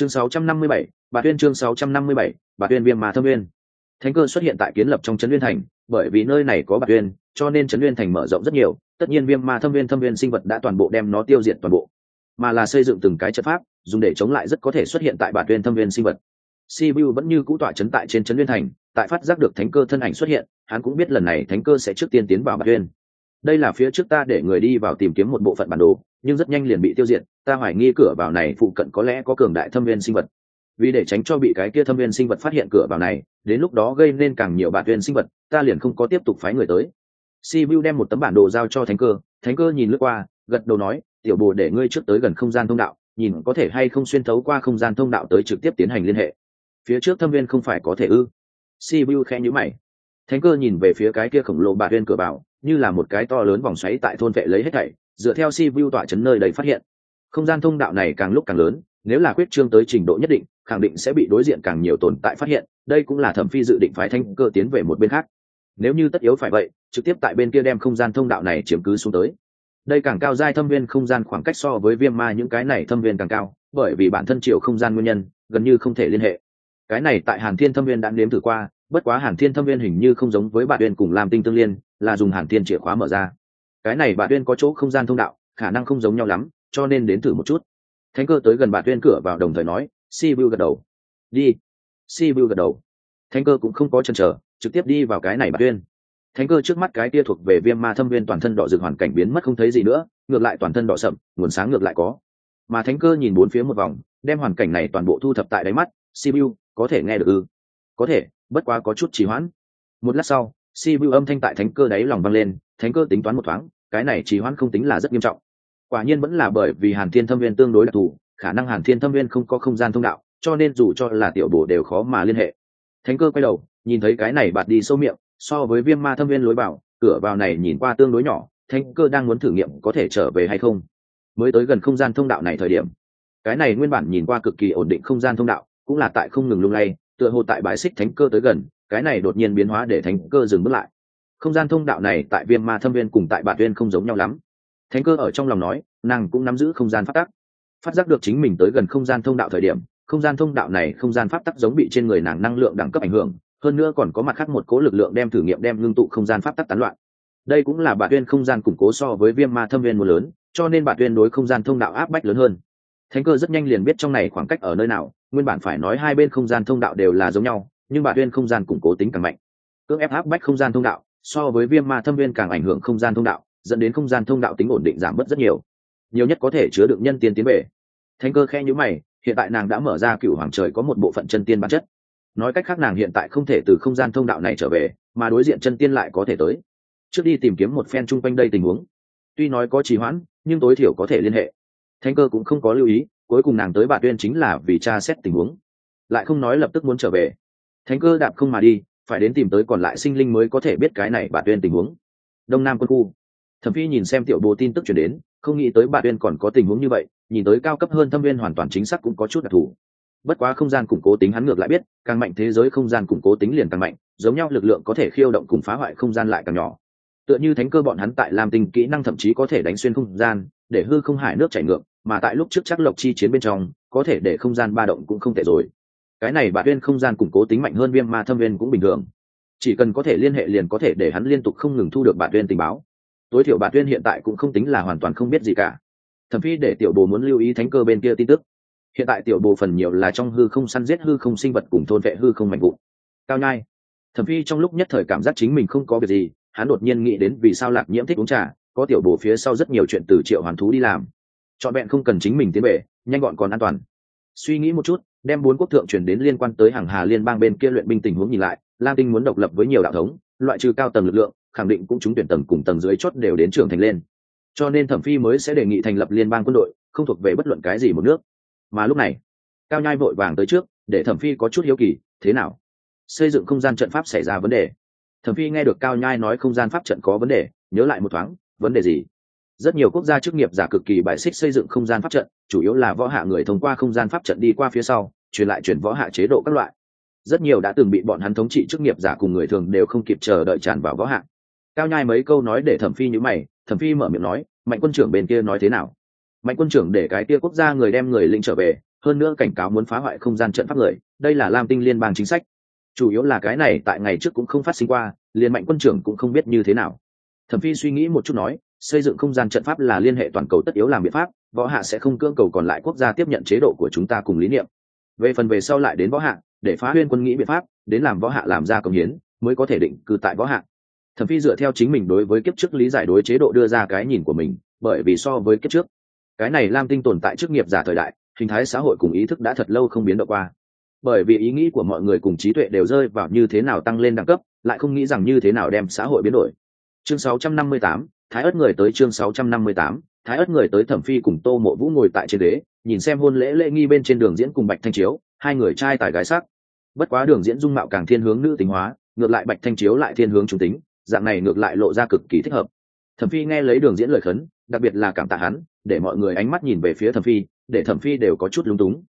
chương 657, bà tuyên chương 657, bà tuyên viêm mà thâm nguyên. Thánh cơ xuất hiện tại kiến lập trong trấn nguyên thành bởi vì nơi này có bà tuyên cho nên trấn nguyên thành mở rộng rất nhiều tất nhiên viêm ma thâm viên thâm viên sinh vật đã toàn bộ đem nó tiêu diệt toàn bộ. Mà là xây dựng từng cái trận pháp dùng để chống lại rất có thể xuất hiện tại bà tuyên thâm viên sinh vật. Sibiu vẫn như cũ tỏa chấn tại trên trấn nguyên thành tại phát giác được thánh cơ thân ảnh xuất hiện hắn cũng biết lần này thánh cơ sẽ trước tiên tiến vào bà tuyên đây là phía trước ta để người đi vào tìm kiếm một bộ phận bản đồ, nhưng rất nhanh liền bị tiêu diệt, ta hoài nghi cửa vào này phụ cận có lẽ có cường đại thâm viên sinh vật. Vì để tránh cho bị cái kia thâm viên sinh vật phát hiện cửa vào này, đến lúc đó gây nên càng nhiều bản tuyên sinh vật, ta liền không có tiếp tục phái người tới. Si vu đem một tấm bản đồ giao cho thánh cơ thánh cơ nhìn lướt qua, gật đầu nói, tiểu bồ, để ngươi trước tới gần không gian thông đạo, nhìn có thể hay không xuyên thấu qua không gian thông đạo tới trực tiếp tiến hành liên hệ. Phía trước thâm viên không phải có thể ư? Si vu khẽ nhữ mày thánh cơ nhìn về phía cái kia khổng lồ bạt viên cửa bảo, như là một cái to lớn vòng xoáy tại thôn vệ lấy hết thảy, dựa theo sibiu tọa chấn nơi đầy phát hiện. Không gian thông đạo này càng lúc càng lớn, nếu là quyết trương tới trình độ nhất định, khẳng định sẽ bị đối diện càng nhiều tồn tại phát hiện, đây cũng là thẩm phi dự định phái thanh cơ tiến về một bên khác. Nếu như tất yếu phải vậy, trực tiếp tại bên kia đem không gian thông đạo này chiếm cứ xuống tới. Đây càng cao giai thâm viên không gian khoảng cách so với viêm ma những cái này thâm viên càng cao, bởi vì bản thân chiều không gian nguyên nhân, gần như không thể liên hệ. Cái này tại hàn thiên thâm viên đã nếm thử qua bất quá hàn thiên thâm viên hình như không giống với bạn uyên cùng làm tinh tương liên, là dùng hàn thiên chìa khóa mở ra. Cái này bạn uyên có chỗ không gian thông đạo, khả năng không giống nhau lắm, cho nên đến thử một chút. Thánh cơ tới gần bạn uyên cửa vào đồng thời nói, si vu gật đầu. Đi. Si vu gật đầu. Thánh cơ cũng không có chần chờ, trực tiếp đi vào cái này bạn uyên. Thánh cơ trước mắt cái tia thuộc về viêm ma thâm viên toàn thân đỏ rực hoàn cảnh biến mất không thấy gì nữa, ngược lại toàn thân đỏ sậm, nguồn sáng ngược lại có. Mà thánh cơ nhìn bốn phía một vòng, đem hoàn cảnh này toàn bộ thu thập tại đáy mắt sibiu có thể nghe được ư? Có thể, bất quá có chút trì hoãn. Một lát sau si vu âm thanh tại thánh cơ đáy lòng vang lên, thánh cơ tính toán một thoáng, cái này trì hoãn không tính là rất nghiêm trọng. Quả nhiên vẫn là bởi vì hàn thiên thâm viên tương đối đặc thù, khả năng hàn thiên thâm viên không có không gian thông đạo, cho nên dù cho là tiểu bổ đều khó mà liên hệ. Thánh cơ quay đầu, nhìn thấy cái này bạt đi sâu miệng, so với viêm ma thâm viên lối vào, cửa vào này nhìn qua tương đối nhỏ, thánh cơ đang muốn thử nghiệm có thể trở về hay không. Mới tới gần không gian thông đạo này thời điểm. Cái này nguyên bản nhìn qua cực kỳ ổn định không gian thông đạo, cũng là tại không ngừng lung lay tựa hồ tại bãi xích thánh cơ tới gần, cái này đột nhiên biến hóa để thánh cơ dừng bước lại. Không gian thông đạo này tại viêm ma thâm viên cùng tại bản viên không giống nhau lắm. Thánh cơ ở trong lòng nói, nàng cũng nắm giữ không gian phát tắc. Phát giác được chính mình tới gần không gian thông đạo thời điểm, không gian thông đạo này không gian pháp tắc giống bị trên người nàng năng lượng đẳng cấp ảnh hưởng, hơn nữa còn có mặt khác một cố lực lượng đem thử nghiệm đem ngưng tụ không gian pháp tắc tán loạn. Đây cũng là bản tuyên không gian củng cố so với viêm ma thâm viên một lớn, cho nên bản tuyên đối không gian thông đạo áp bách lớn hơn. Thánh cơ rất nhanh liền biết trong này khoảng cách ở nơi nào nguyên bản phải nói hai bên không gian thông đạo đều là giống nhau, nhưng bản tuyên không gian củng cố tính càng mạnh. Cưỡng ép áp bách không gian thông đạo, so với viêm ma thâm viên càng ảnh hưởng không gian thông đạo, dẫn đến không gian thông đạo tính ổn định giảm bớt rất nhiều. Nhiều nhất có thể chứa được nhân tiên tiến về. Thánh cơ khe nhữ mày, hiện tại nàng đã mở ra cựu hoàng trời có một bộ phận chân tiên bản chất. Nói cách khác nàng hiện tại không thể từ không gian thông đạo này trở về, mà đối diện chân tiên lại có thể tới. Trước đi tìm kiếm một phen chung quanh đây tình huống. Tuy nói có trì hoãn, nhưng tối thiểu có thể liên hệ. Thanh cơ cũng không có lưu ý cuối cùng nàng tới bà tuyên chính là vì Cha xét tình huống. Lại không nói lập tức muốn trở về. Thánh cơ đạp không mà đi, phải đến tìm tới còn lại sinh linh mới có thể biết cái này bà tuyên tình huống. Đông nam quân khu. Thẩm phi nhìn xem tiểu bố tin tức chuyển đến, không nghĩ tới bà tuyên còn có tình huống như vậy, nhìn tới cao cấp hơn thâm viên hoàn toàn chính xác cũng có chút đặc thù. Bất quá không gian củng cố tính hắn ngược lại biết, càng mạnh thế giới không gian củng cố tính liền càng mạnh, giống nhau lực lượng có thể khiêu động cùng phá hoại không gian lại càng nhỏ. Tựa như thánh cơ bọn hắn tại làm tình kỹ năng thậm chí có thể đánh xuyên không gian, để hư không hải nước chảy ngược mà tại lúc trước chắc lộc chi chiến bên trong, có thể để không gian ba động cũng không thể rồi. Cái này bà viên không gian củng cố tính mạnh hơn viêm ma thâm viên cũng bình thường. Chỉ cần có thể liên hệ liền có thể để hắn liên tục không ngừng thu được bà viên tình báo. Tối thiểu bà viên hiện tại cũng không tính là hoàn toàn không biết gì cả. Thậm phi để tiểu bồ muốn lưu ý thánh cơ bên kia tin tức. Hiện tại tiểu bồ phần nhiều là trong hư không săn giết hư không sinh vật cùng thôn vệ hư không mạnh vụ. Cao nhai. Thẩm phi trong lúc nhất thời cảm giác chính mình không có việc gì, hắn đột nhiên nghĩ đến vì sao lạc nhiễm thích uống trà, có tiểu bồ phía sau rất nhiều chuyện từ triệu hoàn thú đi làm chọn vẹn không cần chính mình tiến về, nhanh gọn còn an toàn. Suy nghĩ một chút, đem bốn quốc thượng chuyển đến liên quan tới hàng hà liên bang bên kia luyện binh tình huống nhìn lại, lam tinh muốn độc lập với nhiều đạo thống, loại trừ cao tầng lực lượng, khẳng định cũng trúng tuyển tầng cùng tầng dưới chốt đều đến trưởng thành lên. Cho nên thẩm phi mới sẽ đề nghị thành lập liên bang quân đội, không thuộc về bất luận cái gì một nước. Mà lúc này, cao nhai vội vàng tới trước, để thẩm phi có chút hiếu kỳ, thế nào? Xây dựng không gian trận pháp xảy ra vấn đề. Thẩm phi nghe được cao nhai nói không gian pháp trận có vấn đề, nhớ lại một thoáng, vấn đề gì? Rất nhiều quốc gia chức nghiệp giả cực kỳ bài xích xây dựng không gian pháp trận, chủ yếu là võ hạ người thông qua không gian pháp trận đi qua phía sau, truyền lại truyền võ hạ chế độ các loại. Rất nhiều đã từng bị bọn hắn thống trị chức nghiệp giả cùng người thường đều không kịp chờ đợi tràn vào võ hạ. Cao nhai mấy câu nói để thẩm phi như mày, thẩm phi mở miệng nói, mạnh quân trưởng bên kia nói thế nào? Mạnh quân trưởng để cái kia quốc gia người đem người linh trở về, hơn nữa cảnh cáo muốn phá hoại không gian trận pháp người, đây là lam tinh liên bang chính sách. Chủ yếu là cái này tại ngày trước cũng không phát sinh qua, liền mạnh quân trưởng cũng không biết như thế nào. Thẩm phi suy nghĩ một chút nói xây dựng không gian trận pháp là liên hệ toàn cầu tất yếu làm biện pháp võ hạ sẽ không cưỡng cầu còn lại quốc gia tiếp nhận chế độ của chúng ta cùng lý niệm. Về phần về sau lại đến võ hạ để phá huyên quân nghĩ biện pháp đến làm võ hạ làm ra công hiến mới có thể định cư tại võ hạ. Thẩm phi dựa theo chính mình đối với kiếp trước lý giải đối chế độ đưa ra cái nhìn của mình bởi vì so với kiếp trước cái này lam tinh tồn tại chức nghiệp giả thời đại hình thái xã hội cùng ý thức đã thật lâu không biến động qua. Bởi vì ý nghĩ của mọi người cùng trí tuệ đều rơi vào như thế nào tăng lên đẳng cấp lại không nghĩ rằng như thế nào đem xã hội biến đổi. Chương 658, thái ớt người tới chương 658, thái ớt người tới thẩm phi cùng tô mộ vũ ngồi tại trên đế nhìn xem hôn lễ lễ nghi bên trên đường diễn cùng bạch thanh chiếu hai người trai tài gái sắc. Bất quá đường diễn dung mạo càng thiên hướng nữ tính hóa ngược lại bạch thanh chiếu lại thiên hướng trung tính dạng này ngược lại lộ ra cực kỳ thích hợp. Thẩm phi nghe lấy đường diễn lời khấn đặc biệt là cảm tạ hắn để mọi người ánh mắt nhìn về phía thẩm phi để thẩm phi đều có chút lúng túng.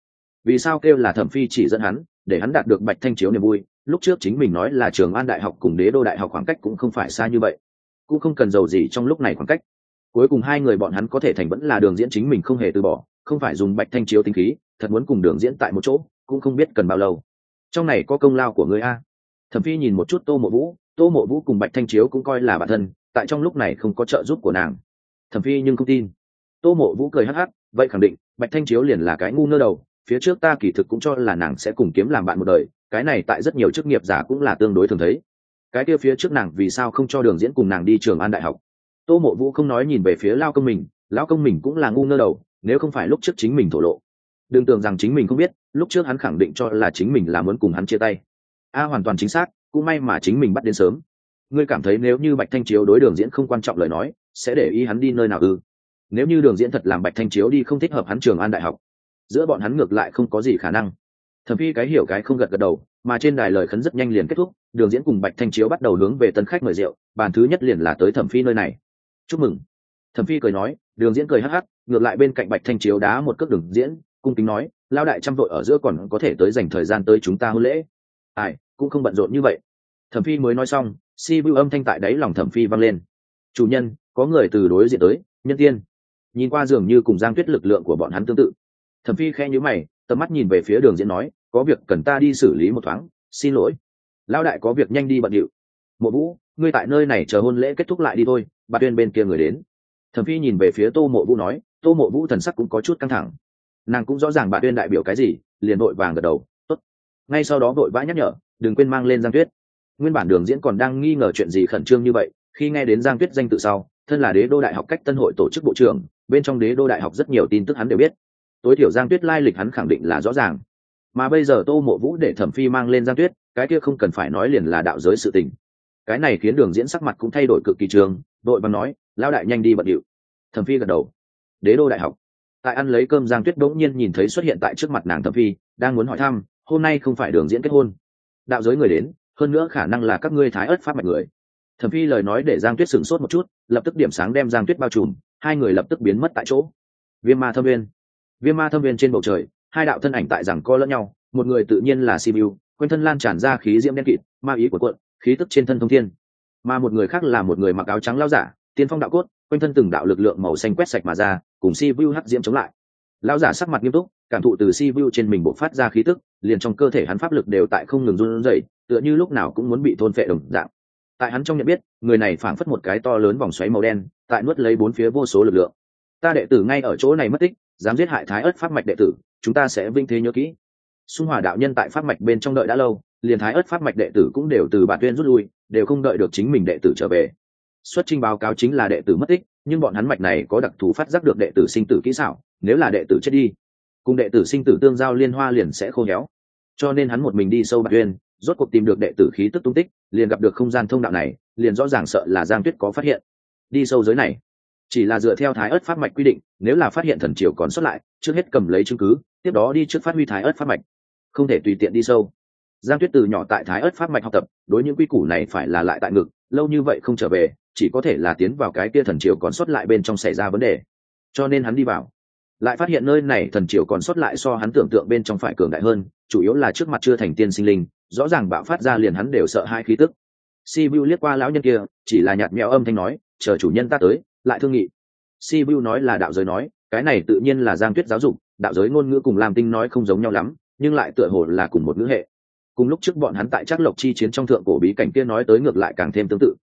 Vì sao kêu là thẩm phi chỉ dẫn hắn để hắn đạt được bạch thanh chiếu niềm vui lúc trước chính mình nói là trường an đại học cùng đế đô đại học khoảng cách cũng không phải xa như vậy cũng không cần giàu gì trong lúc này khoảng cách. Cuối cùng hai người bọn hắn có thể thành vẫn là đường diễn chính mình không hề từ bỏ, không phải dùng bạch thanh chiếu tinh khí, thật muốn cùng đường diễn tại một chỗ, cũng không biết cần bao lâu. Trong này có công lao của người a. Thẩm phi nhìn một chút tô mộ vũ, tô mộ vũ cùng bạch thanh chiếu cũng coi là bản thân, tại trong lúc này không có trợ giúp của nàng. Thẩm phi nhưng không tin. Tô mộ vũ cười hắc hắc, vậy khẳng định, bạch thanh chiếu liền là cái ngu ngơ đầu, phía trước ta kỳ thực cũng cho là nàng sẽ cùng kiếm làm bạn một đời, cái này tại rất nhiều chức nghiệp giả cũng là tương đối thường thấy cái kia phía trước nàng vì sao không cho đường diễn cùng nàng đi trường an đại học? Tô mộ vũ không nói nhìn về phía lao công mình lão công mình cũng là ngu ngơ đầu, nếu không phải lúc trước chính mình thổ lộ. Đừng tưởng rằng chính mình không biết, lúc trước hắn khẳng định cho là chính mình là muốn cùng hắn chia tay. A, hoàn toàn chính xác, cũng may mà chính mình bắt đến sớm. Ngươi cảm thấy nếu như bạch thanh chiếu đối đường diễn không quan trọng lời nói, sẽ để ý hắn đi nơi nào ư? Nếu như đường diễn thật làm bạch thanh chiếu đi không thích hợp hắn trường an đại học, giữa bọn hắn ngược lại không có gì khả năng. Thậm phi cái hiểu cái không gật gật đầu mà trên đài lời khấn rất nhanh liền kết thúc, đường diễn cùng bạch thanh chiếu bắt đầu hướng về tân khách mời rượu, bàn thứ nhất liền là tới thẩm phi nơi này. Chúc mừng. Thẩm phi cười nói, đường diễn cười hắc hắc, ngược lại bên cạnh bạch thanh chiếu đá một cước đường diễn, cung kính nói lao đại trăm vội ở giữa còn có thể tới dành thời gian tới chúng ta hôn lễ. Ai, cũng không bận rộn như vậy. Thẩm phi mới nói xong, si bưu âm thanh tại đáy lòng thẩm phi vang lên. Chủ nhân, có người từ đối diện tới, nhân tiên. Nhìn qua dường như cùng giang tuyết lực lượng của bọn hắn tương tự. Thẩm phi khe nhữ mày, tầm mắt nhìn về phía đường diễn nói có việc cần ta đi xử lý một thoáng, xin lỗi. Lão đại có việc nhanh đi bận điệu. Mộ vũ, ngươi tại nơi này chờ hôn lễ kết thúc lại đi thôi, bà tuyên bên kia người đến. Thẩm phi nhìn về phía tô mộ vũ nói, tô mộ vũ thần sắc cũng có chút căng thẳng. Nàng cũng rõ ràng bà tuyên đại biểu cái gì, liền vội vàng gật đầu, tốt. Ngay sau đó vội vã nhắc nhở, đừng quên mang lên giang tuyết. Nguyên bản đường diễn còn đang nghi ngờ chuyện gì khẩn trương như vậy, khi nghe đến giang tuyết danh tự sau, thân là đế đô đại học cách tân hội tổ chức bộ trưởng, bên trong đế đô đại học rất nhiều tin tức hắn đều biết. Tối thiểu giang tuyết lai lịch hắn khẳng định là rõ ràng mà bây giờ tô mộ vũ để thẩm phi mang lên giang tuyết, cái kia không cần phải nói liền là đạo giới sự tình. Cái này khiến đường diễn sắc mặt cũng thay đổi cực kỳ trường, đội văn nói lao đại nhanh đi bận điệu. Thẩm phi gật đầu. Đế đô đại học. Tại ăn lấy cơm giang tuyết bỗng nhiên nhìn thấy xuất hiện tại trước mặt nàng thẩm phi, đang muốn hỏi thăm, hôm nay không phải đường diễn kết hôn? Đạo giới người đến, hơn nữa khả năng là các ngươi thái ớt pháp mạch người. Thẩm phi lời nói để giang tuyết sửng sốt một chút, lập tức điểm sáng đem giang tuyết bao trùm, hai người lập tức biến mất tại chỗ. Viêm ma thâm viên. Viêm ma thâm viên trên bầu trời hai đạo thân ảnh tại rằng co lẫn nhau, một người tự nhiên là sibiu quanh thân lan tràn ra khí diễm đen kịt, ma ý của quận, khí tức trên thân thông thiên. Mà một người khác là một người mặc áo trắng lao giả, tiên phong đạo cốt, quanh thân từng đạo lực lượng màu xanh quét sạch mà ra, cùng sibiu hắc diễm chống lại. Lao giả sắc mặt nghiêm túc, cảm thụ từ sibiu trên mình bộc phát ra khí tức, liền trong cơ thể hắn pháp lực đều tại không ngừng run rẩy, tựa như lúc nào cũng muốn bị thôn phệ đồng dạng. Tại hắn trong nhận biết, người này phảng phất một cái to lớn vòng xoáy màu đen, tại nuốt lấy bốn phía vô số lực lượng ta đệ tử ngay ở chỗ này mất tích, dám giết hại thái ớt pháp mạch đệ tử, chúng ta sẽ vinh thế nhớ kỹ. Xung hòa đạo nhân tại pháp mạch bên trong đợi đã lâu, liền thái ớt pháp mạch đệ tử cũng đều từ bản tuyên rút lui, đều không đợi được chính mình đệ tử trở về. Xuất trình báo cáo chính là đệ tử mất tích, nhưng bọn hắn mạch này có đặc thù phát giác được đệ tử sinh tử kỹ xảo, nếu là đệ tử chết đi, cùng đệ tử sinh tử tương giao liên hoa liền sẽ khô héo. Cho nên hắn một mình đi sâu bản tuyên, rốt cuộc tìm được đệ tử khí tức tung tích, liền gặp được không gian thông đạo này, liền rõ ràng sợ là giang tuyết có phát hiện. Đi sâu giới này chỉ là dựa theo thái ớt pháp mạch quy định, nếu là phát hiện thần triều còn xuất lại, trước hết cầm lấy chứng cứ, tiếp đó đi trước phát huy thái ớt pháp mạch. Không thể tùy tiện đi sâu. Giang tuyết từ nhỏ tại thái ớt pháp mạch học tập, đối những quy củ này phải là lại tại ngực, lâu như vậy không trở về, chỉ có thể là tiến vào cái kia thần triều còn xuất lại bên trong xảy ra vấn đề. Cho nên hắn đi vào, lại phát hiện nơi này thần triều còn xuất lại so hắn tưởng tượng bên trong phải cường đại hơn, chủ yếu là trước mặt chưa thành tiên sinh linh, rõ ràng bạo phát ra liền hắn đều sợ hai khí tức. Si vu liếc qua lão nhân kia, chỉ là nhạt mẹo âm thanh nói, chờ chủ nhân ta tới lại thương nghị. Si vu nói là đạo giới nói, cái này tự nhiên là giang tuyết giáo dục, đạo giới ngôn ngữ cùng lam tinh nói không giống nhau lắm, nhưng lại tựa hồ là cùng một ngữ hệ. Cùng lúc trước bọn hắn tại trác lộc chi chiến trong thượng cổ bí cảnh kia nói tới ngược lại càng thêm tương tự.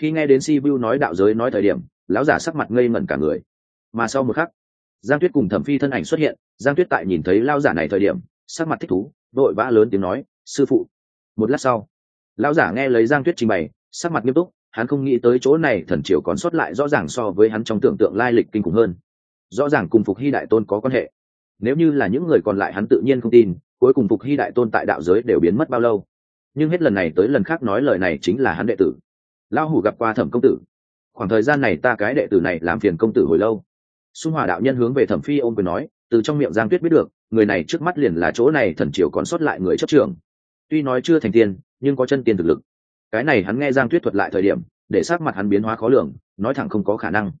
Khi nghe đến si vu nói đạo giới nói thời điểm, lão giả sắc mặt ngây ngẩn cả người. Mà sau một khắc, giang tuyết cùng thẩm phi thân ảnh xuất hiện, giang tuyết tại nhìn thấy lao giả này thời điểm, sắc mặt thích thú đội vã lớn tiếng nói, sư phụ. Một lát sau, lão giả nghe lấy giang tuyết trình bày, sắc mặt nghiêm túc hắn không nghĩ tới chỗ này thần triều còn sót lại rõ ràng so với hắn trong tưởng tượng lai lịch kinh khủng hơn. Rõ ràng cùng phục hy đại tôn có quan hệ. Nếu như là những người còn lại hắn tự nhiên không tin, cuối cùng phục hy đại tôn tại đạo giới đều biến mất bao lâu. Nhưng hết lần này tới lần khác nói lời này chính là hắn đệ tử. Lao hủ gặp qua thẩm công tử. Khoảng thời gian này ta cái đệ tử này làm phiền công tử hồi lâu. Xung hòa đạo nhân hướng về thẩm phi ôm quyền nói, từ trong miệng giang tuyết biết được, người này trước mắt liền là chỗ này thần triều còn sót lại người chấp trường tuy nói chưa thành tiên, nhưng có chân tiên thực lực cái này hắn nghe giang tuyết thuật lại thời điểm, để sắc mặt hắn biến hóa khó lường, nói thẳng không có khả năng.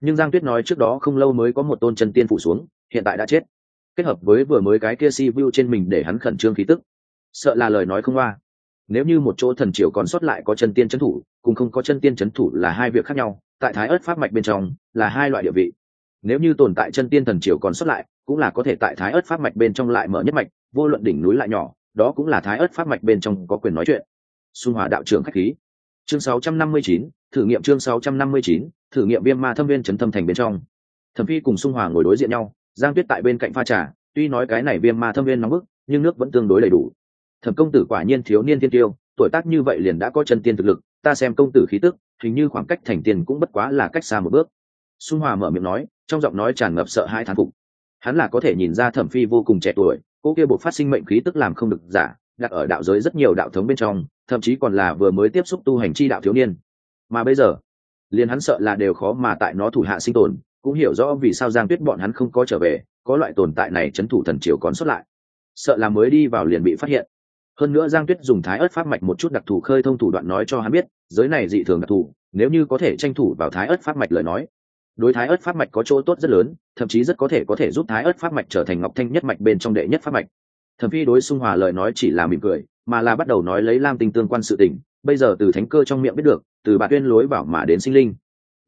Nhưng giang tuyết nói trước đó không lâu mới có một tôn chân tiên phủ xuống, hiện tại đã chết. Kết hợp với vừa mới cái kia si vu trên mình để hắn khẩn trương khí tức. Sợ là lời nói không qua nếu như một chỗ thần triều còn sót lại có chân tiên c thủ, cùng không có chân tiên c thủ là hai việc khác nhau, tại thái ớt pháp mạch bên trong, là hai loại địa vị. Nếu như tồn tại chân tiên thần triều còn sót lại, cũng là có thể tại thái ớt pháp mạch bên trong lại mở nhất mạch, vô luận đỉnh núi lại nhỏ, đó cũng là thái ớt pháp mạch bên trong có quyền nói chuyện xung hòa đạo trưởng khách khí. Chương 659, thử nghiệm chương 659, thử nghiệm viêm ma thâm viên chấn thâm thành bên trong. Thẩm phi cùng xung hòa ngồi đối diện nhau giang tuyết tại bên cạnh pha trà tuy nói cái này viêm ma thâm viên nóng bức nhưng nước vẫn tương đối đầy đủ. Thẩm công tử quả nhiên thiếu niên tiên tiêu tuổi tác như vậy liền đã có chân tiên thực lực ta xem công tử khí tức hình như khoảng cách thành tiền cũng bất quá là cách xa một bước. Xung hòa mở miệng nói trong giọng nói tràn ngập sợ hai thán phục. Hắn là có thể nhìn ra thẩm phi vô cùng trẻ tuổi cô kia bộ phát sinh mệnh khí tức làm không được giả đặt ở đạo giới rất nhiều đạo thống bên trong, thậm chí còn là vừa mới tiếp xúc tu hành chi đạo thiếu niên. Mà bây giờ, liền hắn sợ là đều khó mà tại nó thủ hạ sinh tồn, cũng hiểu rõ vì sao giang tuyết bọn hắn không có trở về, có loại tồn tại này c thủ thần triều còn xuất lại. Sợ là mới đi vào liền bị phát hiện. Hơn nữa giang tuyết dùng thái ớt pháp mạch một chút đặc thù khơi thông thủ đoạn nói cho hắn biết, giới này dị thường đặc thù, nếu như có thể tranh thủ vào thái ớt pháp mạch lời nói. Đối thái ớt pháp mạch có chỗ tốt rất lớn, thậm chí rất có thể có thể giúp thái ớt pháp mạch trở thành ngọc thanh nhất mạch bên trong đệ nhất pháp mạch thẩm phi đối xung hòa lời nói chỉ là mỉm cười, mà là bắt đầu nói lấy lam tinh tương quan sự tình, bây giờ từ thánh cơ trong miệng biết được, từ bạn tuyên lối bảo mà đến sinh linh.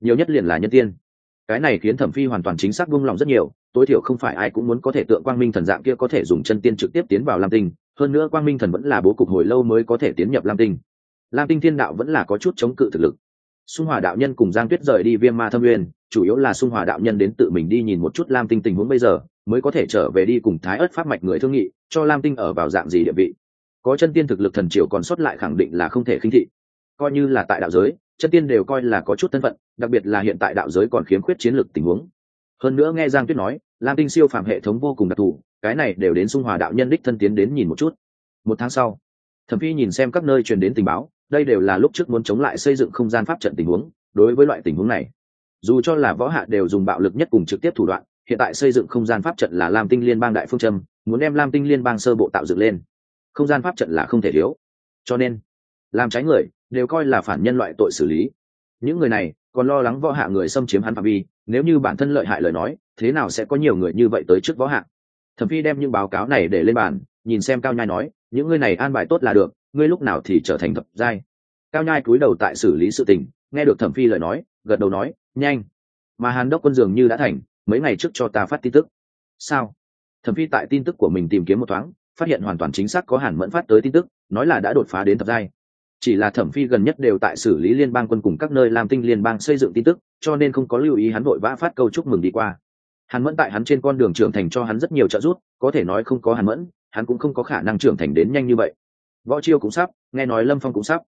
Nhiều nhất liền là nhân tiên. Cái này khiến thẩm phi hoàn toàn chính xác buông lòng rất nhiều, tối thiểu không phải ai cũng muốn có thể tượng quang minh thần dạng kia có thể dùng chân tiên trực tiếp tiến vào lam tinh, hơn nữa quang minh thần vẫn là bố cục hồi lâu mới có thể tiến nhập lam tinh. Lam tinh thiên đạo vẫn là có chút chống cự thực lực xung hòa đạo nhân cùng giang tuyết rời đi viêm ma thâm uyên chủ yếu là xung hòa đạo nhân đến tự mình đi nhìn một chút lam tinh tình huống bây giờ, mới có thể trở về đi cùng thái ớt pháp mạch người thương nghị, cho lam tinh ở vào dạng gì địa vị. Có chân tiên thực lực thần triều còn sót lại khẳng định là không thể khinh thị. Coi như là tại đạo giới, chân tiên đều coi là có chút thân phận, đặc biệt là hiện tại đạo giới còn khiếm khuyết chiến lược tình huống. Hơn nữa nghe giang tuyết nói, lam tinh siêu phàm hệ thống vô cùng đặc thù, cái này đều đến xung hòa đạo nhân đích thân tiến đến nhìn một chút. Một tháng sau, thẩm phi nhìn xem các nơi truyền đến tình báo đây đều là lúc trước muốn chống lại xây dựng không gian pháp trận tình huống, đối với loại tình huống này, dù cho là võ hạ đều dùng bạo lực nhất cùng trực tiếp thủ đoạn, hiện tại xây dựng không gian pháp trận là lam tinh liên bang đại phương châm, muốn đem lam tinh liên bang sơ bộ tạo dựng lên. Không gian pháp trận là không thể thiếu. Cho nên, làm trái người đều coi là phản nhân loại tội xử lý. Những người này còn lo lắng võ hạ người xâm chiếm hắn phạm vi, nếu như bản thân lợi hại lời nói, thế nào sẽ có nhiều người như vậy tới trước võ hạ? Thẩm phi đem những báo cáo này để lên bàn, nhìn xem cao nhai nói, những người này an bài tốt là được ngươi lúc nào thì trở thành thập giai? Cao nhai cúi đầu tại xử lý sự tình, nghe được thẩm phi lời nói, gật đầu nói, nhanh. Mà hàn đốc quân dường như đã thành, mấy ngày trước cho ta phát tin tức. Sao? Thẩm phi tại tin tức của mình tìm kiếm một thoáng, phát hiện hoàn toàn chính xác có hàn mẫn phát tới tin tức, nói là đã đột phá đến thập giai. Chỉ là thẩm phi gần nhất đều tại xử lý liên bang quân cùng các nơi làm tinh liên bang xây dựng tin tức, cho nên không có lưu ý hắn vội vã phát câu chúc mừng đi qua. Hàn mẫn tại hắn trên con đường trưởng thành cho hắn rất nhiều trợ giúp, có thể nói không có hàn mẫn, hắn cũng không có khả năng trưởng thành đến nhanh như vậy võ chiêu cũng sắp, nghe nói lâm phong cũng sắp.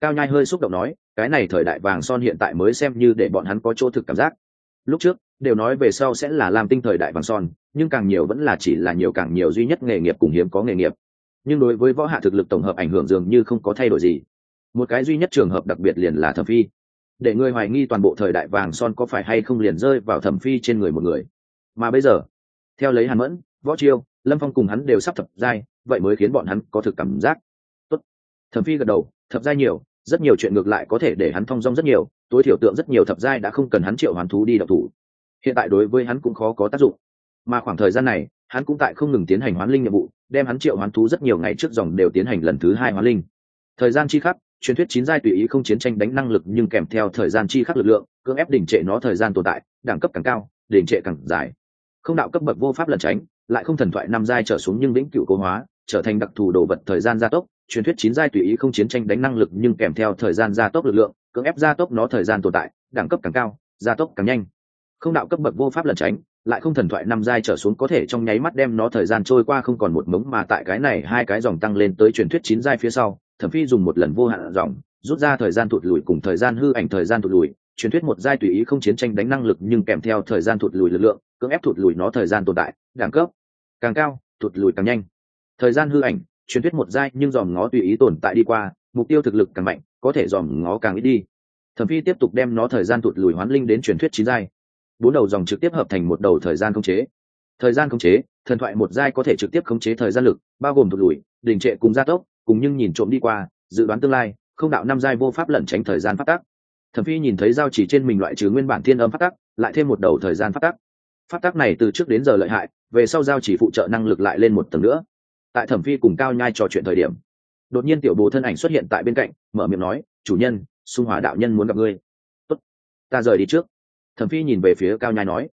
Cao nhai hơi xúc động nói, cái này thời đại vàng son hiện tại mới xem như để bọn hắn có chỗ thực cảm giác. Lúc trước, đều nói về sau sẽ là làm tinh thời đại vàng son, nhưng càng nhiều vẫn là chỉ là nhiều càng nhiều duy nhất nghề nghiệp cùng hiếm có nghề nghiệp. Nhưng đối với võ hạ thực lực tổng hợp ảnh hưởng dường như không có thay đổi gì. Một cái duy nhất trường hợp đặc biệt liền là thẩm phi. Để người hoài nghi toàn bộ thời đại vàng son có phải hay không liền rơi vào thẩm phi trên người một người. Mà bây giờ, theo lấy hàn mẫn, võ chiêu, lâm phong cùng hắn đều sắp thập giai, vậy mới khiến bọn hắn có thực cảm giác thẩm phi gật đầu, thập giai nhiều, rất nhiều chuyện ngược lại có thể để hắn thong dong rất nhiều, tối thiểu tượng rất nhiều thập giai đã không cần hắn triệu hoàn thú đi độc thủ. Hiện tại đối với hắn cũng khó có tác dụng. Mà khoảng thời gian này, hắn cũng tại không ngừng tiến hành hoán linh nhiệm vụ, đem hắn triệu hoán thú rất nhiều ngày trước dòng đều tiến hành lần thứ hai hoán linh. Thời gian chi khắc, truyền thuyết chín giai tùy ý không chiến tranh đánh năng lực nhưng kèm theo thời gian chi khắc lực lượng, cưỡng ép đỉnh trệ nó thời gian tồn tại, đẳng cấp càng cao đỉnh trệ càng dài. Không đạo cấp bậc vô pháp lẩn tránh, lại không thần thoại năm giai trở xuống nhưng vĩnh cửu cố hóa, trở thành đặc thù đồ vật thời gian gia tốc truyền thuyết chín giai tùy ý không chiến tranh đánh năng lực nhưng kèm theo thời gian gia tốc lực lượng, cưỡng ép gia tốc nó thời gian tồn tại, đẳng cấp càng cao, gia tốc càng nhanh. Không đạo cấp bậc vô pháp lẩn tránh, lại không thần thoại năm giai trở xuống có thể trong nháy mắt đem nó thời gian trôi qua không còn một mống mà tại cái này hai cái dòng tăng lên tới truyền thuyết chín giai phía sau thẩm phi dùng một lần vô hạn dòng, rút ra thời gian thụt lùi cùng thời gian hư ảnh thời gian thụt lùi, truyền thuyết một giai tùy ý không chiến tranh đánh năng lực nhưng kèm theo thời gian thụt lùi lực lượng, cưỡng ép thụt lùi nó thời gian tồn tại, đẳng cấp càng cao, thụt lùi càng nhanh. Thời gian hư ảnh truyền thuyết một giai nhưng dòm ngó tùy ý tồn tại đi qua, mục tiêu thực lực càng mạnh, có thể dòm ngó càng ít đi. Thẩm phi tiếp tục đem nó thời gian tụt lùi hoán linh đến truyền thuyết chín giai. Bốn đầu dòng trực tiếp hợp thành một đầu thời gian khống chế. Thời gian khống chế, thần thoại một giai có thể trực tiếp khống chế thời gian lực, bao gồm tụt lùi, đình trệ cùng gia tốc, cùng nhưng nhìn trộm đi qua, dự đoán tương lai, không đạo năm giai vô pháp lẩn tránh thời gian phát tắc. Thẩm phi nhìn thấy giao chỉ trên mình loại trừ nguyên bản thiên âm phát tắc, lại thêm một đầu thời gian phát tắc. Phát tắc này từ trước đến giờ lợi hại, về sau giao chỉ phụ trợ năng lực lại lên một tầng nữa tại thẩm phi cùng cao nhai trò chuyện thời điểm, đột nhiên tiểu bồ thân ảnh xuất hiện tại bên cạnh, mở miệng nói, chủ nhân, xung hòa đạo nhân muốn gặp ngươi. Tốt. ta rời đi trước. Thẩm phi nhìn về phía cao nhai nói.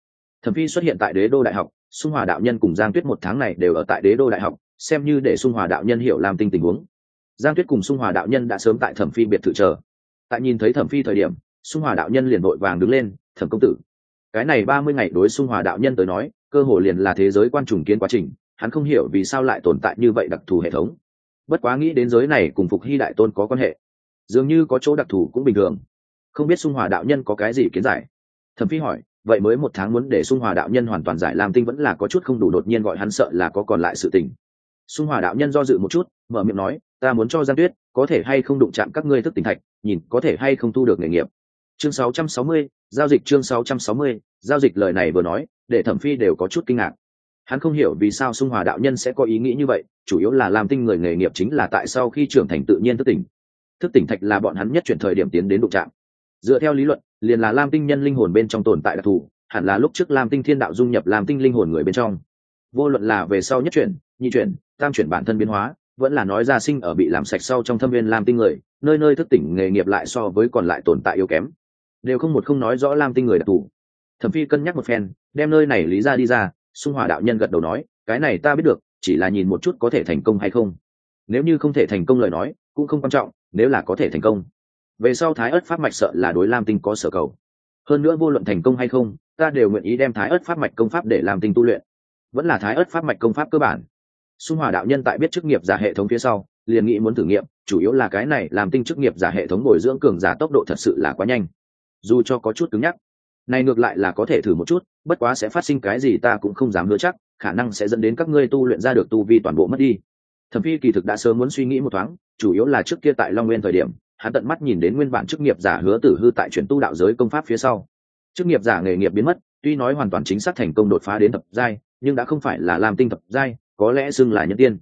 Thẩm phi xuất hiện tại đế đô đại học, xung hòa đạo nhân cùng giang tuyết một tháng này đều ở tại đế đô đại học, xem như để xung hòa đạo nhân hiểu làm tinh tình huống. Giang tuyết cùng xung hòa đạo nhân đã sớm tại thẩm phi biệt thự chờ. Tại nhìn thấy thẩm phi thời điểm, xung hòa đạo nhân liền vội vàng đứng lên, thẩm công tử, cái này ba mươi ngày đối xung hòa đạo nhân tới nói, cơ hồ liền là thế giới quan trùng kiến quá trình hắn không hiểu vì sao lại tồn tại như vậy đặc thù hệ thống. Bất quá nghĩ đến giới này cùng phục hy đại tôn có quan hệ dường như có chỗ đặc thù cũng bình thường. Không biết xung hòa đạo nhân có cái gì kiến giải? Thẩm phi hỏi vậy mới một tháng muốn để xung hòa đạo nhân hoàn toàn giải làm tinh vẫn là có chút không đủ đột nhiên gọi hắn sợ là có còn lại sự tình. Xung hòa đạo nhân do dự một chút mở miệng nói ta muốn cho gian tuyết có thể hay không đụng chạm các ngươi thức tỉnh thạch nhìn có thể hay không thu được nghề nghiệp. Chương 660, giao dịch chương 660, giao dịch lời này vừa nói để thẩm phi đều có chút kinh ngạc hắn không hiểu vì sao xung hòa đạo nhân sẽ có ý nghĩ như vậy, chủ yếu là làm tinh người nghề nghiệp chính là tại sau khi trưởng thành tự nhiên thức tỉnh. Thức tỉnh thạch là bọn hắn nhất chuyển thời điểm tiến đến đụng trạm dựa theo lý luận, liền là lam tinh nhân linh hồn bên trong tồn tại đặc thù, hẳn là lúc trước lam tinh thiên đạo dung nhập lam tinh linh hồn người bên trong. Vô luận là về sau nhất chuyển, nhị chuyển, tam chuyển bản thân biến hóa, vẫn là nói ra sinh ở bị làm sạch sau trong thâm viên lam tinh người, nơi nơi thức tỉnh nghề nghiệp lại so với còn lại tồn tại yếu kém. Đều không một không nói rõ lam tinh người đặc thù. Thẩm phi cân nhắc một phen, đem nơi này lý ra đi ra xung hòa đạo nhân gật đầu nói, cái này ta biết được, chỉ là nhìn một chút có thể thành công hay không. Nếu như không thể thành công lời nói, cũng không quan trọng, nếu là có thể thành công. Về sau thái ớt pháp mạch sợ là đối lam tinh có sở cầu. Hơn nữa vô luận thành công hay không, ta đều nguyện ý đem thái ớt pháp mạch công pháp để làm tinh tu luyện. Vẫn là thái ớt pháp mạch công pháp cơ bản. Xung hòa đạo nhân tại biết chức nghiệp giả hệ thống phía sau, liền nghĩ muốn thử nghiệm, chủ yếu là cái này làm tinh chức nghiệp giả hệ thống bồi dưỡng cường giả tốc độ thật sự là quá nhanh. Dù cho có chút cứng nhắc này ngược lại là có thể thử một chút, bất quá sẽ phát sinh cái gì ta cũng không dám hứa chắc, khả năng sẽ dẫn đến các ngươi tu luyện ra được tu vi toàn bộ mất đi. Thẩm phi kỳ thực đã sớm muốn suy nghĩ một thoáng, chủ yếu là trước kia tại long nguyên thời điểm, hắn tận mắt nhìn đến nguyên bản chức nghiệp giả hứa tử hư tại chuyển tu đạo giới công pháp phía sau. Chức nghiệp giả nghề nghiệp biến mất, tuy nói hoàn toàn chính xác thành công đột phá đến thập giai, nhưng đã không phải là làm tinh thập giai, có lẽ xưng là nhân tiên.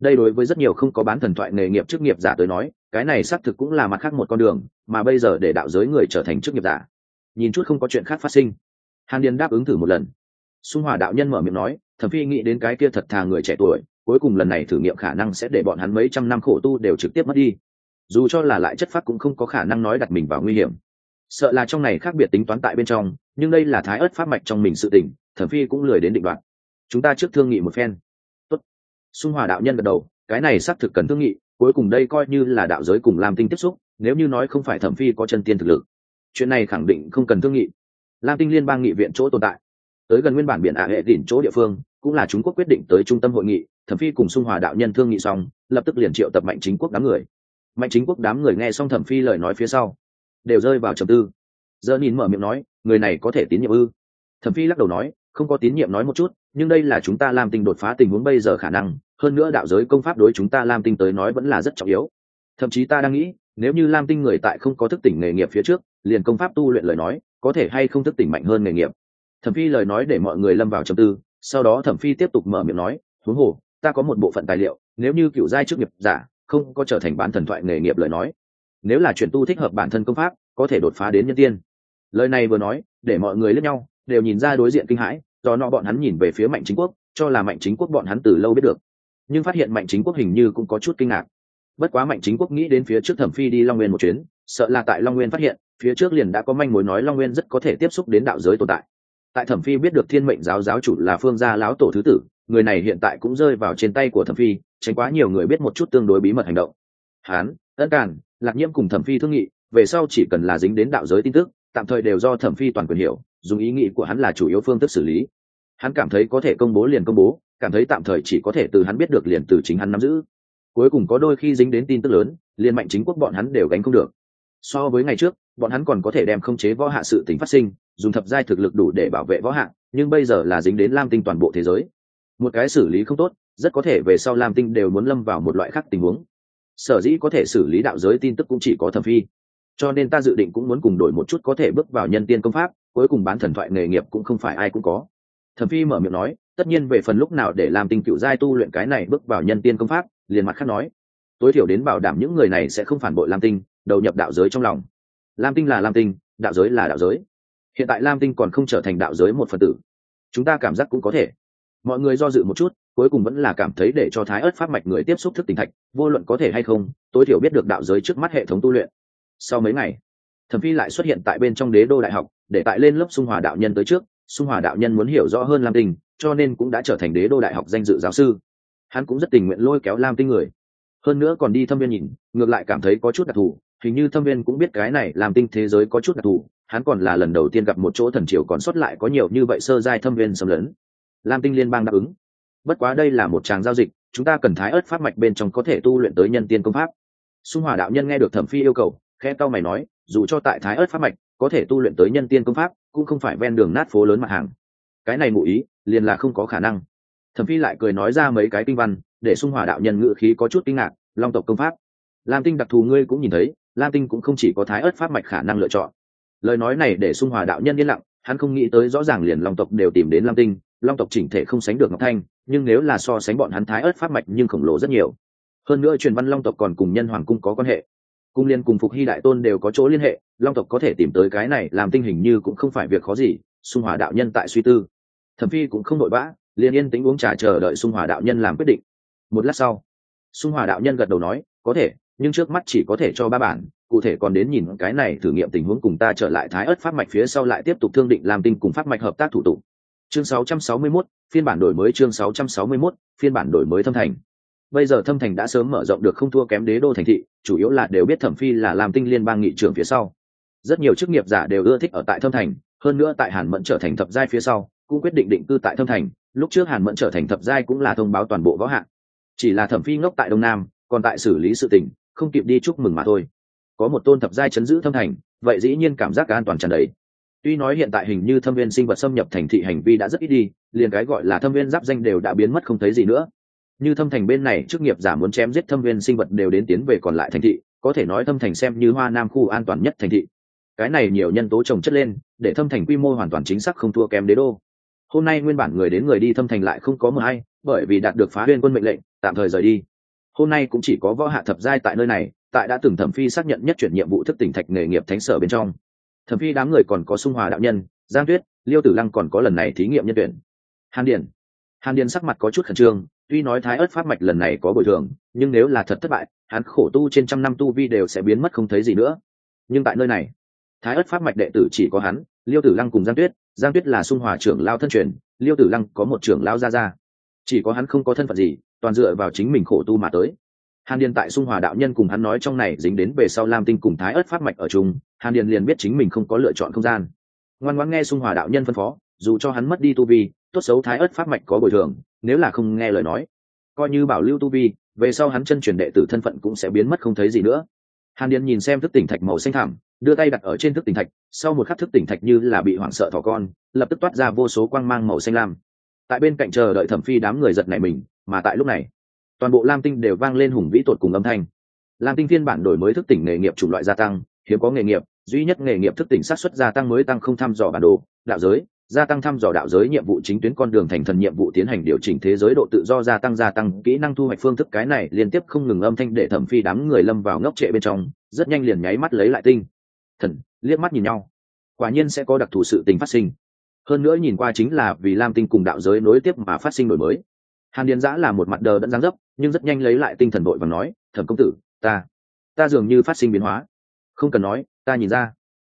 Đây đối với rất nhiều không có bán thần thoại nghề nghiệp chức nghiệp giả tới nói, cái này xác thực cũng là mặt khác một con đường, mà bây giờ để đạo giới người trở thành chức nghiệp giả nhìn chút không có chuyện khác phát sinh. Hàn điền đáp ứng thử một lần. Xung hòa đạo nhân mở miệng nói, thẩm phi nghĩ đến cái kia thật thà người trẻ tuổi, cuối cùng lần này thử nghiệm khả năng sẽ để bọn hắn mấy trăm năm khổ tu đều trực tiếp mất đi. Dù cho là lại chất phát cũng không có khả năng nói đặt mình vào nguy hiểm. Sợ là trong này khác biệt tính toán tại bên trong, nhưng đây là thái ớt pháp mạch trong mình sự tỉnh thẩm phi cũng lười đến định đoạn chúng ta trước thương nghị một phen. Tốt. xung hòa đạo nhân gật đầu, cái này xác thực cần thương nghị, cuối cùng đây coi như là đạo giới cùng làm tinh tiếp xúc, nếu như nói không phải thẩm phi có chân tiên thực lực chuyện này khẳng định không cần thương nghị. Lam tinh liên bang nghị viện chỗ tồn tại. Tới gần nguyên bản biển ả hệ đỉnh chỗ địa phương, cũng là trung quốc quyết định tới trung tâm hội nghị, thẩm phi cùng xung hòa đạo nhân thương nghị xong, lập tức liền triệu tập mạnh chính quốc đám người. Mạnh chính quốc đám người nghe xong thẩm phi lời nói phía sau, đều rơi vào trầm tư. Giờ nhìn mở miệng nói, người này có thể tín nhiệm ư? Thẩm phi lắc đầu nói, không có tín nhiệm nói một chút, nhưng đây là chúng ta làm tinh đột phá tình huống bây giờ khả năng, hơn nữa đạo giới công pháp đối chúng ta làm tinh tới nói vẫn là rất trọng yếu. Thậm chí ta đang nghĩ, nếu như lam tinh người tại không có thức tỉnh nghề nghiệp phía trước liền công pháp tu luyện lời nói, có thể hay không thức tỉnh mạnh hơn nghề nghiệp. Thẩm phi lời nói để mọi người lâm vào trầm tư, sau đó thẩm phi tiếp tục mở miệng nói, huống hồ, ta có một bộ phận tài liệu, nếu như cựu giai trước nghiệp giả, không có trở thành bán thần thoại nghề nghiệp lời nói, nếu là chuyển tu thích hợp bản thân công pháp, có thể đột phá đến nhân tiên. Lời này vừa nói, để mọi người lẫn nhau, đều nhìn ra đối diện kinh hãi, do nọ bọn hắn nhìn về phía mạnh chính quốc, cho là mạnh chính quốc bọn hắn từ lâu biết được. Nhưng phát hiện mạnh chính quốc hình như cũng có chút kinh ngạc. Bất quá mạnh chính quốc nghĩ đến phía trước thẩm phi đi long nguyên một chuyến, sợ là tại long nguyên phát hiện phía trước liền đã có manh mối nói long nguyên rất có thể tiếp xúc đến đạo giới tồn tại. Tại thẩm phi biết được thiên mệnh giáo giáo chủ là phương gia lão tổ thứ tử, người này hiện tại cũng rơi vào trên tay của thẩm phi, tránh quá nhiều người biết một chút tương đối bí mật hành động. Hán, ân càn, lạc nhiễm cùng thẩm phi thương nghị, về sau chỉ cần là dính đến đạo giới tin tức, tạm thời đều do thẩm phi toàn quyền hiểu, dùng ý nghĩ của hắn là chủ yếu phương thức xử lý. Hắn cảm thấy có thể công bố liền công bố, cảm thấy tạm thời chỉ có thể từ hắn biết được liền từ chính hắn nắm giữ. Cuối cùng có đôi khi dính đến tin tức lớn, liền mạnh chính quốc bọn hắn đều gánh không được. So với ngày trước bọn hắn còn có thể đem khống chế võ hạ sự tính phát sinh, dùng thập giai thực lực đủ để bảo vệ võ hạ, nhưng bây giờ là dính đến lam tinh toàn bộ thế giới. Một cái xử lý không tốt, rất có thể về sau lam tinh đều muốn lâm vào một loại khác tình huống. Sở dĩ có thể xử lý đạo giới tin tức cũng chỉ có thẩm phi. Cho nên ta dự định cũng muốn cùng đổi một chút có thể bước vào nhân tiên công pháp, cuối cùng bán thần thoại nghề nghiệp cũng không phải ai cũng có. Thẩm phi mở miệng nói, tất nhiên về phần lúc nào để làm tinh cựu giai tu luyện cái này bước vào nhân tiên công pháp, liền mặt khác nói. Tối thiểu đến bảo đảm những người này sẽ không phản bội lam tinh, đầu nhập đạo giới trong lòng lam tinh là lam tinh, đạo giới là đạo giới. Hiện tại lam tinh còn không trở thành đạo giới một phần tử. Chúng ta cảm giác cũng có thể. Mọi người do dự một chút, cuối cùng vẫn là cảm thấy để cho thái ớt pháp mạch người tiếp xúc thức tỉnh thạch, vô luận có thể hay không, tối thiểu biết được đạo giới trước mắt hệ thống tu luyện. Sau mấy ngày, thẩm phi lại xuất hiện tại bên trong đế đô đại học, để tại lên lớp xung hòa đạo nhân tới trước. Xung hòa đạo nhân muốn hiểu rõ hơn lam tinh, cho nên cũng đã trở thành đế đô đại học danh dự giáo sư. Hắn cũng rất tình nguyện lôi kéo lam tinh người. Hơn nữa còn đi thâm viên nhìn, ngược lại cảm thấy có chút đặc thù hình như thâm viên cũng biết cái này làm tinh thế giới có chút đặc thù, hắn còn là lần đầu tiên gặp một chỗ thần triều còn sót lại có nhiều như vậy sơ giai thâm viên xâm lấn. Lam tinh liên bang đáp ứng. Bất quá đây là một tràng giao dịch, chúng ta cần thái ớt pháp mạch bên trong có thể tu luyện tới nhân tiên công pháp. Xung hòa đạo nhân nghe được thẩm phi yêu cầu khe tao mày nói, dù cho tại thái ớt pháp mạch, có thể tu luyện tới nhân tiên công pháp, cũng không phải ven đường nát phố lớn mặt hàng. Cái này ngụ ý, liền là không có khả năng. Thẩm phi lại cười nói ra mấy cái kinh văn, để xung hòa đạo nhân ngự khí có chút kinh ngạc, long tộc công pháp. Lam tinh đặc thù ngươi cũng nhìn thấy lam tinh cũng không chỉ có thái ớt pháp mạch khả năng lựa chọn. Lời nói này để xung hòa đạo nhân yên lặng, hắn không nghĩ tới rõ ràng liền long tộc đều tìm đến lam tinh, long tộc chỉnh thể không sánh được ngọc thanh, nhưng nếu là so sánh bọn hắn thái ớt pháp mạch nhưng khổng lồ rất nhiều. Hơn nữa truyền văn long tộc còn cùng nhân hoàng cung có quan hệ. Cung liên cùng phục hy đại tôn đều có chỗ liên hệ, long tộc có thể tìm tới cái này làm tinh hình như cũng không phải việc khó gì xung hòa đạo nhân tại suy tư. Thẩm phi cũng không vội vã liền yên tĩnh uống trà chờ đợi xung hòa đạo nhân làm quyết định. Một lát sau xung hòa đạo nhân gật đầu nói, có thể nhưng trước mắt chỉ có thể cho ba bản cụ thể còn đến nhìn cái này thử nghiệm tình huống cùng ta trở lại thái ớt pháp mạch phía sau lại tiếp tục thương định làm tinh cùng pháp mạch hợp tác thủ tục. Chương 661, phiên bản đổi mới chương 661, phiên bản đổi mới thâm thành. Bây giờ thâm thành đã sớm mở rộng được không thua kém đế đô thành thị chủ yếu là đều biết thẩm phi là làm tinh liên bang nghị trưởng phía sau. Rất nhiều chức nghiệp giả đều ưa thích ở tại thâm thành hơn nữa tại hàn mẫn trở thành thập giai phía sau cũng quyết định định cư tại thâm thành lúc trước hàn mẫn trở thành thập giai cũng là thông báo toàn bộ võ hạn chỉ là thẩm phi ngốc tại đông nam còn tại xử lý sự tình không kịp đi chúc mừng mà thôi. Có một tôn thập giai chấn giữ thâm thành, vậy dĩ nhiên cảm giác an toàn tràn đầy. Tuy nói hiện tại hình như thâm viên sinh vật xâm nhập thành thị hành vi đã rất ít đi, liền cái gọi là thâm viên giáp danh đều đã biến mất không thấy gì nữa. Như thâm thành bên này, chức nghiệp giả muốn chém giết thâm viên sinh vật đều đến tiến về còn lại thành thị, có thể nói thâm thành xem như hoa nam khu an toàn nhất thành thị. Cái này nhiều nhân tố trồng chất lên, để thâm thành quy mô hoàn toàn chính xác không thua kém đế đô. Hôm nay nguyên bản người đến người đi thâm thành lại không có mờ hay, bởi vì đạt được phá huyên quân mệnh lệnh, tạm thời rời đi hôm nay cũng chỉ có võ hạ thập giai tại nơi này tại đã từng thẩm phi xác nhận nhất chuyển nhiệm vụ thức tỉnh thạch nghề nghiệp thánh sở bên trong. Thẩm phi đám người còn có sung hòa đạo nhân giang tuyết liêu tử lăng còn có lần này thí nghiệm nhân tuyển. Hàn điển hàn điển sắc mặt có chút khẩn trương tuy nói thái ớt pháp mạch lần này có bồi thường nhưng nếu là thật thất bại hắn khổ tu trên trăm năm tu vi đều sẽ biến mất không thấy gì nữa. Nhưng tại nơi này thái ớt pháp mạch đệ tử chỉ có hắn liêu tử lăng cùng giang tuyết giang tuyết là sung hòa trưởng lao thân truyền liêu tử lăng có một trưởng lao ra ra, chỉ có hắn không có thân phận gì toàn dựa vào chính mình khổ tu mà tới. Hàn điền tại sung hòa đạo nhân cùng hắn nói trong này dính đến về sau lam tinh cùng thái ớt pháp mạch ở chung, hàn điền liền biết chính mình không có lựa chọn không gian. Ngoan ngoãn nghe sung hòa đạo nhân phân phó, dù cho hắn mất đi tu vi, tốt xấu thái ớt pháp mạch có bồi thường, nếu là không nghe lời nói, coi như bảo lưu tu vi, về sau hắn chân truyền đệ tử thân phận cũng sẽ biến mất không thấy gì nữa. Hàn điền nhìn xem thức tỉnh thạch màu xanh thảm đưa tay đặt ở trên thức tỉnh thạch, sau một khắc thức tỉnh thạch như là bị hoảng sợ thỏ con, lập tức toát ra vô số quang mang màu xanh lam. Tại bên cạnh chờ đợi thẩm phi đám người giật nảy mình mà tại lúc này, toàn bộ lam tinh đều vang lên hùng vĩ tột cùng âm thanh. Lam tinh phiên bản đổi mới thức tỉnh nghề nghiệp chủng loại gia tăng, hiếm có nghề nghiệp, duy nhất nghề nghiệp thức tỉnh sát xuất gia tăng mới tăng không thăm dò bản đồ, đạo giới. Gia tăng thăm dò đạo giới nhiệm vụ chính tuyến con đường thành thần nhiệm vụ tiến hành điều chỉnh thế giới độ tự do gia tăng gia tăng kỹ năng thu hoạch phương thức cái này liên tiếp không ngừng âm thanh để thẩm phi đám người lâm vào ngốc trệ bên trong, rất nhanh liền nháy mắt lấy lại tinh thần, liếc mắt nhìn nhau. Quả nhiên sẽ có đặc thù sự tình phát sinh. Hơn nữa nhìn qua chính là vì lam tinh cùng đạo giới nối tiếp mà phát sinh đổi mới hàn điền giã là một mặt đờ đẫn giáng dấp, nhưng rất nhanh lấy lại tinh thần đội và nói, thẩm công tử, ta ta dường như phát sinh biến hóa. Không cần nói, ta nhìn ra.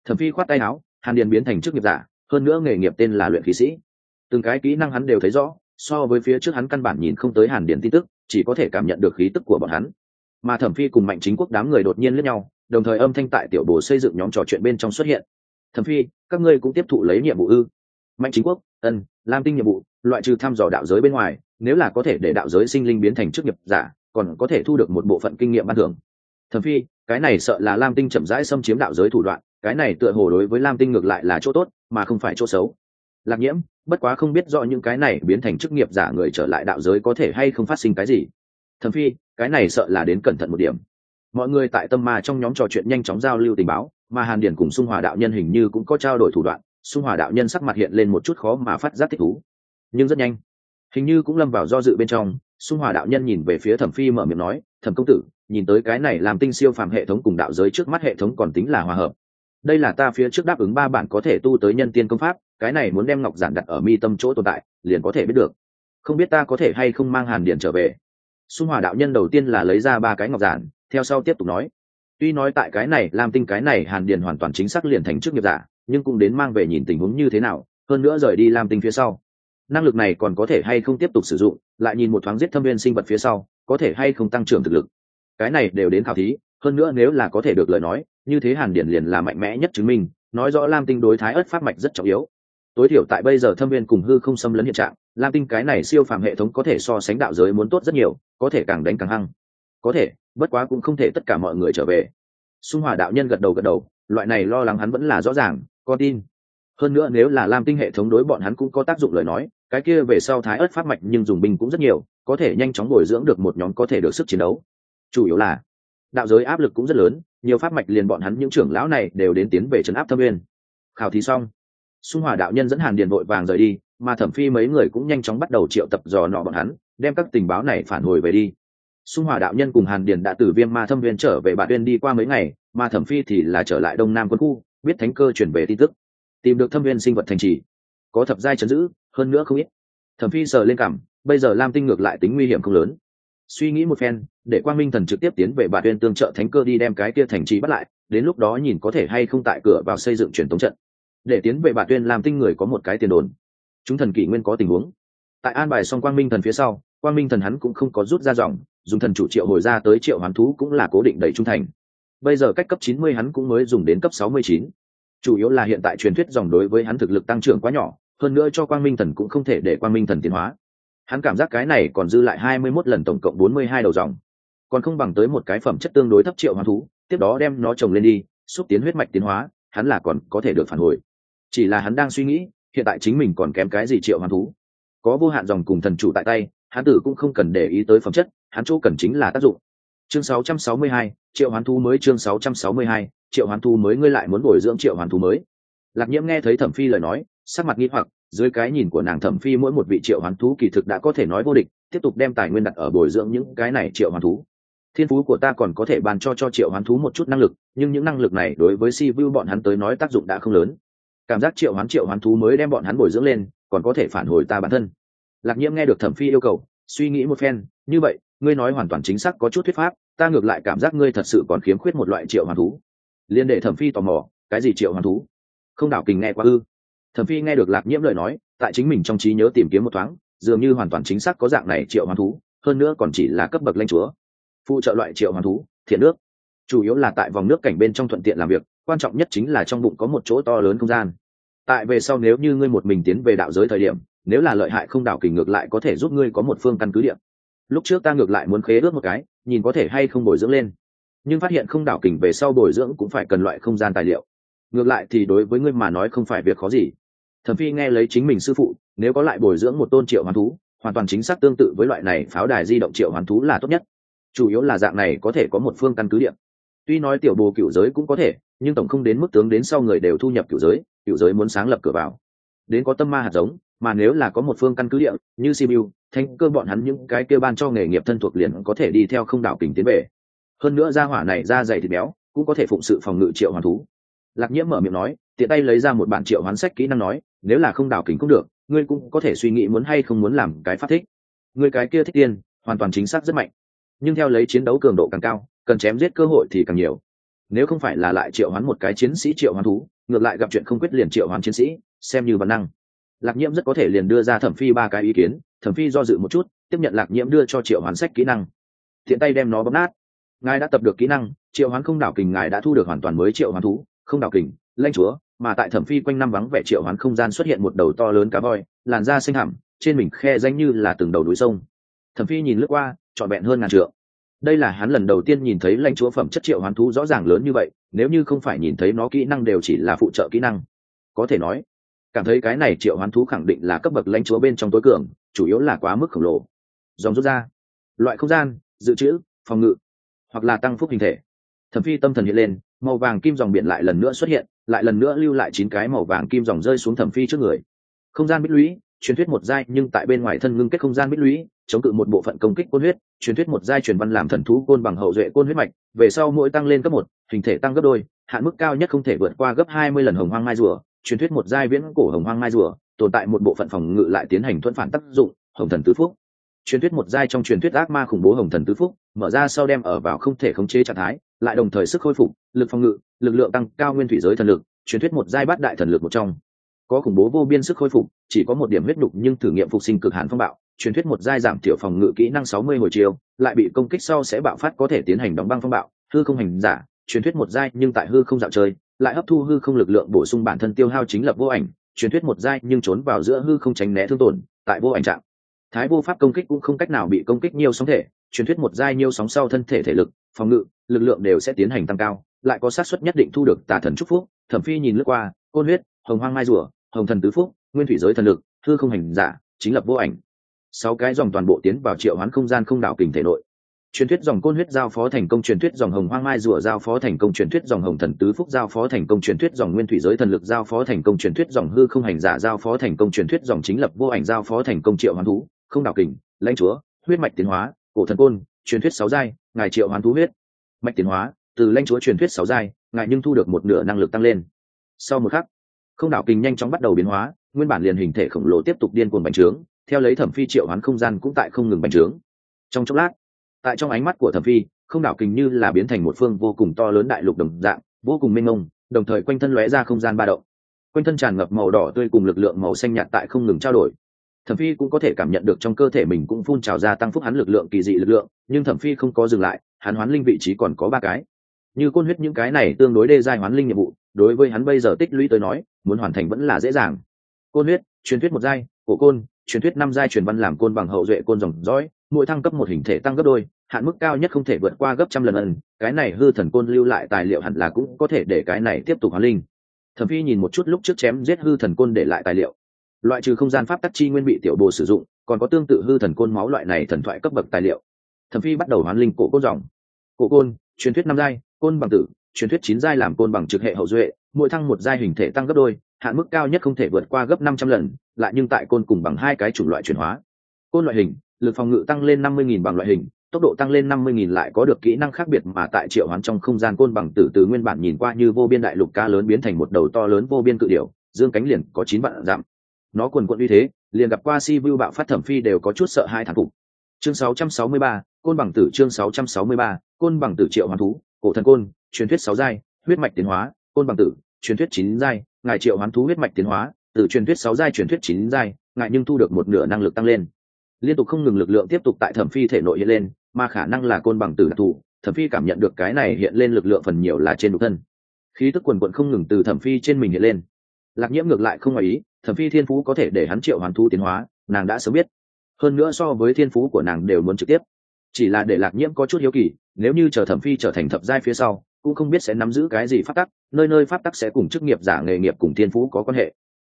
Thẩm phi khoát tay áo, hàn điền biến thành chức nghiệp giả, hơn nữa nghề nghiệp tên là luyện khí sĩ. Từng cái kỹ năng hắn đều thấy rõ, so với phía trước hắn căn bản nhìn không tới hàn Điền tin tức, chỉ có thể cảm nhận được khí tức của bọn hắn. Mà thẩm phi cùng mạnh chính quốc đám người đột nhiên lẫn nhau, đồng thời âm thanh tại tiểu bồ xây dựng nhóm trò chuyện bên trong xuất hiện. Thẩm phi, các ngươi cũng tiếp thụ lấy nhiệm vụ ư? Mạnh chính quốc, ân, lam tinh nhiệm vụ, loại trừ thăm dò đạo giới bên ngoài, nếu là có thể để đạo giới sinh linh biến thành chức nghiệp giả, còn có thể thu được một bộ phận kinh nghiệm ban thưởng. Thẩm phi, cái này sợ là lam tinh chậm rãi xâm chiếm đạo giới thủ đoạn, cái này tựa hồ đối với lam tinh ngược lại là chỗ tốt, mà không phải chỗ xấu. Lạc nhiễm, bất quá không biết rõ những cái này biến thành chức nghiệp giả người trở lại đạo giới có thể hay không phát sinh cái gì. Thẩm phi, cái này sợ là đến cẩn thận một điểm. Mọi người tại tâm ma trong nhóm trò chuyện nhanh chóng giao lưu tình báo, mà hàn điển cùng xung hòa đạo nhân hình như cũng có trao đổi thủ đoạn xung hòa đạo nhân sắc mặt hiện lên một chút khó mà phát giác thích thú. Nhưng rất nhanh, hình như cũng lâm vào do dự bên trong, xung hòa đạo nhân nhìn về phía thẩm phi mở miệng nói, thẩm công tử, nhìn tới cái này làm tinh siêu phàm hệ thống cùng đạo giới trước mắt hệ thống còn tính là hòa hợp. Đây là ta phía trước đáp ứng ba bản có thể tu tới nhân tiên công pháp, cái này muốn đem ngọc giản đặt ở mi tâm chỗ tồn tại, liền có thể biết được. Không biết ta có thể hay không mang hàn điện trở về. Xung hòa đạo nhân đầu tiên là lấy ra ba cái ngọc giản, theo sau tiếp tục nói, tuy nói tại cái này, làm tinh cái này, hàn điện hoàn toàn chính xác liền thành trước nghiệp giả nhưng cũng đến mang về nhìn tình huống như thế nào, hơn nữa rời đi làm tinh phía sau. Năng lực này còn có thể hay không tiếp tục sử dụng, lại nhìn một thoáng giết thâm viên sinh vật phía sau, có thể hay không tăng trưởng thực lực. Cái này đều đến khảo thí, hơn nữa nếu là có thể được lời nói, như thế hàn điển liền là mạnh mẽ nhất chứng minh, nói rõ lam tinh đối thái ớt pháp mạch rất trọng yếu. Tối thiểu tại bây giờ thâm viên cùng hư không xâm lấn hiện trạng, lam tinh cái này siêu phàm hệ thống có thể so sánh đạo giới muốn tốt rất nhiều, có thể càng đánh càng hăng. Có thể, bất quá cũng không thể tất cả mọi người trở về. Xung hòa đạo nhân gật đầu gật đầu loại này lo lắng hắn vẫn là rõ ràng có tin. Hơn nữa nếu là lam tinh hệ thống đối bọn hắn cũng có tác dụng lời nói, cái kia về sau thái ớt pháp mạch nhưng dùng binh cũng rất nhiều, có thể nhanh chóng bồi dưỡng được một nhóm có thể được sức chiến đấu. Chủ yếu là, đạo giới áp lực cũng rất lớn, nhiều pháp mạch liền bọn hắn những trưởng lão này đều đến tiến về trấn áp thâm uyên. Khảo thí xong, xung hòa đạo nhân dẫn hàn điền vội vàng rời đi, mà thẩm phi mấy người cũng nhanh chóng bắt đầu triệu tập dò nọ bọn hắn, đem các tình báo này phản hồi về đi xung hòa đạo nhân cùng hàn điền đã từ viêm ma thâm viên trở về bạn viên đi qua mấy ngày mà thẩm phi thì là trở lại đông nam quân khu, biết thánh cơ chuyển về tin tức, tìm được thâm viên sinh vật thành trì. Có thập giai chấn giữ, hơn nữa không ít. Thẩm phi sờ lên cảm, bây giờ lam tinh ngược lại tính nguy hiểm không lớn. Suy nghĩ một phen, để quang minh thần trực tiếp tiến về bà viên tương trợ thánh cơ đi đem cái kia thành trì bắt lại, đến lúc đó nhìn có thể hay không tại cửa vào xây dựng truyền thống trận. Để tiến về bà tuyên làm tinh người có một cái tiền đồn. Chúng thần kỷ nguyên có tình huống. Tại an bài xong quang minh thần phía sau quang minh thần hắn cũng không có rút ra dòng, dùng thần chủ triệu hồi ra tới triệu hoán thú cũng là cố định đầy trung thành. Bây giờ cách cấp chín mươi hắn cũng mới dùng đến cấp sáu mươi chín. Chủ yếu là hiện tại truyền thuyết dòng đối với hắn thực lực tăng trưởng quá nhỏ, hơn nữa cho quang minh thần cũng không thể để quang minh thần tiến hóa. Hắn cảm giác cái này còn dư lại hai mươi mốt lần tổng cộng bốn mươi hai đầu dòng. Còn không bằng tới một cái phẩm chất tương đối thấp triệu hoán thú, tiếp đó đem nó trồng lên đi, xúc tiến huyết mạch tiến hóa, hắn là còn có thể được phản hồi. Chỉ là hắn đang suy nghĩ, hiện tại chính mình còn kém cái gì triệu hoán thú. Có vô hạn dòng cùng thần chủ tại tay hắn tử cũng không cần để ý tới phẩm chất hắn chỗ cần chính là tác dụng. Chương 662, triệu hoán thú mới chương 662, triệu hoán thú mới ngươi lại muốn bồi dưỡng triệu hoán thú mới. Lạc nhiễm nghe thấy thẩm phi lời nói sắc mặt nghi hoặc dưới cái nhìn của nàng thẩm phi mỗi một vị triệu hoán thú kỳ thực đã có thể nói vô địch tiếp tục đem tài nguyên đặt ở bồi dưỡng những cái này triệu hoán thú thiên phú của ta còn có thể bàn cho cho triệu hoán thú một chút năng lực nhưng những năng lực này đối với si vu bọn hắn tới nói tác dụng đã không lớn. Cảm giác triệu hoán triệu hoán thú mới đem bọn hắn bồi dưỡng lên còn có thể phản hồi ta bản thân lạc nhiễm nghe được thẩm phi yêu cầu, suy nghĩ một phen, như vậy, ngươi nói hoàn toàn chính xác có chút thuyết pháp, ta ngược lại cảm giác ngươi thật sự còn khiếm khuyết một loại triệu hoàn thú. Liên đệ thẩm phi tò mò, cái gì triệu hoàn thú? Không đảo kình nghe quá ư. Thẩm phi nghe được lạc nhiễm lời nói, tại chính mình trong trí nhớ tìm kiếm một thoáng, dường như hoàn toàn chính xác có dạng này triệu hoàn thú, hơn nữa còn chỉ là cấp bậc lanh chúa. Phụ trợ loại triệu hoàn thú, thiện nước. Chủ yếu là tại vòng nước cảnh bên trong thuận tiện làm việc, quan trọng nhất chính là trong bụng có một chỗ to lớn không gian. Tại về sau nếu như ngươi một mình tiến về đạo giới thời điểm nếu là lợi hại không đảo kình ngược lại có thể giúp ngươi có một phương căn cứ địa. lúc trước ta ngược lại muốn khế ước một cái, nhìn có thể hay không bồi dưỡng lên. Nhưng phát hiện không đảo kình về sau bồi dưỡng cũng phải cần loại không gian tài liệu. Ngược lại thì đối với ngươi mà nói không phải việc khó gì. Thẩm phi nghe lấy chính mình sư phụ, nếu có lại bồi dưỡng một tôn triệu hoàn thú, hoàn toàn chính xác tương tự với loại này pháo đài di động triệu hoàn thú là tốt nhất. Chủ yếu là dạng này có thể có một phương căn cứ điểm tuy nói tiểu bồ cựu giới cũng có thể, nhưng tổng không đến mức tướng đến sau người đều thu nhập cựu giới cựu giới muốn sáng lập cửa vào đến có tâm ma hạt giống, mà nếu là có một phương căn cứ địa, như simu thanh cơ bọn hắn những cái kêu ban cho nghề nghiệp thân thuộc liền có thể đi theo không đảo kình tiến về. Hơn nữa ra hỏa này ra dày thịt béo, cũng có thể phụng sự phòng ngự triệu hoàn thú. Lạc nhiễm mở miệng nói, tiện tay lấy ra một bản triệu hoán sách kỹ năng nói, nếu là không đảo kình cũng được, ngươi cũng có thể suy nghĩ muốn hay không muốn làm cái phát thích. Ngươi cái kia thích tiên, hoàn toàn chính xác rất mạnh. Nhưng theo lấy chiến đấu cường độ càng cao, cần chém giết cơ hội thì càng nhiều. Nếu không phải là lại triệu hoán một cái chiến sĩ triệu hoán thú ngược lại gặp chuyện không quyết liền triệu hoán chiến sĩ, xem như văn năng. Lạc nhiễm rất có thể liền đưa ra thẩm phi ba cái ý kiến, thẩm phi do dự một chút, tiếp nhận lạc nhiễm đưa cho triệu hoán sách kỹ năng. Thiện tay đem nó bóp nát. Ngài đã tập được kỹ năng, triệu hoán không đảo kình ngài đã thu được hoàn toàn mới triệu hoán thú, không đảo kình, lanh chúa, mà tại thẩm phi quanh năm vắng vẻ triệu hoán không gian xuất hiện một đầu to lớn cá voi, làn da xanh hẳm trên mình khe danh như là từng đầu núi sông. Thẩm phi nhìn lướt qua, trọn vẹn hơn ngàn trượng. Đây là hắn lần đầu tiên nhìn thấy lãnh chúa phẩm chất triệu hoán thú rõ ràng lớn như vậy nếu như không phải nhìn thấy nó kỹ năng đều chỉ là phụ trợ kỹ năng. Có thể nói, cảm thấy cái này triệu hoán thú khẳng định là cấp bậc lãnh chúa bên trong tối cường, chủ yếu là quá mức khổng lồ. Dòng rút ra, loại không gian, dự trữ, phòng ngự, hoặc là tăng phúc hình thể. Thẩm phi tâm thần hiện lên, màu vàng kim dòng biển lại lần nữa xuất hiện, lại lần nữa lưu lại chín cái màu vàng kim dòng rơi xuống thẩm phi trước người. Không gian bích lũy, truyền thuyết một giai nhưng tại bên ngoài thân ngưng kết không gian bích lũy, chống cự một bộ phận công kích côn huyết, truyền thuyết một giai truyền văn làm thần thú côn bằng hậu duệ côn huyết mạch, về sau mỗi tăng lên cấp một hình thể tăng gấp đôi, hạn mức cao nhất không thể vượt qua gấp hai mươi lần hồng hoang mai rùa, truyền thuyết một giai viễn cổ hồng hoang mai rùa, tồn tại một bộ phận phòng ngự lại tiến hành thuận phản tác dụng, hồng thần tứ phúc. Truyền thuyết một giai trong truyền thuyết ác ma khủng bố hồng thần tứ phúc, mở ra sau đem ở vào không thể khống chế trạng thái, lại đồng thời sức khôi phục, lực phòng ngự, lực lượng tăng cao nguyên thủy giới thần lực, truyền thuyết một giai bát đại thần lực một trong. Có khủng bố vô biên sức khôi phục, chỉ có một điểm huyết đục nhưng thử nghiệm phục sinh cực hạn phong bạo, truyền thuyết một giai giảm thiểu phòng ngự kỹ năng sáu mươi hồi chiều, lại bị công kích sau sẽ bạo phát có thể tiến hành đóng băng phong bạo, hư không hành giả truyền thuyết một giai nhưng tại hư không dạo chơi, lại hấp thu hư không lực lượng bổ sung bản thân tiêu hao chính lập vô ảnh, truyền thuyết một giai nhưng trốn vào giữa hư không tránh né thương tổn, tại vô ảnh trạng. Thái vô pháp công kích cũng không cách nào bị công kích nhiều sóng thể, truyền thuyết một giai nhiều sóng sau thân thể thể lực, phòng ngự, lực lượng đều sẽ tiến hành tăng cao, lại có xác suất nhất định thu được tà thần trúc phúc, thẩm phi nhìn lướt qua, côn huyết, hồng hoang mai rùa, hồng thần tứ phúc, nguyên thủy giới thần lực, hư không hành giả, chính lập vô ảnh. Sáu cái dòng toàn bộ tiến vào triệu hoán không gian không đảo kình thể nội truyền thuyết dòng côn huyết giao phó thành công, truyền thuyết dòng hồng hoang mai rùa giao phó thành công, truyền thuyết dòng hồng thần tứ phúc giao phó thành công, truyền thuyết dòng nguyên thủy giới thần lực giao phó thành công, truyền thuyết dòng hư không hành giả giao phó thành công, truyền thuyết dòng chính lập vô ảnh giao phó thành công, triệu hoán thú, không đảo kình, lãnh chúa, huyết mạch tiến hóa, cổ thần côn, truyền thuyết sáu giai, ngài triệu hoán thú huyết, mạch tiến hóa, từ lãnh chúa truyền thuyết sáu giai, ngài nhưng thu được một nửa năng lực tăng lên. Sau một khắc, không đảo kình nhanh chóng bắt đầu biến hóa, nguyên bản liền hình thể khổng lồ tiếp tục điên cuồng bành trướng, theo lấy thẩm phi triệu hoán không gian cũng tại không ngừng bành trướng. Trong chốc lát tại trong ánh mắt của thẩm phi, không đảo kình như là biến thành một phương vô cùng to lớn đại lục đồng dạng, vô cùng mênh mông, đồng thời quanh thân lóe ra không gian ba động. Quanh thân tràn ngập màu đỏ tươi cùng lực lượng màu xanh nhạt tại không ngừng trao đổi. Thẩm phi cũng có thể cảm nhận được trong cơ thể mình cũng phun trào ra tăng phúc hắn lực lượng, kỳ dị lực lượng, nhưng thẩm phi không có dừng lại, hắn hoán linh vị trí còn có ba cái. Như côn huyết những cái này tương đối đê giai hoán linh nhiệm vụ, đối với hắn bây giờ tích lũy tới nói, muốn hoàn thành vẫn là dễ dàng. Côn huyết, truyền thuyết một giai, cổ côn, truyền thuyết năm giai truyền văn làm côn bằng hậu duệ côn dòng dõi mỗi thăng cấp một hình thể tăng gấp đôi, hạn mức cao nhất không thể vượt qua gấp trăm lần ân cái này hư thần côn lưu lại tài liệu hẳn là cũng có thể để cái này tiếp tục hoàn linh. Thẩm phi nhìn một chút lúc trước chém giết hư thần côn để lại tài liệu. Loại trừ không gian pháp tắc chi nguyên bị tiểu bồ sử dụng, còn có tương tự hư thần côn máu loại này thần thoại cấp bậc tài liệu. Thẩm phi bắt đầu hoán linh cổ côn dòng. Cổ côn, truyền thuyết năm giai, côn bằng tử, truyền thuyết chín giai làm côn bằng trực hệ hậu duệ, mỗi thăng một giai hình thể tăng gấp đôi, hạn mức cao nhất không thể vượt qua gấp năm trăm lần, lại nhưng tại côn cùng bằng hai cái chủng loại chuyển hóa. Côn loại hình lực phòng ngự tăng lên năm mươi nghìn bằng loại hình tốc độ tăng lên năm mươi nghìn lại có được kỹ năng khác biệt mà tại triệu hoán trong không gian côn bằng tử từ nguyên bản nhìn qua như vô biên đại lục ca lớn biến thành một đầu to lớn vô biên cự điểu dương cánh liền có chín vạn giảm nó quần quận uy thế liền gặp qua si vu bạo phát thẩm phi đều có chút sợ hai thằng phục. Chương 663, côn bằng tử chương 663, côn bằng tử triệu hoán thú cổ thần côn truyền thuyết sáu giai huyết mạch tiến hóa côn bằng tử truyền thuyết chín giai ngài triệu hoán thú huyết mạch tiến hóa từ truyền thuyết sáu giai truyền thuyết chín giai ngài nhưng thu được một nửa năng lực tăng lên liên tục không ngừng lực lượng tiếp tục tại thẩm phi thể nội hiện lên, mà khả năng là côn bằng tử đặc thù, thẩm phi cảm nhận được cái này hiện lên lực lượng phần nhiều là trên đục thân. Khí tức quần quận không ngừng từ thẩm phi trên mình hiện lên. Lạc nhiễm ngược lại không ngoài ý, thẩm phi thiên phú có thể để hắn triệu hoàn thu tiến hóa, nàng đã sớm biết. Hơn nữa so với thiên phú của nàng đều muốn trực tiếp. Chỉ là để lạc nhiễm có chút hiếu kỳ, nếu như chờ thẩm phi trở thành thập giai phía sau, cũng không biết sẽ nắm giữ cái gì pháp tắc, nơi nơi pháp tắc sẽ cùng chức nghiệp giả nghề nghiệp cùng thiên phú có quan hệ.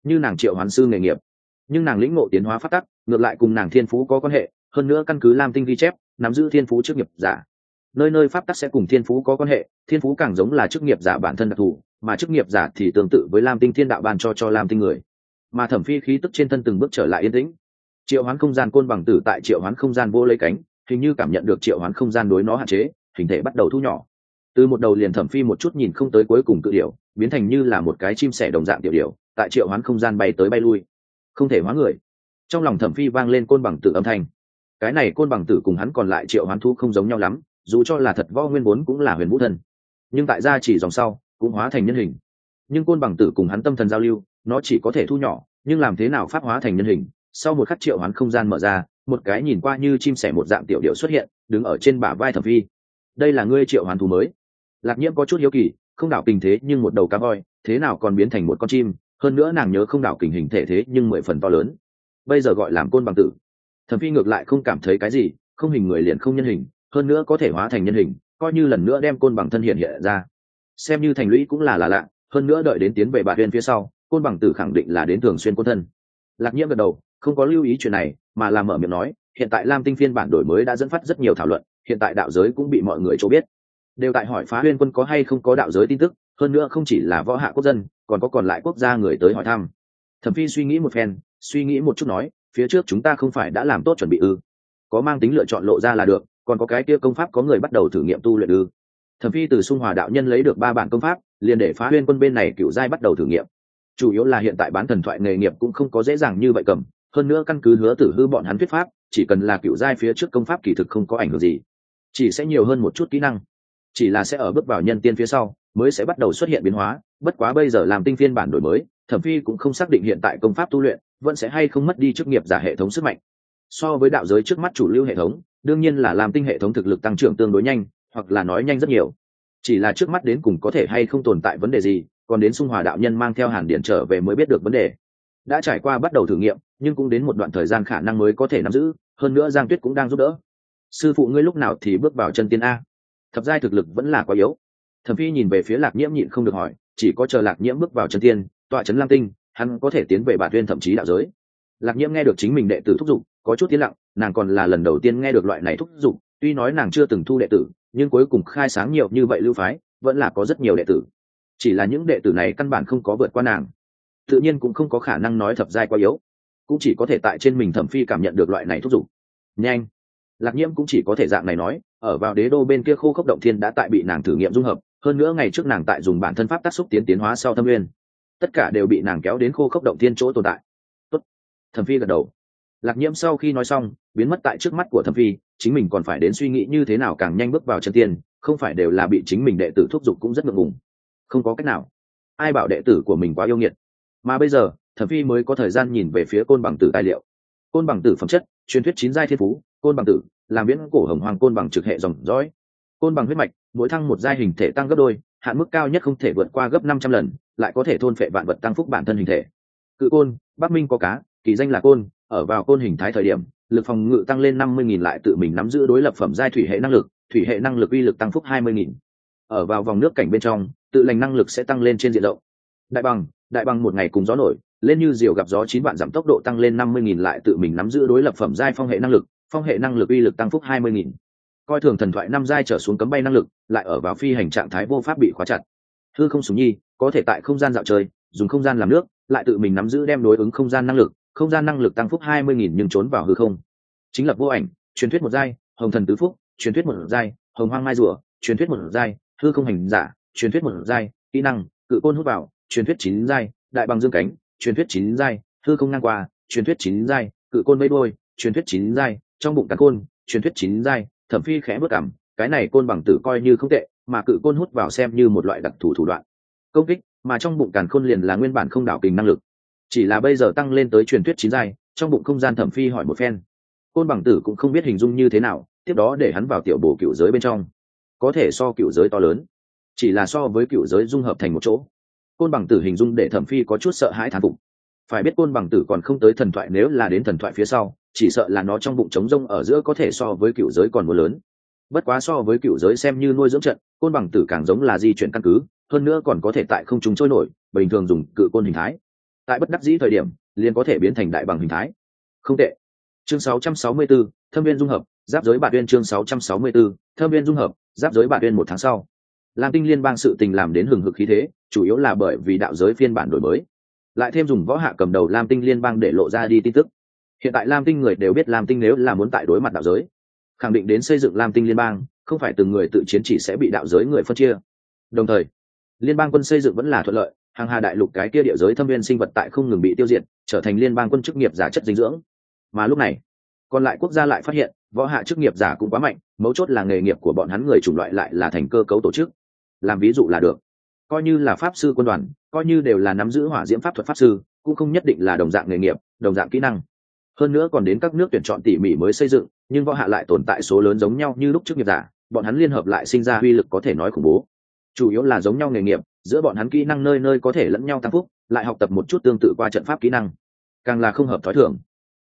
Như nàng triệu hoàn sư nghề nghiệp nhưng nàng lĩnh ngộ tiến hóa pháp tắc, ngược lại cùng nàng thiên phú có quan hệ, hơn nữa căn cứ lam tinh ghi chép, nắm giữ thiên phú chức nghiệp giả. Nơi nơi pháp tắc sẽ cùng thiên phú có quan hệ, thiên phú càng giống là chức nghiệp giả bản thân đặc thù, mà chức nghiệp giả thì tương tự với lam tinh thiên đạo ban cho cho lam tinh người. Mà thẩm phi khí tức trên thân từng bước trở lại yên tĩnh. Triệu hoán không gian côn bằng tử tại triệu hoán không gian vô lấy cánh, hình như cảm nhận được triệu hoán không gian đối nó hạn chế, hình thể bắt đầu thu nhỏ. Từ một đầu liền thẩm phi một chút nhìn không tới cuối cùng cự điểu, biến thành như là một cái chim sẻ đồng dạng tiểu điểu, tại triệu hoán không gian bay tới bay lui không thể hóa người. Trong lòng thẩm phi vang lên côn bằng tử âm thanh. Cái này côn bằng tử cùng hắn còn lại triệu hoán thu không giống nhau lắm, dù cho là thật võ nguyên vốn cũng là huyền vũ thân nhưng tại gia chỉ dòng sau, cũng hóa thành nhân hình. Nhưng côn bằng tử cùng hắn tâm thần giao lưu, nó chỉ có thể thu nhỏ, nhưng làm thế nào pháp hóa thành nhân hình? Sau một khắc triệu hoán không gian mở ra, một cái nhìn qua như chim sẻ một dạng tiểu điệu xuất hiện, đứng ở trên bả vai thẩm phi. Đây là ngươi, triệu hoán thú mới. Lạc nhiễm có chút hiếu kỳ, không đảo tình thế nhưng một đầu cá voi, thế nào còn biến thành một con chim? Hơn nữa nàng nhớ không đảo kình hình thể thế nhưng mười phần to lớn. Bây giờ gọi làm côn bằng tử. Thẩm phi ngược lại không cảm thấy cái gì, không hình người liền không nhân hình, hơn nữa có thể hóa thành nhân hình, coi như lần nữa đem côn bằng thân hiện hiện ra. Xem như thành lũy cũng là là lạ, hơn nữa đợi đến tiến về bà huyên phía sau, côn bằng tử khẳng định là đến thường xuyên quân thân. Lạc nhiễm gật đầu, không có lưu ý chuyện này, mà làm mở miệng nói, hiện tại lam tinh phiên bản đổi mới đã dẫn phát rất nhiều thảo luận, hiện tại đạo giới cũng bị mọi người cho biết. Đều tại hỏi phá huyên quân có hay không có đạo giới tin tức hơn nữa không chỉ là võ hạ quốc dân, còn có còn lại quốc gia người tới hỏi thăm. Thẩm phi suy nghĩ một phen, suy nghĩ một chút nói, phía trước chúng ta không phải đã làm tốt chuẩn bị ư? Có mang tính lựa chọn lộ ra là được, còn có cái kia công pháp có người bắt đầu thử nghiệm tu luyện ư? Thẩm phi từ xung hòa đạo nhân lấy được ba bản công pháp, liền để phá huyên quân bên này cựu giai bắt đầu thử nghiệm. Chủ yếu là hiện tại bán thần thoại nghề nghiệp cũng không có dễ dàng như vậy cầm, hơn nữa căn cứ hứa tử hư bọn hắn thuyết pháp, chỉ cần là cựu giai phía trước công pháp kỳ thực không có ảnh hưởng gì. Chỉ sẽ nhiều hơn một chút kỹ năng, chỉ là sẽ ở bước vào nhân tiên phía sau mới sẽ bắt đầu xuất hiện biến hóa. Bất quá bây giờ làm tinh phiên bản đổi mới, thẩm phi cũng không xác định hiện tại công pháp tu luyện vẫn sẽ hay không mất đi chức nghiệp giả hệ thống sức mạnh. So với đạo giới trước mắt chủ lưu hệ thống, đương nhiên là làm tinh hệ thống thực lực tăng trưởng tương đối nhanh, hoặc là nói nhanh rất nhiều. Chỉ là trước mắt đến cùng có thể hay không tồn tại vấn đề gì, còn đến xung hòa đạo nhân mang theo hàn điện trở về mới biết được vấn đề. Đã trải qua bắt đầu thử nghiệm, nhưng cũng đến một đoạn thời gian khả năng mới có thể nắm giữ, hơn nữa giang tuyết cũng đang giúp đỡ. Sư phụ ngươi lúc nào thì bước vào chân tiên a? Thập giai thực lực vẫn là quá yếu thẩm phi nhìn về phía lạc nhiễm nhịn không được hỏi, chỉ có chờ lạc nhiễm bước vào chân tiên, tọa trấn lam tinh, hắn có thể tiến về bản tuyên thậm chí đạo giới. Lạc nhiễm nghe được chính mình đệ tử thúc giục, có chút tiến lặng, nàng còn là lần đầu tiên nghe được loại này thúc giục, tuy nói nàng chưa từng thu đệ tử, nhưng cuối cùng khai sáng nhiều như vậy lưu phái, vẫn là có rất nhiều đệ tử. Chỉ là những đệ tử này căn bản không có vượt qua nàng. Tự nhiên cũng không có khả năng nói thập giai quá yếu, cũng chỉ có thể tại trên mình thẩm phi cảm nhận được loại này thúc giục. Nhanh! Lạc nhiễm cũng chỉ có thể dạng này nói, ở vào đế đô bên kia khô khốc động thiên đã tại bị nàng thử nghiệm dung hợp hơn nữa ngày trước nàng tại dùng bản thân pháp tác xúc tiến tiến hóa sau thâm nguyên. Tất cả đều bị nàng kéo đến khô khốc động thiên chỗ tồn tại. Tốt. thẩm phi gật đầu. Lạc nhiễm sau khi nói xong, biến mất tại trước mắt của thẩm phi, chính mình còn phải đến suy nghĩ như thế nào càng nhanh bước vào chân tiên, không phải đều là bị chính mình đệ tử thúc giục cũng rất ngượng ngùng. Không có cách nào. Ai bảo đệ tử của mình quá yêu nghiệt. Mà bây giờ, thẩm phi mới có thời gian nhìn về phía côn bằng tử tài liệu. Côn bằng tử phẩm chất, truyền thuyết chín giai thiên phú, côn bằng tử, làm viễn cổ hồng hoàng côn bằng trực hệ dòng dõi côn bằng huyết mạch, mỗi thăng một giai hình thể tăng gấp đôi, hạn mức cao nhất không thể vượt qua gấp năm trăm lần, lại có thể thôn phệ vạn vật tăng phúc bản thân hình thể. Cự côn, bắc minh có cá, kỳ danh là côn, ở vào côn hình thái thời điểm, lực phòng ngự tăng lên năm mươi nghìn lại tự mình nắm giữ đối lập phẩm giai thủy hệ năng lực, thủy hệ năng lực uy lực tăng phúc hai mươi nghìn. Ở vào vòng nước cảnh bên trong, tự lành năng lực sẽ tăng lên trên diện rộng. Đại bằng đại bằng một ngày cùng gió nổi, lên như diều gặp gió chín vạn giảm tốc độ tăng lên năm mươi nghìn lại tự mình nắm giữ đối lập phẩm giai phong hệ năng lực, phong hệ năng lực uy lực tăng phúc hai mươi nghìn coi thường thần thoại năm giai trở xuống cấm bay năng lực, lại ở vào phi hành trạng thái vô pháp bị khóa chặt. Hư không súng nhi, có thể tại không gian dạo chơi, dùng không gian làm nước, lại tự mình nắm giữ đem đối ứng không gian năng lực, không gian năng lực tăng phúc hai mươi nghìn nhưng trốn vào hư không. Chính lập vô ảnh, truyền thuyết một giai, hồng thần tứ phúc, truyền thuyết một giai, hồng hoang mai rùa, truyền thuyết một giai, hư không hành giả, truyền thuyết một giai, kỹ năng, cự côn hút vào, truyền thuyết chín giai, đại bằng dương cánh, truyền thuyết chín giai, hư không ngang qua, truyền thuyết chín giai, cự côn vây đôi truyền thuyết chín giai, trong bụng cả côn, truyền thuyết chín giai thẩm phi khẽ bước cảm, cái này côn bằng tử coi như không tệ, mà cự côn hút vào xem như một loại đặc thù thủ đoạn. Công kích, mà trong bụng càn khôn liền là nguyên bản không đảo kình năng lực. Chỉ là bây giờ tăng lên tới truyền thuyết chín giai, trong bụng không gian thẩm phi hỏi một phen. Côn bằng tử cũng không biết hình dung như thế nào, tiếp đó để hắn vào tiểu bổ cựu giới bên trong. Có thể so cựu giới to lớn, chỉ là so với cựu giới dung hợp thành một chỗ. Côn bằng tử hình dung để thẩm phi có chút sợ hãi thán phục. Phải biết côn bằng tử còn không tới thần thoại, nếu là đến thần thoại phía sau chỉ sợ là nó trong bụng trống rông ở giữa có thể so với cựu giới còn mưa lớn. Bất quá so với cựu giới xem như nuôi dưỡng trận côn bằng tử càng giống là di chuyển căn cứ hơn nữa còn có thể tại không chúng trôi nổi bình thường dùng cự côn hình thái. Tại bất đắc dĩ thời điểm liền có thể biến thành đại bằng hình thái. Không tệ. Chương 664, thâm viên dung hợp giáp giới bản viên chương 664, thâm viên dung hợp giáp giới bản viên một tháng sau. Lam tinh liên bang sự tình làm đến hừng hực khí thế chủ yếu là bởi vì đạo giới phiên bản đổi mới. Lại thêm dùng võ hạ cầm đầu lam tinh liên bang để lộ ra đi tin tức hiện tại lam tinh người đều biết lam tinh nếu là muốn tại đối mặt đạo giới, khẳng định đến xây dựng lam tinh liên bang, không phải từng người tự chiến chỉ sẽ bị đạo giới người phân chia. Đồng thời, liên bang quân xây dựng vẫn là thuận lợi, hàng hà đại lục cái kia địa giới thâm viên sinh vật tại không ngừng bị tiêu diệt, trở thành liên bang quân chức nghiệp giả chất dinh dưỡng. Mà lúc này, còn lại quốc gia lại phát hiện, võ hạ chức nghiệp giả cũng quá mạnh, mấu chốt là nghề nghiệp của bọn hắn người chủng loại lại là thành cơ cấu tổ chức. Làm ví dụ là được. Coi như là pháp sư quân đoàn, coi như đều là nắm giữ hỏa diễm pháp thuật pháp sư, cũng không nhất định là đồng dạng nghề nghiệp, đồng dạng kỹ năng hơn nữa còn đến các nước tuyển chọn tỉ mỉ mới xây dựng, nhưng võ hạ lại tồn tại số lớn giống nhau như lúc trước nghiệp giả, bọn hắn liên hợp lại sinh ra uy lực có thể nói khủng bố. Chủ yếu là giống nhau nghề nghiệp, giữa bọn hắn kỹ năng nơi nơi có thể lẫn nhau tăng phúc, lại học tập một chút tương tự qua trận pháp kỹ năng. Càng là không hợp thói thường.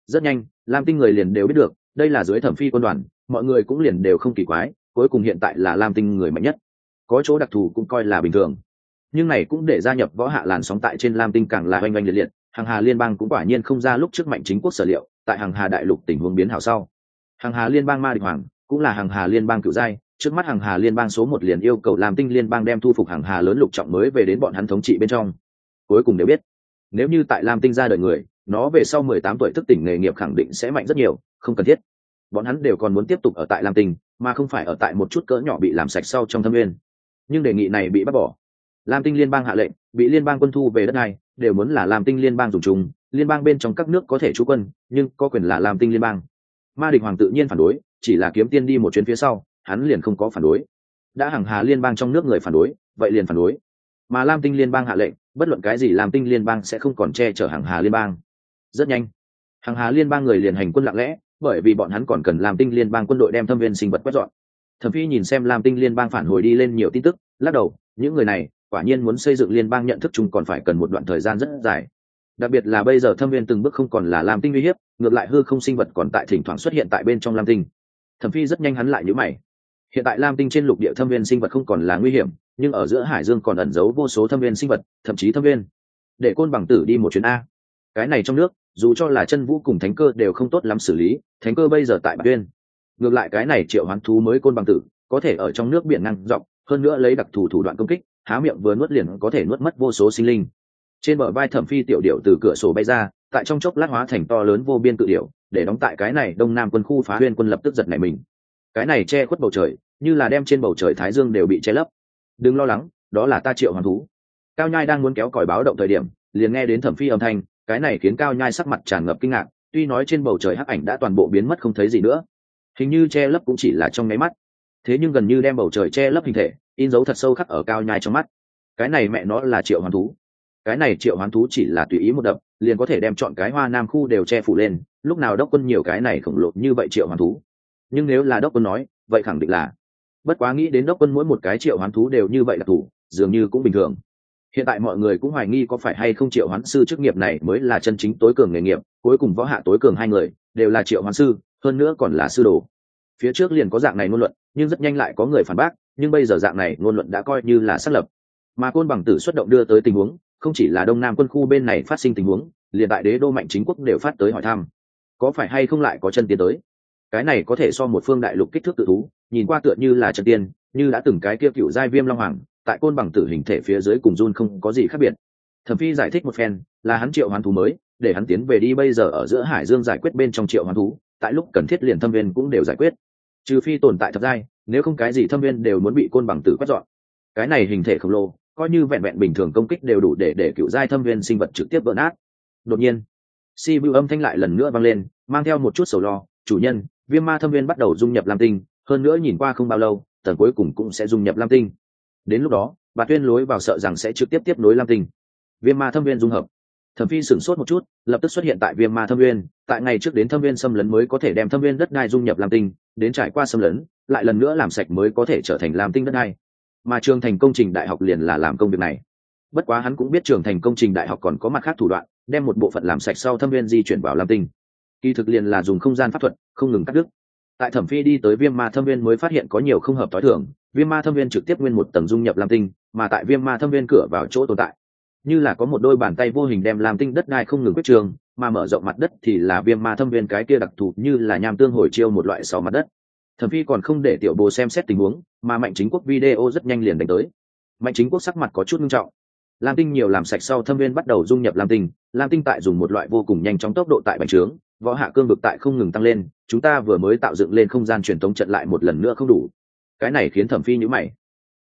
Rất nhanh, lam tinh người liền đều biết được, đây là dưới thẩm phi quân đoàn, mọi người cũng liền đều không kỳ quái, cuối cùng hiện tại là lam tinh người mạnh nhất. Có chỗ đặc thù cũng coi là bình thường. Nhưng này cũng để gia nhập võ hạ làn sóng tại trên lam tinh càng là oanh oanh liệt liệt hàng hà liên bang cũng quả nhiên không ra lúc trước mạnh chính quốc sở liệu, tại hàng hà đại lục tình huống biến hảo sau. Hàng hà liên bang ma địch hoàng, cũng là hàng hà liên bang cựu giai, trước mắt hàng hà liên bang số một liền yêu cầu làm tinh liên bang đem thu phục hàng hà lớn lục trọng mới về đến bọn hắn thống trị bên trong. Cuối cùng đều biết, nếu như tại lam tinh ra đời người, nó về sau mười tám tuổi thức tỉnh nghề nghiệp khẳng định sẽ mạnh rất nhiều, không cần thiết. Bọn hắn đều còn muốn tiếp tục ở tại lam tinh, mà không phải ở tại một chút cỡ nhỏ bị làm sạch sau trong thâm nguyên. Nhưng đề nghị này bị bác bỏ. Lam tinh liên bang hạ lệnh, bị liên bang quân thu về đất này đều muốn là làm tinh liên bang dùng chung, liên bang bên trong các nước có thể trú quân, nhưng có quyền là làm tinh liên bang. Ma địch hoàng tự nhiên phản đối, chỉ là kiếm tiên đi một chuyến phía sau, hắn liền không có phản đối. Đã hàng hà liên bang trong nước người phản đối, vậy liền phản đối. Mà lam tinh liên bang hạ lệnh, bất luận cái gì làm tinh liên bang sẽ không còn che chở hàng hà liên bang. Rất nhanh hàng hà liên bang người liền hành quân lặng lẽ, bởi vì bọn hắn còn cần làm tinh liên bang quân đội đem thâm viên sinh vật quét dọn. Thẩm phi nhìn xem làm tinh liên bang phản hồi đi lên nhiều tin tức, lắc đầu, những người này quả nhiên muốn xây dựng liên bang nhận thức chung còn phải cần một đoạn thời gian rất dài. Đặc biệt là bây giờ thâm viên từng bước không còn là lam tinh uy hiếp, ngược lại hư không sinh vật còn tại thỉnh thoảng xuất hiện tại bên trong lam tinh. Thẩm phi rất nhanh hắn lại nhữ mày. Hiện tại lam tinh trên lục địa thâm viên sinh vật không còn là nguy hiểm, nhưng ở giữa hải dương còn ẩn giấu vô số thâm viên sinh vật, thậm chí thâm viên. Để côn bằng tử đi một chuyến a. Cái này trong nước, dù cho là chân vũ cùng thánh cơ đều không tốt lắm xử lý, thánh cơ bây giờ tại bạc tuyên ngược lại cái này triệu hoán thú mới côn bằng tử, có thể ở trong nước biển năng rộng hơn nữa lấy đặc thù thủ đoạn công kích há miệng vừa nuốt liền có thể nuốt mất vô số sinh linh. Trên bờ vai thẩm phi tiểu điệu từ cửa sổ bay ra, tại trong chốc lát hóa thành to lớn vô biên tự điệu để đóng tại cái này đông nam quân khu phá huyên quân lập tức giật này mình. Cái này che khuất bầu trời, như là đem trên bầu trời thái dương đều bị che lấp. Đừng lo lắng, đó là ta triệu hoàng thú. Cao nhai đang muốn kéo còi báo động thời điểm, liền nghe đến thẩm phi âm thanh, cái này khiến cao nhai sắc mặt tràn ngập kinh ngạc, tuy nói trên bầu trời hắc ảnh đã toàn bộ biến mất không thấy gì nữa, hình như che lấp cũng chỉ là trong nháy mắt. Thế nhưng gần như đem bầu trời che lấp hình thể in dấu thật sâu khắc ở cao nhai trong mắt. Cái này mẹ nó là triệu hoán thú. Cái này triệu hoán thú chỉ là tùy ý một đập, liền có thể đem chọn cái hoa nam khu đều che phủ lên, lúc nào đốc quân nhiều cái này khổng lồ như vậy triệu hoán thú. Nhưng nếu là đốc quân nói, vậy khẳng định là. Bất quá nghĩ đến đốc quân mỗi một cái triệu hoán thú đều như vậy là thủ, dường như cũng bình thường. Hiện tại mọi người cũng hoài nghi có phải hay không triệu hoán sư chức nghiệp này mới là chân chính tối cường nghề nghiệp, cuối cùng võ hạ tối cường hai người, đều là triệu hoán sư, hơn nữa còn là sư đồ. Phía trước liền có dạng này ngôn luận, nhưng rất nhanh lại có người phản bác nhưng bây giờ dạng này ngôn luận đã coi như là xác lập. Mà côn bằng tử xuất động đưa tới tình huống, không chỉ là đông nam quân khu bên này phát sinh tình huống, liền tại đế đô mạnh chính quốc đều phát tới hỏi thăm. Có phải hay không lại có chân tiến tới? Cái này có thể so một phương đại lục kích thước tự thú, nhìn qua tựa như là chân tiên, như đã từng cái kia cựu giai viêm long hoàng, tại côn bằng tử hình thể phía dưới cùng run không có gì khác biệt. Thẩm phi giải thích một phen, là hắn triệu hoán thú mới, để hắn tiến về đi bây giờ ở giữa hải dương giải quyết bên trong triệu hoán thú, tại lúc cần thiết liền thâm viên cũng đều giải quyết. Trừ phi tồn tại thật giai nếu không cái gì thâm viên đều muốn bị côn bằng tử quét dọn. Cái này hình thể khổng lồ, coi như vẹn vẹn bình thường công kích đều đủ để để cựu giai thâm viên sinh vật trực tiếp vỡ nát. Đột nhiên, si bưu âm thanh lại lần nữa vang lên, mang theo một chút sầu lo, chủ nhân, viêm ma thâm viên bắt đầu dung nhập lam tinh, hơn nữa nhìn qua không bao lâu, tầng cuối cùng cũng sẽ dung nhập lam tinh. Đến lúc đó, bà tuyên lối vào sợ rằng sẽ trực tiếp tiếp nối lam tinh. Viêm ma thâm viên dung hợp thẩm phi sửng sốt một chút, lập tức xuất hiện tại viêm ma thâm viên tại ngày trước đến thâm viên xâm lấn mới có thể đem thâm viên đất đai dung nhập lam tinh, đến trải qua xâm lấn, lại lần nữa làm sạch mới có thể trở thành lam tinh đất đai. Mà trường thành công trình đại học liền là làm công việc này. Bất quá hắn cũng biết trường thành công trình đại học còn có mặt khác thủ đoạn, đem một bộ phận làm sạch sau thâm viên di chuyển vào lam tinh. Kỳ thực liền là dùng không gian pháp thuật, không ngừng cắt đứt. Tại thẩm phi đi tới viêm ma thâm viên mới phát hiện có nhiều không hợp t h i thường, viêm ma thâm viên trực tiếp nguyên một tầng dung nhập lam tinh, mà tại viêm ma thâm viên cửa vào chỗ tồn tại như là có một đôi bàn tay vô hình đem làm tinh đất đai không ngừng quyết trường, mà mở rộng mặt đất thì là viêm ma thâm viên cái kia đặc thù như là nham tương hồi chiêu một loại sáu mặt đất. Thẩm phi còn không để tiểu bồ xem xét tình huống, mà mạnh chính quốc video rất nhanh liền đánh tới. Mạnh chính quốc sắc mặt có chút nghiêm trọng. Lam tinh nhiều làm sạch sau thâm viên bắt đầu dung nhập lam tinh lam tinh tại dùng một loại vô cùng nhanh chóng tốc độ tại bành trướng, võ hạ cương vực tại không ngừng tăng lên, chúng ta vừa mới tạo dựng lên không gian truyền thống trận lại một lần nữa không đủ. Cái này khiến thẩm phi nhữ mày.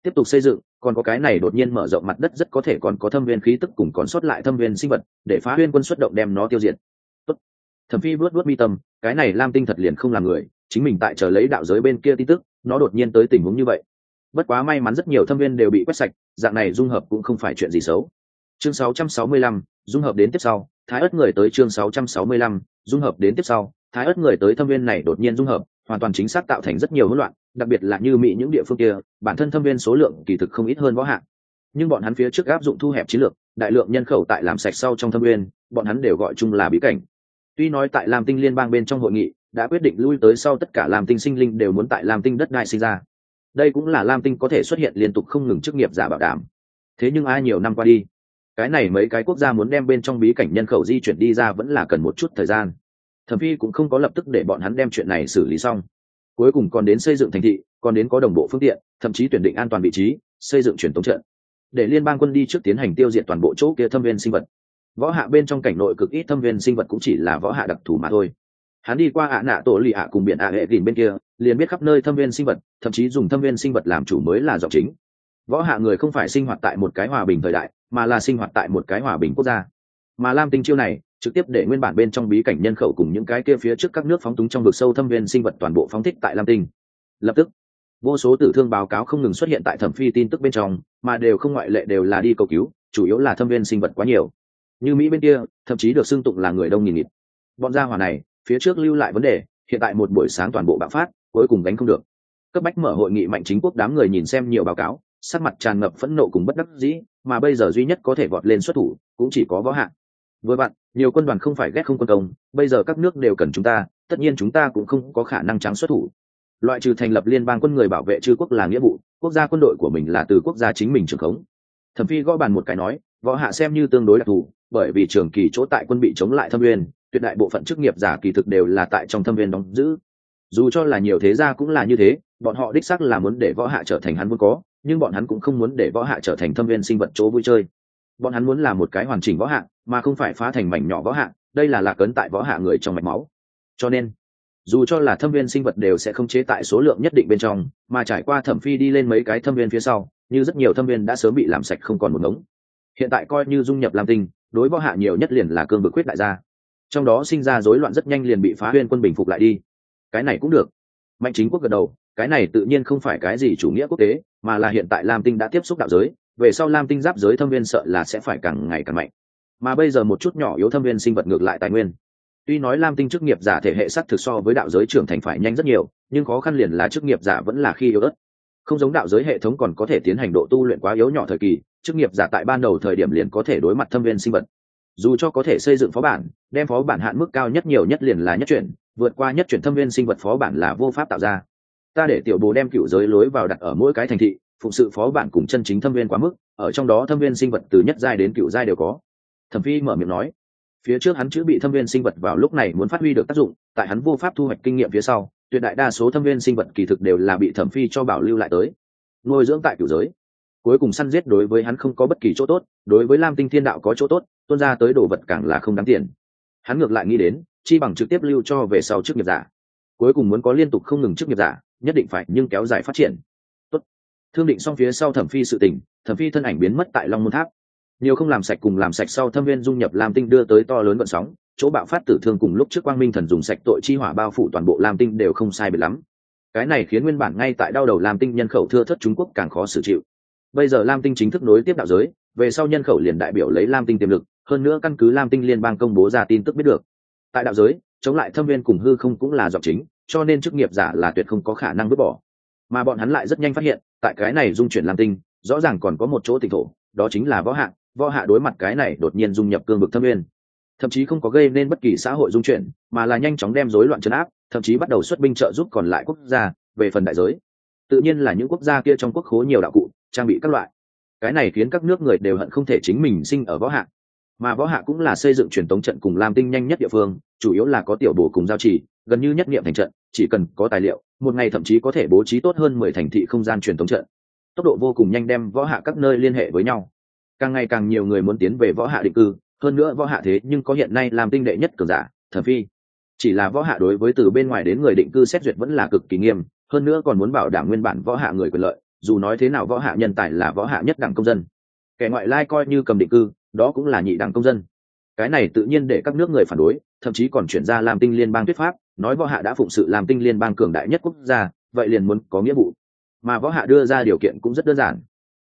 Tiếp tục xây dựng còn có cái này đột nhiên mở rộng mặt đất rất có thể còn có thâm viên khí tức cùng còn sót lại thâm viên sinh vật để phá huyên quân xuất động đem nó tiêu diệt. Tốt. thẩm phi vớt vớt mi tâm cái này lam tinh thật liền không làm người chính mình tại chờ lấy đạo giới bên kia tin tức nó đột nhiên tới tình huống như vậy. Bất quá may mắn rất nhiều thâm viên đều bị quét sạch dạng này dung hợp cũng không phải chuyện gì xấu. Chương 665, dung hợp đến tiếp sau thái ớt người tới chương 665, dung hợp đến tiếp sau thái ớt người tới thâm viên này đột nhiên dung hợp hoàn toàn chính xác tạo thành rất nhiều hỗn loạn đặc biệt là như mỹ những địa phương kia, bản thân thâm viên số lượng kỳ thực không ít hơn võ hạng. Nhưng bọn hắn phía trước áp dụng thu hẹp chiến lược, đại lượng nhân khẩu tại làm sạch sau trong thâm viên, bọn hắn đều gọi chung là bí cảnh. Tuy nói tại lam tinh liên bang bên trong hội nghị, đã quyết định lui tới sau tất cả lam tinh sinh linh đều muốn tại lam tinh đất đai sinh ra. Đây cũng là lam tinh có thể xuất hiện liên tục không ngừng chức nghiệp giả bảo đảm. Thế nhưng ai nhiều năm qua đi, cái này mấy cái quốc gia muốn đem bên trong bí cảnh nhân khẩu di chuyển đi ra vẫn là cần một chút thời gian. Thẩm phi cũng không có lập tức để bọn hắn đem chuyện này xử lý xong cuối cùng còn đến xây dựng thành thị, còn đến có đồng bộ phương tiện, thậm chí tuyển định an toàn vị trí, xây dựng truyền thống trận. Để liên bang quân đi trước tiến hành tiêu diệt toàn bộ chỗ kia thâm viên sinh vật. Võ hạ bên trong cảnh nội cực ít thâm viên sinh vật cũng chỉ là võ hạ đặc thù mà thôi. Hắn đi qua ạ nạ tổ lì ạ cùng biển ạ hệ gìn bên kia, liền biết khắp nơi thâm viên sinh vật, thậm chí dùng thâm viên sinh vật làm chủ mới là giọng chính. Võ hạ người không phải sinh hoạt tại một cái hòa bình thời đại, mà là sinh hoạt tại một cái hòa bình quốc gia. Mà lam tinh chiêu này trực tiếp để nguyên bản bên trong bí cảnh nhân khẩu cùng những cái kia phía trước các nước phóng túng trong vực sâu thâm viên sinh vật toàn bộ phóng thích tại lam tinh. Lập tức, vô số tử thương báo cáo không ngừng xuất hiện tại thẩm phi tin tức bên trong, mà đều không ngoại lệ đều là đi cầu cứu, chủ yếu là thâm viên sinh vật quá nhiều. Như mỹ bên kia, thậm chí được xưng tụng là người đông nghìn nghịt. Bọn gia hỏa này, phía trước lưu lại vấn đề, hiện tại một buổi sáng toàn bộ bạo phát, cuối cùng gánh không được. Cấp bách mở hội nghị mạnh chính quốc đám người nhìn xem nhiều báo cáo, sắc mặt tràn ngập phẫn nộ cùng bất đắc dĩ, mà bây giờ duy nhất có thể vọt lên xuất thủ, cũng chỉ có võ hạng với bạn, nhiều quân đoàn không phải ghét không quân công, bây giờ các nước đều cần chúng ta, tất nhiên chúng ta cũng không có khả năng trắng xuất thủ. Loại trừ thành lập liên bang quân người bảo vệ chư quốc là nghĩa vụ, quốc gia quân đội của mình là từ quốc gia chính mình trưởng khống. Thẩm phi gõ bàn một cái nói, võ hạ xem như tương đối đặc thù, bởi vì trường kỳ chỗ tại quân bị chống lại thâm viên tuyệt đại bộ phận chức nghiệp giả kỳ thực đều là tại trong thâm viên đóng giữ. Dù cho là nhiều thế gia cũng là như thế, bọn họ đích sắc là muốn để võ hạ trở thành hắn muốn có, nhưng bọn hắn cũng không muốn để võ hạ trở thành thâm viên sinh vật chỗ vui chơi. Bọn hắn muốn là một cái hoàn chỉnh võ hạ mà không phải phá thành mảnh nhỏ võ hạ, đây là lạc ấn tại võ hạ người trong mạch máu. Cho nên, dù cho là thâm viên sinh vật đều sẽ không chế tại số lượng nhất định bên trong, mà trải qua thẩm phi đi lên mấy cái thâm viên phía sau, như rất nhiều thâm viên đã sớm bị làm sạch không còn một ngống. Hiện tại coi như dung nhập lam tinh, đối võ hạ nhiều nhất liền là cương bực quyết đại gia. Trong đó sinh ra rối loạn rất nhanh liền bị phá huyên quân bình phục lại đi. Cái này cũng được. Mạnh chính quốc gật đầu, cái này tự nhiên không phải cái gì chủ nghĩa quốc tế, mà là hiện tại lam tinh đã tiếp xúc đạo giới, về sau lam tinh giáp giới thâm viên sợ là sẽ phải càng ngày càng mạnh mà bây giờ một chút nhỏ yếu thâm viên sinh vật ngược lại tài nguyên. Tuy nói lam tinh chức nghiệp giả thể hệ sắc thực so với đạo giới trưởng thành phải nhanh rất nhiều, nhưng khó khăn liền là chức nghiệp giả vẫn là khi yếu ớt. Không giống đạo giới hệ thống còn có thể tiến hành độ tu luyện quá yếu nhỏ thời kỳ, chức nghiệp giả tại ban đầu thời điểm liền có thể đối mặt thâm viên sinh vật. Dù cho có thể xây dựng phó bản, đem phó bản hạn mức cao nhất nhiều nhất liền là nhất chuyển, vượt qua nhất chuyển thâm viên sinh vật phó bản là vô pháp tạo ra. Ta để tiểu bồ đem cựu giới lối vào đặt ở mỗi cái thành thị, phụng sự phó bản cùng chân chính thâm viên quá mức, ở trong đó thâm viên sinh vật từ nhất giai đến cựu giai đều có thẩm phi mở miệng nói, phía trước hắn chữ bị thâm viên sinh vật vào lúc này muốn phát huy được tác dụng, tại hắn vô pháp thu hoạch kinh nghiệm phía sau, tuyệt đại đa số thâm viên sinh vật kỳ thực đều là bị thẩm phi cho bảo lưu lại tới. Nuôi dưỡng tại cửu giới, cuối cùng săn giết đối với hắn không có bất kỳ chỗ tốt, đối với lam tinh thiên đạo có chỗ tốt, tuôn ra tới đồ vật càng là không đáng tiền. Hắn ngược lại nghĩ đến, chi bằng trực tiếp lưu cho về sau chức nghiệp giả, cuối cùng muốn có liên tục không ngừng chức nghiệp giả, nhất định phải nhưng kéo dài phát triển. Tốt. thương định xong phía sau thẩm phi sự tình, thẩm phi thân ảnh biến mất tại long môn tháp nhiều không làm sạch cùng làm sạch sau thâm viên dung nhập lam tinh đưa tới to lớn vận sóng, chỗ bạo phát tử thương cùng lúc trước quang minh thần dùng sạch tội chi hỏa bao phủ toàn bộ lam tinh đều không sai biệt lắm. Cái này khiến nguyên bản ngay tại đau đầu lam tinh nhân khẩu thưa thất trung quốc càng khó xử chịu. Bây giờ lam tinh chính thức nối tiếp đạo giới, về sau nhân khẩu liền đại biểu lấy lam tinh tiềm lực, hơn nữa căn cứ lam tinh liên bang công bố ra tin tức biết được. Tại đạo giới, chống lại thâm viên cùng hư không cũng là dọc chính, cho nên chức nghiệp giả là tuyệt không có khả năng vứt bỏ. Mà bọn hắn lại rất nhanh phát hiện, tại cái này dung chuyển lam tinh, rõ ràng còn có một chỗ tỉnh thổ, đó chính là võ hạng võ hạ đối mặt cái này đột nhiên dung nhập cương vực thâm nguyên, thậm chí không có gây nên bất kỳ xã hội dung chuyển mà là nhanh chóng đem rối loạn chấn áp thậm chí bắt đầu xuất binh trợ giúp còn lại quốc gia về phần đại giới. Tự nhiên là những quốc gia kia trong quốc khố nhiều đạo cụ trang bị các loại. Cái này khiến các nước người đều hận không thể chính mình sinh ở võ hạ. Mà võ hạ cũng là xây dựng truyền tống trận cùng lam tinh nhanh nhất địa phương chủ yếu là có tiểu bổ cùng giao chỉ gần như nhất nghiệm thành trận chỉ cần có tài liệu một ngày thậm chí có thể bố trí tốt hơn mười thành thị không gian truyền tống trận. Tốc độ vô cùng nhanh đem võ hạ các nơi liên hệ với nhau càng ngày càng nhiều người muốn tiến về võ hạ định cư, hơn nữa võ hạ thế nhưng có hiện nay làm tinh đệ nhất cường giả, thần phi. Chỉ là võ hạ đối với từ bên ngoài đến người định cư xét duyệt vẫn là cực kỳ nghiêm, hơn nữa còn muốn bảo đảm nguyên bản võ hạ người quyền lợi, dù nói thế nào võ hạ nhân tài là võ hạ nhất đẳng công dân. Kẻ ngoại lai coi như cầm định cư, đó cũng là nhị đẳng công dân. Cái này tự nhiên để các nước người phản đối, thậm chí còn chuyển ra làm tinh liên bang thuyết pháp, nói võ hạ đã phụng sự làm tinh liên bang cường đại nhất quốc gia, vậy liền muốn có nghĩa vụ. Mà võ hạ đưa ra điều kiện cũng rất đơn giản.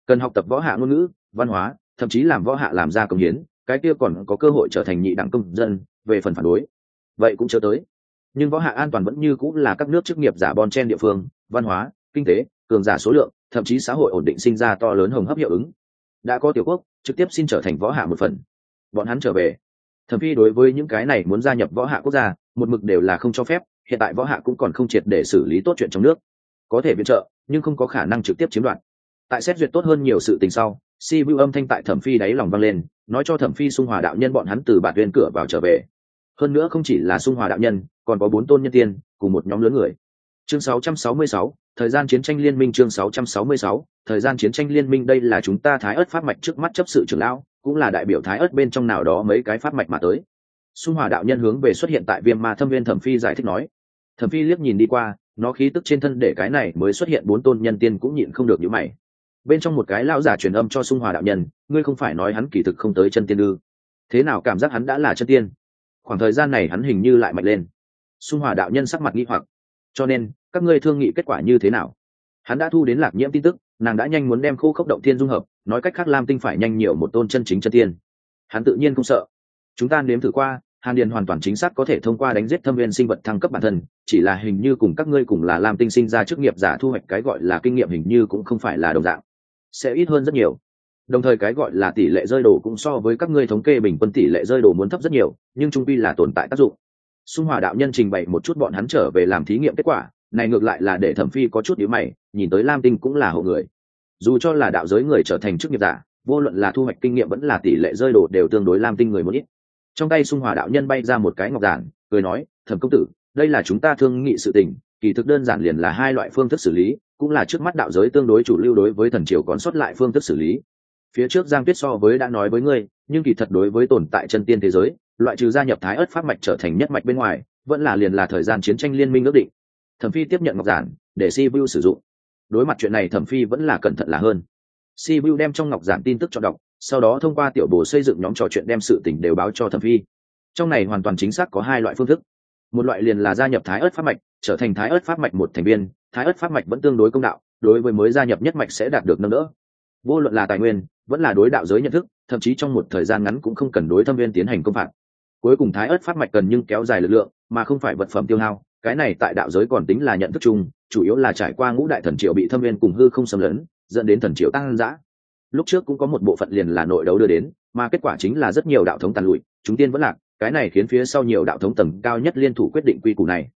Cần học tập võ hạ ngôn ngữ văn hóa, thậm chí làm võ hạ làm ra công hiến, cái kia còn có cơ hội trở thành nhị đẳng công dân, về phần phản đối. Vậy cũng chưa tới. Nhưng võ hạ an toàn vẫn như cũng là các nước chức nghiệp giả bon chen địa phương, văn hóa, kinh tế, cường giả số lượng, thậm chí xã hội ổn định sinh ra to lớn hồng hấp hiệu ứng. Đã có tiểu quốc, trực tiếp xin trở thành võ hạ một phần. Bọn hắn trở về. Thậm phi đối với những cái này muốn gia nhập võ hạ quốc gia, một mực đều là không cho phép, hiện tại võ hạ cũng còn không triệt để xử lý tốt chuyện trong nước. Có thể viện trợ, nhưng không có khả năng trực tiếp chiếm đoạt. Tại xét duyệt tốt hơn nhiều sự tình sau si vu âm thanh tại thẩm phi đáy lòng vang lên nói cho thẩm phi xung hòa đạo nhân bọn hắn từ bản viên cửa vào trở về. Hơn nữa không chỉ là xung hòa đạo nhân còn có bốn tôn nhân tiên cùng một nhóm lớn người. Chương 666, thời gian chiến tranh liên minh chương 666, thời gian chiến tranh liên minh đây là chúng ta thái ớt pháp mạch trước mắt chấp sự trưởng lão cũng là đại biểu thái ớt bên trong nào đó mấy cái pháp mạch mà tới. Xung hòa đạo nhân hướng về xuất hiện tại viêm ma thâm viên thẩm phi giải thích nói. Thẩm phi liếc nhìn đi qua nó khí tức trên thân để cái này mới xuất hiện bốn tôn nhân tiên cũng nhịn không được như mày bên trong một cái lão giả truyền âm cho sung hòa đạo nhân, ngươi không phải nói hắn kỳ thực không tới chân tiên ư? Thế nào cảm giác hắn đã là chân tiên? Khoảng thời gian này hắn hình như lại mạnh lên. Sung hòa đạo nhân sắc mặt nghi hoặc. Cho nên, các ngươi thương nghị kết quả như thế nào? Hắn đã thu đến lạc nhiễm tin tức, nàng đã nhanh muốn đem khô khốc động thiên dung hợp, nói cách khác lam tinh phải nhanh nhiều một tôn chân chính chân tiên. Hắn tự nhiên không sợ. Chúng ta nếm thử qua, hàn điền hoàn toàn chính xác có thể thông qua đánh giết thâm viên sinh vật thăng cấp bản thân, chỉ là hình như cùng các ngươi cùng là lam tinh sinh ra chức nghiệp giả thu hoạch cái gọi là kinh nghiệm hình như cũng không phải là đồng dạng sẽ ít hơn rất nhiều. Đồng thời cái gọi là tỷ lệ rơi đồ cũng so với các ngươi thống kê bình quân tỷ lệ rơi đồ muốn thấp rất nhiều, nhưng trung pi là tồn tại tác dụng. Xung hòa đạo nhân trình bày một chút bọn hắn trở về làm thí nghiệm kết quả, này ngược lại là để thẩm phi có chút nhíu mày, nhìn tới lam tinh cũng là hộ người. Dù cho là đạo giới người trở thành chức nghiệp giả, vô luận là thu hoạch kinh nghiệm vẫn là tỷ lệ rơi đồ đều tương đối lam tinh người một ít. Trong tay xung hòa đạo nhân bay ra một cái ngọc giản, cười nói, thẩm công tử, đây là chúng ta thương nghị sự tình kỳ thực đơn giản liền là hai loại phương thức xử lý, cũng là trước mắt đạo giới tương đối chủ lưu đối với thần triều còn sót lại phương thức xử lý. Phía trước giang tuyết so với đã nói với ngươi, nhưng kỳ thật đối với tồn tại chân tiên thế giới, loại trừ gia nhập thái ớt pháp mạch trở thành nhất mạch bên ngoài, vẫn là liền là thời gian chiến tranh liên minh ước định. Thẩm phi tiếp nhận ngọc giản, để si vu sử dụng. Đối mặt chuyện này thẩm phi vẫn là cẩn thận là hơn. Si vu đem trong ngọc giản tin tức cho đọc, sau đó thông qua tiểu bồ xây dựng nhóm trò chuyện đem sự tình đều báo cho thẩm phi. Trong này hoàn toàn chính xác có hai loại phương thức. Một loại liền là gia nhập thái ớt pháp mạch trở thành thái ớt pháp mạch một thành viên, thái ớt pháp mạch vẫn tương đối công đạo, đối với mới gia nhập nhất mạch sẽ đạt được nâng đỡ. Vô luận là tài nguyên, vẫn là đối đạo giới nhận thức, thậm chí trong một thời gian ngắn cũng không cần đối thâm viên tiến hành công phạt. Cuối cùng thái ớt pháp mạch cần nhưng kéo dài lực lượng, mà không phải vật phẩm tiêu hao, cái này tại đạo giới còn tính là nhận thức chung, chủ yếu là trải qua ngũ đại thần triệu bị thâm viên cùng hư không xâm lấn, dẫn đến thần triệu tăng giã lúc trước cũng có một bộ phận liền là nội đấu đưa đến, mà kết quả chính là rất nhiều đạo thống tàn lụi, chúng tiên vẫn lạc, cái này khiến phía sau nhiều đạo thống tầng cao nhất liên thủ quyết định quy củ này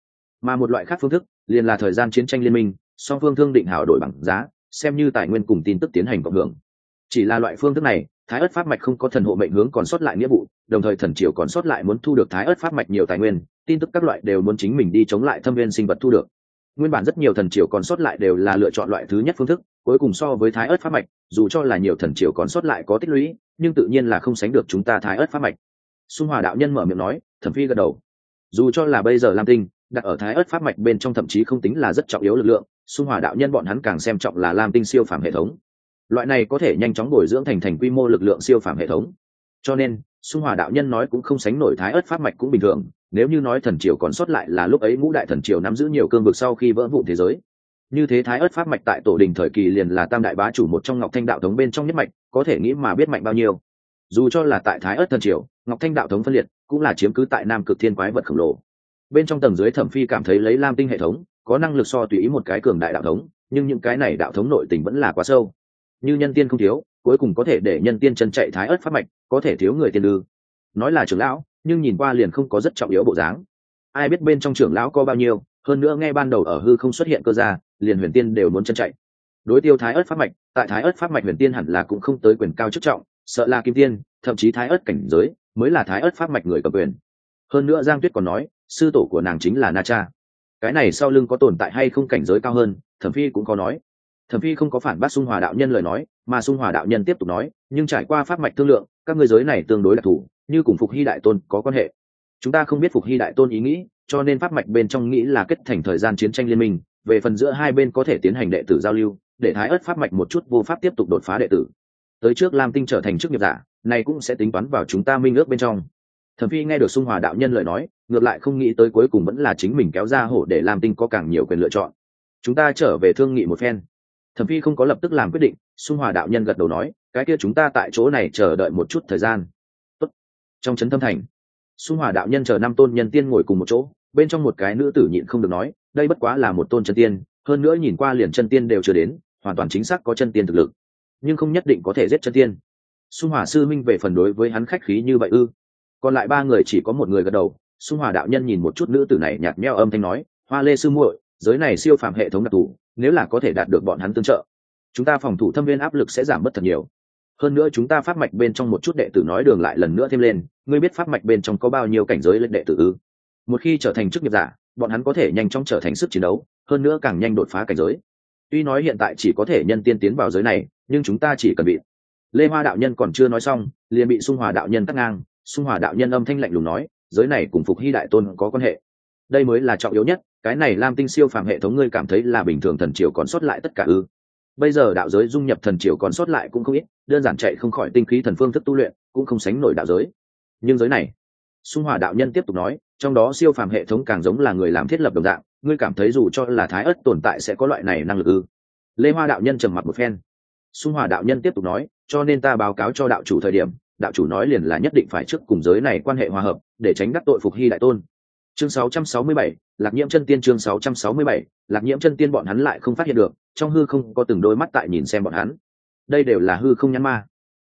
mà một loại khác phương thức, liền là thời gian chiến tranh liên minh, song phương thương định hảo đổi bằng giá, xem như tài nguyên cùng tin tức tiến hành cộng hưởng. Chỉ là loại phương thức này, thái ớt pháp mạch không có thần hộ mệnh hướng còn sót lại nghĩa vụ, đồng thời thần triều còn sót lại muốn thu được thái ớt pháp mạch nhiều tài nguyên, tin tức các loại đều muốn chính mình đi chống lại thâm viên sinh vật thu được. Nguyên bản rất nhiều thần triều còn sót lại đều là lựa chọn loại thứ nhất phương thức, cuối cùng so với thái ớt pháp mạch, dù cho là nhiều thần triều còn sót lại có tích lũy, nhưng tự nhiên là không sánh được chúng ta thái ớt pháp mạch. Xung hòa đạo nhân mở miệng nói, thẩm phi gật đầu. Dù cho là bây giờ lam tinh đặt ở thái ớt pháp mạch bên trong thậm chí không tính là rất trọng yếu lực lượng, xung hòa đạo nhân bọn hắn càng xem trọng là lam tinh siêu phàm hệ thống. Loại này có thể nhanh chóng bồi dưỡng thành thành quy mô lực lượng siêu phàm hệ thống. Cho nên, xung hòa đạo nhân nói cũng không sánh nổi thái ớt pháp mạch cũng bình thường, nếu như nói thần triều còn sót lại là lúc ấy ngũ đại thần triều nắm giữ nhiều cương vực sau khi vỡ vụn thế giới. Như thế thái ớt pháp mạch tại tổ đình thời kỳ liền là tam đại bá chủ một trong ngọc thanh đạo thống bên trong nhất mạch, có thể nghĩ mà biết mạnh bao nhiêu. Dù cho là tại thái ớt thần triều, ngọc thanh đạo thống phân liệt, cũng là chiếm cứ tại nam cực thiên quái vật khổng lồ bên trong tầng dưới thẩm phi cảm thấy lấy lam tinh hệ thống, có năng lực so tùy ý một cái cường đại đạo thống, nhưng những cái này đạo thống nội tình vẫn là quá sâu. Như nhân tiên không thiếu, cuối cùng có thể để nhân tiên chân chạy thái ớt pháp mạch, có thể thiếu người tiên lư. Nói là trưởng lão, nhưng nhìn qua liền không có rất trọng yếu bộ dáng. Ai biết bên trong trưởng lão có bao nhiêu, hơn nữa nghe ban đầu ở hư không xuất hiện cơ gia, liền huyền tiên đều muốn chân chạy. Đối tiêu thái ớt pháp mạch, tại thái ớt pháp mạch huyền tiên hẳn là cũng không tới quyền cao chức trọng, sợ là kim tiên, thậm chí thái ớt cảnh giới, mới là thái ớt pháp mạch người cầm quyền. Hơn nữa giang tuyết còn nói sư tổ của nàng chính là na cha. Cái này sau lưng có tồn tại hay không cảnh giới cao hơn, thẩm phi cũng có nói. Thẩm phi không có phản bác xung hòa đạo nhân lời nói, mà xung hòa đạo nhân tiếp tục nói, nhưng trải qua pháp mạch thương lượng, các ngươi giới này tương đối đặc thù, như cùng phục hy đại tôn có quan hệ. Chúng ta không biết phục hy đại tôn ý nghĩ, cho nên pháp mạch bên trong nghĩ là kết thành thời gian chiến tranh liên minh, về phần giữa hai bên có thể tiến hành đệ tử giao lưu, để thái ớt pháp mạch một chút vô pháp tiếp tục đột phá đệ tử. Tới trước lam tinh trở thành chức nghiệp giả, này cũng sẽ tính toán vào chúng ta minh ước bên trong. Thẩm phi nghe được xung hòa đạo nhân lời nói ngược lại không nghĩ tới cuối cùng vẫn là chính mình kéo ra hổ để làm tinh có càng nhiều quyền lựa chọn. Chúng ta trở về thương nghị một phen. Thẩm phi không có lập tức làm quyết định xung hòa đạo nhân gật đầu nói, cái kia chúng ta tại chỗ này chờ đợi một chút thời gian. Tốt. trong trấn thâm thành xung hòa đạo nhân chờ năm tôn nhân tiên ngồi cùng một chỗ, bên trong một cái nữ tử nhịn không được nói, đây bất quá là một tôn chân tiên, hơn nữa nhìn qua liền chân tiên đều chưa đến, hoàn toàn chính xác có chân tiên thực lực, nhưng không nhất định có thể giết chân tiên. Xung hòa sư minh về phần đối với hắn khách khí như vậy ư? Còn lại ba người chỉ có một người gật đầu xung hòa đạo nhân nhìn một chút nữ tử này nhạt nhẽo âm thanh nói, hoa lê sư muội, giới này siêu phạm hệ thống đặc thù, nếu là có thể đạt được bọn hắn tương trợ, chúng ta phòng thủ thâm viên áp lực sẽ giảm bớt thật nhiều. Hơn nữa chúng ta phát mạch bên trong một chút đệ tử nói đường lại lần nữa thêm lên, ngươi biết phát mạch bên trong có bao nhiêu cảnh giới lên đệ tử ư? Một khi trở thành chức nghiệp giả, bọn hắn có thể nhanh chóng trở thành sức chiến đấu, hơn nữa càng nhanh đột phá cảnh giới. Tuy nói hiện tại chỉ có thể nhân tiên tiến vào giới này, nhưng chúng ta chỉ cần bị lê hoa đạo nhân còn chưa nói xong, liền bị xung hòa đạo nhân cắt ngang. Xung hòa đạo nhân âm thanh lạnh lùng nói giới này cùng phục hy đại tôn có quan hệ. Đây mới là trọng yếu nhất, cái này lam tinh siêu phàm hệ thống ngươi cảm thấy là bình thường thần triều còn sót lại tất cả ư? Bây giờ đạo giới dung nhập thần triều còn sót lại cũng không ít, đơn giản chạy không khỏi tinh khí thần phương thức tu luyện, cũng không sánh nổi đạo giới. Nhưng giới này xung hòa đạo nhân tiếp tục nói, trong đó siêu phàm hệ thống càng giống là người làm thiết lập đồng dạng, ngươi cảm thấy dù cho là thái ất tồn tại sẽ có loại này năng lực ư? Lê hoa đạo nhân trầm mặt một phen. Xung hòa đạo nhân tiếp tục nói, cho nên ta báo cáo cho đạo chủ thời điểm đạo chủ nói liền là nhất định phải trước cùng giới này quan hệ hòa hợp để tránh đắc tội phục hy đại tôn. Chương 667, lạc nhiễm chân tiên chương 667, lạc nhiễm chân tiên bọn hắn lại không phát hiện được trong hư không có từng đôi mắt tại nhìn xem bọn hắn. Đây đều là hư không nhãn ma.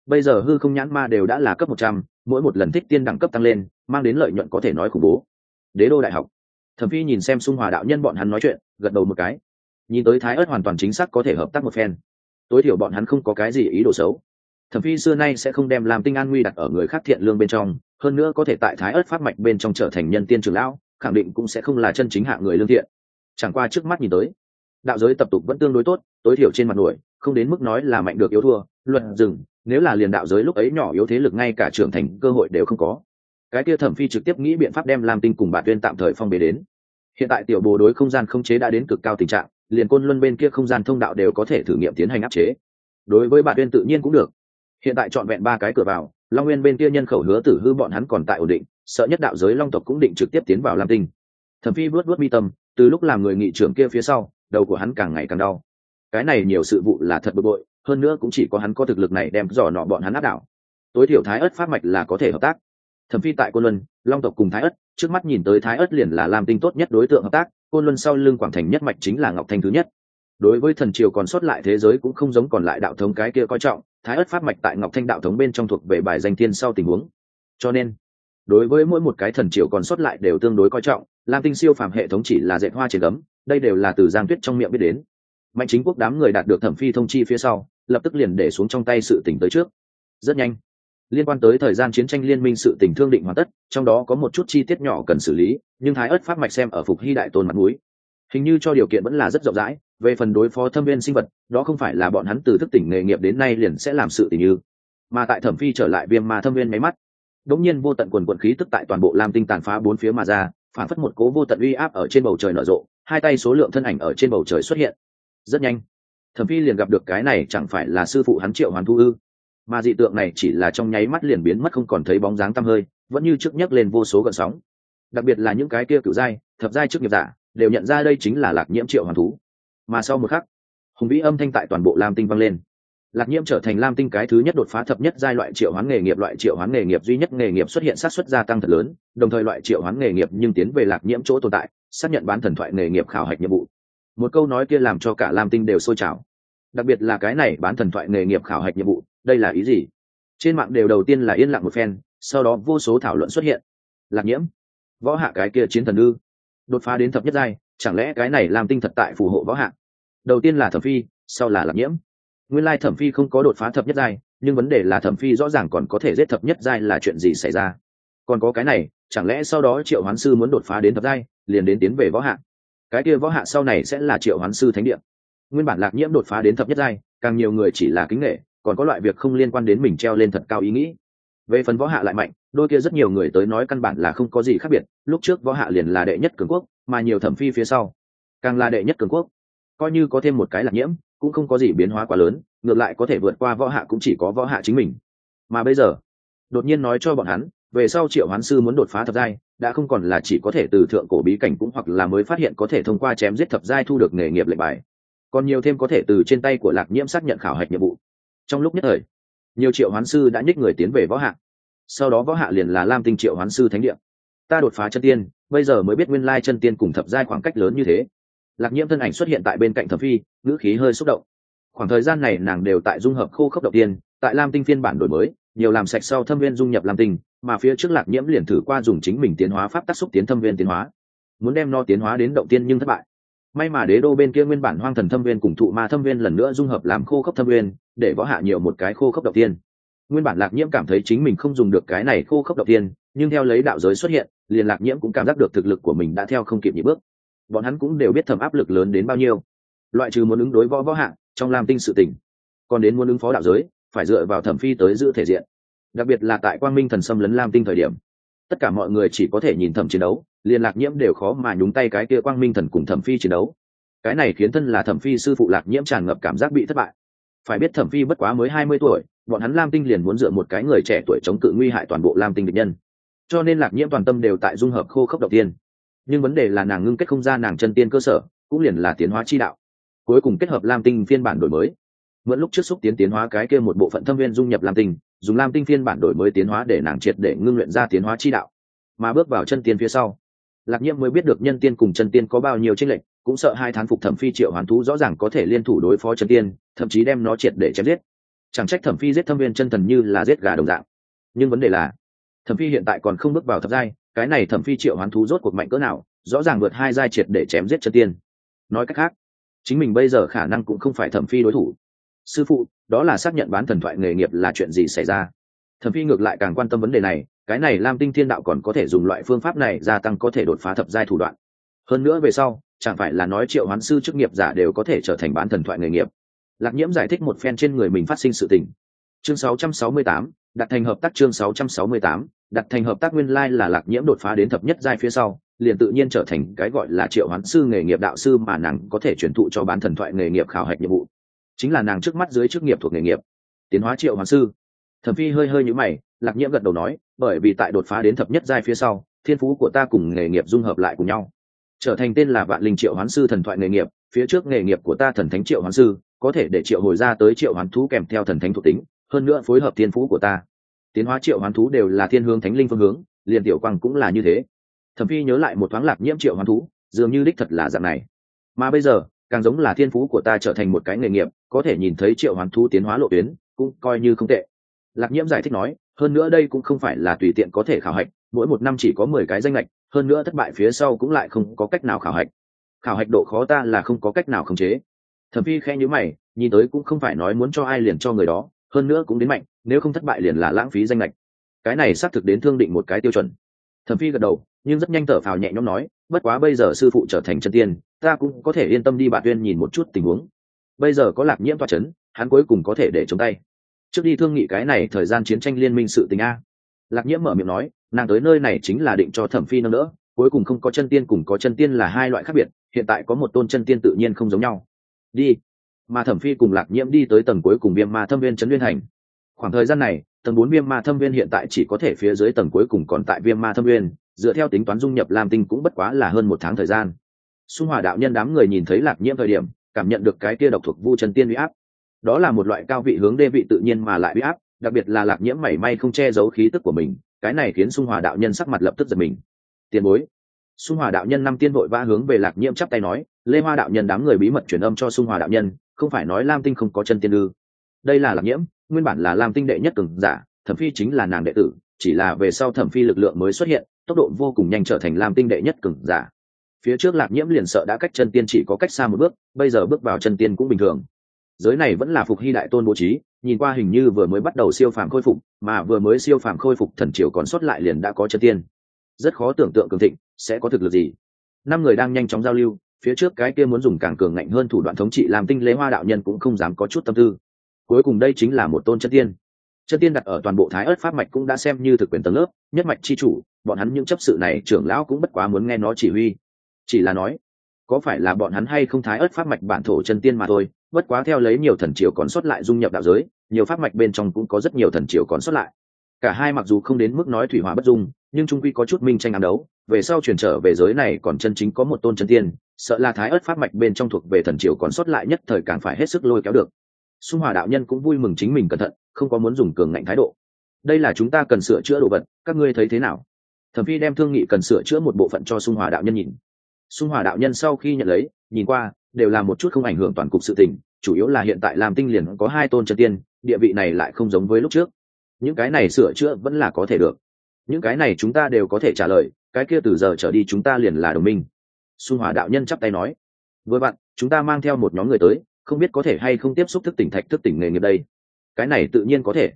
Bây giờ hư không nhãn ma đều đã là cấp một trăm mỗi một lần thích tiên đẳng cấp tăng lên mang đến lợi nhuận có thể nói khủng bố. Đế đô đại học. Thẩm phi nhìn xem xung hòa đạo nhân bọn hắn nói chuyện gật đầu một cái. Nhìn tới thái ớt hoàn toàn chính xác có thể hợp tác một phen. Tối thiểu bọn hắn không có cái gì ý đồ xấu thẩm phi xưa nay sẽ không đem làm tinh an nguy đặt ở người khác thiện lương bên trong, hơn nữa có thể tại thái ớt phát mạch bên trong trở thành nhân tiên trưởng lão, khẳng định cũng sẽ không là chân chính hạ người lương thiện. Chẳng qua trước mắt nhìn tới, đạo giới tập tục vẫn tương đối tốt, tối thiểu trên mặt nổi, không đến mức nói là mạnh được yếu thua luật dừng, nếu là liền đạo giới lúc ấy nhỏ yếu thế lực ngay cả trưởng thành cơ hội đều không có. Cái kia thẩm phi trực tiếp nghĩ biện pháp đem lam tinh cùng bà tuyên tạm thời phong bế đến. Hiện tại tiểu bồ đối không gian không chế đã đến cực cao tình trạng, liền côn luân bên kia không gian thông đạo đều có thể thử nghiệm tiến hành áp chế. Đối với bà tuyên tự nhiên cũng được hiện tại chọn vẹn ba cái cửa vào, long nguyên bên kia nhân khẩu hứa tử hư bọn hắn còn tại ổn định, sợ nhất đạo giới long tộc cũng định trực tiếp tiến vào lam tinh. Thẩm phi vớt vớt mi tâm, từ lúc làm người nghị trưởng kia phía sau, đầu của hắn càng ngày càng đau. Cái này nhiều sự vụ là thật bực bội, hơn nữa cũng chỉ có hắn có thực lực này đem dò nọ bọn hắn áp đảo. Tối thiểu thái ớt phát mạch là có thể hợp tác. Thẩm phi tại côn luân, long tộc cùng thái ớt trước mắt nhìn tới thái ớt liền là lam tinh tốt nhất đối tượng hợp tác, côn luân sau lưng quảng thành nhất mạch chính là ngọc thanh thứ nhất. Đối với thần triều còn sót lại thế giới cũng không giống còn lại đạo thống cái kia coi trọng thái ớt pháp mạch tại ngọc thanh đạo thống bên trong thuộc về bài danh thiên sau tình huống. Cho nên, đối với mỗi một cái thần triều còn sót lại đều tương đối coi trọng, lam tinh siêu phàm hệ thống chỉ là dạy hoa trên gấm, đây đều là từ giang tuyết trong miệng biết đến. Mạnh chính quốc đám người đạt được thẩm phi thông chi phía sau, lập tức liền để xuống trong tay sự tỉnh tới trước. Rất nhanh, liên quan tới thời gian chiến tranh liên minh sự tỉnh thương định hoàn tất, trong đó có một chút chi tiết nhỏ cần xử lý, nhưng thái ớt pháp mạch xem ở phục hy đại tôn mặt núi hình như cho điều kiện vẫn là rất rộng rãi, về phần đối phó thâm viên sinh vật, đó không phải là bọn hắn từ thức tỉnh nghề nghiệp đến nay liền sẽ làm sự tình như. Mà tại thẩm phi trở lại viêm ma thâm viên máy mắt, đống nhiên vô tận quần quận khí tức tại toàn bộ lam tinh tàn phá bốn phía mà ra, phản phất một cố vô tận uy áp ở trên bầu trời nở rộ, hai tay số lượng thân ảnh ở trên bầu trời xuất hiện. Rất nhanh, thẩm phi liền gặp được cái này chẳng phải là sư phụ hắn triệu hoàn thu ư. Mà dị tượng này chỉ là trong nháy mắt liền biến mất không còn thấy bóng dáng tăm hơi, vẫn như trước nhấc lên vô số gợn sóng. Đặc biệt là những cái kia cựu giai, thập giai trước nghiệp giả đều nhận ra đây chính là lạc nhiễm triệu hoàn thú. Mà sau một khắc, hùng vĩ âm thanh tại toàn bộ lam tinh vang lên. Lạc nhiễm trở thành lam tinh cái thứ nhất đột phá thập nhất giai loại triệu hoán nghề nghiệp, loại triệu hoán nghề nghiệp duy nhất nghề nghiệp xuất hiện sát xuất gia tăng thật lớn, đồng thời loại triệu hoán nghề nghiệp nhưng tiến về lạc nhiễm chỗ tồn tại, xác nhận bán thần thoại nghề nghiệp khảo hạch nhiệm vụ. Một câu nói kia làm cho cả lam tinh đều sôi trào. Đặc biệt là cái này bán thần thoại nghề nghiệp khảo hạch nhiệm vụ, đây là ý gì? Trên mạng đều đầu tiên là yên lặng một phen, sau đó vô số thảo luận xuất hiện. Lạc nhiễm, võ hạ cái kia chiến thần ư? Đột phá đến thập nhất giai, chẳng lẽ cái này làm tinh thật tại phù hộ võ hạng? đầu tiên là thẩm phi, sau là lạc nhiễm. Nguyên lai thẩm phi không có đột phá thập nhất giai, nhưng vấn đề là thẩm phi rõ ràng còn có thể giết thập nhất giai là chuyện gì xảy ra? Còn có cái này, chẳng lẽ sau đó triệu hoán sư muốn đột phá đến thập giai, liền đến tiến về võ hạ cái kia võ hạ sau này sẽ là triệu hoán sư thánh địa. Nguyên bản lạc nhiễm đột phá đến thập nhất giai, càng nhiều người chỉ là kính nghệ còn có loại việc không liên quan đến mình treo lên thật cao ý nghĩ về phần võ hạ lại mạnh, đôi kia rất nhiều người tới nói căn bản là không có gì khác biệt, lúc trước võ hạ liền là đệ nhất cường quốc, mà nhiều thẩm phi phía sau càng là đệ nhất cường quốc. Coi như có thêm một cái lạc nhiễm, cũng không có gì biến hóa quá lớn, ngược lại có thể vượt qua võ hạ cũng chỉ có võ hạ chính mình. Mà bây giờ, đột nhiên nói cho bọn hắn, về sau triệu hoán sư muốn đột phá thập giai, đã không còn là chỉ có thể từ thượng cổ bí cảnh cũng hoặc là mới phát hiện có thể thông qua chém giết thập giai thu được nghề nghiệp lệnh bài. Còn nhiều thêm có thể từ trên tay của lạc nhiễm xác nhận khảo hạch nhiệm vụ. Trong lúc nhất thời nhiều triệu hoán sư đã nhích người tiến về võ hạ. Sau đó võ hạ liền là lam tinh triệu hoán sư thánh địa. Ta đột phá chân tiên, bây giờ mới biết nguyên lai chân tiên cùng thập giai khoảng cách lớn như thế. Lạc nhiễm thân ảnh xuất hiện tại bên cạnh thập phi, ngữ khí hơi xúc động. Khoảng thời gian này nàng đều tại dung hợp khô khốc đầu tiên, tại lam tinh phiên bản đổi mới, nhiều làm sạch sau thâm viên dung nhập lam tinh, mà phía trước lạc nhiễm liền thử qua dùng chính mình tiến hóa pháp tác xúc tiến thâm viên tiến hóa. Muốn đem no tiến hóa đến động tiên nhưng thất bại. May mà đế đô bên kia nguyên bản hoang thần thâm viên cùng thụ ma thâm viên lần nữa dung hợp làm khô khốc thâm viên để võ hạ nhiều một cái khô khốc đầu tiên. Nguyên bản lạc nhiễm cảm thấy chính mình không dùng được cái này khô khốc đầu tiên, nhưng theo lấy đạo giới xuất hiện, liền lạc nhiễm cũng cảm giác được thực lực của mình đã theo không kịp nhị bước. Bọn hắn cũng đều biết thầm áp lực lớn đến bao nhiêu. Loại trừ muốn ứng đối võ võ hạ trong làm tinh sự tình, còn đến muốn ứng phó đạo giới, phải dựa vào thẩm phi tới giữ thể diện. Đặc biệt là tại quang minh thần xâm lấn lam tinh thời điểm, tất cả mọi người chỉ có thể nhìn thẩm chiến đấu, liền lạc nhiễm đều khó mà nhúng tay cái kia quang minh thần cùng thẩm phi chiến đấu. Cái này khiến thân là thẩm phi sư phụ lạc nhiễm tràn ngập cảm giác bị thất bại phải biết thẩm phi bất quá mới hai mươi tuổi, bọn hắn lam tinh liền muốn dựa một cái người trẻ tuổi chống cự nguy hại toàn bộ lam tinh địch nhân. Cho nên lạc nhiễm toàn tâm đều tại dung hợp khô khốc đầu tiên. Nhưng vấn đề là nàng ngưng kết không ra nàng chân tiên cơ sở, cũng liền là tiến hóa chi đạo. Cuối cùng kết hợp lam tinh phiên bản đổi mới. Mượn lúc trước xúc tiến tiến hóa cái kia một bộ phận thâm viên dung nhập lam tinh, dùng lam tinh phiên bản đổi mới tiến hóa để nàng triệt để ngưng luyện ra tiến hóa chi đạo. Mà bước vào chân tiên phía sau, lạc nhiễm mới biết được nhân tiên cùng chân tiên có bao nhiêu tranh lệch cũng sợ hai thán phục thẩm phi triệu hoàn thú rõ ràng có thể liên thủ đối phó chân tiên, thậm chí đem nó triệt để chém giết. Chẳng trách thẩm phi giết thâm viên chân thần như là giết gà đồng dạng. Nhưng vấn đề là, thẩm phi hiện tại còn không bước vào thập giai, cái này thẩm phi triệu hoán thú rốt cuộc mạnh cỡ nào, rõ ràng vượt hai giai triệt để chém giết chân tiên. Nói cách khác, chính mình bây giờ khả năng cũng không phải thẩm phi đối thủ. Sư phụ, đó là xác nhận bán thần thoại nghề nghiệp là chuyện gì xảy ra? Thẩm phi ngược lại càng quan tâm vấn đề này, cái này lam tinh thiên đạo còn có thể dùng loại phương pháp này gia tăng có thể đột phá thập giai thủ đoạn. Hơn nữa về sau chẳng phải là nói triệu hoán sư chức nghiệp giả đều có thể trở thành bán thần thoại nghề nghiệp. Lạc nhiễm giải thích một phen trên người mình phát sinh sự tình. Chương 668, đặt thành hợp tác chương 668, đặt thành hợp tác nguyên lai là lạc nhiễm đột phá đến thập nhất giai phía sau liền tự nhiên trở thành cái gọi là triệu hoán sư nghề nghiệp đạo sư mà nàng có thể truyền thụ cho bán thần thoại nghề nghiệp khảo hạch nhiệm vụ. Chính là nàng trước mắt dưới chức nghiệp thuộc nghề nghiệp. Tiến hóa triệu hoán sư. Thẩm phi hơi hơi nhũ mày lạc nhiễm gật đầu nói bởi vì tại đột phá đến thập nhất giai phía sau thiên phú của ta cùng nghề nghiệp dung hợp lại cùng nhau trở thành tên là vạn linh triệu hoán sư thần thoại nghề nghiệp, phía trước nghề nghiệp của ta thần thánh triệu hoán sư, có thể để triệu hồi ra tới triệu hoán thú kèm theo thần thánh thuộc tính, hơn nữa phối hợp thiên phú của ta. Tiến hóa triệu hoán thú đều là thiên hướng thánh linh phương hướng, liền tiểu quang cũng là như thế. Thẩm phi nhớ lại một thoáng lạc nhiễm triệu hoán thú, dường như đích thật là dạng này. Mà bây giờ, càng giống là thiên phú của ta trở thành một cái nghề nghiệp, có thể nhìn thấy triệu hoán thú tiến hóa lộ tuyến, cũng coi như không tệ. Lạc nhiễm giải thích nói, hơn nữa đây cũng không phải là tùy tiện có thể khảo hạch, mỗi một năm chỉ có mười cái danh lệch hơn nữa thất bại phía sau cũng lại không có cách nào khảo hạch. Khảo hạch độ khó ta là không có cách nào khống chế. Thẩm phi khen nhữ mày, nhìn tới cũng không phải nói muốn cho ai liền cho người đó, hơn nữa cũng đến mạnh, nếu không thất bại liền là lãng phí danh lệch cái này xác thực đến thương định một cái tiêu chuẩn. Thẩm phi gật đầu, nhưng rất nhanh thở phào nhẹ nhõm nói, bất quá bây giờ sư phụ trở thành chân tiên, ta cũng có thể yên tâm đi bạn tuyên nhìn một chút tình huống. Bây giờ có lạc nhiễm toa chấn, hắn cuối cùng có thể để chống tay. Trước đi thương nghị cái này thời gian chiến tranh liên minh sự tình a. Lạc nhiễm mở miệng nói nàng tới nơi này chính là định cho thẩm phi nâng đỡ, cuối cùng không có chân tiên cùng có chân tiên là hai loại khác biệt, hiện tại có một tôn chân tiên tự nhiên không giống nhau. Đi. Mà thẩm phi cùng lạc nhiễm đi tới tầng cuối cùng viêm ma thâm viên trấn liên hành. Khoảng thời gian này, tầng bốn viêm ma thâm viên hiện tại chỉ có thể phía dưới tầng cuối cùng còn tại viêm ma thâm viên, dựa theo tính toán dung nhập lam tinh cũng bất quá là hơn một tháng thời gian. Xung hòa đạo nhân đám người nhìn thấy lạc nhiễm thời điểm, cảm nhận được cái kia độc thuộc vu chân tiên uy áp. Đó là một loại cao vị hướng đê vị tự nhiên mà lại uy áp, đặc biệt là lạc nhiễm mảy may không che giấu khí tức của mình cái này khiến xung hòa đạo nhân sắc mặt lập tức giật mình. Tiền bối. Xung hòa đạo nhân năm tiên vội vã hướng về lạc nhiễm chắp tay nói, lê hoa đạo nhân đám người bí mật truyền âm cho xung hòa đạo nhân, không phải nói lam tinh không có chân tiên ư? Đây là lạc nhiễm, nguyên bản là lam tinh đệ nhất cường giả, thẩm phi chính là nàng đệ tử, chỉ là về sau thẩm phi lực lượng mới xuất hiện, tốc độ vô cùng nhanh trở thành lam tinh đệ nhất cường giả. Phía trước lạc nhiễm liền sợ đã cách chân tiên chỉ có cách xa một bước, bây giờ bước vào chân tiên cũng bình thường. Giới này vẫn là phục hy đại tôn bố trí nhìn qua hình như vừa mới bắt đầu siêu phàm khôi phục, mà vừa mới siêu phàm khôi phục thần triều còn sót lại liền đã có chân tiên. Rất khó tưởng tượng cường thịnh, sẽ có thực lực gì. Năm người đang nhanh chóng giao lưu, phía trước cái kia muốn dùng càng cường ngạnh hơn thủ đoạn thống trị làm tinh lễ hoa đạo nhân cũng không dám có chút tâm tư. Cuối cùng đây chính là một tôn chân tiên. Chân tiên đặt ở toàn bộ thái ớt pháp mạch cũng đã xem như thực quyền tầng lớp, nhất mạch chi chủ, bọn hắn những chấp sự này trưởng lão cũng bất quá muốn nghe nó chỉ huy. Chỉ là nói, có phải là bọn hắn hay không thái ớt pháp mạch bản thổ chân tiên mà thôi bất quá theo lấy nhiều thần triều còn sót lại dung nhập đạo giới, nhiều pháp mạch bên trong cũng có rất nhiều thần triều còn sót lại. Cả hai mặc dù không đến mức nói thủy hỏa bất dung, nhưng trung quy có chút minh tranh ám đấu, về sau chuyển trở về giới này còn chân chính có một tôn chân tiên, sợ là thái ớt pháp mạch bên trong thuộc về thần triều còn sót lại nhất thời càng phải hết sức lôi kéo được. Xung hòa đạo nhân cũng vui mừng chính mình cẩn thận, không có muốn dùng cường ngạnh thái độ. Đây là chúng ta cần sửa chữa đồ vật, các ngươi thấy thế nào? Thẩm phi đem thương nghị cần sửa chữa một bộ phận cho xung hòa đạo nhân nhìn. Xung hòa đạo nhân sau khi nhận lấy, nhìn qua đều là một chút không ảnh hưởng toàn cục sự tình, chủ yếu là hiện tại làm tinh liền có hai tôn chân tiên, địa vị này lại không giống với lúc trước. Những cái này sửa chữa vẫn là có thể được. Những cái này chúng ta đều có thể trả lời, cái kia từ giờ trở đi chúng ta liền là đồng minh. Xung hòa đạo nhân chắp tay nói. Với bạn chúng ta mang theo một nhóm người tới, không biết có thể hay không tiếp xúc thức tỉnh thạch thức tỉnh nghề nghiệp đây. Cái này tự nhiên có thể.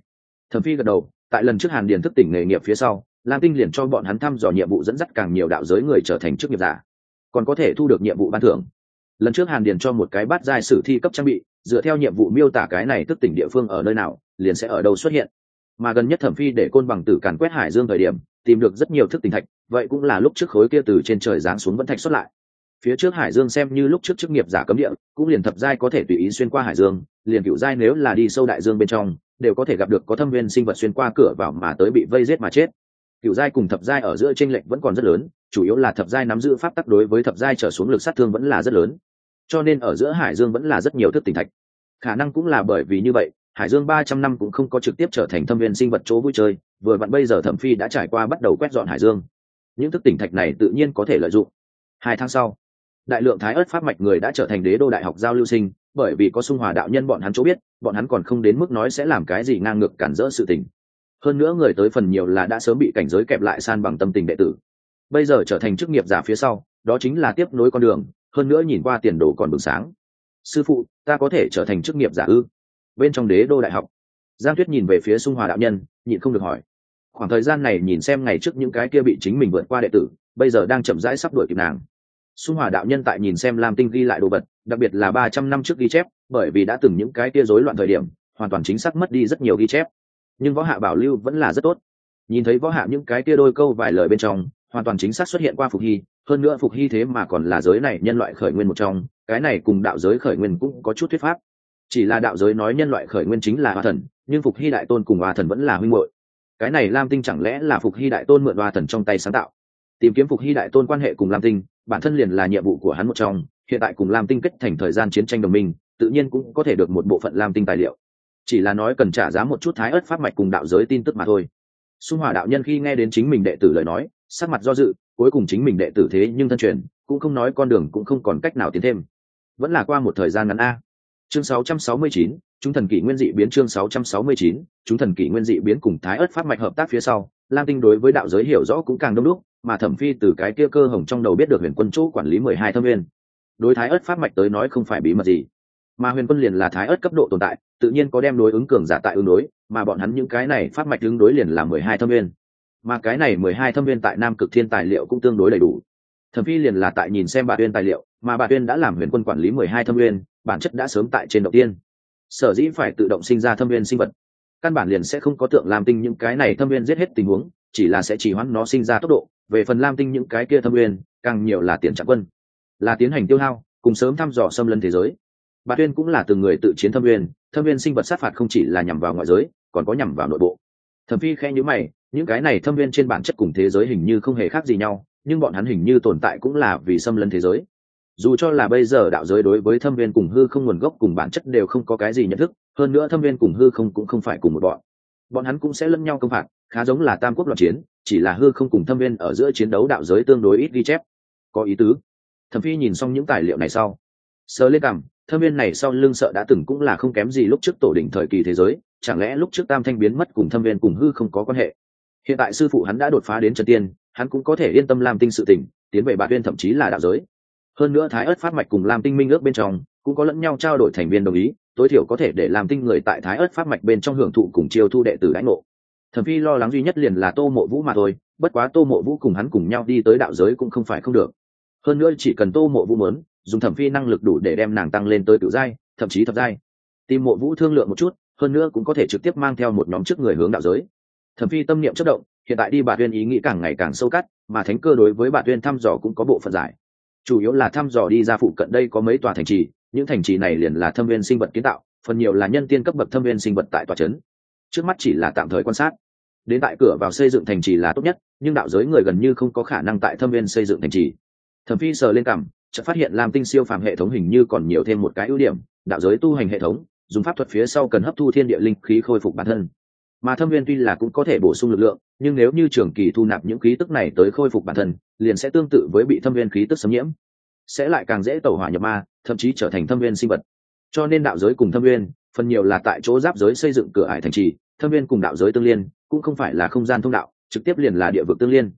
Thẩm phi gật đầu, tại lần trước hàn điền thức tỉnh nghề nghiệp phía sau, lam tinh liền cho bọn hắn thăm dò nhiệm vụ dẫn dắt càng nhiều đạo giới người trở thành chức nghiệp giả. Còn có thể thu được nhiệm vụ ban thưởng lần trước hàn điền cho một cái bát giai sử thi cấp trang bị, dựa theo nhiệm vụ miêu tả cái này thức tỉnh địa phương ở nơi nào, liền sẽ ở đâu xuất hiện. Mà gần nhất thẩm phi để côn bằng tử càn quét hải dương thời điểm, tìm được rất nhiều thức tỉnh thạch, vậy cũng là lúc trước khối kia từ trên trời giáng xuống vẫn thạch xuất lại. Phía trước hải dương xem như lúc trước chức nghiệp giả cấm địa, cũng liền thập giai có thể tùy ý xuyên qua hải dương, liền cựu giai nếu là đi sâu đại dương bên trong, đều có thể gặp được có thâm viên sinh vật xuyên qua cửa vào mà tới bị vây giết mà chết. Cựu giai cùng thập giai ở giữa tranh lệch vẫn còn rất lớn chủ yếu là thập giai nắm giữ pháp tắc đối với thập giai trở xuống lực sát thương vẫn là rất lớn. Cho nên ở giữa hải dương vẫn là rất nhiều thức tỉnh thạch. Khả năng cũng là bởi vì như vậy, hải dương ba trăm năm cũng không có trực tiếp trở thành thâm viên sinh vật chỗ vui chơi, vừa vặn bây giờ thẩm phi đã trải qua bắt đầu quét dọn hải dương. Những thức tỉnh thạch này tự nhiên có thể lợi dụng. Hai tháng sau, đại lượng thái ớt pháp mạch người đã trở thành đế đô đại học giao lưu sinh, bởi vì có xung hòa đạo nhân bọn hắn chỗ biết, bọn hắn còn không đến mức nói sẽ làm cái gì ngang ngược cản rỡ sự tình. Hơn nữa người tới phần nhiều là đã sớm bị cảnh giới kẹp lại san bằng tâm tình đệ tử bây giờ trở thành chức nghiệp giả phía sau, đó chính là tiếp nối con đường, hơn nữa nhìn qua tiền đồ còn bừng sáng. Sư phụ, ta có thể trở thành chức nghiệp giả ư? Bên trong đế đô đại học. Giang tuyết nhìn về phía sung hòa đạo nhân, nhịn không được hỏi. Khoảng thời gian này nhìn xem ngày trước những cái kia bị chính mình vượt qua đệ tử, bây giờ đang chậm rãi sắp đuổi kịp nàng. Sung hòa đạo nhân tại nhìn xem lam tinh ghi lại đồ vật, đặc biệt là ba trăm năm trước ghi chép, bởi vì đã từng những cái kia rối loạn thời điểm, hoàn toàn chính xác mất đi rất nhiều ghi chép. Nhưng võ hạ bảo lưu vẫn là rất tốt. Nhìn thấy võ hạ những cái kia đôi câu vài lời bên trong hoàn toàn chính xác xuất hiện qua phục hy, hơn nữa phục hy thế mà còn là giới này nhân loại khởi nguyên một trong, cái này cùng đạo giới khởi nguyên cũng có chút thuyết pháp. Chỉ là đạo giới nói nhân loại khởi nguyên chính là hoa thần, nhưng phục hy đại tôn cùng hoa thần vẫn là huynh hội cái này lam tinh chẳng lẽ là phục hy đại tôn mượn hoa thần trong tay sáng tạo? Tìm kiếm phục hy đại tôn quan hệ cùng lam tinh, bản thân liền là nhiệm vụ của hắn một trong, hiện tại cùng lam tinh kết thành thời gian chiến tranh đồng minh, tự nhiên cũng có thể được một bộ phận lam tinh tài liệu. Chỉ là nói cần trả giá một chút thái ớt pháp mạch cùng đạo giới tin tức mà thôi. Xung hòa đạo nhân khi nghe đến chính mình đệ tử lời nói sắc mặt do dự cuối cùng chính mình đệ tử thế nhưng thân truyền cũng không nói con đường cũng không còn cách nào tiến thêm. Vẫn là qua một thời gian ngắn a. Chương 669, chúng thần kỷ nguyên dị biến chương 669, chúng thần kỷ nguyên dị biến cùng thái ớt pháp mạch hợp tác phía sau lam tinh đối với đạo giới hiểu rõ cũng càng đông đúc mà thẩm phi từ cái kia cơ hồng trong đầu biết được huyền quân chỗ quản lý mười hai thâm viên đối thái ớt pháp mạch tới nói không phải bí mật gì. Mà huyền quân liền là thái ớt cấp độ tồn tại tự nhiên có đem đối ứng cường giả tại ứng đối mà bọn hắn những cái này pháp mạch ứng đối liền là mười hai thâm viên mà cái này mười hai thâm viên tại nam cực thiên tài liệu cũng tương đối đầy đủ. Thẩm phi liền là tại nhìn xem bà tuyên tài liệu, mà bà tuyên đã làm huyền quân quản lý mười hai thâm viên, bản chất đã sớm tại trên đầu tiên. Sở dĩ phải tự động sinh ra thâm viên sinh vật. Căn bản liền sẽ không có tượng làm tinh những cái này thâm viên giết hết tình huống, chỉ là sẽ chỉ hoãn nó sinh ra tốc độ. Về phần lam tinh những cái kia thâm viên, càng nhiều là tiền trạng quân. Là tiến hành tiêu hao, cùng sớm thăm dò xâm lấn thế giới. Bà tuyên cũng là từng người tự chiến thâm viên thâm viên sinh vật sát phạt không chỉ là nhằm vào ngoại giới, còn có nhằm vào nội bộ. Thẩm phi khẽ nhữ mày những cái này thâm viên trên bản chất cùng thế giới hình như không hề khác gì nhau, nhưng bọn hắn hình như tồn tại cũng là vì xâm lấn thế giới. Dù cho là bây giờ đạo giới đối với thâm viên cùng hư không nguồn gốc cùng bản chất đều không có cái gì nhận thức, hơn nữa thâm viên cùng hư không cũng không phải cùng một bọn. Bọn hắn cũng sẽ lẫn nhau công phạt, khá giống là tam quốc loạn chiến, chỉ là hư không cùng thâm viên ở giữa chiến đấu đạo giới tương đối ít ghi chép. Có ý tứ. Thẩm phi nhìn xong những tài liệu này sau, sờ lên cảm thâm viên này sau lưng sợ đã từng cũng là không kém gì lúc trước tổ đỉnh thời kỳ thế giới, chẳng lẽ lúc trước tam thanh biến mất cùng thâm viên cùng hư không có quan hệ? Hiện tại sư phụ hắn đã đột phá đến trần tiên, hắn cũng có thể yên tâm làm tinh sự tỉnh, tiến về bạc viên thậm chí là đạo giới. Hơn nữa thái ớt phát mạch cùng làm tinh minh ước bên trong, cũng có lẫn nhau trao đổi thành viên đồng ý, tối thiểu có thể để làm tinh người tại thái ớt phát mạch bên trong hưởng thụ cùng chiêu thu đệ tử đãi ngộ. Thẩm phi lo lắng duy nhất liền là tô mộ vũ mà thôi, bất quá tô mộ vũ cùng hắn cùng nhau đi tới đạo giới cũng không phải không được. Hơn nữa chỉ cần tô mộ vũ muốn, dùng thẩm phi năng lực đủ để đem nàng tăng lên tới cựu giai, thậm chí thập giai. Tìm mộ vũ thương lượng một chút, hơn nữa cũng có thể trực tiếp mang theo một nhóm trước người hướng đạo giới thẩm phi tâm niệm chất động hiện tại đi bà tuyên ý nghĩ càng ngày càng sâu cắt mà thánh cơ đối với bà tuyên thăm dò cũng có bộ phận giải. Chủ yếu là thăm dò đi ra phụ cận đây có mấy tòa thành trì những thành trì này liền là thâm viên sinh vật kiến tạo phần nhiều là nhân tiên cấp bậc thâm viên sinh vật tại tòa trấn. Trước mắt chỉ là tạm thời quan sát. Đến tại cửa vào xây dựng thành trì là tốt nhất nhưng đạo giới người gần như không có khả năng tại thâm viên xây dựng thành trì. Thẩm phi sờ lên cằm, chợt phát hiện lam tinh siêu phàm hệ thống hình như còn nhiều thêm một cái ưu điểm đạo giới tu hành hệ thống dùng pháp thuật phía sau cần hấp thu thiên địa linh khí khôi phục bản thân mà thâm viên tuy là cũng có thể bổ sung lực lượng, nhưng nếu như trường kỳ thu nạp những khí tức này tới khôi phục bản thân, liền sẽ tương tự với bị thâm viên khí tức xâm nhiễm. Sẽ lại càng dễ tẩu hỏa nhập ma, thậm chí trở thành thâm viên sinh vật. Cho nên đạo giới cùng thâm viên, phần nhiều là tại chỗ giáp giới xây dựng cửa ải thành trì, thâm viên cùng đạo giới tương liên, cũng không phải là không gian thông đạo, trực tiếp liền là địa vực tương liên.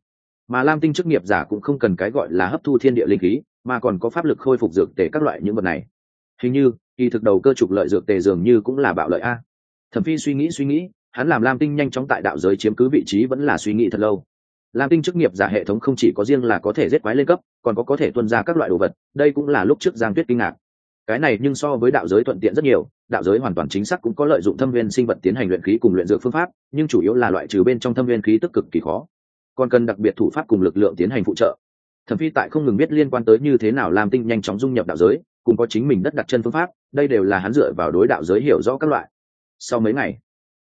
Mà lam tinh chức nghiệp giả cũng không cần cái gọi là hấp thu thiên địa linh khí, mà còn có pháp lực khôi phục dược tề các loại những vật này. Hình như, kỳ thực đầu cơ trục lợi dược tề dường như cũng là bạo lợi a. Thẩm phi suy nghĩ suy nghĩ hắn làm lam tinh nhanh chóng tại đạo giới chiếm cứ vị trí vẫn là suy nghĩ thật lâu. Lam tinh chức nghiệp giả hệ thống không chỉ có riêng là có thể giết quái lên cấp, còn có có thể tuân ra các loại đồ vật, đây cũng là lúc trước giang tuyết kinh ngạc. Cái này nhưng so với đạo giới thuận tiện rất nhiều, đạo giới hoàn toàn chính xác cũng có lợi dụng thâm viên sinh vật tiến hành luyện khí cùng luyện dược phương pháp, nhưng chủ yếu là loại trừ bên trong thâm viên khí tức cực kỳ khó. Còn cần đặc biệt thủ pháp cùng lực lượng tiến hành phụ trợ. Thẩm phi tại không ngừng biết liên quan tới như thế nào làm tinh nhanh chóng dung nhập đạo giới, cùng có chính mình đất đặt chân phương pháp, đây đều là hắn dựa vào đối đạo giới hiểu rõ các loại. Sau mấy ngày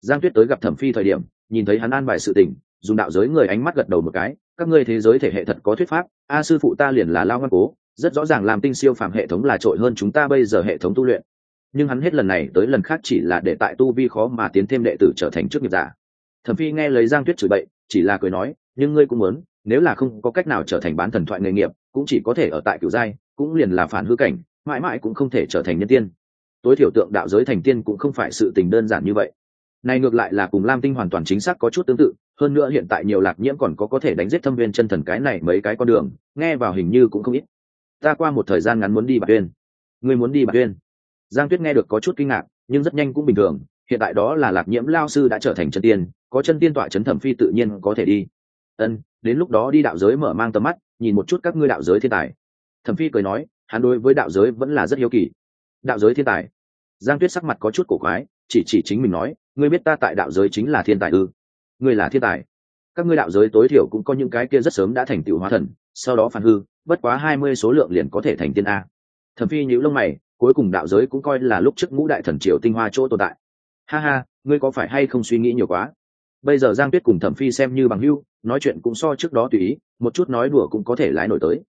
giang tuyết tới gặp thẩm phi thời điểm, nhìn thấy hắn an bài sự tình, dùng đạo giới người ánh mắt gật đầu một cái, các ngươi thế giới thể hệ thật có thuyết pháp, a sư phụ ta liền là lao ngoan cố, rất rõ ràng làm tinh siêu phàm hệ thống là trội hơn chúng ta bây giờ hệ thống tu luyện. Nhưng hắn hết lần này tới lần khác chỉ là để tại tu vi khó mà tiến thêm đệ tử trở thành trước nghiệp giả. Thẩm phi nghe lấy giang tuyết chửi bậy, chỉ là cười nói, nhưng ngươi cũng muốn, nếu là không có cách nào trở thành bán thần thoại nghề nghiệp, cũng chỉ có thể ở tại cửu giai, cũng liền là phản hư cảnh, mãi mãi cũng không thể trở thành nhân tiên. Tối thiểu tượng đạo giới thành tiên cũng không phải sự tình đơn giản như vậy này ngược lại là cùng lam tinh hoàn toàn chính xác có chút tương tự, hơn nữa hiện tại nhiều lạc nhiễm còn có có thể đánh giết thâm viên chân thần cái này mấy cái con đường, nghe vào hình như cũng không ít. Ta qua một thời gian ngắn muốn đi bạc uyên. Ngươi muốn đi bạc uyên? Giang tuyết nghe được có chút kinh ngạc, nhưng rất nhanh cũng bình thường, hiện tại đó là lạc nhiễm lao sư đã trở thành chân tiên, có chân tiên tọa chấn thẩm phi tự nhiên có thể đi. Ân, đến lúc đó đi đạo giới mở mang tầm mắt, nhìn một chút các ngươi đạo giới thiên tài. Thẩm phi cười nói, hắn đối với đạo giới vẫn là rất hiếu kỳ. Đạo giới thiên tài? Giang tuyết sắc mặt có chút cổ quái, chỉ chỉ chính mình nói ngươi biết ta tại đạo giới chính là thiên tài ư? Ngươi là thiên tài. Các ngươi đạo giới tối thiểu cũng có những cái kia rất sớm đã thành tựu hóa thần, sau đó phản hư, bất quá hai mươi số lượng liền có thể thành tiên a. Thẩm phi nhữ lông mày, cuối cùng đạo giới cũng coi là lúc trước ngũ đại thần triều tinh hoa chỗ tồn tại. Ha ha, ngươi có phải hay không suy nghĩ nhiều quá? Bây giờ giang tuyết cùng thẩm phi xem như bằng hưu nói chuyện cũng so trước đó tùy ý, một chút nói đùa cũng có thể lái nổi tới.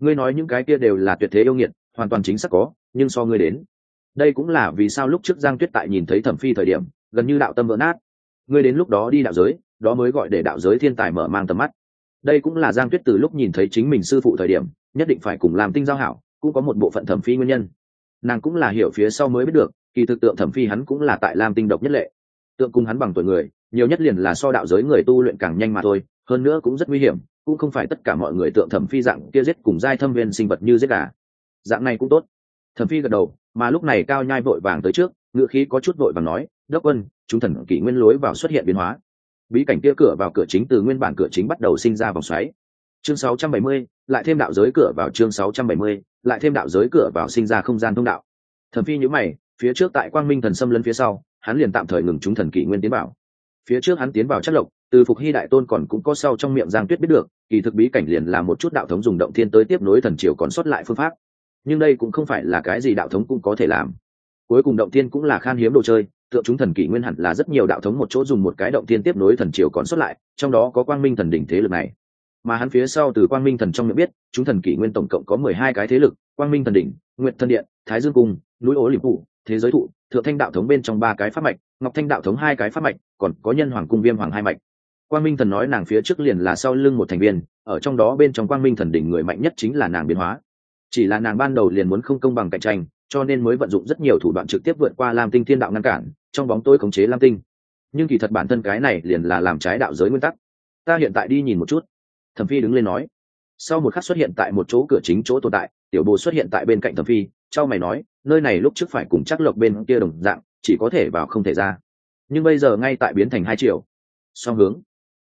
Ngươi nói những cái kia đều là tuyệt thế yêu nghiệt, hoàn toàn chính xác có, nhưng so ngươi đến. Đây cũng là vì sao lúc trước giang tuyết tại nhìn thấy thẩm phi thời điểm gần như đạo tâm vỡ nát. Ngươi đến lúc đó đi đạo giới, đó mới gọi để đạo giới thiên tài mở mang tầm mắt. Đây cũng là giang tuyết từ lúc nhìn thấy chính mình sư phụ thời điểm, nhất định phải cùng làm tinh giao hảo, cũng có một bộ phận thẩm phi nguyên nhân. Nàng cũng là hiểu phía sau mới biết được, kỳ thực tượng thẩm phi hắn cũng là tại lam tinh độc nhất lệ. Tượng cùng hắn bằng tuổi người, nhiều nhất liền là so đạo giới người tu luyện càng nhanh mà thôi, hơn nữa cũng rất nguy hiểm, cũng không phải tất cả mọi người tượng thẩm phi dạng kia giết cùng giai thâm viên sinh vật như giết gà. Dạng này cũng tốt thẩm phi gật đầu mà lúc này cao nhai vội vàng tới trước ngựa khí có chút vội vàng nói đốc quân chúng thần kỷ nguyên lối vào xuất hiện biến hóa. Bí cảnh kia cửa vào cửa chính từ nguyên bản cửa chính bắt đầu sinh ra vòng xoáy. Chương 670, lại thêm đạo giới cửa vào chương 670, lại thêm đạo giới cửa vào sinh ra không gian thông đạo. Thẩm phi nhíu mày phía trước tại quang minh thần xâm lấn phía sau hắn liền tạm thời ngừng chúng thần kỷ nguyên tiến vào. Phía trước hắn tiến vào chất lộc từ phục hy đại tôn còn cũng có sau trong miệng giang tuyết biết được kỳ thực bí cảnh liền là một chút đạo thống dùng động thiên tới tiếp nối thần triều còn xuất lại phương pháp nhưng đây cũng không phải là cái gì đạo thống cũng có thể làm. Cuối cùng động thiên cũng là khan hiếm đồ chơi, tượng chúng thần kỷ nguyên hẳn là rất nhiều đạo thống một chỗ dùng một cái động thiên tiếp nối thần triều còn xuất lại, trong đó có quang minh thần đỉnh thế lực này. Mà hắn phía sau từ quang minh thần trong miệng biết, chúng thần kỷ nguyên tổng cộng có mười hai cái thế lực, quang minh thần đỉnh nguyện thần điện, thái dương cung, núi ố liệp phủ, thế giới thụ, thượng thanh đạo thống bên trong ba cái pháp mạch, ngọc thanh đạo thống hai cái pháp mạch, còn có nhân hoàng cung viêm hoàng hai mạch. Quang minh thần nói nàng phía trước liền là sau lưng một thành viên, ở trong đó bên trong quang minh thần đỉnh người mạnh nhất chính là nàng biến hóa chỉ là nàng ban đầu liền muốn không công bằng cạnh tranh, cho nên mới vận dụng rất nhiều thủ đoạn trực tiếp vượt qua lam tinh thiên đạo ngăn cản, trong bóng tôi khống chế lam tinh. Nhưng kỳ thật bản thân cái này liền là làm trái đạo giới nguyên tắc. Ta hiện tại đi nhìn một chút. Thẩm phi đứng lên nói. Sau một khắc xuất hiện tại một chỗ cửa chính chỗ tồn tại, tiểu bồ xuất hiện tại bên cạnh thẩm phi trao mày nói, nơi này lúc trước phải cùng chắc lộc bên kia đồng dạng, chỉ có thể vào không thể ra. Nhưng bây giờ ngay tại biến thành hai triệu song hướng.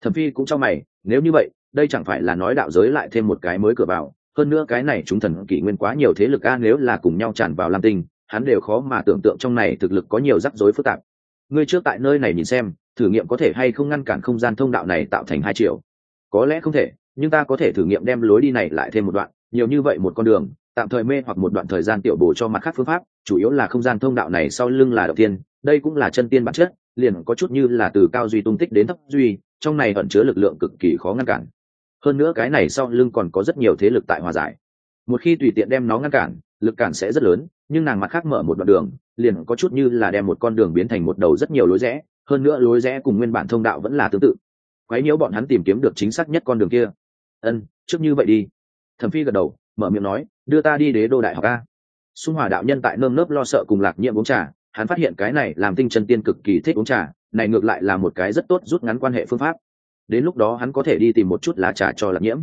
Thẩm phi cũng trao mày, nếu như vậy, đây chẳng phải là nói đạo giới lại thêm một cái mới cửa vào hơn nữa cái này chúng thần kỷ nguyên quá nhiều thế lực a, nếu là cùng nhau tràn vào lam tinh, hắn đều khó mà tưởng tượng trong này thực lực có nhiều rắc rối phức tạp. Ngươi trước tại nơi này nhìn xem, thử nghiệm có thể hay không ngăn cản không gian thông đạo này tạo thành hai triệu có lẽ không thể, nhưng ta có thể thử nghiệm đem lối đi này lại thêm một đoạn, nhiều như vậy một con đường, tạm thời mê hoặc một đoạn thời gian tiểu bổ cho mặt khác phương pháp, chủ yếu là không gian thông đạo này sau lưng là đầu tiên, đây cũng là chân tiên bản chất, liền có chút như là từ cao duy tung tích đến thấp duy, trong này ẩn chứa lực lượng cực kỳ khó ngăn cản hơn nữa cái này sau lưng còn có rất nhiều thế lực tại hòa giải. Một khi tùy tiện đem nó ngăn cản, lực cản sẽ rất lớn, nhưng nàng mặt khác mở một đoạn đường, liền có chút như là đem một con đường biến thành một đầu rất nhiều lối rẽ, hơn nữa lối rẽ cùng nguyên bản thông đạo vẫn là tương tự. Quấy nhiễu bọn hắn tìm kiếm được chính xác nhất con đường kia. Ân, trước như vậy đi. Thẩm phi gật đầu, mở miệng nói, đưa ta đi đế đô đại học a. Xung hòa đạo nhân tại nơm nớp lo sợ cùng lạc nhiệm uống trà, hắn phát hiện cái này làm tinh chân tiên cực kỳ thích uống trà, này ngược lại là một cái rất tốt rút ngắn quan hệ phương pháp đến lúc đó hắn có thể đi tìm một chút lá trà cho lạc nhiễm.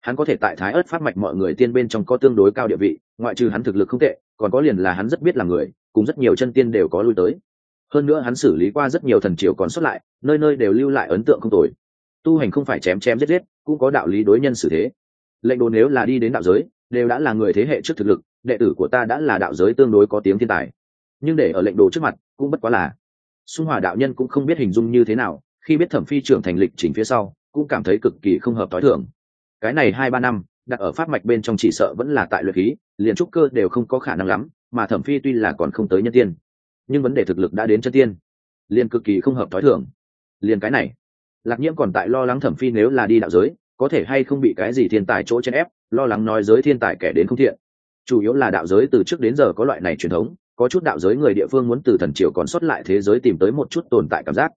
Hắn có thể tại thái ớt phát mạch mọi người tiên bên trong có tương đối cao địa vị, ngoại trừ hắn thực lực không tệ, còn có liền là hắn rất biết là người, cùng rất nhiều chân tiên đều có lui tới. Hơn nữa hắn xử lý qua rất nhiều thần triều còn xuất lại, nơi nơi đều lưu lại ấn tượng không tồi. Tu hành không phải chém chém giết giết, cũng có đạo lý đối nhân xử thế. Lệnh đồ nếu là đi đến đạo giới, đều đã là người thế hệ trước thực lực, đệ tử của ta đã là đạo giới tương đối có tiếng thiên tài. Nhưng để ở lệnh đồ trước mặt, cũng bất quá là. Xung hòa đạo nhân cũng không biết hình dung như thế nào khi biết thẩm phi trưởng thành lịch trình phía sau, cũng cảm thấy cực kỳ không hợp t h i cái này hai ba năm, đặt ở phát mạch bên trong chỉ sợ vẫn là tại luyện khí, liền trúc cơ đều không có khả năng lắm, mà thẩm phi tuy là còn không tới nhân tiên, nhưng vấn đề thực lực đã đến chân tiên, liền cực kỳ không hợp t h i liền cái này, lạc nhiễm còn tại lo lắng thẩm phi nếu là đi đạo giới, có thể hay không bị cái gì thiên tài chỗ chen ép, lo lắng nói giới thiên tài kẻ đến không thiện. Chủ yếu là đạo giới từ trước đến giờ có loại này truyền thống, có chút đạo giới người địa phương muốn từ thần triều còn xuất lại thế giới tìm tới một chút tồn tại cảm giác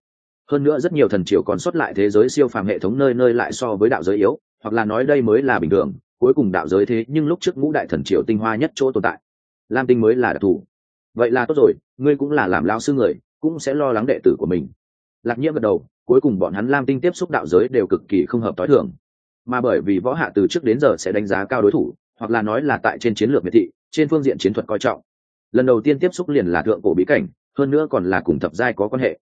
hơn nữa rất nhiều thần triều còn xuất lại thế giới siêu phàm hệ thống nơi nơi lại so với đạo giới yếu, hoặc là nói đây mới là bình thường, cuối cùng đạo giới thế nhưng lúc trước ngũ đại thần triều tinh hoa nhất chỗ tồn tại. Lam tinh mới là đặc thù. Vậy là tốt rồi, ngươi cũng là làm lao sư người, cũng sẽ lo lắng đệ tử của mình. Lạc nhiễm gật đầu, cuối cùng bọn hắn lam tinh tiếp xúc đạo giới đều cực kỳ không hợp t h i thường. Mà bởi vì võ hạ từ trước đến giờ sẽ đánh giá cao đối thủ, hoặc là nói là tại trên chiến lược miệt thị, trên phương diện chiến thuật coi trọng. Lần đầu tiên tiếp xúc liền là thượng cổ bí cảnh, hơn nữa còn là cùng thập giai có quan hệ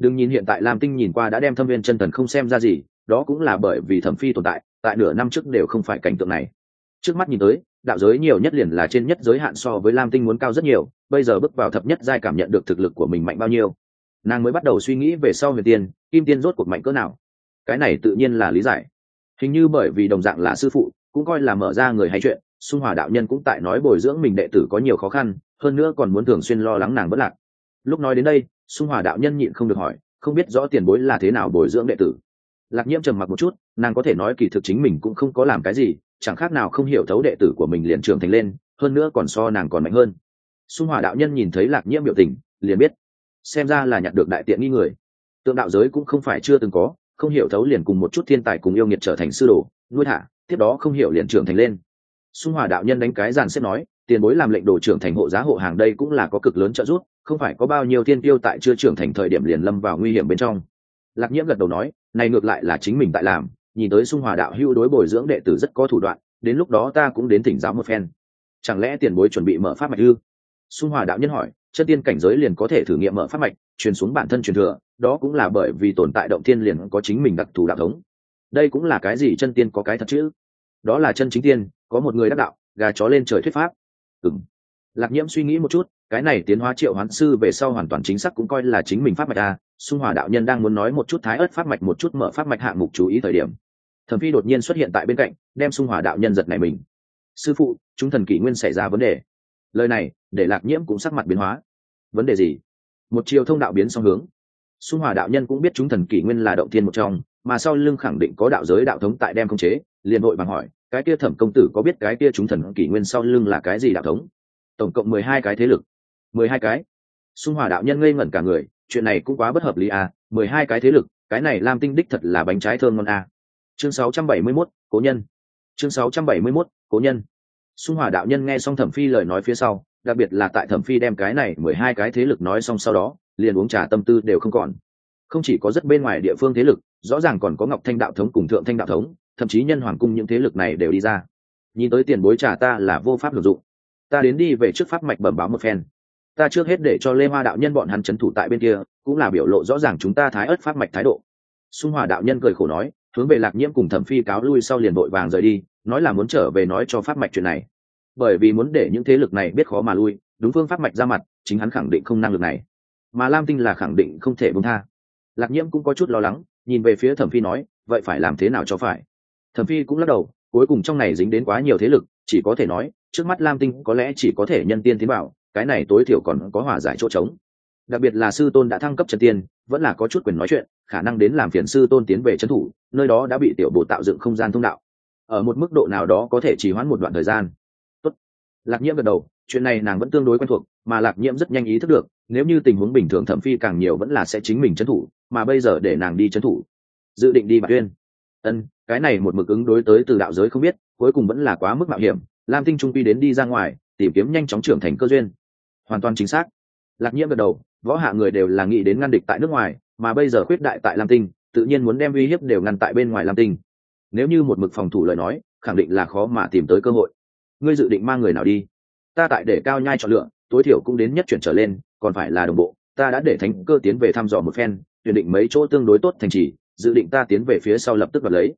đừng nhìn hiện tại lam tinh nhìn qua đã đem thâm viên chân thần không xem ra gì, đó cũng là bởi vì thẩm phi tồn tại tại nửa năm trước đều không phải cảnh tượng này. Trước mắt nhìn tới, đạo giới nhiều nhất liền là trên nhất giới hạn so với lam tinh muốn cao rất nhiều, bây giờ bước vào thập nhất giai cảm nhận được thực lực của mình mạnh bao nhiêu. Nàng mới bắt đầu suy nghĩ về sau huyền tiên, kim tiên rốt cuộc mạnh cỡ nào. Cái này tự nhiên là lý giải. Hình như bởi vì đồng dạng là sư phụ, cũng coi là mở ra người hay chuyện, xung hòa đạo nhân cũng tại nói bồi dưỡng mình đệ tử có nhiều khó khăn, hơn nữa còn muốn thường xuyên lo lắng nàng bất lạc. Lúc nói đến đây xung hòa đạo nhân nhịn không được hỏi, không biết rõ tiền bối là thế nào bồi dưỡng đệ tử. Lạc nhiễm trầm mặc một chút, nàng có thể nói kỳ thực chính mình cũng không có làm cái gì, chẳng khác nào không hiểu thấu đệ tử của mình liền trưởng thành lên, hơn nữa còn so nàng còn mạnh hơn. Xung hòa đạo nhân nhìn thấy lạc nhiễm biểu tình, liền biết, xem ra là nhặt được đại tiện nghi người. Tượng đạo giới cũng không phải chưa từng có, không hiểu thấu liền cùng một chút thiên tài cùng yêu nghiệt trở thành sư đồ, nuôi thả, tiếp đó không hiểu liền trưởng thành lên. Xung hòa đạo nhân đánh cái giàn xếp nói tiền bối làm lệnh đồ trưởng thành hộ giá hộ hàng đây cũng là có cực lớn trợ giúp, không phải có bao nhiêu thiên tiêu tại chưa trưởng thành thời điểm liền lâm vào nguy hiểm bên trong. Lạc nhiễm gật đầu nói, này ngược lại là chính mình tại làm, nhìn tới xung hòa đạo hữu đối bồi dưỡng đệ tử rất có thủ đoạn, đến lúc đó ta cũng đến thỉnh giáo một phen. Chẳng lẽ tiền bối chuẩn bị mở pháp mạch ư? Xung hòa đạo nhân hỏi chân tiên cảnh giới liền có thể thử nghiệm mở pháp mạch, truyền xuống bản thân truyền thừa, đó cũng là bởi vì tồn tại động tiên liền có chính mình đặc thù đạo thống. Đây cũng là cái gì chân tiên có cái thật chứ? đó là chân chính tiên, có một người đắc đạo, gà chó lên trời thuyết pháp ừng lạc nhiễm suy nghĩ một chút, cái này tiến hóa triệu hoán sư về sau hoàn toàn chính xác cũng coi là chính mình pháp mạch a, xung hòa đạo nhân đang muốn nói một chút thái ớt pháp mạch, một chút mở pháp mạch hạng mục chú ý thời điểm. Thẩm phi đột nhiên xuất hiện tại bên cạnh, đem xung hòa đạo nhân giật này mình. Sư phụ, chúng thần kỷ nguyên xảy ra vấn đề. Lời này, để lạc nhiễm cũng sắc mặt biến hóa. Vấn đề gì? Một chiều thông đạo biến song hướng. Xung hòa đạo nhân cũng biết chúng thần kỷ nguyên là động thiên một trong, mà sau lưng khẳng định có đạo giới đạo thống tại đem khống chế, liền hội bằng hỏi cái kia thẩm công tử có biết cái kia chúng thần kỷ nguyên sau lưng là cái gì đạo thống? Tổng cộng mười hai cái thế lực. Mười hai cái? Xung hòa đạo nhân ngây ngẩn cả người, chuyện này cũng quá bất hợp lý à mười hai cái thế lực, cái này lam tinh đích thật là bánh trái thơm ngon à. chương sáu trăm bảy mươi mốt, cố nhân. Chương sáu trăm bảy mươi mốt, cố nhân. Xung hòa đạo nhân nghe xong thẩm phi lời nói phía sau, đặc biệt là tại thẩm phi đem cái này mười hai cái thế lực nói xong sau đó, liền uống trà tâm tư đều không còn. Không chỉ có rất bên ngoài địa phương thế lực, rõ ràng còn có ngọc thanh đạo thống cùng thượng thanh đạo thống thậm chí nhân hoàng cung những thế lực này đều đi ra. Nhìn tới tiền bối trả ta là vô pháp hưởng dụng. Ta đến đi về trước pháp mạch bẩm báo một phen. Ta trước hết để cho lê hoa đạo nhân bọn hắn c h ấ n thủ tại bên kia, cũng là biểu lộ rõ ràng chúng ta thái ớt pháp mạch thái độ. Xung hòa đạo nhân cười khổ nói, hướng về lạc nhiễm cùng thẩm phi cáo lui sau liền vội vàng rời đi, nói là muốn trở về nói cho pháp mạch chuyện này. Bởi vì muốn để những thế lực này biết khó mà lui, đúng phương pháp mạch ra mặt, chính hắn khẳng định không năng lực này. Mà lam tinh là khẳng định không thể bông tha. Lạc nhiễm cũng có chút lo lắng, nhìn về phía thẩm phi nói, vậy phải làm thế nào cho phải? Thẩm phi cũng lắc đầu, cuối cùng trong này dính đến quá nhiều thế lực, chỉ có thể nói, trước mắt lam tinh có lẽ chỉ có thể nhân tiên tiến bảo, cái này tối thiểu còn có hòa giải chỗ trống. Đặc biệt là sư tôn đã thăng cấp chân tiên, vẫn là có chút quyền nói chuyện, khả năng đến làm phiền sư tôn tiến về trấn thủ, nơi đó đã bị tiểu bộ tạo dựng không gian thông đạo. Ở một mức độ nào đó có thể trì hoãn một đoạn thời gian. Lạc nhiễm gật đầu, chuyện này nàng vẫn tương đối quen thuộc, mà lạc nhiễm rất nhanh ý thức được, nếu như tình huống bình thường thẩm phi càng nhiều vẫn là sẽ chính mình trấn thủ, mà bây giờ để nàng đi trấn thủ. Dự định đi bạc tuyên ân, cái này một mực ứng đối tới từ đạo giới không biết, cuối cùng vẫn là quá mức mạo hiểm. Lam tinh trung pi đến đi ra ngoài, tìm kiếm nhanh chóng trưởng thành cơ duyên. Hoàn toàn chính xác. Lạc nhiễm gật đầu, võ hạ người đều là nghĩ đến ngăn địch tại nước ngoài, mà bây giờ khuyết đại tại lam tinh, tự nhiên muốn đem uy hiếp đều ngăn tại bên ngoài lam tinh. Nếu như một mực phòng thủ lời nói, khẳng định là khó mà tìm tới cơ hội. Ngươi dự định mang người nào đi? Ta tại để cao nhai chọn lựa, tối thiểu cũng đến nhất chuyển trở lên, còn phải là đồng bộ. Ta đã để thánh cơ tiến về thăm dò một phen, tuyển định mấy chỗ tương đối tốt thành trì dự định ta tiến về phía sau lập tức đoạt lấy.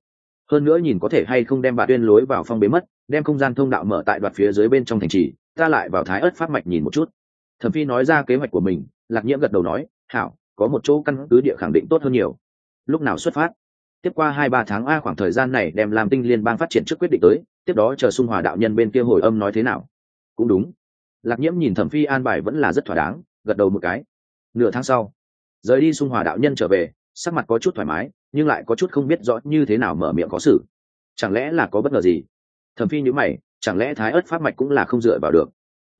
Hơn nữa nhìn có thể hay không đem bà tuyên lối vào phong bế mất, đem không gian thông đạo mở tại đoạt phía dưới bên trong thành trì, ta lại vào thái ớt pháp mạch nhìn một chút. Thẩm phi nói ra kế hoạch của mình, lạc nhiễm gật đầu nói, hảo, có một chỗ căn cứ địa khẳng định tốt hơn nhiều. Lúc nào xuất phát? Tiếp qua hai ba tháng, a, khoảng thời gian này đem làm tinh liên bang phát triển trước quyết định tới, tiếp đó chờ xung hòa đạo nhân bên kia hồi âm nói thế nào? Cũng đúng. Lạc nhiễm nhìn thẩm phi an bài vẫn là rất thỏa đáng, gật đầu một cái. Nửa tháng sau, rời đi xung hòa đạo nhân trở về sắc mặt có chút thoải mái, nhưng lại có chút không biết rõ như thế nào mở miệng có xử. Chẳng lẽ là có bất ngờ gì? Thẩm phi nhữ mày, chẳng lẽ thái ớt pháp mạch cũng là không dựa vào được?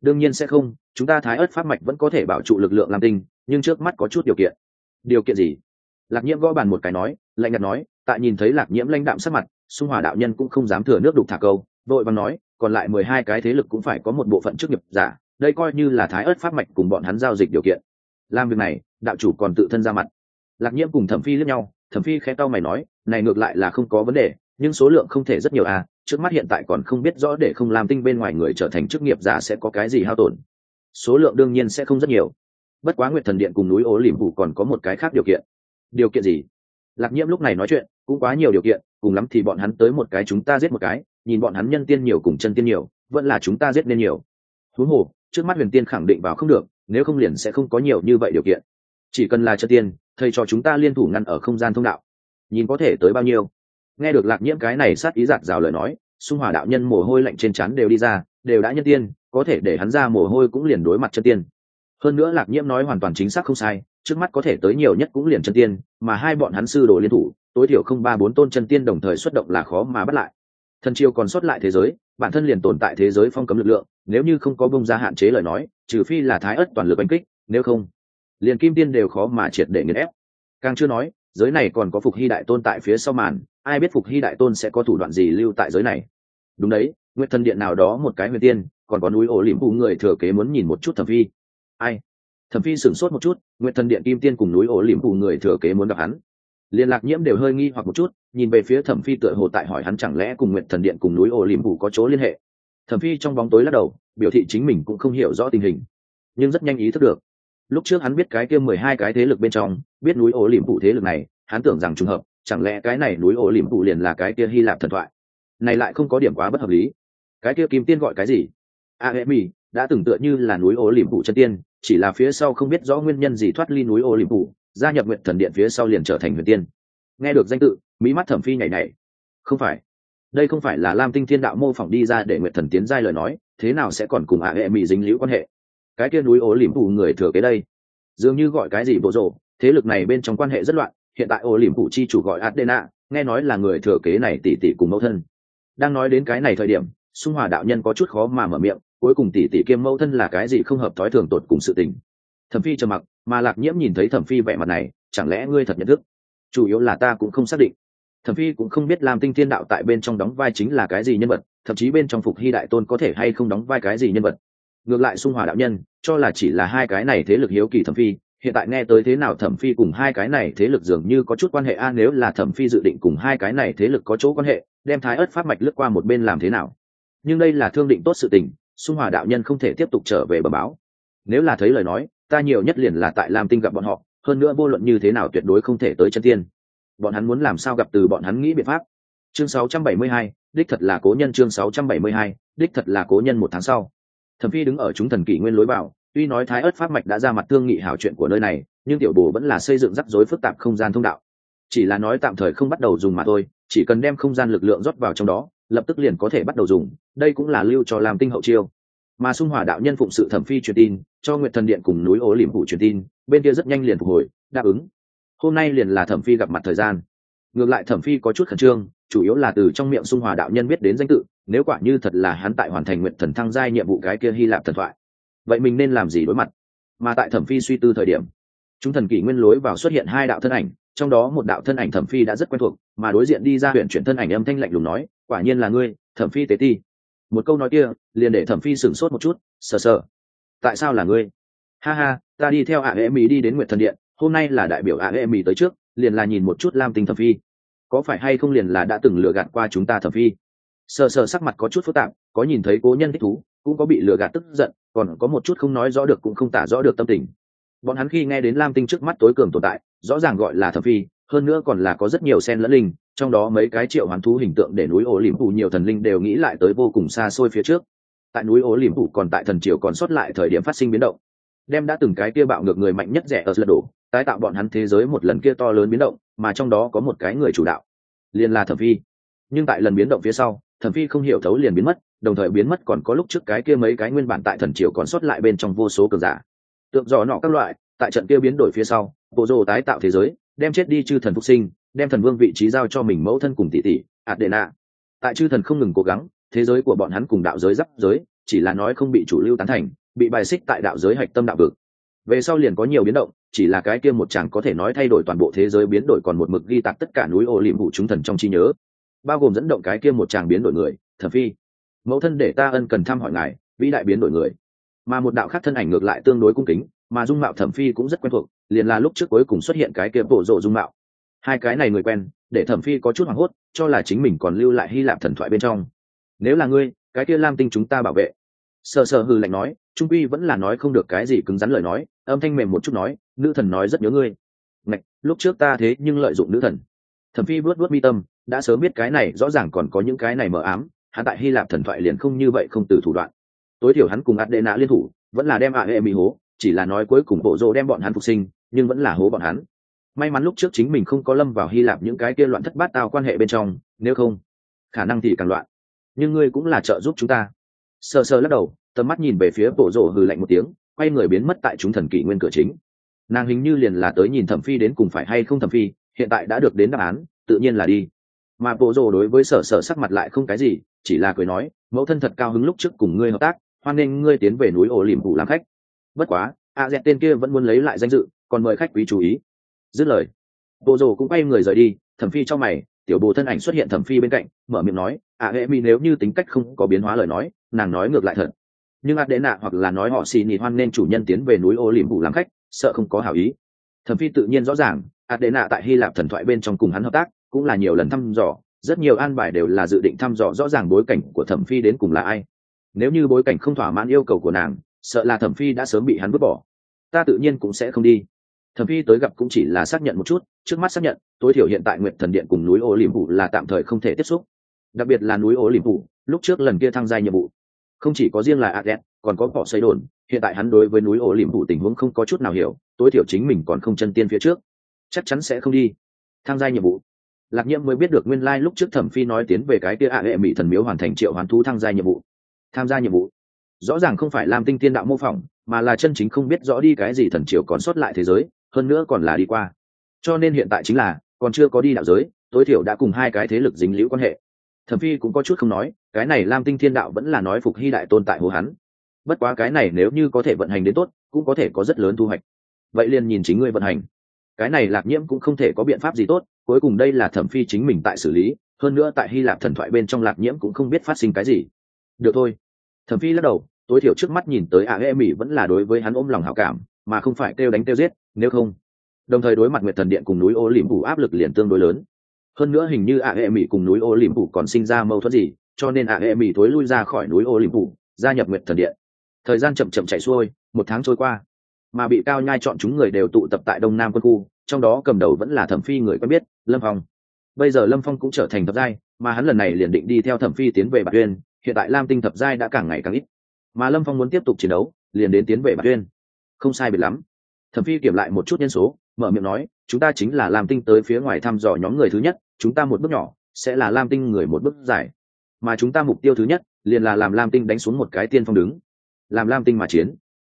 Đương nhiên sẽ không, chúng ta thái ớt pháp mạch vẫn có thể bảo trụ lực lượng lam tinh, nhưng trước mắt có chút điều kiện. Điều kiện gì? Lạc nhiễm gõ bàn một cái nói, lạnh nhạt nói, tại nhìn thấy lạc nhiễm lãnh đạm sắc mặt, xung hòa đạo nhân cũng không dám thừa nước đục thả câu, vội bằng nói, còn lại mười hai cái thế lực cũng phải có một bộ phận chức nghiệp giả, đây coi như là thái ớt pháp mạch cùng bọn hắn giao dịch điều kiện. Làm việc này, đạo chủ còn tự thân ra mặt lạc nhiễm cùng thẩm phi lướt nhau, thẩm phi khẽ tao mày nói, này ngược lại là không có vấn đề, nhưng số lượng không thể rất nhiều à trước mắt hiện tại còn không biết rõ để không làm tinh bên ngoài người trở thành chức nghiệp giả sẽ có cái gì hao tổn. Số lượng đương nhiên sẽ không rất nhiều. Bất quá nguyệt thần điện cùng núi ố liềm phủ còn có một cái khác điều kiện. Điều kiện gì? Lạc nhiễm lúc này nói chuyện, cũng quá nhiều điều kiện, cùng lắm thì bọn hắn tới một cái chúng ta giết một cái, nhìn bọn hắn nhân tiên nhiều cùng chân tiên nhiều, vẫn là chúng ta giết nên nhiều. Huống hồ, trước mắt huyền tiên khẳng định vào không được, nếu không liền sẽ không có nhiều như vậy điều kiện chỉ cần là chân tiên, thầy cho chúng ta liên thủ ngăn ở không gian thông đạo. Nhìn có thể tới bao nhiêu? Nghe được lạc nhiễm cái này sát ý giạt rào lời nói xung hỏa đạo nhân mồ hôi lạnh trên chắn đều đi ra, đều đã nhân tiên, có thể để hắn ra mồ hôi cũng liền đối mặt chân tiên. Hơn nữa lạc nhiễm nói hoàn toàn chính xác không sai, trước mắt có thể tới nhiều nhất cũng liền chân tiên, mà hai bọn hắn sư đồ liên thủ, tối thiểu không ba bốn tôn chân tiên đồng thời xuất động là khó mà bắt lại. Thần triều còn xuất lại thế giới, bản thân liền tồn tại thế giới phong cấm lực lượng, nếu như không có bông ra hạn chế lời nói, trừ phi là thái ất toàn lực đánh kích, nếu không liền kim tiên đều khó mà triệt để nghiền ép. Càng chưa nói, giới này còn có phục hy đại tôn tại phía sau màn, ai biết phục hy đại tôn sẽ có thủ đoạn gì lưu tại giới này. Đúng đấy nguyện thần điện nào đó một cái huyền tiên, còn có núi ổ liễm phụ người thừa kế muốn nhìn một chút thẩm phi. Ai? Thẩm phi sửng sốt một chút nguyện thần điện kim tiên cùng núi ổ liễm phụ người thừa kế muốn gặp hắn. Liên lạc nhiễm đều hơi nghi hoặc một chút, nhìn về phía thẩm phi tựa hồ tại hỏi hắn chẳng lẽ cùng nguyện thần điện cùng núi ổ liễm phụ có chỗ liên hệ. Thẩm phi trong bóng tối lắc đầu, biểu thị chính mình cũng không hiểu rõ tình hình, nhưng rất nhanh ý thức được lúc trước hắn biết cái kia mười hai cái thế lực bên trong, biết núi ổ liễm phụ thế lực này, hắn tưởng rằng trùng hợp, chẳng lẽ cái này núi ổ liễm phụ liền là cái kia hy lạp thần thoại? Này lại không có điểm quá bất hợp lý. Cái kia kim tiên gọi cái gì? A hệ mi đã tưởng tượng như là núi ổ liễm phụ chân tiên, chỉ là phía sau không biết rõ nguyên nhân gì thoát ly núi ổ liễm phụ gia nhập nguyện thần điện phía sau liền trở thành huyền tiên. Nghe được danh tự mỹ mắt thẩm phi nhảy nhảy. Không phải. Đây không phải là lam tinh thiên đạo mô phỏng đi ra để nguyện thần tiến giai lời nói, thế nào sẽ còn cùng a hệ mỹ dính liễu quan hệ? Cái kia núi ổ lỉm phụ người thừa kế đây. Dường như gọi cái gì bộ rộ thế lực này bên trong quan hệ rất loạn, hiện tại ổ liềm phụ chi chủ gọi adena, nghe nói là người thừa kế này tỷ tỷ cùng mẫu thân. Đang nói đến cái này thời điểm xung hòa đạo nhân có chút khó mà mở miệng, cuối cùng tỷ tỷ kiêm mẫu thân là cái gì không hợp thói thường tột cùng sự tình. Thẩm phi trầm mặc, mà lạc nhiễm nhìn thấy thẩm phi vẻ mặt này, chẳng lẽ ngươi thật nhận thức? Chủ yếu là ta cũng không xác định. Thẩm phi cũng không biết làm tinh thiên đạo tại bên trong đóng vai chính là cái gì nhân vật, thậm chí bên trong phục hy đại tôn có thể hay không đóng vai cái gì nhân vật ngược lại xung hòa đạo nhân cho là chỉ là hai cái này thế lực hiếu kỳ thẩm phi hiện tại nghe tới thế nào thẩm phi cùng hai cái này thế lực dường như có chút quan hệ a nếu là thẩm phi dự định cùng hai cái này thế lực có chỗ quan hệ đem thái ớt pháp mạch lướt qua một bên làm thế nào? Nhưng đây là thương định tốt sự tình xung hòa đạo nhân không thể tiếp tục trở về bờ báo. Nếu là thấy lời nói ta nhiều nhất liền là tại làm tinh gặp bọn họ hơn nữa vô luận như thế nào tuyệt đối không thể tới chân tiên. Bọn hắn muốn làm sao gặp từ bọn hắn nghĩ biện pháp? Chương 672, đích thật là cố nhân chương 672, đích thật là cố nhân một tháng sau thẩm phi đứng ở chúng thần kỷ nguyên lối Bảo, tuy nói thái ớt pháp mạch đã ra mặt thương nghị hảo chuyện của nơi này nhưng tiểu bồ vẫn là xây dựng rắc rối phức tạp không gian thông đạo. Chỉ là nói tạm thời không bắt đầu dùng mà thôi chỉ cần đem không gian lực lượng rót vào trong đó lập tức liền có thể bắt đầu dùng đây cũng là lưu cho làm tinh hậu chiêu. Mà xung Hòa đạo nhân phụng sự thẩm phi truyền tin cho nguyệt thần điện cùng núi ố liềm phủ truyền tin bên kia rất nhanh liền phục hồi đáp ứng. Hôm nay liền là thẩm phi gặp mặt thời gian ngược lại thẩm phi có chút khẩn trương, chủ yếu là từ trong miệng xung hòa đạo nhân biết đến danh tự, nếu quả như thật là hắn tại hoàn thành nguyện thần thăng giai nhiệm vụ cái kia hy lạp thần thoại, vậy mình nên làm gì đối mặt? Mà tại thẩm phi suy tư thời điểm, chúng thần kỷ nguyên lối vào xuất hiện hai đạo thân ảnh, trong đó một đạo thân ảnh thẩm phi đã rất quen thuộc, mà đối diện đi ra huyện chuyển thân ảnh âm thanh lạnh lùng nói, quả nhiên là ngươi, thẩm phi tế ti. Một câu nói kia, liền để thẩm phi sửng sốt một chút, sờ sờ, tại sao là ngươi? Ha ha, ta đi theo ạ à mỹ đi đến nguyện thần điện, hôm nay là đại biểu ạ à mỹ tới trước liền là nhìn một chút lam tinh thẩm phi. Có phải hay không liền là đã từng lừa gạt qua chúng ta thẩm phi? Sờ sờ sắc mặt có chút phức tạp, có nhìn thấy cố nhân thích thú, cũng có bị lừa gạt tức giận, còn có một chút không nói rõ được cũng không tả rõ được tâm tình. Bọn hắn khi nghe đến lam tinh trước mắt tối cường tồn tại, rõ ràng gọi là thẩm phi, hơn nữa còn là có rất nhiều sen lẫn linh, trong đó mấy cái triệu hoán thú hình tượng để núi ổ liềm phủ nhiều thần linh đều nghĩ lại tới vô cùng xa xôi phía trước. Tại núi ổ liềm phủ còn tại thần triều còn sót lại thời điểm phát sinh biến động đem đã từng cái kia bạo ngược người mạnh nhất rẻ ở lật đổ, tái tạo bọn hắn thế giới một lần kia to lớn biến động, mà trong đó có một cái người chủ đạo. Liền là thẩm phi. Nhưng tại lần biến động phía sau, thẩm phi không hiểu thấu liền biến mất, đồng thời biến mất còn có lúc trước cái kia mấy cái nguyên bản tại thần triều còn sót lại bên trong vô số cường giả. Tượng dò nọ các loại, tại trận kia biến đổi phía sau, bộ rồ tái tạo thế giới, đem chết đi chư thần phục sinh, đem thần vương vị trí giao cho mình mẫu thân cùng tỷ tỷ, adena. Tại chư thần không ngừng cố gắng, thế giới của bọn hắn cùng đạo giới giáp giới, chỉ là nói không bị chủ lưu tán thành bị bài xích tại đạo giới hạch tâm đạo vực. Về sau liền có nhiều biến động, chỉ là cái kia một chàng có thể nói thay đổi toàn bộ thế giới biến đổi còn một mực ghi tạc tất cả núi ô liệm vụ chúng thần trong trí nhớ. Bao gồm dẫn động cái kia một chàng biến đổi người thẩm phi. Mẫu thân để ta ân cần thăm hỏi ngài, vĩ đại biến đổi người. Mà một đạo khác thân ảnh ngược lại tương đối cung kính, mà dung mạo thẩm phi cũng rất quen thuộc, liền là lúc trước cuối cùng xuất hiện cái kia bộ rộ dung mạo. Hai cái này người quen, để thẩm phi có chút hoảng hốt, cho là chính mình còn lưu lại hy lạp thần thoại bên trong. Nếu là ngươi, cái kia lam tinh chúng ta bảo vệ. Sợ sợ hư lạnh nói trung quy vẫn là nói không được cái gì cứng rắn lời nói âm thanh mềm một chút nói nữ thần nói rất nhớ ngươi. Ngạch, lúc trước ta thế nhưng lợi dụng nữ thần. Thẩm phi vớt vớt mi tâm đã sớm biết cái này rõ ràng còn có những cái này mờ ám hắn tại hy lạp thần thoại liền không như vậy không từ thủ đoạn. Tối thiểu hắn cùng ạt đệ nạ liên thủ vẫn là đem ạ hệ mỹ hố chỉ là nói cuối cùng bộ rô đem bọn hắn phục sinh nhưng vẫn là hố bọn hắn. May mắn lúc trước chính mình không có lâm vào hy lạp những cái kia loạn thất bát tao quan hệ bên trong nếu không khả năng thì càng loạn. Nhưng ngươi cũng là trợ giúp chúng ta. Sờ sờ lắc đầu tầm mắt nhìn về phía bộ rổ hừ lạnh một tiếng, quay người biến mất tại chúng thần kỷ nguyên cửa chính. Nàng hình như liền là tới nhìn thẩm phi đến cùng phải hay không thẩm phi, hiện tại đã được đến đáp án, tự nhiên là đi. Mà bộ rồ đối với sở sở sắc mặt lại không cái gì, chỉ là cười nói, mẫu thân thật cao hứng lúc trước cùng ngươi hợp tác, hoan nghênh ngươi tiến về núi ổ liềm phủ làm khách. Bất quá, a dẹt tên kia vẫn muốn lấy lại danh dự, còn mời khách quý chú ý. Dứt lời, bộ rồ cũng quay người rời đi, thẩm phi cho mày, tiểu bồ thân ảnh xuất hiện thẩm phi bên cạnh, mở miệng nói, a hệ mi nếu như tính cách không có biến hóa lời nói, nàng nói ngược lại thật nhưng ạt đệ nạ hoặc là nói họ xì nhị hoan nên chủ nhân tiến về núi ô liềm phủ làm khách, sợ không có hảo ý. Thẩm phi tự nhiên rõ ràng ạt đệ nạ tại hy lạp thần thoại bên trong cùng hắn hợp tác, cũng là nhiều lần thăm dò, rất nhiều an bài đều là dự định thăm dò rõ ràng bối cảnh của thẩm phi đến cùng là ai. Nếu như bối cảnh không thỏa mãn yêu cầu của nàng, sợ là thẩm phi đã sớm bị hắn vứt bỏ. Ta tự nhiên cũng sẽ không đi. Thẩm phi tới gặp cũng chỉ là xác nhận một chút, trước mắt xác nhận, tối thiểu hiện tại nguyện thần điện cùng núi ô liềm phủ là tạm thời không thể tiếp xúc. Đặc biệt là núi ô liềm phủ, lúc trước lần kia thăng gia nhiệm vụ không chỉ có riêng là adlet còn có bỏ xây đồn hiện tại hắn đối với núi ổ liềm phụ tình huống không có chút nào hiểu, tối thiểu chính mình còn không chân tiên phía trước. Chắc chắn sẽ không đi. Tham gia nhiệm vụ. Lạc nhiễm mới biết được nguyên lai lúc trước thẩm phi nói tiến về cái kia ạ hệ mỹ thần miếu hoàn thành triệu hoàn thú tham gia nhiệm vụ. Tham gia nhiệm vụ. Rõ ràng không phải làm tinh tiên đạo mô phỏng, mà là chân chính không biết rõ đi cái gì thần triều còn sót lại thế giới, hơn nữa còn là đi qua. Cho nên hiện tại chính là, còn chưa có đi đạo giới, tối thiểu đã cùng hai cái thế lực dính liễu quan hệ thẩm phi cũng có chút không nói, cái này lam tinh thiên đạo vẫn là nói phục hy đại tồn tại hồ hắn. Bất quá cái này nếu như có thể vận hành đến tốt, cũng có thể có rất lớn thu hoạch. Vậy liền nhìn chính ngươi vận hành. Cái này lạc nhiễm cũng không thể có biện pháp gì tốt, cuối cùng đây là thẩm phi chính mình tại xử lý, hơn nữa tại hy lạp thần thoại bên trong lạc nhiễm cũng không biết phát sinh cái gì. Được thôi. Thẩm phi lắc đầu, tối thiểu trước mắt nhìn tới ả hệ mỹ vẫn là đối với hắn ôm lòng hảo cảm, mà không phải kêu đánh kêu giết, nếu không. Đồng thời đối mặt nguyệt thần điện cùng núi ô liềm ủ áp lực liền tương đối lớn hơn nữa hình như ạ hệ mỹ cùng núi ô liềm phủ còn sinh ra mâu thuẫn gì, cho nên ạ hệ mỹ thối lui ra khỏi núi ô liềm phủ gia nhập nguyệt thần điện. Thời gian chậm chậm chạy xuôi, một tháng trôi qua, mà bị cao nhai chọn chúng người đều tụ tập tại đông nam quân khu, trong đó cầm đầu vẫn là thẩm phi người quen biết, lâm phong. Bây giờ lâm phong cũng trở thành thập giai, mà hắn lần này liền định đi theo thẩm phi tiến về bạc uyên, hiện tại lam tinh thập giai đã càng ngày càng ít. Mà lâm phong muốn tiếp tục chiến đấu, liền đến tiến về bạc uyên. Không sai biệt lắm. Thẩm phi kiểm lại một chút nhân số, mở miệng nói chúng ta chính là lam tinh tới phía ngoài thăm dò nhóm người thứ nhất chúng ta một bước nhỏ sẽ là lam tinh người một bước dài. Mà chúng ta mục tiêu thứ nhất liền là làm lam tinh đánh xuống một cái tiên phong đứng. Làm lam tinh mà chiến.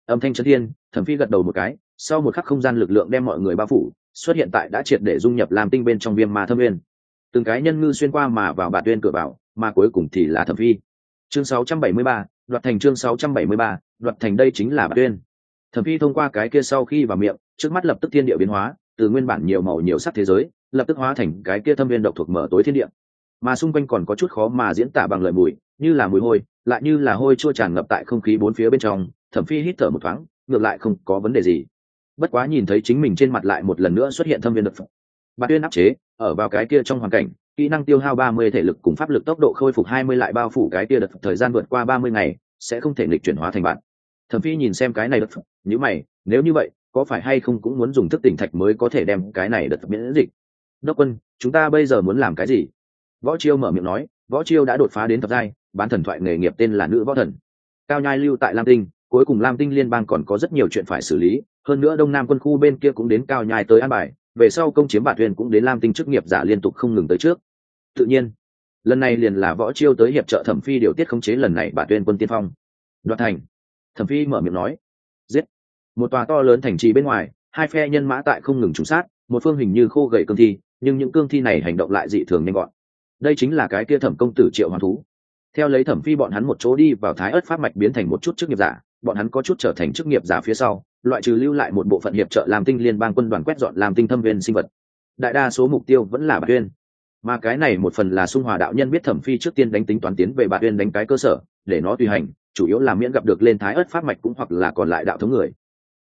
Âm thanh trấn thiên thẩm phi gật đầu một cái sau một khắc không gian lực lượng đem mọi người bao phủ xuất hiện tại đã triệt để dung nhập lam tinh bên trong viêm ma thâm nguyên. từng cái nhân ngư xuyên qua mà vào bản tuyên cửa vào mà cuối cùng thì là thẩm phi. Chương 673, đoạt thành chương 673, đoạt thành đây chính là bản tuyên. Thẩm phi thông qua cái kia sau khi vào miệng trước mắt lập tức thiên địa biến hóa từ nguyên bản nhiều màu nhiều sắc thế giới, lập tức hóa thành cái kia thâm viên độc thuộc mở tối thiên địa. Mà xung quanh còn có chút khó mà diễn tả bằng lời mùi, như là mùi hôi, lại như là hôi chua tràn ngập tại không khí bốn phía bên trong, thẩm phi hít thở một thoáng, ngược lại không có vấn đề gì. Bất quá nhìn thấy chính mình trên mặt lại một lần nữa xuất hiện thâm viên độc bà tuyên áp chế, ở vào cái kia trong hoàn cảnh, kỹ năng tiêu hao ba mươi thể lực cùng pháp lực tốc độ khôi phục hai mươi lại bao phủ cái kia đợt thời gian vượt qua ba mươi ngày, sẽ không thể nghịch chuyển hóa thành bạn. Thẩm phi nhìn xem cái này đợt nhữ mày, nếu như vậy có phải hay không cũng muốn dùng thức tỉnh thạch mới có thể đem cái này đợt miễn dịch? Đốc quân, chúng ta bây giờ muốn làm cái gì? Võ chiêu mở miệng nói, võ chiêu đã đột phá đến thập giai, bán thần thoại nghề nghiệp tên là nữ võ thần. Cao nhai lưu tại lam tinh, cuối cùng lam tinh liên bang còn có rất nhiều chuyện phải xử lý, hơn nữa đông nam quân khu bên kia cũng đến cao nhai tới an bài, về sau công chiếm bạt thuyền cũng đến lam tinh chức nghiệp giả liên tục không ngừng tới trước. Tự nhiên, lần này liền là võ chiêu tới hiệp trợ thẩm phi điều tiết khống chế lần này bạt tuyên quân tiên phong. Đoạt thành, thẩm phi mở miệng nói, giết một tòa to lớn thành trì bên ngoài, hai phe nhân mã tại không ngừng trúng sát, một phương hình như khô gầy cương thi, nhưng những cương thi này hành động lại dị thường nhanh gọn. Đây chính là cái kia thẩm công tử triệu hoàng thú. Theo lấy thẩm phi bọn hắn một chỗ đi vào thái ớt pháp mạch biến thành một chút chức nghiệp giả, bọn hắn có chút trở thành chức nghiệp giả phía sau, loại trừ lưu lại một bộ phận hiệp trợ làm tinh liên bang quân đoàn quét dọn làm tinh thâm viên sinh vật. Đại đa số mục tiêu vẫn là bạc uyên. mà cái này một phần là xung hòa đạo nhân biết thẩm phi trước tiên đánh tính toán tiến về bạc uyên đánh cái cơ sở, để nó tùy hành, chủ yếu là miễn gặp được lên thái ớt pháp mạch cũng hoặc là còn lại đạo thống người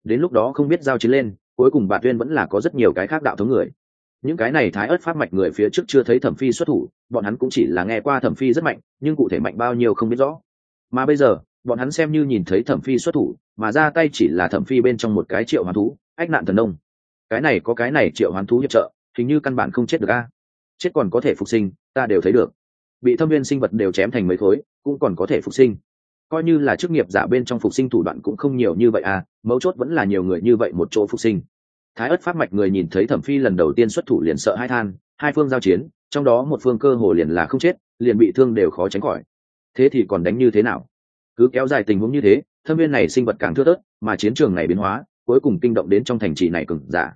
đến lúc đó không biết giao chiến lên, cuối cùng bà tuyên vẫn là có rất nhiều cái khác đạo thống người. Những cái này thái ớt pháp mạch người phía trước chưa thấy thẩm phi xuất thủ, bọn hắn cũng chỉ là nghe qua thẩm phi rất mạnh, nhưng cụ thể mạnh bao nhiêu không biết rõ. Mà bây giờ, bọn hắn xem như nhìn thấy thẩm phi xuất thủ, mà ra tay chỉ là thẩm phi bên trong một cái triệu hoán thú, ách nạn thần đông cái này có cái này triệu hoán thú hiệp trợ, hình như căn bản không chết được a. Chết còn có thể phục sinh, ta đều thấy được. Bị thâm viên sinh vật đều chém thành mấy khối, cũng còn có thể phục sinh coi như là chức nghiệp giả bên trong phục sinh thủ đoạn cũng không nhiều như vậy à mấu chốt vẫn là nhiều người như vậy một chỗ phục sinh. Thái ất pháp mạch người nhìn thấy thẩm phi lần đầu tiên xuất thủ liền sợ hai than, hai phương giao chiến, trong đó một phương cơ hồ liền là không chết, liền bị thương đều khó tránh khỏi. Thế thì còn đánh như thế nào? Cứ kéo dài tình huống như thế, thâm viên này sinh vật càng thưa tớt mà chiến trường này biến hóa, cuối cùng kinh động đến trong thành trì này cừng giả.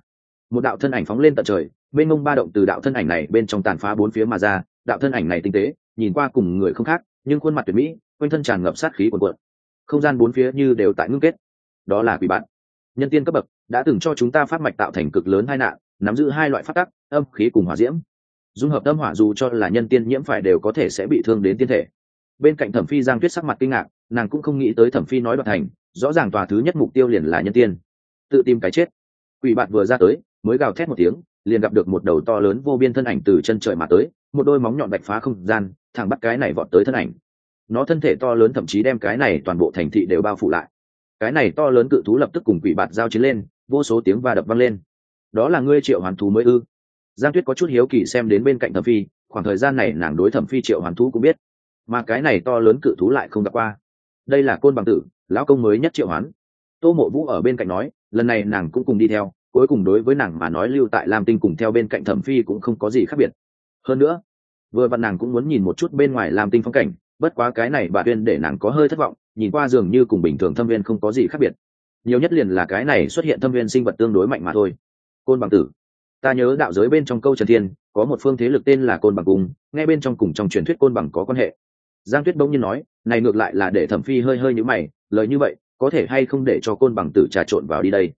Một đạo thân ảnh phóng lên tận trời bên mông ba động từ đạo thân ảnh này bên trong tàn phá bốn phía mà ra, đạo thân ảnh này tinh tế, nhìn qua cùng người không khác, nhưng khuôn mặt tuyệt mỹ quanh thân tràn ngập sát khí quần quận không gian bốn phía như đều tại ngưng kết. Đó là quỷ bạn. Nhân tiên cấp bậc đã từng cho chúng ta phát mạch tạo thành cực lớn hai nạn, nắm giữ hai loại phát tắc, âm khí cùng hỏa diễm. Dung hợp tâm hỏa dù cho là nhân tiên nhiễm phải đều có thể sẽ bị thương đến tiên thể. Bên cạnh thẩm phi giang tuyết sắc mặt kinh ngạc, nàng cũng không nghĩ tới thẩm phi nói đoạn thành, rõ ràng tòa thứ nhất mục tiêu liền là nhân tiên. Tự tìm cái chết. Quỷ bạn vừa ra tới, mới gào thét một tiếng, liền gặp được một đầu to lớn vô biên thân ảnh từ chân trời mà tới, một đôi móng nhọn bạch phá không gian, thẳng bắt cái này vọt tới thân ảnh nó thân thể to lớn thậm chí đem cái này toàn bộ thành thị đều bao phủ lại. Cái này to lớn cự thú lập tức cùng quỷ bạt giao chiến lên, vô số tiếng va đập văng lên. Đó là ngươi triệu hoàn thú mới ư? Giang tuyết có chút hiếu kỳ xem đến bên cạnh thẩm phi, khoảng thời gian này nàng đối thẩm phi triệu hoàn thú cũng biết. Mà cái này to lớn cự thú lại không gặp qua. Đây là côn bằng tử, lão công mới nhất triệu hoán. Tô mộ vũ ở bên cạnh nói, lần này nàng cũng cùng đi theo, cuối cùng đối với nàng mà nói lưu tại lam tinh cùng theo bên cạnh thẩm phi cũng không có gì khác biệt. Hơn nữa, vừa vặn nàng cũng muốn nhìn một chút bên ngoài lam tinh phong cảnh bất quá cái này bà tuyên để nàng có hơi thất vọng, nhìn qua dường như cùng bình thường thâm viên không có gì khác biệt. Nhiều nhất liền là cái này xuất hiện thâm viên sinh vật tương đối mạnh mà thôi. Côn bằng tử. Ta nhớ đạo giới bên trong câu trần thiên, có một phương thế lực tên là côn bằng cung ngay bên trong cùng trong truyền thuyết côn bằng có quan hệ. Giang tuyết bỗng nhiên nói, này ngược lại là để thẩm phi hơi hơi nhữ mày, lời như vậy, có thể hay không để cho côn bằng tử trà trộn vào đi đây?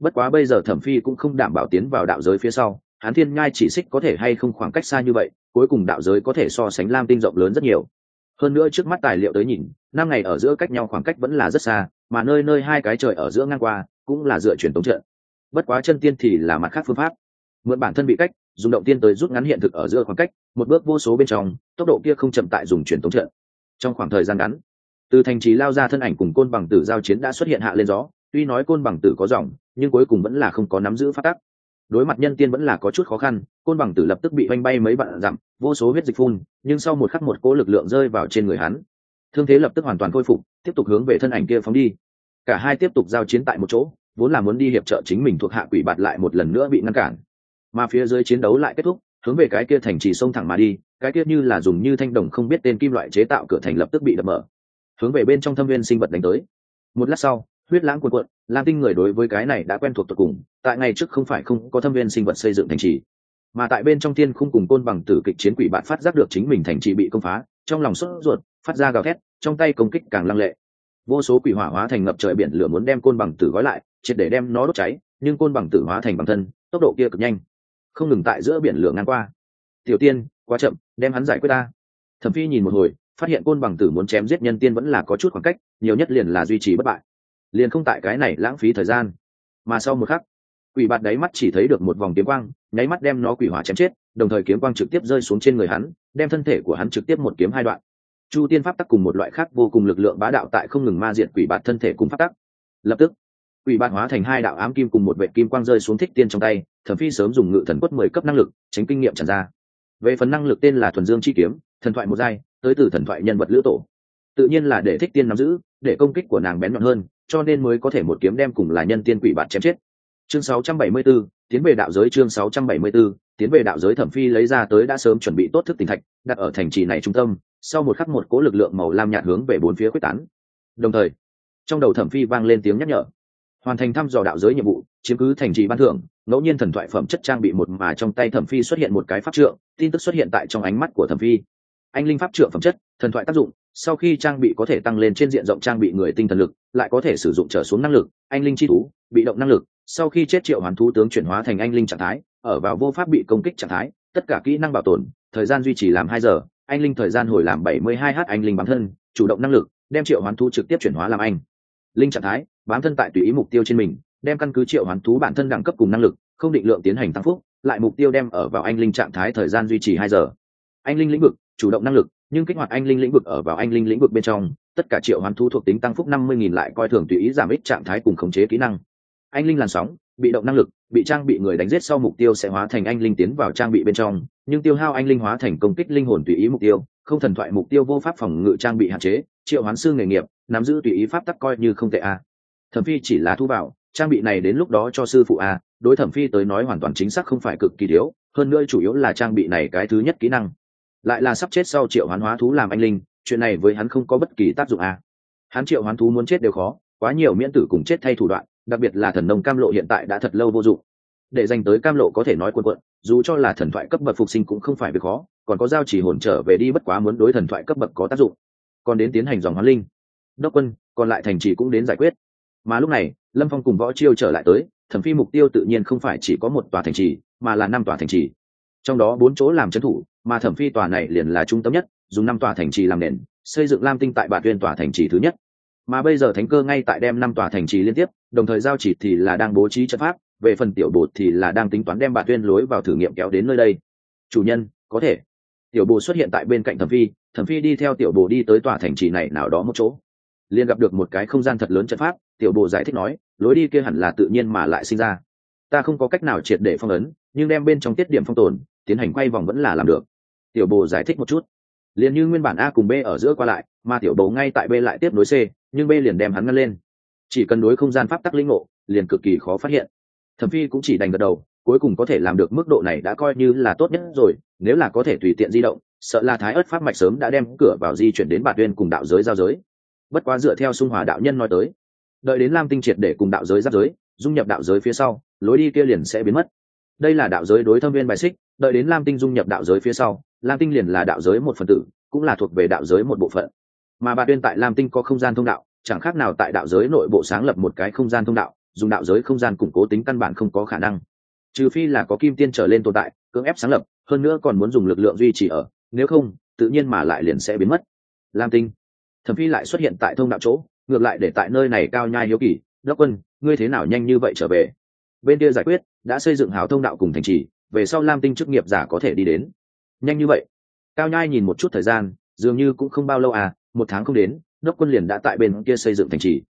Bất quá bây giờ thẩm phi cũng không đảm bảo tiến vào đạo giới phía sau, hán thiên ngai chỉ xích có thể hay không khoảng cách xa như vậy, cuối cùng đạo giới có thể so sánh lam tinh rộng lớn rất nhiều hơn nữa trước mắt tài liệu tới nhìn, năm ngày ở giữa cách nhau khoảng cách vẫn là rất xa, mà nơi nơi hai cái trời ở giữa ngang qua, cũng là dựa truyền tống trận. Bất quá chân tiên thì là mặt khác phương pháp. Mượn bản thân bị cách, dùng động tiên tới rút ngắn hiện thực ở giữa khoảng cách, một bước vô số bên trong, tốc độ kia không chậm tại dùng truyền tống trận. Trong khoảng thời gian ngắn, từ thành trì lao ra thân ảnh cùng côn bằng tử giao chiến đã xuất hiện hạ lên gió, tuy nói côn bằng tử có dòng, nhưng cuối cùng vẫn là không có nắm giữ phát tắc đối mặt nhân tiên vẫn là có chút khó khăn, côn bằng tử lập tức bị oanh bay mấy bạn dặm, vô số huyết dịch phun, nhưng sau một khắc một cỗ lực lượng rơi vào trên người hắn. Thương thế lập tức hoàn toàn khôi phục, tiếp tục hướng về thân ảnh kia phóng đi. Cả hai tiếp tục giao chiến tại một chỗ, vốn là muốn đi hiệp trợ chính mình thuộc hạ quỷ bạt lại một lần nữa bị ngăn cản. Mà phía dưới chiến đấu lại kết thúc, hướng về cái kia thành trì sông thẳng mà đi, cái kia như là dùng như thanh đồng không biết tên kim loại chế tạo cửa thành lập tức bị đập mở. Hướng về bên trong thâm viên sinh vật đánh tới. Một lát sau huyết lãng cuộn cuộn, lam tinh người đối với cái này đã quen thuộc tột cùng, tại ngày trước không phải không có thâm viên sinh vật xây dựng thành trì, mà tại bên trong tiên khung cùng côn bằng tử kịch chiến quỷ bạn phát giác được chính mình thành trì bị công phá, trong lòng sốt ruột, phát ra gào thét, trong tay công kích càng lăng lệ. Vô số quỷ hỏa hóa thành ngập trời biển lửa muốn đem côn bằng tử gói lại, triệt để đem nó đốt cháy, nhưng côn bằng tử hóa thành bằng thân, tốc độ kia cực nhanh, không ngừng tại giữa biển lửa ngang qua. Tiểu tiên, quá chậm, đem hắn giải quyết ta. Thẩm phi nhìn một hồi, phát hiện côn bằng tử muốn chém giết nhân tiên vẫn là có chút khoảng cách, nhiều nhất liền là duy trì bất bại liền không tại cái này lãng phí thời gian. Mà sau một khắc, quỷ bạt đáy mắt chỉ thấy được một vòng kiếm quang, nháy mắt đem nó quỷ hỏa chém chết, đồng thời kiếm quang trực tiếp rơi xuống trên người hắn, đem thân thể của hắn trực tiếp một kiếm hai đoạn. Chu tiên pháp tắc cùng một loại khác vô cùng lực lượng bá đạo tại không ngừng ma diện quỷ bạt thân thể cùng pháp tắc. Lập tức, quỷ bạt hóa thành hai đạo ám kim cùng một vệ kim quang rơi xuống thích tiên trong tay, thẩm phi sớm dùng ngự thần quất mười cấp năng lực, tránh kinh nghiệm tràn ra. Về phần năng lực tên là thuần dương chi kiếm, thần thoại một giai, tới từ thần thoại nhân vật lữ tổ. Tự nhiên là để thích tiên nắm giữ để công kích của nàng bén nhọn hơn cho nên mới có thể một kiếm đem cùng là nhân tiên quỷ bạn chém chết. Chương 674, tiến về đạo giới chương 674, tiến về đạo giới thẩm phi lấy ra tới đã sớm chuẩn bị tốt thức tình thạch đặt ở thành trì này trung tâm sau một khắc một cố lực lượng màu lam nhạt hướng về bốn phía quyết tán. Đồng thời trong đầu thẩm phi vang lên tiếng nhắc nhở. Hoàn thành thăm dò đạo giới nhiệm vụ chiếm cứ thành trì ban thưởng ngẫu nhiên thần thoại phẩm chất trang bị một mà trong tay thẩm phi xuất hiện một cái pháp trượng tin tức xuất hiện tại trong ánh mắt của thẩm phi. Anh linh pháp trượng phẩm chất thần thoại tác dụng sau khi trang bị có thể tăng lên trên diện rộng trang bị người tinh thần lực, lại có thể sử dụng trở xuống năng lực, anh linh chi thú, bị động năng lực. Sau khi chết triệu hoàn thú tướng chuyển hóa thành anh linh trạng thái, ở vào vô pháp bị công kích trạng thái, tất cả kỹ năng bảo tồn, thời gian duy trì làm hai giờ, anh linh thời gian hồi làm bảy mươi hai h anh linh bản thân, chủ động năng lực, đem triệu hoán thú trực tiếp chuyển hóa làm anh linh trạng thái, bám thân tại tùy ý mục tiêu trên mình, đem căn cứ triệu hoán thú bản thân đẳng cấp cùng năng lực, không định lượng tiến hành tăng phúc, lại mục tiêu đem ở vào anh linh trạng thái thời gian duy trì hai giờ. Anh linh lĩnh vực, chủ động năng lực nhưng kích hoạt anh linh lĩnh vực ở vào anh linh lĩnh vực bên trong, tất cả triệu hoán thú thuộc tính tăng phúc năm mươi nghìn lại coi thường tùy ý giảm ích trạng thái cùng khống chế kỹ năng. Anh linh làn sóng, bị động năng lực, bị trang bị người đánh giết sau mục tiêu sẽ hóa thành anh linh tiến vào trang bị bên trong, nhưng tiêu hao anh linh hóa thành công kích linh hồn tùy ý mục tiêu, không thần thoại mục tiêu vô pháp phòng ngự trang bị hạn chế, triệu hoán sư nghề nghiệp, nắm giữ tùy ý pháp tắc coi như không tệ a. Thẩm phi chỉ là thu vào, trang bị này đến lúc đó cho sư phụ a, đối thẩm phi tới nói hoàn toàn chính xác không phải cực kỳ thiếu, hơn nữa chủ yếu là trang bị này cái thứ nhất kỹ năng lại là sắp chết sau triệu hoán hóa thú làm anh linh, chuyện này với hắn không có bất kỳ tác dụng à? hắn triệu hoán thú muốn chết đều khó, quá nhiều miễn tử cùng chết thay thủ đoạn, đặc biệt là thần nông cam lộ hiện tại đã thật lâu vô dụng. Để dành tới cam lộ có thể nói quân quận dù cho là thần thoại cấp bậc phục sinh cũng không phải việc khó, còn có giao chỉ hồn trở về đi bất quá muốn đối thần thoại cấp bậc có tác dụng. Còn đến tiến hành dòng hoán linh. Đốc quân, còn lại thành trì cũng đến giải quyết. Mà lúc này, lâm phong cùng võ chiêu trở lại tới, thẩm phi mục tiêu tự nhiên không phải chỉ có một tòa thành trì, mà là năm tòa thành trì. Trong đó bốn chỗ làm trấn thủ mà thẩm phi tòa này liền là trung tâm nhất, dùng năm tòa thành trì làm nền, xây dựng lam tinh tại bản tuyên tòa thành trì thứ nhất. Mà bây giờ thánh cơ ngay tại đem năm tòa thành trì liên tiếp, đồng thời giao chỉ thì là đang bố trí trận pháp, về phần tiểu bột thì là đang tính toán đem bản tuyên lối vào thử nghiệm kéo đến nơi đây. Chủ nhân, có thể. Tiểu bồ xuất hiện tại bên cạnh thẩm phi thẩm phi đi theo tiểu bồ đi tới tòa thành trì này nào đó một chỗ. Liền gặp được một cái không gian thật lớn trận pháp, tiểu bồ giải thích nói, lối đi kia hẳn là tự nhiên mà lại sinh ra. Ta không có cách nào triệt để phong ấn, nhưng đem bên trong tiết điểm phong tồn, tiến hành quay vòng vẫn là làm được tiểu bồ giải thích một chút. Liền như nguyên bản a cùng b ở giữa qua lại, mà tiểu bồ ngay tại b lại tiếp nối c, nhưng b liền đem hắn ngăn lên. Chỉ cần đối không gian pháp tắc linh ngộ, liền cực kỳ khó phát hiện. Thẩm phi cũng chỉ đành gật đầu, cuối cùng có thể làm được mức độ này đã coi như là tốt nhất rồi, nếu là có thể tùy tiện di động, sợ là thái ớt pháp mạch sớm đã đem cửa vào di chuyển đến bản tuyên cùng đạo giới giao giới. Bất quá dựa theo xung hòa đạo nhân nói tới, đợi đến lam tinh triệt để cùng đạo giới giáp giới, dung nhập đạo giới phía sau, lối đi kia liền sẽ biến mất. Đây là đạo giới đối thâm viên bài xích, đợi đến lam tinh dung nhập đạo giới phía sau lam tinh liền là đạo giới một phần tử, cũng là thuộc về đạo giới một bộ phận. Mà bà tuyên tại lam tinh có không gian thông đạo, chẳng khác nào tại đạo giới nội bộ sáng lập một cái không gian thông đạo, dùng đạo giới không gian củng cố tính căn bản không có khả năng. Trừ phi là có kim tiên trở lên tồn tại, cưỡng ép sáng lập, hơn nữa còn muốn dùng lực lượng duy trì ở, nếu không, tự nhiên mà lại liền sẽ biến mất. Lam tinh. Thẩm phi lại xuất hiện tại thông đạo chỗ, ngược lại để tại nơi này cao nhai hiếu kỳ, đốc quân, ngươi thế nào nhanh như vậy trở về? Bên kia giải quyết, đã xây dựng hào thông đạo cùng thành trì, về sau lam tinh chức nghiệp giả có thể đi đến nhanh như vậy. Cao nhai nhìn một chút thời gian, dường như cũng không bao lâu à một tháng không đến, đốc quân liền đã tại bên kia xây dựng thành trì.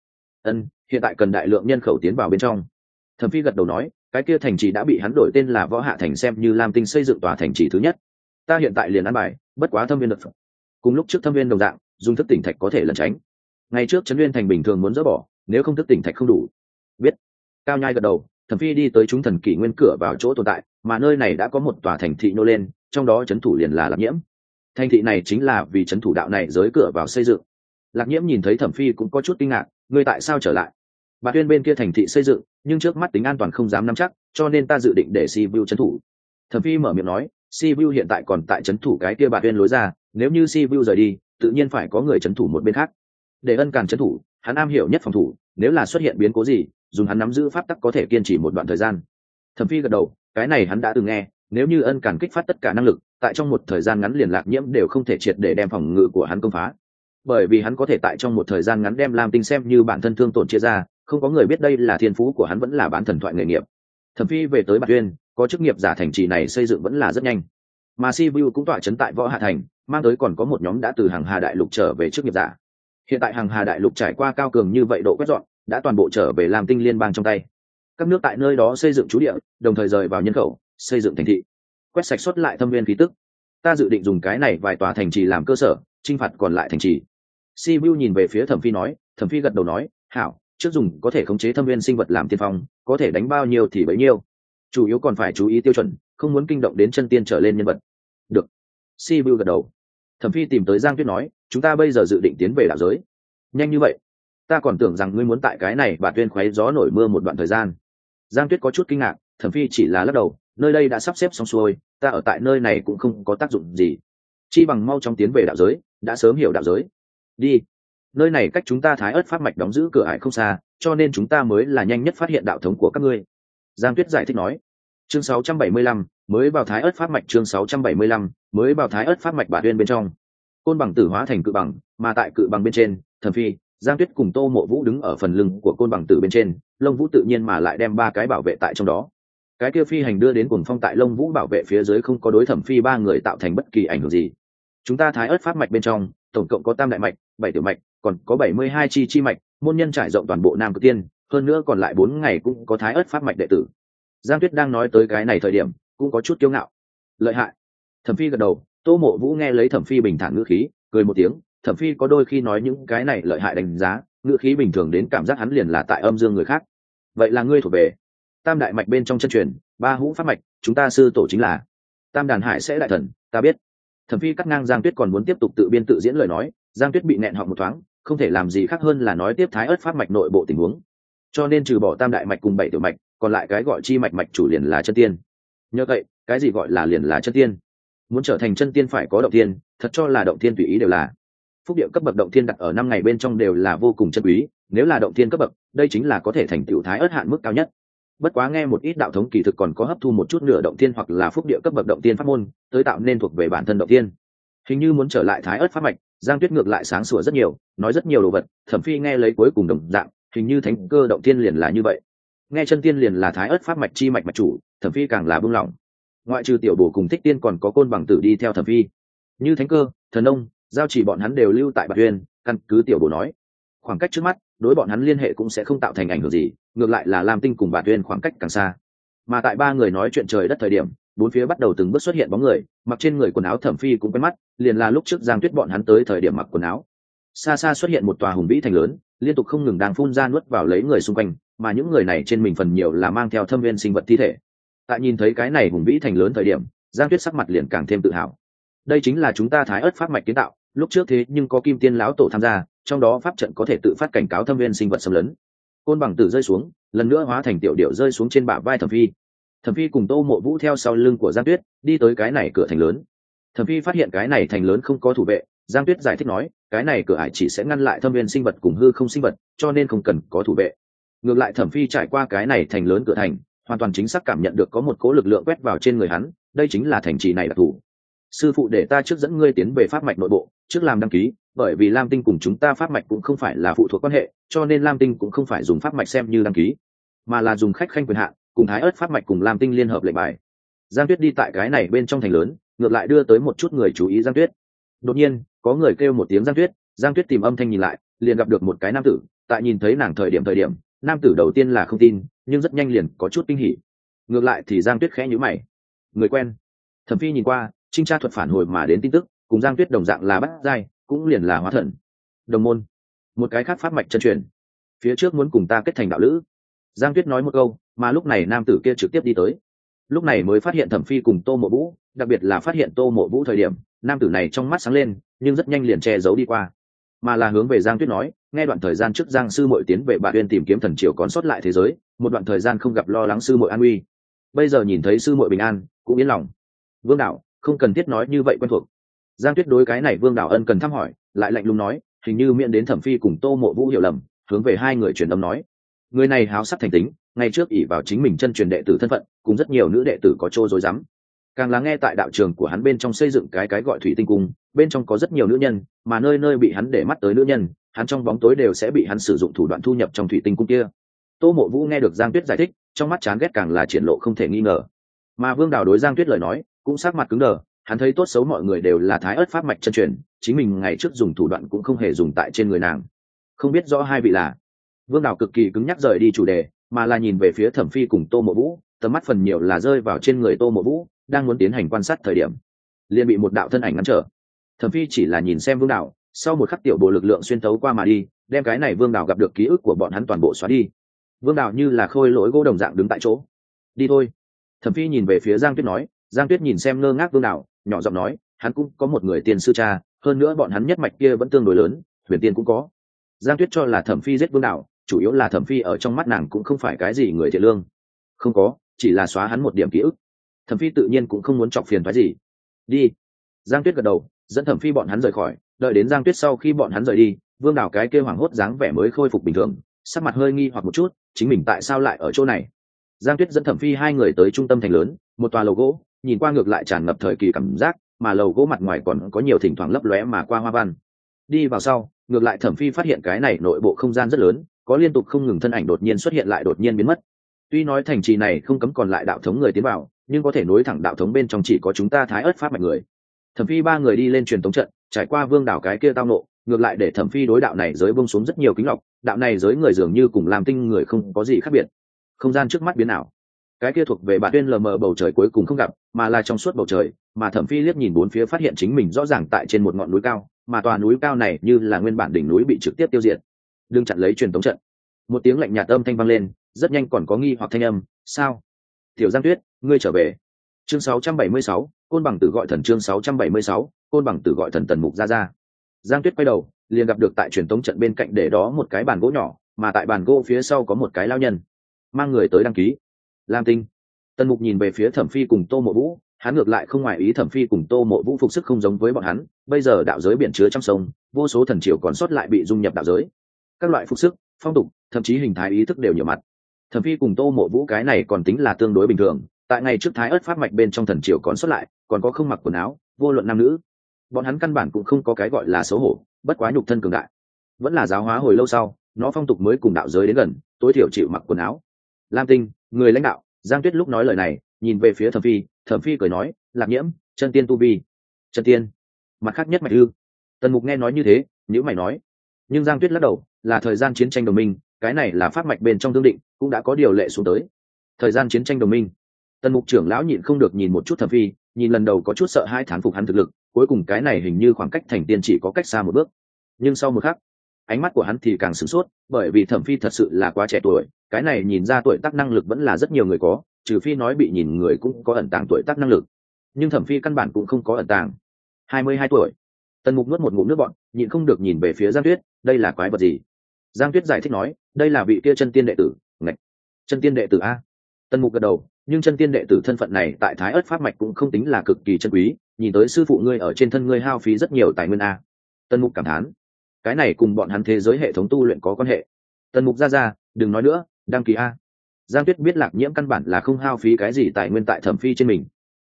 Ân, hiện tại cần đại lượng nhân khẩu tiến vào bên trong. Thẩm phi gật đầu nói, cái kia thành trì đã bị hắn đổi tên là võ hạ thành xem như lam tinh xây dựng tòa thành trì thứ nhất. Ta hiện tại liền ăn bài, bất quá thâm viên được cùng lúc trước thâm viên đồng dạng, dùng thức tỉnh thạch có thể lẩn tránh. Ngày trước trấn viên thành bình thường muốn dỡ bỏ, nếu không thức tỉnh thạch không đủ. Biết. Cao nhai gật đầu, thẩm phi đi tới chúng thần kỷ nguyên cửa vào chỗ tồn tại, mà nơi này đã có một tòa thành thị nô lên trong đó trấn thủ liền là lạc nhiễm. Thành thị này chính là vì trấn thủ đạo này giới cửa vào xây dựng. Lạc nhiễm nhìn thấy thẩm phi cũng có chút kinh ngạc, ngươi tại sao trở lại? Bà tuyên bên kia thành thị xây dựng, nhưng trước mắt tính an toàn không dám nắm chắc, cho nên ta dự định để si vu trấn thủ. Thẩm phi mở miệng nói, si vu hiện tại còn tại trấn thủ cái kia bà tuyên lối ra, nếu như si vu rời đi, tự nhiên phải có người trấn thủ một bên khác. Để ân càn trấn thủ, hắn am hiểu nhất phòng thủ, nếu là xuất hiện biến cố gì, dùng hắn nắm giữ pháp tắc có thể kiên trì một đoạn thời gian. Thẩm phi gật đầu, cái này hắn đã từng nghe nếu như ân càn kích phát tất cả năng lực, tại trong một thời gian ngắn liền lạc nhiễm đều không thể triệt để đem phòng ngự của hắn công phá. Bởi vì hắn có thể tại trong một thời gian ngắn đem lam tinh xem như bản thân thương tổn chia ra, không có người biết đây là thiên phú của hắn vẫn là bán thần thoại nghề nghiệp. Thẩm phi về tới bạc uyên, có chức nghiệp giả thành trì này xây dựng vẫn là rất nhanh. Mà si vu cũng tỏa chấn tại võ hạ thành, mang tới còn có một nhóm đã từ hàng hà đại lục trở về chức nghiệp giả. Hiện tại hàng hà đại lục trải qua cao cường như vậy độ quét dọn, đã toàn bộ trở về làm tinh liên bang trong tay. Các nước tại nơi đó xây dựng trú địa, đồng thời rời vào nhân khẩu xây dựng thành thị. Quét sạch xuất lại thâm viên khí tức. Ta dự định dùng cái này vài tòa thành trì làm cơ sở t r i n h phạt còn lại thành trì. Si vu nhìn về phía thẩm phi nói, thẩm phi gật đầu nói, hảo, trước dùng có thể khống chế thâm viên sinh vật làm tiên phong, có thể đánh bao nhiêu thì bấy nhiêu. Chủ yếu còn phải chú ý tiêu chuẩn, không muốn kinh động đến chân tiên trở lên nhân vật. Được. Si vu gật đầu. Thẩm phi tìm tới giang tuyết nói, chúng ta bây giờ dự định tiến về đạo giới. Nhanh như vậy? Ta còn tưởng rằng ngươi muốn tại cái này bà tuyên khoáy gió nổi mưa một đoạn thời gian. Giang tuyết có chút kinh ngạc, thẩm phi chỉ là lắc đầu nơi đây đã sắp xếp xong xuôi ta ở tại nơi này cũng không có tác dụng gì. Chi bằng mau chóng tiến về đạo giới đã sớm hiểu đạo giới. Đi. Nơi này cách chúng ta thái ớt pháp mạch đóng giữ cửa ải không xa cho nên chúng ta mới là nhanh nhất phát hiện đạo thống của các ngươi. Giang tuyết giải thích nói. Chương 675, mới vào thái ớt pháp mạch chương 675, mới vào thái ớt pháp mạch bà tuyên bên trong. Côn bằng tử hóa thành cự bằng mà tại cự bằng bên trên thần phi giang tuyết cùng tô mộ vũ đứng ở phần lưng của côn bằng tử bên trên lông vũ tự nhiên mà lại đem ba cái bảo vệ tại trong đó cái kia phi hành đưa đến cùng phong tại lông vũ bảo vệ phía dưới không có đối thẩm phi ba người tạo thành bất kỳ ảnh hưởng gì. Chúng ta thái ớt pháp mạch bên trong, tổng cộng có tam đại mạch, bảy tiểu mạch, còn có bảy mươi hai chi chi mạch, môn nhân trải rộng toàn bộ nam cực tiên, hơn nữa còn lại bốn ngày cũng có thái ớt pháp mạch đệ tử. Giang tuyết đang nói tới cái này thời điểm, cũng có chút kiêu ngạo. Lợi hại. Thẩm phi gật đầu, tô mộ vũ nghe lấy thẩm phi bình thản ngữ khí, cười một tiếng, thẩm phi có đôi khi nói những cái này lợi hại đánh giá, ngữ khí bình thường đến cảm giác hắn liền là tại âm dương người khác. Vậy là ngươi thuộc về tam đại mạch bên trong chân truyền, ba hũ phát mạch, chúng ta sư tổ chính là. Tam đàn hải sẽ đại thần, ta biết. Thẩm phi cắt ngang giang tuyết còn muốn tiếp tục tự biên tự diễn lời nói, giang tuyết bị nẹn họng một thoáng, không thể làm gì khác hơn là nói tiếp thái ớt phát mạch nội bộ tình huống. Cho nên trừ bỏ tam đại mạch cùng bảy tiểu mạch, còn lại cái gọi chi mạch mạch chủ liền là chân tiên. Nhờ vậy, cái gì gọi là liền là chân tiên? Muốn trở thành chân tiên phải có động tiên thật cho là động tiên tùy ý đều là. Phúc địa cấp bậc động tiên đặt ở năm ngày bên trong đều là vô cùng chân quý, nếu là động tiên cấp bậc, đây chính là có thể thành tiểu thái ớt hạn mức cao nhất bất quá nghe một ít đạo thống kỳ thực còn có hấp thu một chút nửa động tiên hoặc là phúc địa cấp bậc động tiên pháp môn, tới tạo nên thuộc về bản thân động tiên hình như muốn trở lại thái ớt pháp mạch, giang tuyết ngược lại sáng sủa rất nhiều, nói rất nhiều đồ vật thẩm phi nghe lấy cuối cùng đồng dạng, hình như thánh cơ động tiên liền là như vậy. Nghe chân tiên liền là thái ớt pháp mạch chi mạch mạch chủ thẩm phi càng là buông lỏng. Ngoại trừ tiểu bổ cùng thích tiên còn có côn bằng tử đi theo thẩm phi. Như thánh cơ, thần ông giao chỉ bọn hắn đều lưu tại bạc uyên, căn cứ tiểu bổ nói. Khoảng cách trước mắt đối bọn hắn liên hệ cũng sẽ không tạo thành ảnh hưởng gì, ngược lại là lam tinh cùng bà tuyên khoảng cách càng xa. Mà tại ba người nói chuyện trời đất thời điểm, bốn phía bắt đầu từng bước xuất hiện bóng người, mặc trên người quần áo thẩm phi cũng quen mắt, liền là lúc trước giang tuyết bọn hắn tới thời điểm mặc quần áo. Xa xa xuất hiện một tòa hùng vĩ thành lớn, liên tục không ngừng đang phun ra nuốt vào lấy người xung quanh, mà những người này trên mình phần nhiều là mang theo thâm viên sinh vật thi thể. Tại nhìn thấy cái này hùng vĩ thành lớn thời điểm, giang tuyết sắc mặt liền càng thêm tự hào. Đây chính là chúng ta thái ớt pháp mạch kiến tạo lúc trước thế nhưng có kim tiên lão tổ tham gia, trong đó pháp trận có thể tự phát cảnh cáo thâm viên sinh vật xâm lấn. Côn bằng tử rơi xuống, lần nữa hóa thành tiểu điệu rơi xuống trên bả vai thẩm phi. Thẩm phi cùng tô mộ vũ theo sau lưng của giang tuyết, đi tới cái này cửa thành lớn. Thẩm phi phát hiện cái này thành lớn không có thủ vệ, giang tuyết giải thích nói, cái này cửa ải chỉ sẽ ngăn lại thâm viên sinh vật cùng hư không sinh vật, cho nên không cần có thủ vệ. Ngược lại thẩm phi trải qua cái này thành lớn cửa thành, hoàn toàn chính xác cảm nhận được có một cố lực lượng quét vào trên người hắn, đây chính là thành trì này đặc thù sư phụ để ta trước dẫn ngươi tiến về pháp mạch nội bộ, trước làm đăng ký, bởi vì lam tinh cùng chúng ta pháp mạch cũng không phải là phụ thuộc quan hệ, cho nên lam tinh cũng không phải dùng pháp mạch xem như đăng ký, mà là dùng khách khanh quyền hạn, cùng thái ớt pháp mạch cùng lam tinh liên hợp lệnh bài. Giang tuyết đi tại cái này bên trong thành lớn, ngược lại đưa tới một chút người chú ý giang tuyết. Đột nhiên, có người kêu một tiếng giang tuyết giang tuyết tìm âm thanh nhìn lại, liền gặp được một cái nam tử, tại nhìn thấy nàng thời điểm thời điểm, nam tử đầu tiên là không tin, nhưng rất nhanh liền có chút kinh hỉ. Ngược lại thì giang tuyết khẽ nhữ mày. Người quen. Thẩm phi nhìn qua trinh tra thuật phản hồi mà đến tin tức, cùng giang tuyết đồng dạng là bắt dai cũng liền là hóa thần. Đồng môn. Một cái khác pháp mạch chân truyền. Phía trước muốn cùng ta kết thành đạo lữ. Giang tuyết nói một câu, mà lúc này nam tử kia trực tiếp đi tới. Lúc này mới phát hiện thẩm phi cùng tô mộ vũ, đặc biệt là phát hiện tô mộ vũ thời điểm, nam tử này trong mắt sáng lên, nhưng rất nhanh liền che giấu đi qua. Mà là hướng về giang tuyết nói, nghe đoạn thời gian trước giang sư mội tiến về bạn uyên tìm kiếm thần triều còn sót lại thế giới, một đoạn thời gian không gặp lo lắng sư mội an uy bây giờ nhìn thấy sư mội bình an, cũng yên lòng. Vương đạo không cần thiết nói như vậy quen thuộc. Giang tuyết đối cái này vương đảo ân cần thăm hỏi, lại lạnh lùng nói, hình như miễn đến thẩm phi cùng tô mộ vũ hiểu lầm, hướng về hai người truyền âm nói. Người này háo sắc thành tính ngay trước ỷ vào chính mình chân truyền đệ tử thân phận, cùng rất nhiều nữ đệ tử có trô dối rắm. Càng lắng nghe tại đạo trường của hắn bên trong xây dựng cái cái gọi thủy tinh cung, bên trong có rất nhiều nữ nhân, mà nơi nơi bị hắn để mắt tới nữ nhân, hắn trong bóng tối đều sẽ bị hắn sử dụng thủ đoạn thu nhập trong thủy tinh cung kia. Tô mộ vũ nghe được giang tuyết giải thích, trong mắt chán ghét càng là triển lộ không thể nghi ngờ. Mà vương đào đối giang tuyết lời nói cũng sát mặt cứng đờ, hắn thấy tốt xấu mọi người đều là thái ớt pháp mạch chân truyền, chính mình ngày trước dùng thủ đoạn cũng không hề dùng tại trên người nàng. Không biết rõ hai vị là. Vương đào cực kỳ cứng nhắc rời đi chủ đề, mà là nhìn về phía thẩm phi cùng tô mộ vũ, tầm mắt phần nhiều là rơi vào trên người tô mộ vũ, đang muốn tiến hành quan sát thời điểm. Liền bị một đạo thân ảnh ngăn trở. Thẩm phi chỉ là nhìn xem vương đào, sau một khắc tiểu bộ lực lượng xuyên tấu qua mà đi, đem cái này vương đào gặp được ký ức của bọn hắn toàn bộ xóa đi. Vương đào như là khôi lỗi gỗ đồng dạng đứng tại chỗ. Đi thôi. Thẩm phi nhìn về phía giang tuyết nói giang tuyết nhìn xem ngơ ngác vương đạo, nhỏ giọng nói, hắn cũng có một người tiền sư cha, hơn nữa bọn hắn nhất mạch kia vẫn tương đối lớn, huyền tiên cũng có. Giang tuyết cho là thẩm phi giết vương đạo, chủ yếu là thẩm phi ở trong mắt nàng cũng không phải cái gì người thiện lương. Không có, chỉ là xóa hắn một điểm ký ức. Thẩm phi tự nhiên cũng không muốn chọc phiền thoái gì. Đi. Giang tuyết gật đầu, dẫn thẩm phi bọn hắn rời khỏi, đợi đến giang tuyết sau khi bọn hắn rời đi, vương đảo cái kêu hoảng hốt dáng vẻ mới khôi phục bình thường, sắc mặt hơi nghi hoặc một chút, chính mình tại sao lại ở chỗ này? Giang tuyết dẫn thẩm phi hai người tới trung tâm thành lớn, một tòa lầu gỗ nhìn qua ngược lại tràn ngập thời kỳ cảm giác, mà lầu gỗ mặt ngoài còn có nhiều thỉnh thoảng lấp lóe mà qua hoa văn. Đi vào sau, ngược lại thẩm phi phát hiện cái này nội bộ không gian rất lớn, có liên tục không ngừng thân ảnh đột nhiên xuất hiện lại đột nhiên biến mất. Tuy nói thành trì này không cấm còn lại đạo thống người tiến vào, nhưng có thể nối thẳng đạo thống bên trong chỉ có chúng ta thái ớt pháp mạch người. Thẩm phi ba người đi lên truyền thống trận, trải qua vương đảo cái kia tao nộ ngược lại để thẩm phi đối đạo này giới bông xuống rất nhiều kính lọc, đạo này giới người dường như cùng làm tinh người không có gì khác biệt. Không gian trước mắt biến ảo. Cái kia thuộc về bản tuyên lờ mờ bầu trời cuối cùng không gặp mà là trong suốt bầu trời mà thẩm phi liếc nhìn bốn phía phát hiện chính mình rõ ràng tại trên một ngọn núi cao mà tòa núi cao này như là nguyên bản đỉnh núi bị trực tiếp tiêu diệt. Đừng chặn lấy truyền thống trận. Một tiếng lạnh nhạt âm thanh vang lên rất nhanh còn có nghi hoặc thanh âm sao? Tiểu giang tuyết ngươi trở về. Chương 676, côn bằng tử gọi thần chương 676, côn bằng tử gọi thần tần mục ra ra giang tuyết quay đầu liền gặp được tại truyền tống trận bên cạnh để đó một cái bàn gỗ nhỏ mà tại bàn gỗ phía sau có một cái lao nhân mang người tới đăng ký. Lam tinh tần mục nhìn về phía thẩm phi cùng tô mộ vũ, hắn ngược lại không ngoài ý thẩm phi cùng tô mộ vũ phục sức không giống với bọn hắn, bây giờ đạo giới biển chứa trong sông, vô số thần triều còn sót lại bị dung nhập đạo giới. Các loại phục sức, phong tục, thậm chí hình thái ý thức đều nhiều mặt. Thẩm phi cùng tô mộ vũ cái này còn tính là tương đối bình thường, tại ngày trước thái ớt pháp mạch bên trong thần triều còn xuất lại, còn có không mặc quần áo, vô luận nam nữ. Bọn hắn căn bản cũng không có cái gọi là xấu hổ, bất quá nhục thân cường đại. Vẫn là giáo hóa hồi lâu sau, nó phong tục mới cùng đạo giới đến gần, tối thiểu chịu mặc quần áo. Lam tinh, người lãnh đạo giang tuyết lúc nói lời này, nhìn về phía thẩm phi thẩm phi cười nói, lạc nhiễm, chân tiên tu vi, chân tiên. Mặt khác nhất mạch ư tần mục nghe nói như thế nhữ mày nói, nhưng giang tuyết lắc đầu, là thời gian chiến tranh đồng minh, cái này là pháp mạch bên trong tương định, cũng đã có điều lệ xuống tới. Thời gian chiến tranh đồng minh. Tần mục trưởng lão nhịn không được nhìn một chút thẩm phi, nhìn lần đầu có chút sợ hai thán phục hắn thực lực, cuối cùng cái này hình như khoảng cách thành tiên chỉ có cách xa một bước. Nhưng sau một khắc ánh mắt của hắn thì càng sửng sốt, bởi vì thẩm phi thật sự là quá trẻ tuổi, cái này nhìn ra tuổi tác năng lực vẫn là rất nhiều người có, trừ phi nói bị nhìn người cũng có ẩn tàng tuổi tác năng lực. Nhưng thẩm phi căn bản cũng không có ẩn tàng. Hai mươi hai tuổi. Tần mục nuốt một ngụm nước bọn nhịn không được nhìn về phía giang tuyết, đây là quái vật gì? Giang tuyết giải thích nói, đây là vị kia chân tiên đệ tử, ngạch. Chân tiên đệ tử a. Tần mục gật đầu, nhưng chân tiên đệ tử thân phận này tại thái ớt pháp mạch cũng không tính là cực kỳ chân quý, nhìn tới sư phụ ngươi ở trên thân ngươi hao phí rất nhiều tài nguyên a. Tần mục cảm thán cái này cùng bọn hắn thế giới hệ thống tu luyện có quan hệ. Tần mục ra ra đừng nói nữa, đăng ký a. Giang tuyết biết lạc nhiễm căn bản là không hao phí cái gì tài nguyên tại thẩm phi trên mình.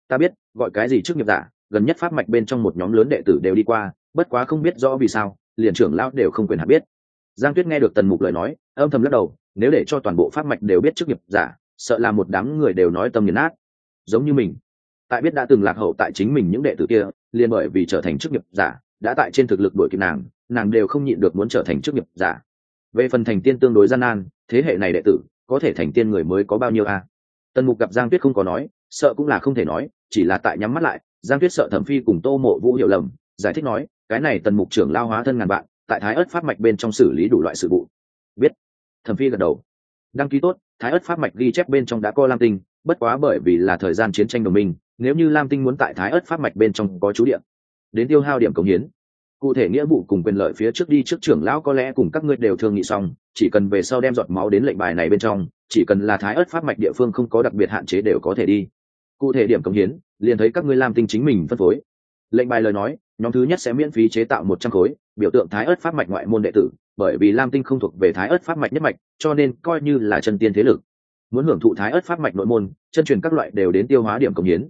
Ta biết, gọi cái gì trước nghiệp giả, gần nhất pháp mạch bên trong một nhóm lớn đệ tử đều đi qua, bất quá không biết rõ vì sao, liền trưởng lão đều không quyền hạ biết. Giang tuyết nghe được tần mục lời nói, âm thầm lắc đầu, nếu để cho toàn bộ pháp mạch đều biết trước nghiệp giả, sợ là một đám người đều nói tâm nghiền nát. Giống như mình, tại biết đã từng lạc hậu tại chính mình những đệ tử kia, liền bởi vì trở thành chức nghiệp giả đã tại trên thực lực đuổi kịp nàng nàng đều không nhịn được muốn trở thành chức nghiệp giả về phần thành tiên tương đối gian nan, thế hệ này đệ tử, có thể thành tiên người mới có bao nhiêu a à? tần mục gặp giang tuyết không có nói, sợ cũng là không thể nói, chỉ là tại nhắm mắt lại, giang tuyết sợ thẩm phi cùng tô mộ vũ hiểu lầm, giải thích nói, cái này tần mục trưởng lao hóa thân ngàn bạn tại thái ớt pháp mạch bên trong xử lý đủ loại sự vụ biết thẩm phi gật đầu đăng ký tốt, thái ớt pháp mạch ghi chép bên trong đã có lam tinh, bất quá bởi vì là thời gian chiến tranh đồng minh, nếu như lam tinh muốn tại thái ớt pháp mạch bên trong có chú điện đến tiêu hao điểm cống hiến. Cụ thể nghĩa vụ cùng quyền lợi phía trước đi trước trưởng lão có lẽ cùng các ngươi đều thương nghị xong, chỉ cần về sau đem giọt máu đến lệnh bài này bên trong, chỉ cần là thái ớt pháp mạch địa phương không có đặc biệt hạn chế đều có thể đi. Cụ thể điểm cống hiến, liền thấy các ngươi làm tinh chính mình phân phối. Lệnh bài lời nói, nhóm thứ nhất sẽ miễn phí chế tạo một trăm khối, biểu tượng thái ớt pháp mạch ngoại môn đệ tử, bởi vì lam tinh không thuộc về thái ớt pháp mạch nhất mạch, cho nên coi như là chân tiên thế lực. Muốn hưởng thụ thái ớt pháp mạch nội môn, chân truyền các loại đều đến tiêu hóa điểm cống hiến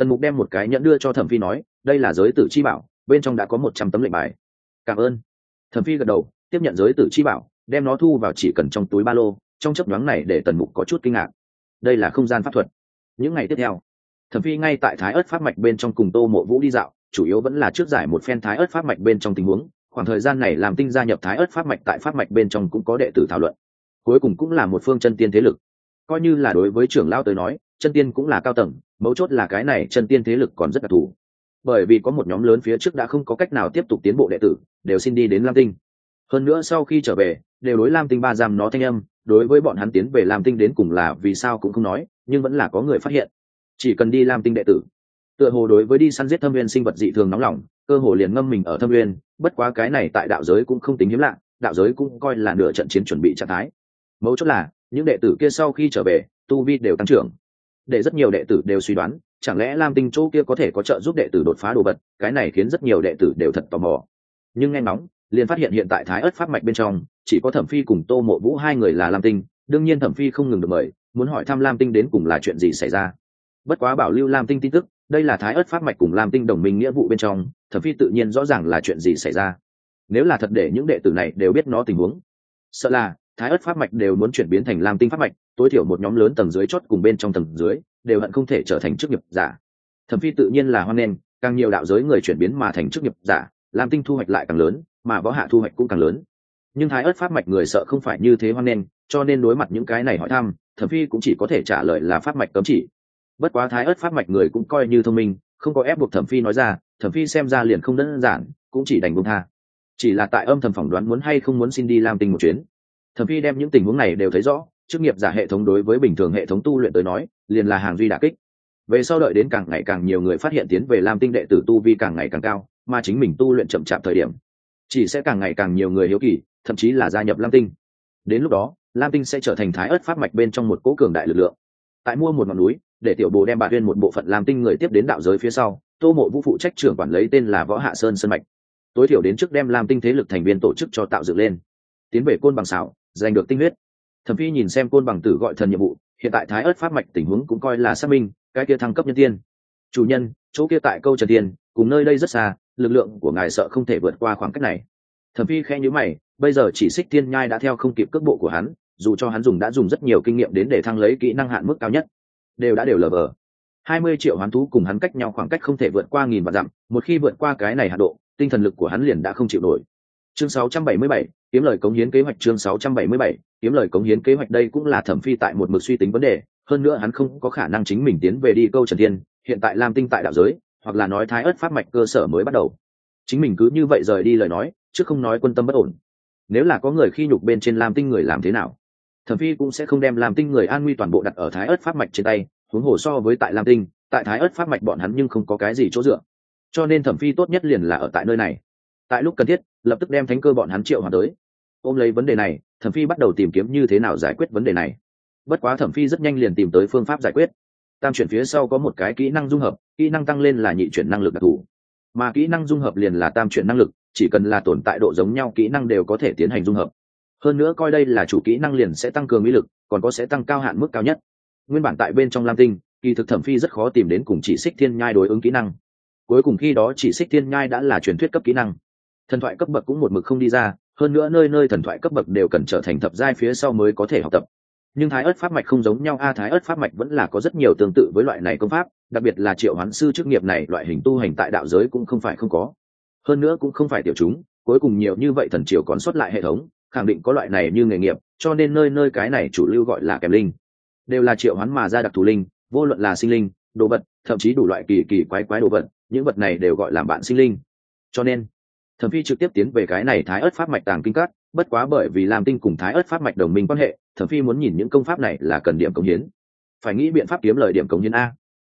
tần mục đem một cái nhẫn đưa cho thẩm phi nói, đây là giới tử chi bảo, bên trong đã có một trăm tấm lệnh bài. Cảm ơn. Thẩm phi gật đầu, tiếp nhận giới tử chi bảo, đem nó thu vào chỉ cần trong túi ba lô, trong chấp nhoáng này để tần mục có chút kinh ngạc. Đây là không gian pháp thuật. Những ngày tiếp theo, thẩm phi ngay tại thái ớt pháp mạch bên trong cùng tô mộ vũ đi dạo, chủ yếu vẫn là trước giải một phen thái ớt pháp mạch bên trong tình huống, khoảng thời gian này làm tinh gia nhập thái ớt pháp mạch tại pháp mạch bên trong cũng có đệ tử thảo luận, cuối cùng cũng là một phương chân tiên thế lực. Coi như là đối với trưởng lao tới nói chân tiên cũng là cao tầng, mấu chốt là cái này chân tiên thế lực còn rất đặc thù. Bởi vì có một nhóm lớn phía trước đã không có cách nào tiếp tục tiến bộ đệ tử, đều xin đi đến lam tinh. Hơn nữa sau khi trở về, đều đối lam tinh ba giam nó thanh âm, đối với bọn hắn tiến về lam tinh đến cùng là vì sao cũng không nói, nhưng vẫn là có người phát hiện. Chỉ cần đi lam tinh đệ tử. Tựa hồ đối với đi săn giết thâm viên sinh vật dị thường nóng lòng, cơ hồ liền ngâm mình ở thâm viên, bất quá cái này tại đạo giới cũng không tính hiếm lạ, đạo giới cũng coi là nửa trận chiến chuẩn bị trạng thái. Mấu chốt là, những đệ tử kia sau khi trở về, tu vi đều tăng trưởng để rất nhiều đệ tử đều suy đoán, chẳng lẽ lam tinh chỗ kia có thể có trợ giúp đệ tử đột phá đồ vật, cái này khiến rất nhiều đệ tử đều thật tò mò. Nhưng nghe nóng liền phát hiện hiện tại thái ớt pháp mạch bên trong, chỉ có thẩm phi cùng tô mộ vũ hai người là lam tinh, đương nhiên thẩm phi không ngừng được mời, muốn hỏi thăm lam tinh đến cùng là chuyện gì xảy ra. Bất quá bảo lưu lam tinh tin tức, đây là thái ớt pháp mạch cùng lam tinh đồng minh nghĩa vụ bên trong, thẩm phi tự nhiên rõ ràng là chuyện gì xảy ra. Nếu là thật để những đệ tử này đều biết nó tình huống, sợ là thái ớt pháp mạch đều muốn chuyển biến thành lam tinh pháp mạch tối thiểu một nhóm lớn tầng dưới chót cùng bên trong tầng dưới, đều hận không thể trở thành chức nghiệp giả. Thẩm phi tự nhiên là hoan nghênh, càng nhiều đạo giới người chuyển biến mà thành chức nghiệp giả, làm tinh thu hoạch lại càng lớn, mà võ hạ thu hoạch cũng càng lớn. Nhưng thái ớt pháp mạch người sợ không phải như thế hoan nghênh, cho nên đối mặt những cái này hỏi thăm, thẩm phi cũng chỉ có thể trả lời là pháp mạch cấm chỉ. Bất quá thái ớt pháp mạch người cũng coi như thông minh, không có ép buộc thẩm phi nói ra, thẩm phi xem ra liền không đơn giản, cũng chỉ đành buông tha. Chỉ là tại âm thầm phỏng đoán muốn hay không muốn xin đi làm tình một chuyến. Thẩm phi đem những tình huống này đều thấy rõ chức nghiệp giả hệ thống đối với bình thường hệ thống tu luyện tới nói, liền là hàng duy đà kích. Về sau đợi đến càng ngày càng nhiều người phát hiện tiến về làm tinh đệ tử tu vi càng ngày càng cao, mà chính mình tu luyện chậm chạp thời điểm, chỉ sẽ càng ngày càng nhiều người hiếu kỳ, thậm chí là gia nhập lam tinh. Đến lúc đó, lam tinh sẽ trở thành thái ớt pháp mạch bên trong một cỗ cường đại lực lượng. Tại mua một ngọn núi, để tiểu bồ đem bà tuyên một bộ phận lam tinh người tiếp đến đạo giới phía sau, tô mộ vũ phụ trách trưởng quản lấy tên là võ hạ sơn sơn mạch. Tối thiểu đến trước đem lam tinh thế lực thành viên tổ chức cho tạo dựng lên. Tiến về côn bằng xảo, giành được tinh huyết thẩm phi nhìn xem côn bằng tử gọi thần nhiệm vụ hiện tại thái ớt pháp mạch tình huống cũng coi là xác minh cái kia thăng cấp nhân tiên. Chủ nhân chỗ kia tại câu trần tiên cùng nơi đây rất xa lực lượng của ngài sợ không thể vượt qua khoảng cách này. Thẩm phi khẽ nhíu mày bây giờ chỉ xích tiên nhai đã theo không kịp cước bộ của hắn dù cho hắn dùng đã dùng rất nhiều kinh nghiệm đến để thăng lấy kỹ năng hạn mức cao nhất đều đã đều lờ vờ hai mươi triệu hoán thú cùng hắn cách nhau khoảng cách không thể vượt qua nghìn vạn dặm một khi vượt qua cái này hạ độ tinh thần lực của hắn liền đã không chịu nổi. Chương 677, kiếm lời cống hiến kế hoạch chương 677, kiếm lời cống hiến kế hoạch đây cũng là thẩm phi tại một mực suy tính vấn đề. Hơn nữa hắn không có khả năng chính mình tiến về đi câu trần tiên hiện tại lam tinh tại đạo giới hoặc là nói thái ớt pháp mạch cơ sở mới bắt đầu. Chính mình cứ như vậy rời đi lời nói chứ không nói quân tâm bất ổn. Nếu là có người khi nhục bên trên lam tinh người làm thế nào? Thẩm phi cũng sẽ không đem lam tinh người an nguy toàn bộ đặt ở thái ớt pháp mạch trên tay huống hồ so với tại lam tinh tại thái ớt pháp mạch bọn hắn nhưng không có cái gì chỗ dựa. Cho nên thẩm phi tốt nhất liền là ở tại nơi này. Tại lúc cần thiết lập tức đem thánh cơ bọn hắn triệu hòa tới. Ôm lấy vấn đề này, thẩm phi bắt đầu tìm kiếm như thế nào giải quyết vấn đề này. Bất quá thẩm phi rất nhanh liền tìm tới phương pháp giải quyết. Tam chuyển phía sau có một cái kỹ năng dung hợp, kỹ năng tăng lên là nhị chuyển năng lực đặc thù. Mà kỹ năng dung hợp liền là tam chuyển năng lực, chỉ cần là tồn tại độ giống nhau kỹ năng đều có thể tiến hành dung hợp. Hơn nữa coi đây là chủ kỹ năng liền sẽ tăng cường mỹ lực, còn có sẽ tăng cao hạn mức cao nhất. Nguyên bản tại bên trong lam tinh, kỳ thực thẩm phi rất khó tìm đến cùng chỉ xích thiên nhai đối ứng kỹ năng. Cuối cùng khi đó chỉ xích thiên nhai đã là truyền thuyết cấp kỹ năng thần thoại cấp bậc cũng một mực không đi ra, hơn nữa nơi nơi thần thoại cấp bậc đều cần trở thành thập giai phía sau mới có thể học tập. Nhưng thái ớt pháp mạch không giống nhau, a, thái ớt pháp mạch vẫn là có rất nhiều tương tự với loại này công pháp, đặc biệt là triệu hoán sư chức nghiệp này, loại hình tu hành tại đạo giới cũng không phải không có. Hơn nữa cũng không phải tiểu chúng, cuối cùng nhiều như vậy thần triều còn xuất lại hệ thống, khẳng định có loại này như nghề nghiệp, cho nên nơi nơi cái này chủ lưu gọi là kèm linh. Đều là triệu hoán mà ra đặc thù linh, vô luận là sinh linh, đồ vật, thậm chí đủ loại kỳ kỳ quái quái đồ vật, những vật này đều gọi là bạn sinh linh. Cho nên thẩm phi trực tiếp tiến về cái này thái ớt pháp mạch tàng kinh cát bất quá bởi vì làm tinh cùng thái ớt pháp mạch đồng minh quan hệ, thẩm phi muốn nhìn những công pháp này là cần điểm cống hiến. Phải nghĩ biện pháp kiếm lời điểm cống hiến a.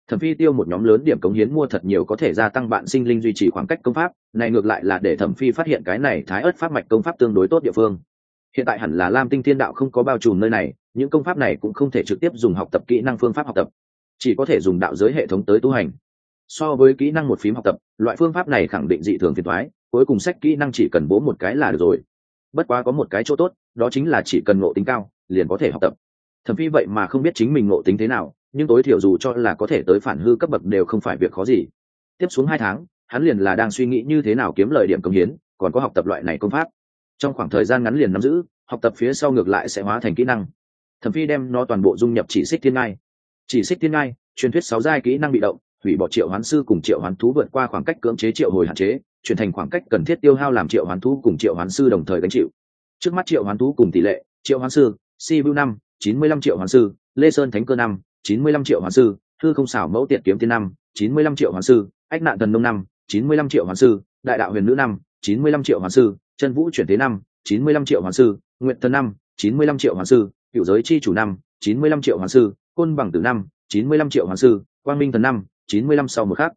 Thẩm phi tiêu một nhóm lớn điểm cống hiến mua thật nhiều có thể gia tăng bạn sinh linh duy trì khoảng cách công pháp, này ngược lại là để thẩm phi phát hiện cái này thái ớt pháp mạch công pháp tương đối tốt địa phương. Hiện tại hẳn là lam tinh thiên đạo không có bao trùm nơi này, những công pháp này cũng không thể trực tiếp dùng học tập kỹ năng phương pháp học tập, chỉ có thể dùng đạo giới hệ thống tới tu hành so với kỹ năng một phím học tập, loại phương pháp này khẳng định dị thường phiền thoái cuối cùng sách kỹ năng chỉ cần bố một cái là được rồi. Bất quá có một cái chỗ tốt, đó chính là chỉ cần ngộ tính cao, liền có thể học tập. Thẩm phi vậy mà không biết chính mình ngộ tính thế nào, nhưng tối thiểu dù cho là có thể tới phản hư cấp bậc đều không phải việc khó gì. Tiếp xuống hai tháng, hắn liền là đang suy nghĩ như thế nào kiếm lời điểm công hiến, còn có học tập loại này công pháp. Trong khoảng thời gian ngắn liền nắm giữ, học tập phía sau ngược lại sẽ hóa thành kỹ năng. Thẩm phi đem nó toàn bộ dung nhập chỉ xích thiên ngai. Chỉ xích thiên ngai, truyền thuyết sáu giai kỹ năng bị động hủy bỏ triệu hoán sư cùng triệu hoán thú vượt qua khoảng cách cưỡng chế triệu hồi hạn chế chuyển thành khoảng cách cần thiết tiêu hao làm triệu hoán thú cùng triệu hoán sư đồng thời gánh chịu trước mắt triệu hoán thú cùng tỷ lệ triệu hoán sư si vu năm chín mươi lăm triệu hoán sư lê sơn thánh cơ năm chín mươi lăm triệu hoán sư thư không xảo mẫu tiện kiếm tiên năm chín mươi lăm triệu hoán sư ách nạn thần nông năm chín mươi lăm triệu hoán sư đại đạo huyền nữ năm chín mươi lăm triệu hoán sư chân vũ chuyển thế năm chín mươi lăm triệu hoán sư nguyện thần năm chín mươi lăm triệu hoán sư cựu giới chi chủ năm chín mươi lăm triệu hoán sư côn bằng tử năm chín mươi lăm triệu hoán sư quang minh thần năm chín mươi lăm sau một khắc.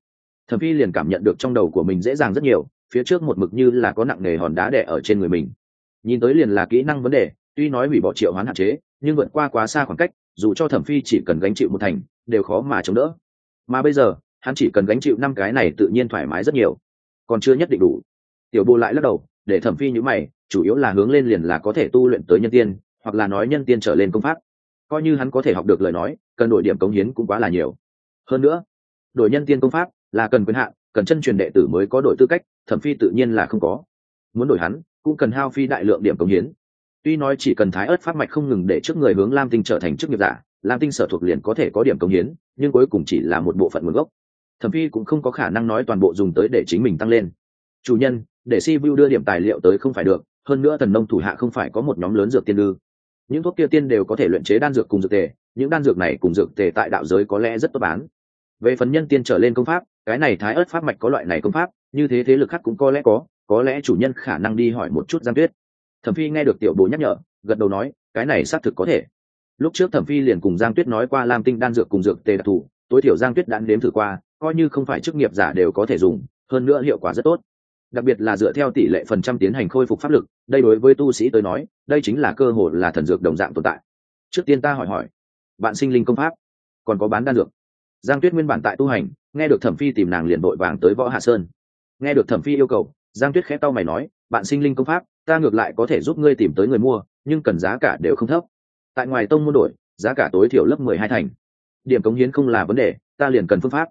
Thẩm phi liền cảm nhận được trong đầu của mình dễ dàng rất nhiều, phía trước một mực như là có nặng nề hòn đá đẻ ở trên người mình. Nhìn tới liền là kỹ năng vấn đề, tuy nói hủy bỏ triệu hoán hạn chế, nhưng vượt qua quá xa khoảng cách, dù cho thẩm phi chỉ cần gánh chịu một thành, đều khó mà chống đỡ. Mà bây giờ, hắn chỉ cần gánh chịu năm cái này tự nhiên thoải mái rất nhiều. Còn chưa nhất định đủ. Tiểu bồ lại lắc đầu, để thẩm phi nhữ mày, chủ yếu là hướng lên liền là có thể tu luyện tới nhân tiên, hoặc là nói nhân tiên trở lên công pháp. Coi như hắn có thể học được lời nói, cần đổi điểm cống hiến cũng quá là nhiều. Hơn nữa đổi nhân tiên công pháp là cần quyền hạn, cần chân truyền đệ tử mới có đổi tư cách, thẩm phi tự nhiên là không có. Muốn đổi hắn, cũng cần hao phi đại lượng điểm cống hiến. Tuy nói chỉ cần thái ớt pháp mạch không ngừng để trước người hướng lam tinh trở thành chức nghiệp giả, lam tinh sở thuộc liền có thể có điểm cống hiến, nhưng cuối cùng chỉ là một bộ phận nguồn gốc. Thẩm phi cũng không có khả năng nói toàn bộ dùng tới để chính mình tăng lên. Chủ nhân, để si vu đưa điểm tài liệu tới không phải được, hơn nữa thần nông thủ hạ không phải có một nhóm lớn dược tiên lư. Những thuốc kia tiên đều có thể luyện chế đan dược cùng dược tề, những đan dược này cùng dược tề tại đạo giới có lẽ rất tốt bán về phần nhân tiên trở lên công pháp, cái này thái ớt pháp mạch có loại này công pháp, như thế thế lực khác cũng có lẽ có có lẽ chủ nhân khả năng đi hỏi một chút giang tuyết. Thẩm phi nghe được tiểu bố nhắc nhở, gật đầu nói, cái này xác thực có thể. Lúc trước thẩm phi liền cùng giang tuyết nói qua lam tinh đan dược cùng dược tề đặc thù, tối thiểu giang tuyết đã nếm thử qua, coi như không phải chức nghiệp giả đều có thể dùng, hơn nữa hiệu quả rất tốt. Đặc biệt là dựa theo tỷ lệ phần trăm tiến hành khôi phục pháp lực, đây đối với tu sĩ tới nói, đây chính là cơ hội là thần dược đồng dạng tồn tại. Trước tiên ta hỏi hỏi, bạn sinh linh công pháp, còn có bán đan dược giang tuyết nguyên bản tại tu hành, nghe được thẩm phi tìm nàng liền vội vàng tới võ hạ sơn. Nghe được thẩm phi yêu cầu, giang tuyết khẽ tao mày nói, bạn sinh linh công pháp, ta ngược lại có thể giúp ngươi tìm tới người mua, nhưng cần giá cả đều không thấp. Tại ngoài tông mua đổi, giá cả tối thiểu lớp mười hai thành. Điểm cống hiến không là vấn đề, ta liền cần phương pháp.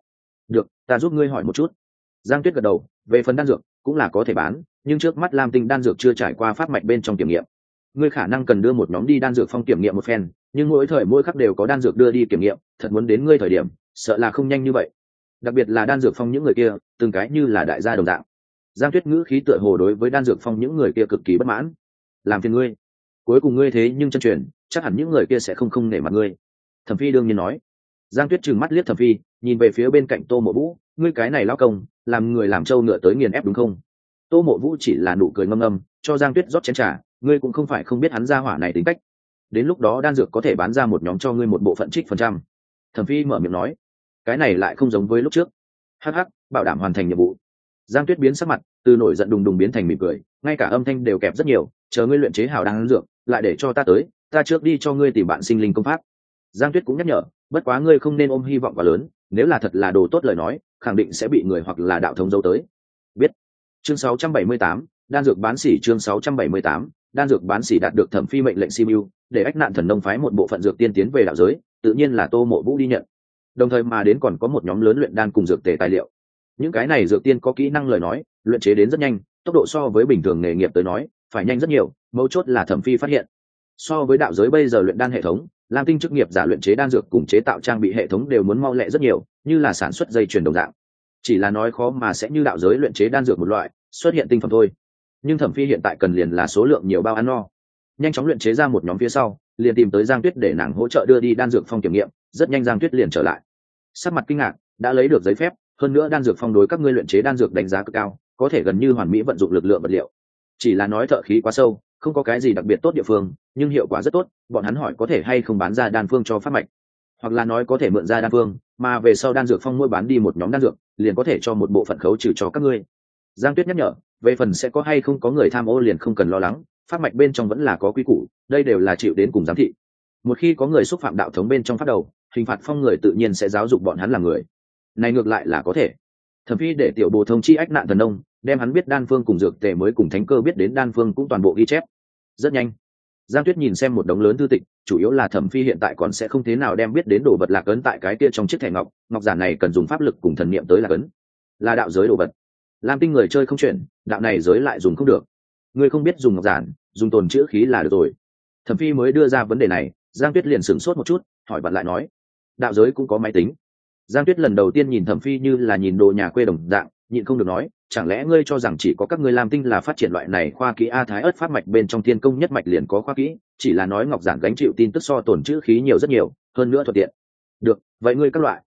Được, ta giúp ngươi hỏi một chút. Giang tuyết gật đầu, về phần đan dược, cũng là có thể bán, nhưng trước mắt lam tinh đan dược chưa trải qua phát mạch bên trong kiểm nghiệm. Ngươi khả năng cần đưa một nhóm đi đan dược phong kiểm nghiệm một phen, nhưng mỗi thời mỗi khắc đều có đan dược đưa đi kiểm nghiệm, thật muốn đến ngươi thời điểm sợ là không nhanh như vậy. Đặc biệt là đan dược phong những người kia, từng cái như là đại gia đồng dạng. Giang tuyết ngữ khí tựa hồ đối với đan dược phong những người kia cực kỳ bất mãn. Làm phiền ngươi. Cuối cùng ngươi thế nhưng chân truyền, chắc hẳn những người kia sẽ không không nể mặt ngươi. Thẩm phi đương nhiên nói. Giang tuyết trừng mắt liếc thẩm phi, nhìn về phía bên cạnh tô mộ vũ. Ngươi cái này lao công, làm người làm trâu ngựa tới nghiền ép đúng không? Tô mộ vũ chỉ là nụ cười ngâm ngâm, cho giang tuyết rót chén t r à ngươi cũng không phải không biết hắn ra hỏa này tính cách. Đến lúc đó đan dược có thể bán ra một nhóm cho ngươi một bộ phận trích phần trăm. Thẩm phi mở miệng nói cái này lại không giống với lúc trước. Hh bảo đảm hoàn thành nhiệm vụ. Giang tuyết biến sắc mặt từ nổi giận đùng đùng biến thành mỉm cười ngay cả âm thanh đều kẹp rất nhiều chờ ngươi luyện chế hào đan dược lại để cho ta tới ta trước đi cho ngươi tìm bạn sinh linh công pháp. Giang tuyết cũng nhắc nhở bất quá ngươi không nên ôm hy vọng quá lớn nếu là thật là đồ tốt lời nói khẳng định sẽ bị người hoặc là đạo thống dấu tới. Biết. Chương 678, đan dược bán sỉ chương 678, đan dược bán sỉ đạt được thẩm phi mệnh lệnh simu để ách nạn thần nông phái một bộ phận dược tiên tiến về đạo giới tự nhiên là tô mộ vũ đi nhận đồng thời mà đến còn có một nhóm lớn luyện đan cùng dược tề tài liệu. Những cái này dược tiên có kỹ năng lời nói, luyện chế đến rất nhanh, tốc độ so với bình thường nghề nghiệp tới nói, phải nhanh rất nhiều, mấu chốt là thẩm phi phát hiện. So với đạo giới bây giờ luyện đan hệ thống, lam tinh chức nghiệp giả luyện chế đan dược cùng chế tạo trang bị hệ thống đều muốn mau lẹ rất nhiều, như là sản xuất dây chuyển đồng dạng. Chỉ là nói khó mà sẽ như đạo giới luyện chế đan dược một loại, xuất hiện tinh phẩm thôi. Nhưng thẩm phi hiện tại cần liền là số lượng nhiều bao ăn no. Nhanh chóng luyện chế ra một nhóm phía sau, liền tìm tới giang tuyết để nàng hỗ trợ đưa đi đan dược phong kiểm nghiệm rất nhanh giang tuyết liền trở lại. Sắc mặt kinh ngạc, đã lấy được giấy phép, hơn nữa đan dược phong đối các ngươi luyện chế đan dược đánh giá cực cao, có thể gần như hoàn mỹ vận dụng lực lượng vật liệu. Chỉ là nói thợ khí quá sâu, không có cái gì đặc biệt tốt địa phương, nhưng hiệu quả rất tốt, bọn hắn hỏi có thể hay không bán ra đan phương cho phát mạch. Hoặc là nói có thể mượn ra đan phương, mà về sau đan dược phong mỗi bán đi một nhóm đan dược, liền có thể cho một bộ phận khấu trừ cho các ngươi. Giang tuyết nhắc nhở, về phần sẽ có hay không có người tham ô liền không cần lo lắng phát mạch bên trong vẫn là có quy củ, đây đều là chịu đến cùng giám thị. Một khi có người xúc phạm đạo thống bên trong phát đầu hình phạt phong người tự nhiên sẽ giáo dục bọn hắn làm người. Này ngược lại là có thể. Thẩm phi để tiểu bồ thông chi ách nạn thần nông, đem hắn biết đan phương cùng dược tề mới cùng thánh cơ biết đến đan phương cũng toàn bộ ghi chép. Rất nhanh, giang tuyết nhìn xem một đống lớn thư tịch, chủ yếu là thẩm phi hiện tại còn sẽ không thế nào đem biết đến đồ vật lạc ấn tại cái kia trong chiếc thẻ ngọc ngọc giản này cần dùng pháp lực cùng thần niệm tới lạc ấn. Là đạo giới đồ vật. Lam tinh người chơi không chuyển, đạo này giới lại dùng không được. Người không biết dùng ngọc giản, dùng tồn chữ khí là được rồi. Thẩm phi mới đưa ra vấn đề này, giang tuyết liền sửng sốt một chút, hỏi bạn lại nói đạo giới cũng có máy tính. Giang tuyết lần đầu tiên nhìn thẩm phi như là nhìn đồ nhà quê đồng dạng, nhịn không được nói, chẳng lẽ ngươi cho rằng chỉ có các ngươi làm tinh là phát triển loại này khoa kỹ a thái ớt phát mạch bên trong thiên công nhất mạch liền có khoa kỹ, chỉ là nói ngọc giản gánh chịu tin tức so tổn chữ khí nhiều rất nhiều, hơn nữa thuận tiện. Được, vậy ngươi các loại.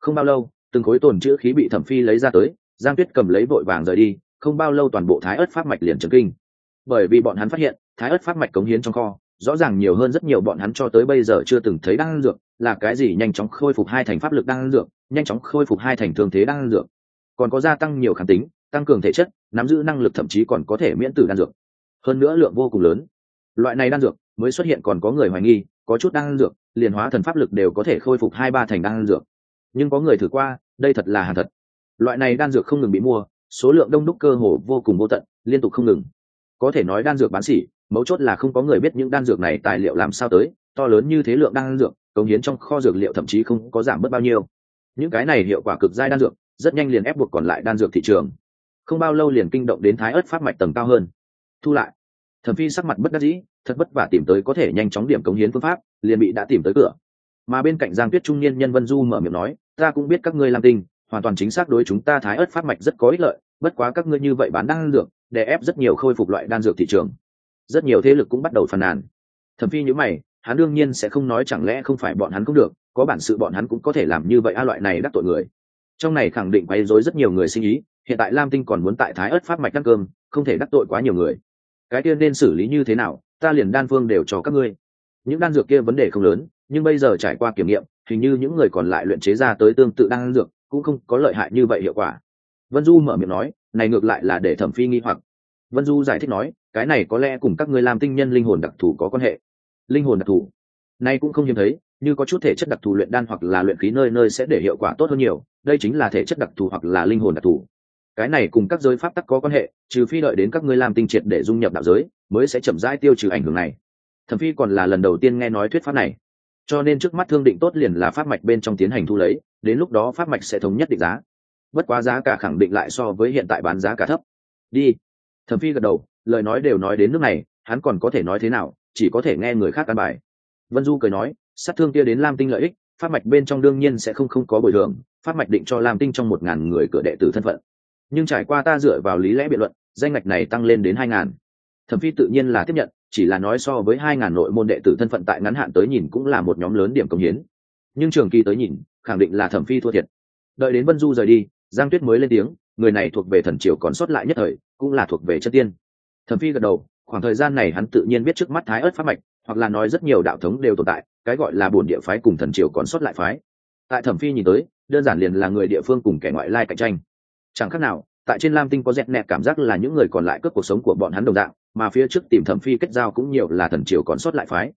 Không bao lâu, từng khối tổn chữ khí bị thẩm phi lấy ra tới, giang tuyết cầm lấy vội vàng rời đi, không bao lâu toàn bộ thái ớt phát mạch liền trấn kinh. Bởi vì bọn hắn phát hiện, thái ớt phát mạch cống hiến trong kho rõ ràng nhiều hơn rất nhiều bọn hắn cho tới bây giờ chưa từng thấy đan dược, là cái gì nhanh chóng khôi phục hai thành pháp lực đan dược, nhanh chóng khôi phục hai thành thương thế đan dược. Còn có gia tăng nhiều kháng tính, tăng cường thể chất, nắm giữ năng lực thậm chí còn có thể miễn tử đan dược. Hơn nữa lượng vô cùng lớn. Loại này đan dược mới xuất hiện còn có người hoài nghi, có chút đan dược, liền hóa thần pháp lực đều có thể khôi phục hai ba thành đan dược. Nhưng có người thử qua, đây thật là hàng thật. Loại này đan dược không ngừng bị mua, số lượng đông đúc cơ hồ vô cùng vô tận, liên tục không ngừng. Có thể nói đan dược bán xỉ mấu chốt là không có người biết những đan dược này tài liệu làm sao tới, to lớn như thế lượng đan dược, cống hiến trong kho dược liệu thậm chí không có giảm bớt bao nhiêu. Những cái này hiệu quả cực giai đan dược, rất nhanh liền ép buộc còn lại đan dược thị trường. Không bao lâu liền kinh động đến thái ớt phát mạch tầng cao hơn. Thu lại. Thẩm phi sắc mặt bất đắc dĩ, thật vất vả tìm tới có thể nhanh chóng điểm cống hiến phương pháp, liền bị đã tìm tới cửa. Mà bên cạnh giang tuyết trung niên nhân vân du mở miệng nói, ta cũng biết các ngươi làm tình, hoàn toàn chính xác đối chúng ta thái ớt phát mạch rất có ích lợi, bất quá các ngươi như vậy bán đan dược, để ép rất nhiều khôi phục loại đan dược thị trường rất nhiều thế lực cũng bắt đầu phàn nàn. Thẩm phi nhữ mày, hắn đương nhiên sẽ không nói chẳng lẽ không phải bọn hắn cũng được, có bản sự bọn hắn cũng có thể làm như vậy a loại này đắc tội người. Trong này khẳng định quấy rối rất nhiều người sinh ý, hiện tại lam tinh còn muốn tại thái ớt phát mạch đắc cơm, không thể đắc tội quá nhiều người. Cái tiên nên xử lý như thế nào, ta liền đan phương đều cho các ngươi. Những đan dược kia vấn đề không lớn, nhưng bây giờ trải qua kiểm nghiệm hình như những người còn lại luyện chế ra tới tương tự đan dược, cũng không có lợi hại như vậy hiệu quả. Vân du mở miệng nói, này ngược lại là để thẩm phi nghi hoặc. Vân du giải thích nói cái này có lẽ cùng các ngươi làm tinh nhân linh hồn đặc thù có quan hệ. Linh hồn đặc thù? Nay cũng không hiếm thấy, như có chút thể chất đặc thù luyện đan hoặc là luyện khí nơi nơi sẽ để hiệu quả tốt hơn nhiều, đây chính là thể chất đặc thù hoặc là linh hồn đặc thù. Cái này cùng các giới pháp tắc có quan hệ, trừ phi đợi đến các ngươi làm tinh triệt để dung nhập đạo giới, mới sẽ chậm rãi tiêu trừ ảnh hưởng này. Thẩm phi còn là lần đầu tiên nghe nói thuyết pháp này. Cho nên trước mắt thương định tốt liền là pháp mạch bên trong tiến hành thu lấy, đến lúc đó pháp mạch sẽ thống nhất định giá. Bất quá giá cả khẳng định lại so với hiện tại bán giá cả thấp. Đi. Thẩm phi gật đầu lời nói đều nói đến nước này, hắn còn có thể nói thế nào, chỉ có thể nghe người khác an bài. Vân du cười nói, sát thương kia đến lam tinh lợi ích phát mạch bên trong đương nhiên sẽ không không có bồi thường phát mạch định cho lam tinh trong một ngàn người cửa đệ tử thân phận. Nhưng trải qua ta dựa vào lý lẽ biện luận, danh ngạch này tăng lên đến hai ngàn. Thẩm phi tự nhiên là tiếp nhận, chỉ là nói so với hai ngàn nội môn đệ tử thân phận tại ngắn hạn tới nhìn cũng là một nhóm lớn điểm công hiến. Nhưng trường kỳ tới nhìn, khẳng định là thẩm phi thua thiệt. Đợi đến vân du rời đi, giang tuyết mới lên tiếng, người này thuộc về thần triều còn sót lại nhất thời, cũng là thuộc về chân tiên thẩm phi gật đầu, khoảng thời gian này hắn tự nhiên biết trước mắt thái ớt pháp mạch, hoặc là nói rất nhiều đạo thống đều tồn tại, cái gọi là bổn địa phái cùng thần triều còn sót lại phái. Tại thẩm phi nhìn tới, đơn giản liền là người địa phương cùng kẻ ngoại lai cạnh tranh. Chẳng khác nào, tại trên lam tinh có dẹt nẹt cảm giác là những người còn lại cướp cuộc sống của bọn hắn đồng dạng, mà phía trước tìm thẩm phi kết giao cũng nhiều là thần triều còn sót lại phái.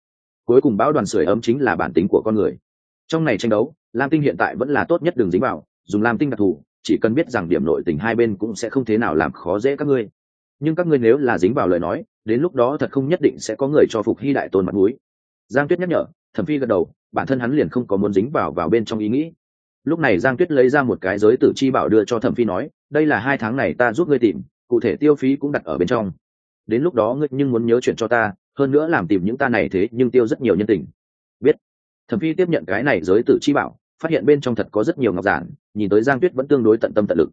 Cuối cùng bão đoàn sưởi ấm chính là bản tính của con người. Trong này tranh đấu, lam tinh hiện tại vẫn là tốt nhất đường dính vào, dùng lam tinh đặc thù, chỉ cần biết rằng điểm nội tình hai bên cũng sẽ không thế nào làm khó dễ các ngươi nhưng các ngươi nếu là dính vào lời nói, đến lúc đó thật không nhất định sẽ có người cho phục hy đại tôn mặt mũi. Giang tuyết nhắc nhở, thẩm phi gật đầu, bản thân hắn liền không có muốn dính vào vào bên trong ý nghĩ. Lúc này giang tuyết lấy ra một cái giới tử chi bảo đưa cho thẩm phi nói, đây là hai tháng này ta giúp ngươi tìm, cụ thể tiêu phí cũng đặt ở bên trong. Đến lúc đó ngươi nhưng muốn nhớ chuyện cho ta, hơn nữa làm tìm những ta này thế nhưng tiêu rất nhiều nhân tình. Biết. Thẩm phi tiếp nhận cái này giới tử chi bảo, phát hiện bên trong thật có rất nhiều ngọc giản, nhìn tới giang tuyết vẫn tương đối tận tâm tận lực.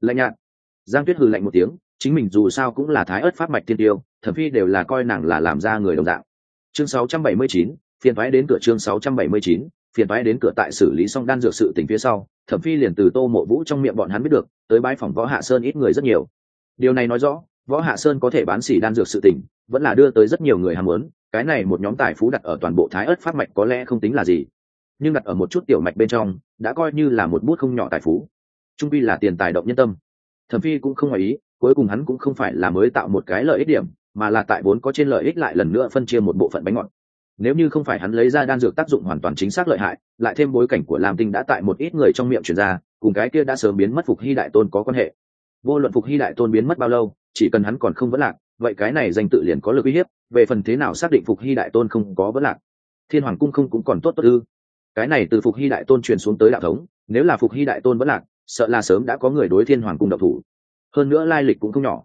Lạnh nhạt giang tuyết hừ lạnh một tiếng chính mình dù sao cũng là thái ớt pháp mạch tiên tiêu thẩm phi đều là coi nàng là làm ra người đồng dạng. Chương 679, phiền thoái đến cửa chương 679, phiền thoái đến cửa tại xử lý xong đan dược sự tình phía sau thẩm phi liền từ tô mộ vũ trong miệng bọn hắn biết được tới bãi phòng võ hạ sơn ít người rất nhiều. Điều này nói rõ võ hạ sơn có thể bán xỉ đan dược sự tình vẫn là đưa tới rất nhiều người ham muốn cái này một nhóm tài phú đặt ở toàn bộ thái ớt pháp mạch có lẽ không tính là gì. Nhưng đặt ở một chút tiểu mạch bên trong đã coi như là một bút không nhỏ tài phú. Trung vi là tiền tài động nhân tâm thẩm phi cũng không ngoài ý, cuối cùng hắn cũng không phải là mới tạo một cái lợi ích điểm, mà là tại vốn có trên lợi ích lại lần nữa phân chia một bộ phận bánh ngọt. Nếu như không phải hắn lấy ra đan dược tác dụng hoàn toàn chính xác lợi hại, lại thêm bối cảnh của lam tinh đã tại một ít người trong miệng truyền ra, cùng cái kia đã sớm biến mất phục hy đại tôn có quan hệ. Vô luận phục hy đại tôn biến mất bao lâu, chỉ cần hắn còn không vấn lạc, vậy cái này danh tự liền có lực uy hiếp, về phần thế nào xác định phục hy đại tôn không có vấn lạc. Thiên hoàng cung không cũng còn tốt tốt ư? Cái này từ phục hy đại tôn truyền xuống tới đạo thống, nếu là phục hy đại tôn vẫn lạc sợ là sớm đã có người đối thiên hoàng cung độc thủ. Hơn nữa lai lịch cũng không nhỏ.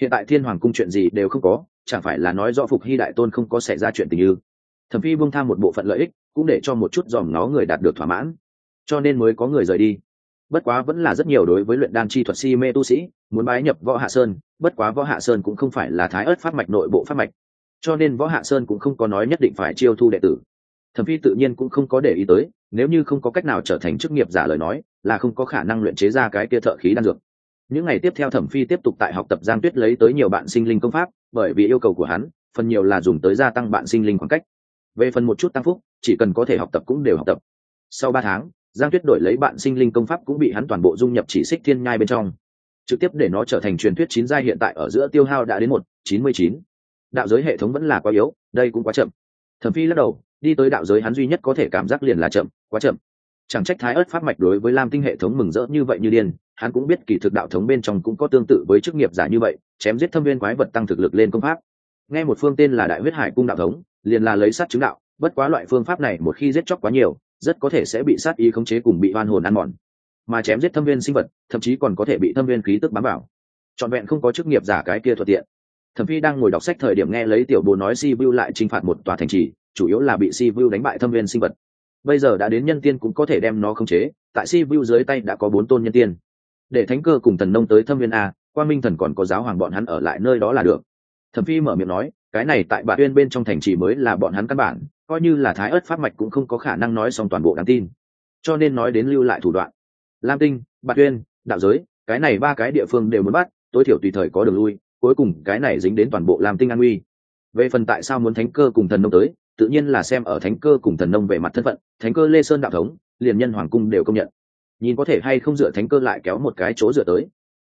Hiện tại thiên hoàng cung chuyện gì đều không có, chẳng phải là nói do phục hy đại tôn không có xảy ra chuyện tình như thẩm phi buông tham một bộ phận lợi ích, cũng để cho một chút dòm nó người đạt được thỏa mãn. Cho nên mới có người rời đi. Bất quá vẫn là rất nhiều đối với luyện đan chi thuật si mê tu sĩ, muốn bái nhập võ hạ sơn, bất quá võ hạ sơn cũng không phải là thái ớt phát mạch nội bộ phát mạch. Cho nên võ hạ sơn cũng không có nói nhất định phải chiêu thu đệ tử thẩm phi tự nhiên cũng không có để ý tới, nếu như không có cách nào trở thành chức nghiệp giả lời nói, là không có khả năng luyện chế ra cái kia thợ khí đan dược. Những ngày tiếp theo thẩm phi tiếp tục tại học tập giang tuyết lấy tới nhiều bạn sinh linh công pháp, bởi vì yêu cầu của hắn, phần nhiều là dùng tới gia tăng bạn sinh linh khoảng cách. Về phần một chút tăng phúc, chỉ cần có thể học tập cũng đều học tập. Sau ba tháng, giang tuyết đổi lấy bạn sinh linh công pháp cũng bị hắn toàn bộ dung nhập chỉ xích thiên nhai bên trong. Trực tiếp để nó trở thành truyền thuyết chín giai hiện tại ở giữa tiêu hao đã đến một, chín mươi chín. Đạo giới hệ thống vẫn là quá yếu, đây cũng quá chậm. Thẩm phi lắc đầu đi tới đạo giới hắn duy nhất có thể cảm giác liền là chậm, quá chậm. Chẳng trách thái ớt pháp mạch đối với lam tinh hệ thống mừng rỡ như vậy như điên, hắn cũng biết kỳ thực đạo thống bên trong cũng có tương tự với chức nghiệp giả như vậy, chém giết thâm viên quái vật tăng thực lực lên công pháp. Nghe một phương tên là đại huyết hải cung đạo thống, liền là lấy sát chứng đạo, bất quá loại phương pháp này một khi giết chóc quá nhiều, rất có thể sẽ bị sát ý khống chế cùng bị hoan hồn ăn mòn. Mà chém giết thâm viên sinh vật, thậm chí còn có thể bị thâm viên khí tức bám vào. Trọn vẹn không có chức nghiệp giả cái kia thuận tiện. Thẩm phi đang ngồi đọc sách thời điểm nghe lấy tiểu bồ nói si bưu lại t phạt một tòa thành trì chủ yếu là bị si vu đánh bại thâm viên sinh vật. Bây giờ đã đến nhân tiên cũng có thể đem nó khống chế, tại si vu dưới tay đã có bốn tôn nhân tiên. Để thánh cơ cùng thần nông tới thâm viên a quan minh thần còn có giáo hoàng bọn hắn ở lại nơi đó là được. Thẩm phi mở miệng nói, cái này tại bạn uyên bên trong thành trì mới là bọn hắn căn bản, coi như là thái ớt pháp mạch cũng không có khả năng nói xong toàn bộ đáng tin. Cho nên nói đến lưu lại thủ đoạn. Lam tinh bạn uyên, đạo giới, cái này ba cái địa phương đều muốn bắt, tối thiểu tùy thời có đường lui, cuối cùng cái này dính đến toàn bộ lam tinh an uy về phần tại sao muốn thánh cơ cùng thần nông tới tự nhiên là xem ở thánh cơ cùng thần nông về mặt thân phận, thánh cơ lê sơn đạo thống, liền nhân hoàng cung đều công nhận. Nhìn có thể hay không dựa thánh cơ lại kéo một cái chỗ dựa tới.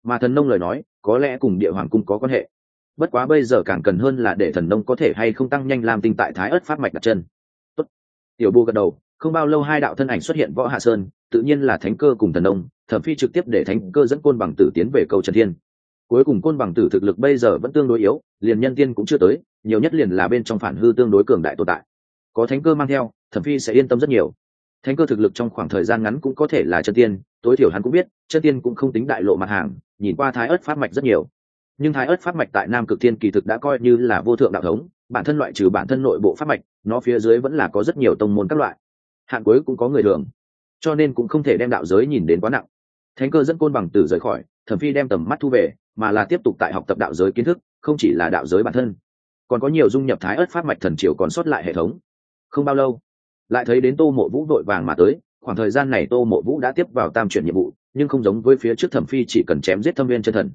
Mà thần nông lời nói, có lẽ cùng địa hoàng cung có quan hệ. Bất quá bây giờ càng cần hơn là để thần nông có thể hay không tăng nhanh làm tinh tại thái ớt phát mạch đặt chân. Tốt. tiểu bô gật đầu, không bao lâu hai đạo thân ảnh xuất hiện võ hạ sơn, tự nhiên là thánh cơ cùng thần nông thẩm phi trực tiếp để thánh cơ dẫn côn bằng tử tiến về cầu trần thiên cuối cùng côn bằng tử thực lực bây giờ vẫn tương đối yếu, liền nhân tiên cũng chưa tới, nhiều nhất liền là bên trong phản hư tương đối cường đại tồn tại. Có thánh cơ mang theo, thẩm phi sẽ yên tâm rất nhiều. Thánh cơ thực lực trong khoảng thời gian ngắn cũng có thể là chân tiên, tối thiểu hắn cũng biết, chân tiên cũng không tính đại lộ mặt hàng, nhìn qua thái ớt phát mạch rất nhiều. Nhưng thái ớt phát mạch tại nam cực thiên kỳ thực đã coi như là vô thượng đạo thống, bản thân loại trừ bản thân nội bộ phát mạch, nó phía dưới vẫn là có rất nhiều tông môn các loại. Hạn cuối cũng có người thường cho nên cũng không thể đem đạo giới nhìn đến quá nặng. Thánh cơ dẫn côn bằng tử rời khỏi thẩm phi đem tầm mắt thu về, mà là tiếp tục tại học tập đạo giới kiến thức, không chỉ là đạo giới bản thân. Còn có nhiều dung nhập thái ớt phát mạch thần triều còn sót lại hệ thống. Không bao lâu, lại thấy đến tô mộ vũ đội vàng mà tới, khoảng thời gian này tô mộ vũ đã tiếp vào tam chuyển nhiệm vụ, nhưng không giống với phía trước thẩm phi chỉ cần chém giết thâm viên chân thần,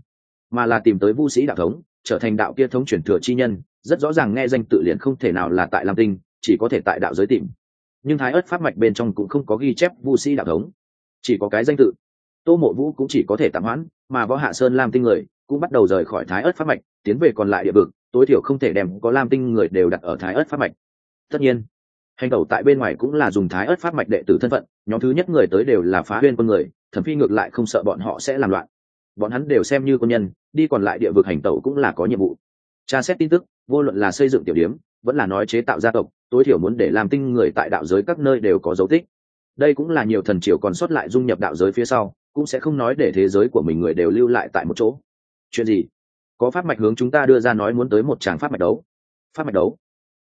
mà là tìm tới vu sĩ đạo thống, trở thành đạo kia thống chuyển thừa chi nhân, rất rõ ràng nghe danh tự liền không thể nào là tại lam tinh, chỉ có thể tại đạo giới tìm. Nhưng thái ớt pháp mạch bên trong cũng không có ghi chép vu sĩ đạo thống, chỉ có cái danh tự tô mộ vũ cũng chỉ có thể tạm hoãn, mà võ hạ sơn lam tinh người cũng bắt đầu rời khỏi thái ớt pháp mạch, tiến về còn lại địa vực, tối thiểu không thể đem có lam tinh người đều đặt ở thái ớt pháp mạch. Tất nhiên, hành tẩu tại bên ngoài cũng là dùng thái ớt pháp mạch đệ tử thân phận, nhóm thứ nhất người tới đều là phá huyên con người thẩm phi ngược lại không sợ bọn họ sẽ làm loạn. Bọn hắn đều xem như quân nhân, đi còn lại địa vực hành tẩu cũng là có nhiệm vụ. Tra xét tin tức, vô luận là xây dựng tiểu điếm, vẫn là nói chế tạo gia tộc, tối thiểu muốn để làm tinh người tại đạo giới các nơi đều có dấu tích. Đây cũng là nhiều thần triều còn sót lại dung nhập đạo giới phía sau cũng sẽ không nói để thế giới của mình người đều lưu lại tại một chỗ. Chuyện gì? Có pháp mạch hướng chúng ta đưa ra nói muốn tới một tràng pháp mạch đấu. Pháp mạch đấu?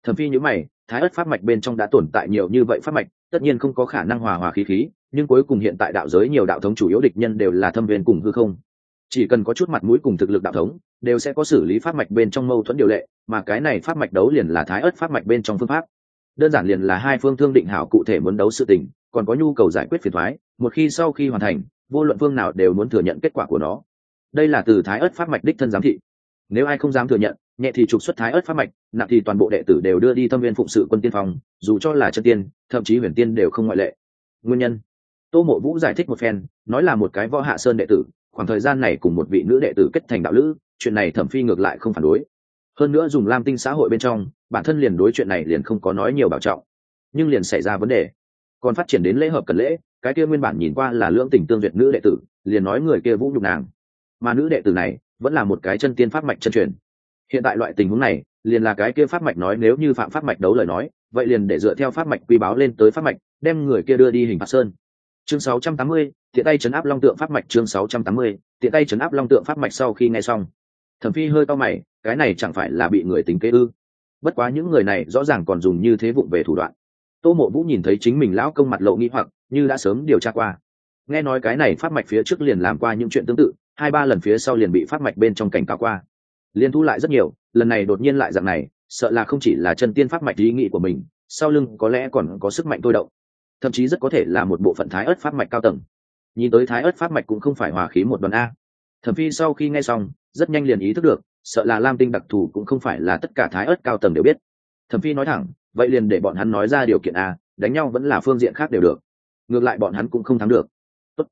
Thẩm phi nhữ mày, thái ớt pháp mạch bên trong đã tồn tại nhiều như vậy pháp mạch, tất nhiên không có khả năng hòa hòa khí khí, nhưng cuối cùng hiện tại đạo giới nhiều đạo thống chủ yếu địch nhân đều là thâm viên cùng hư không. Chỉ cần có chút mặt mũi cùng thực lực đạo thống, đều sẽ có xử lý pháp mạch bên trong mâu thuẫn điều lệ, mà cái này pháp mạch đấu liền là thái ớt pháp mạch bên trong phương pháp. Đơn giản liền là hai phương thương định hảo cụ thể muốn đấu sự tình, còn có nhu cầu giải quyết phiền thoái, một khi sau khi hoàn thành vô luận phương nào đều muốn thừa nhận kết quả của nó. Đây là từ thái ớt pháp mạch đích thân giám thị. Nếu ai không dám thừa nhận, nhẹ thì trục xuất thái ớt pháp mạch, nặng thì toàn bộ đệ tử đều đưa đi thâm viên phụng sự quân tiên phong, dù cho là chân tiên, thậm chí huyền tiên đều không ngoại lệ. Nguyên nhân. Tô mộ vũ giải thích một phen, nói là một cái võ hạ sơn đệ tử, khoảng thời gian này cùng một vị nữ đệ tử kết thành đạo lữ, chuyện này thẩm phi ngược lại không phản đối. Hơn nữa dùng lam tinh xã hội bên trong, bản thân liền đối chuyện này liền không có nói nhiều bảo trọng. Nhưng liền xảy ra vấn đề. Còn phát triển đến lễ hợp cần lễ cái kia nguyên bản nhìn qua là lưỡng tình tương duyệt nữ đệ tử liền nói người kia vũ nhục nàng. Mà nữ đệ tử này vẫn là một cái chân tiên pháp mạch chân truyền. Hiện tại loại tình huống này liền là cái kia pháp mạch nói nếu như phạm pháp mạch đấu lời nói vậy liền để dựa theo pháp mạch quy báo lên tới pháp mạch đem người kia đưa đi hình phạt sơn. Chương 680, tiện tay chấn áp long tượng pháp mạch chương 680, tiện tay chấn áp long tượng pháp mạch sau khi nghe xong. Thẩm phi hơi to mày cái này chẳng phải là bị người tính kế ư? Bất quá những người này rõ ràng còn dùng như thế vụng về thủ đoạn tô mộ vũ nhìn thấy chính mình lão công mặt lộ nghĩ hoặc, như đã sớm điều tra qua. Nghe nói cái này phát mạch phía trước liền làm qua những chuyện tương tự, hai ba lần phía sau liền bị phát mạch bên trong cảnh cáo qua. Liền thu lại rất nhiều, lần này đột nhiên lại dạng này, sợ là không chỉ là chân tiên phát mạch ý nghĩ của mình, sau lưng có lẽ còn có sức mạnh tôi động. Thậm chí rất có thể là một bộ phận thái ớt phát mạch cao tầng. Nhìn tới thái ớt phát mạch cũng không phải hòa khí một đoàn a. Thẩm phi sau khi nghe xong, rất nhanh liền ý thức được, sợ là lam tinh đặc thù cũng không phải là tất cả thái ớt cao tầng đều biết thẩm phi nói thẳng, vậy liền để bọn hắn nói ra điều kiện a, đánh nhau vẫn là phương diện khác đều được. Ngược lại bọn hắn cũng không thắng được. Tốt.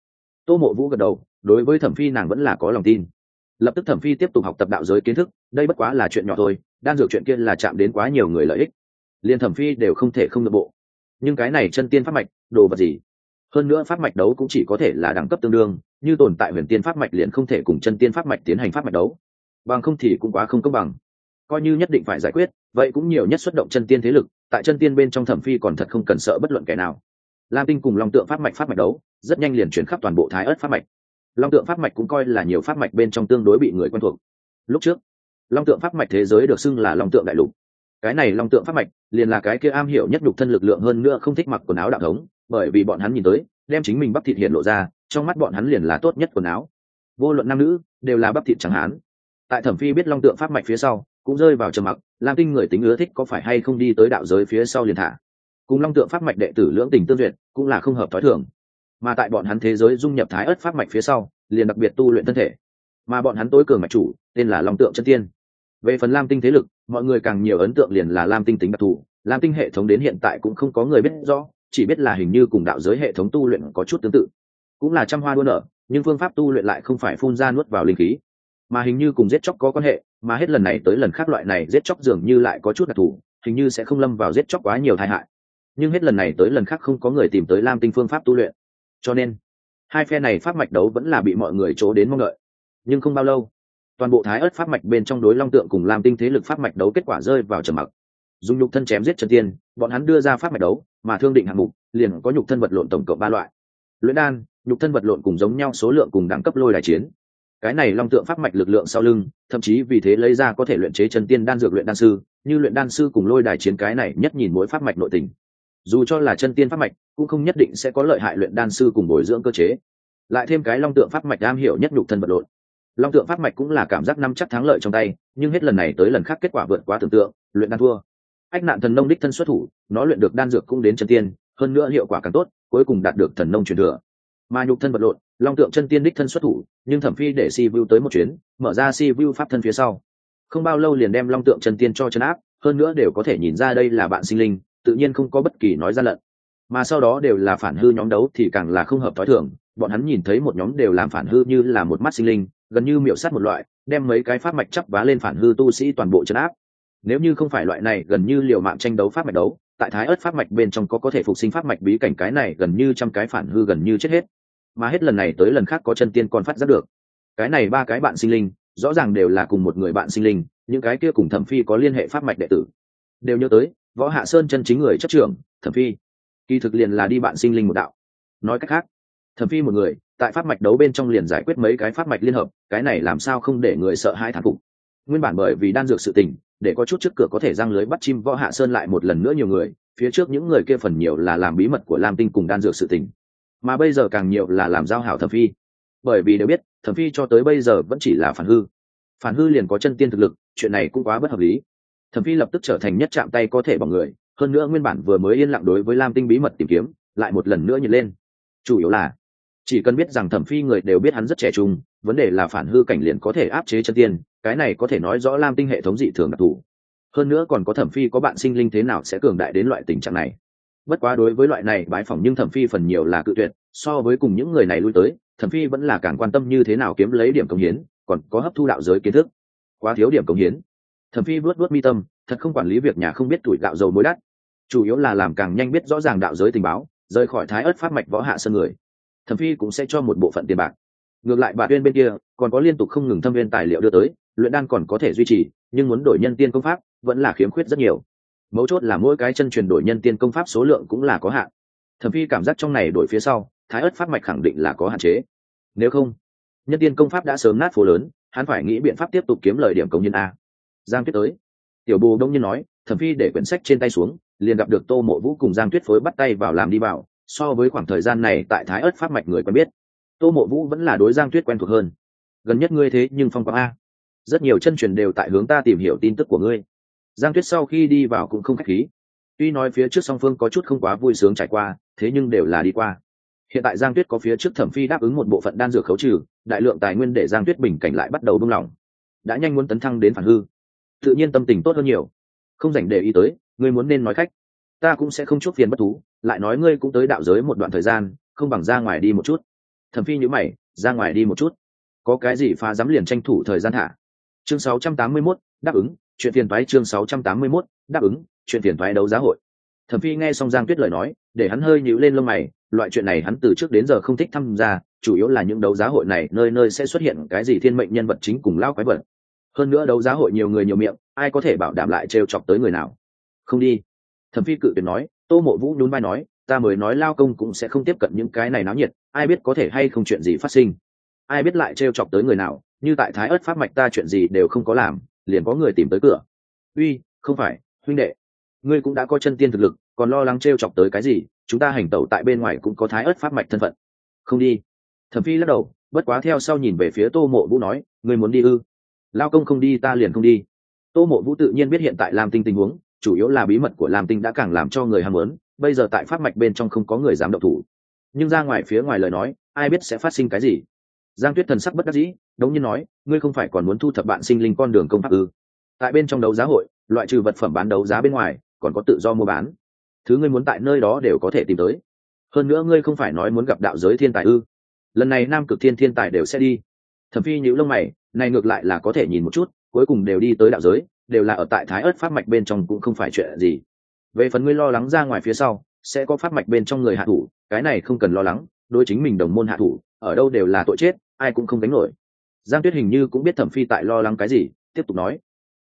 tô mộ vũ gật đầu, đối với thẩm phi nàng vẫn là có lòng tin. Lập tức thẩm phi tiếp tục học tập đạo giới kiến thức, đây bất quá là chuyện nhỏ thôi, đan dược chuyện kia là chạm đến quá nhiều người lợi ích. Liền thẩm phi đều không thể không nội bộ. Nhưng cái này chân tiên pháp mạch, đồ vật gì? Hơn nữa pháp mạch đấu cũng chỉ có thể là đẳng cấp tương đương, như tồn tại huyền tiên pháp mạch liền không thể cùng chân tiên pháp mạch tiến hành pháp mạch đấu. Bằng không thì cũng quá không công bằng coi như nhất định phải giải quyết, vậy cũng nhiều nhất xuất động chân tiên thế lực, tại chân tiên bên trong thẩm phi còn thật không cần sợ bất luận kẻ nào. Lam tinh cùng long tượng pháp mạch pháp mạch đấu, rất nhanh liền chuyển khắp toàn bộ thái ớt pháp mạch. Long tượng pháp mạch cũng coi là nhiều pháp mạch bên trong tương đối bị người quen thuộc. Lúc trước, long tượng pháp mạch thế giới được xưng là long tượng đại lục. Cái này long tượng pháp mạch, liền là cái kia am hiểu nhất nhục thân lực lượng hơn nữa không thích mặc quần áo đạo thống, bởi vì bọn hắn nhìn tới, đem chính mình bắp thịt hiện lộ ra, trong mắt bọn hắn liền là tốt nhất quần áo. Vô luận nam nữ, đều là bắp thịt chẳng hán. Tại thẩm phi biết long tượng pháp mạch phía sau cũng rơi vào trầm mặc, lam tinh người tính ưa thích có phải hay không đi tới đạo giới phía sau liền thả. Cùng long tượng pháp mạch đệ tử lưỡng tình tương duyệt, cũng là không hợp thói thường. Mà tại bọn hắn thế giới dung nhập thái ớt pháp mạch phía sau, liền đặc biệt tu luyện thân thể. Mà bọn hắn tối cường mạch chủ, tên là long tượng chân tiên. Về phần lam tinh thế lực, mọi người càng nhiều ấn tượng liền là lam tinh tính đặc thù. Lam tinh hệ thống đến hiện tại cũng không có người biết rõ, chỉ biết là hình như cùng đạo giới hệ thống tu luyện có chút tương tự. Cũng là trăm hoa đua nở, nhưng phương pháp tu luyện lại không phải phun ra nuốt vào linh khí mà hình như cùng giết chóc có quan hệ, mà hết lần này tới lần khác loại này giết chóc dường như lại có chút đặc thù, hình như sẽ không lâm vào giết chóc quá nhiều tai hại. Nhưng hết lần này tới lần khác không có người tìm tới lam tinh phương pháp tu luyện. Cho nên, hai phe này pháp mạch đấu vẫn là bị mọi người chỗ đến mong đợi. Nhưng không bao lâu, toàn bộ thái ớt pháp mạch bên trong đối long tượng cùng lam tinh thế lực pháp mạch đấu kết quả rơi vào trầm mặc. Dùng nhục thân chém giết trần tiên, bọn hắn đưa ra pháp mạch đấu, mà thương định hạng mục liền có nhục thân vật lộn tổng cộng ba loại. Luyện đan, nhục thân vật lộn cùng giống nhau số lượng cùng đẳng cấp lôi đài chiến cái này long tượng pháp mạch lực lượng sau lưng, thậm chí vì thế lấy ra có thể luyện chế chân tiên đan dược luyện đan sư, như luyện đan sư cùng lôi đài chiến cái này nhất nhìn mỗi pháp mạch nội tình. Dù cho là chân tiên pháp mạch, cũng không nhất định sẽ có lợi hại luyện đan sư cùng bồi dưỡng cơ chế. Lại thêm cái long tượng pháp mạch am hiểu nhất nhục thân vật lộn long tượng pháp mạch cũng là cảm giác năm chắc thắng lợi trong tay, nhưng hết lần này tới lần khác kết quả vượt quá tưởng tượng, luyện đan thua. Ách nạn thần nông đích thân xuất thủ, nó luyện được đan dược cũng đến chân tiên, hơn nữa hiệu quả càng tốt, cuối cùng đạt được thần nông truyền thừa mà nhục thân vật lộn, long tượng chân tiên đích thân xuất thủ, nhưng thẩm phi để si vu tới một chuyến, mở ra si vu pháp thân phía sau. Không bao lâu liền đem long tượng chân tiên cho chân áp, hơn nữa đều có thể nhìn ra đây là bạn sinh linh, tự nhiên không có bất kỳ nói ra lận. Mà sau đó đều là phản hư nhóm đấu thì càng là không hợp t h o i thường, bọn hắn nhìn thấy một nhóm đều làm phản hư như là một mắt sinh linh, gần như miệu sát một loại, đem mấy cái pháp mạch chắp vá lên phản hư tu sĩ toàn bộ chấn áp. Nếu như không phải loại này gần như liều mạng tranh đấu pháp mạch đấu, tại thái ớt pháp mạch bên trong có có thể phục sinh pháp mạch bí cảnh cái này gần như trăm cái phản hư gần như chết hết mà hết lần này tới lần khác có chân tiên còn phát giác được. Cái này ba cái bạn sinh linh, rõ ràng đều là cùng một người bạn sinh linh, những cái kia cùng thẩm phi có liên hệ pháp mạch đệ tử. Đều nhớ tới, võ hạ sơn chân chính người chất trưởng, thẩm phi. Kỳ thực liền là đi bạn sinh linh một đạo. Nói cách khác, thẩm phi một người, tại pháp mạch đấu bên trong liền giải quyết mấy cái pháp mạch liên hợp, cái này làm sao không để người sợ hãi thán phục. Nguyên bản bởi vì đan dược sự tình, để có chút trước cửa có thể răng lưới bắt chim võ hạ sơn lại một lần nữa nhiều người, phía trước những người kia phần nhiều là làm bí mật của lam tinh cùng đan dược sự tình mà bây giờ càng nhiều là làm giao hảo thẩm phi. Bởi vì đều biết, thẩm phi cho tới bây giờ vẫn chỉ là phản hư. Phản hư liền có chân tiên thực lực, chuyện này cũng quá bất hợp lý. Thẩm phi lập tức trở thành nhất chạm tay có thể bằng người, hơn nữa nguyên bản vừa mới yên lặng đối với lam tinh bí mật tìm kiếm, lại một lần nữa nhìn lên. Chủ yếu là, chỉ cần biết rằng thẩm phi người đều biết hắn rất trẻ trung, vấn đề là phản hư cảnh liền có thể áp chế chân tiên, cái này có thể nói rõ lam tinh hệ thống dị thường đặc thù. Hơn nữa còn có thẩm phi có bạn sinh linh thế nào sẽ cường đại đến loại tình trạng này bất quá đối với loại này bãi phỏng nhưng thẩm phi phần nhiều là cự tuyệt, so với cùng những người này lui tới, thẩm phi vẫn là càng quan tâm như thế nào kiếm lấy điểm công hiến, còn có hấp thu đạo giới kiến thức. Quá thiếu điểm công hiến. Thẩm phi vớt vớt mi tâm, thật không quản lý việc nhà không biết tuổi gạo dầu mối đắt. Chủ yếu là làm càng nhanh biết rõ ràng đạo giới tình báo, rời khỏi thái ớt pháp mạch võ hạ sân người. Thẩm phi cũng sẽ cho một bộ phận tiền bạc. Ngược lại bà tuyên bên kia, còn có liên tục không ngừng thâm viên tài liệu đưa tới, luyện đan còn có thể duy trì, nhưng muốn đổi nhân tiên công pháp, vẫn là khiếm khuyết rất nhiều mấu chốt là mỗi cái chân truyền đổi nhân tiên công pháp số lượng cũng là có hạn. Thẩm phi cảm giác trong này đổi phía sau, thái ớt pháp mạch khẳng định là có hạn chế. Nếu không, nhân tiên công pháp đã sớm nát phố lớn, hắn phải nghĩ biện pháp tiếp tục kiếm lời điểm công nhân a. Giang tuyết tới. Tiểu bồ đông nhiên nói, thẩm phi để quyển sách trên tay xuống, liền gặp được tô mộ vũ cùng giang tuyết phối bắt tay vào làm đi vào, so với khoảng thời gian này tại thái ớt pháp mạch người quen biết. Tô mộ vũ vẫn là đối giang tuyết quen thuộc hơn. Gần nhất ngươi thế nhưng phong quang a. Rất nhiều chân truyền đều tại hướng ta tìm hiểu tin tức của ngươi giang tuyết sau khi đi vào cũng không k h á c h khí. Tuy nói phía trước song phương có chút không quá vui sướng trải qua thế nhưng đều là đi qua. Hiện tại giang tuyết có phía trước thẩm phi đáp ứng một bộ phận đan dược khấu trừ đại lượng tài nguyên để giang tuyết bình cảnh lại bắt đầu buông lỏng. Đã nhanh muốn tấn thăng đến phản hư. Tự nhiên tâm tình tốt hơn nhiều. Không dành để ý tới ngươi muốn nên nói khách. Ta cũng sẽ không chút phiền bất thú lại nói ngươi cũng tới đạo giới một đoạn thời gian không bằng ra ngoài đi một chút. Thẩm phi nhữ mày ra ngoài đi một chút. Có cái gì phá dám liền tranh thủ thời gian thả. Chương 681, đáp ứng chuyện tiền thoái chương 681, đáp ứng chuyện tiền thoái đấu giá hội. Thẩm phi nghe xong giang tuyết lời nói để hắn hơi nhíu lên lông mày loại chuyện này hắn từ trước đến giờ không thích tham gia chủ yếu là những đấu giá hội này nơi nơi sẽ xuất hiện cái gì thiên mệnh nhân vật chính cùng lao quái vật. Hơn nữa đấu giá hội nhiều người nhiều miệng ai có thể bảo đảm lại trêu chọc tới người nào? Không đi. Thẩm phi cự tuyệt nói tô mộ vũ nhún vai nói ta mới nói lao công cũng sẽ không tiếp cận những cái này náo nhiệt ai biết có thể hay không chuyện gì phát sinh. Ai biết lại trêu chọc tới người nào như tại thái Ức pháp mạch ta chuyện gì đều không có làm liền có người tìm tới cửa. Uy, không phải, huynh đệ, ngươi cũng đã có chân tiên thực lực, còn lo lắng trêu chọc tới cái gì, chúng ta hành tẩu tại bên ngoài cũng có thái ớt pháp mạch thân phận. Không đi. Thẩm phi lắc đầu, bất quá theo sau nhìn về phía tô mộ vũ nói, ngươi muốn đi ư? Lao công không đi, ta liền không đi. Tô mộ vũ tự nhiên biết hiện tại lam tinh tình huống, chủ yếu là bí mật của lam tinh đã càng làm cho người ham muốn, bây giờ tại pháp mạch bên trong không có người dám động thủ. Nhưng ra ngoài phía ngoài lời nói, ai biết sẽ phát sinh cái gì? Giang tuyết thần sắc bất đắc dĩ, đống nhiên nói, ngươi không phải còn muốn thu thập bạn sinh linh con đường công pháp ư? Tại bên trong đấu giá hội, loại trừ vật phẩm bán đấu giá bên ngoài, còn có tự do mua bán. Thứ ngươi muốn tại nơi đó đều có thể tìm tới. Hơn nữa ngươi không phải nói muốn gặp đạo giới thiên tài ư? Lần này nam cực thiên thiên tài đều sẽ đi. Thẩm phi nhữ lông mày, này ngược lại là có thể nhìn một chút, cuối cùng đều đi tới đạo giới, đều là ở tại thái ớt pháp mạch bên trong cũng không phải chuyện gì. Về phần ngươi lo lắng ra ngoài phía sau, sẽ có pháp mạch bên trong người hạ thủ, cái này không cần lo lắng đối chính mình đồng môn hạ thủ, ở đâu đều là tội chết, ai cũng không đánh nổi. Giang tuyết hình như cũng biết thẩm phi tại lo lắng cái gì, tiếp tục nói.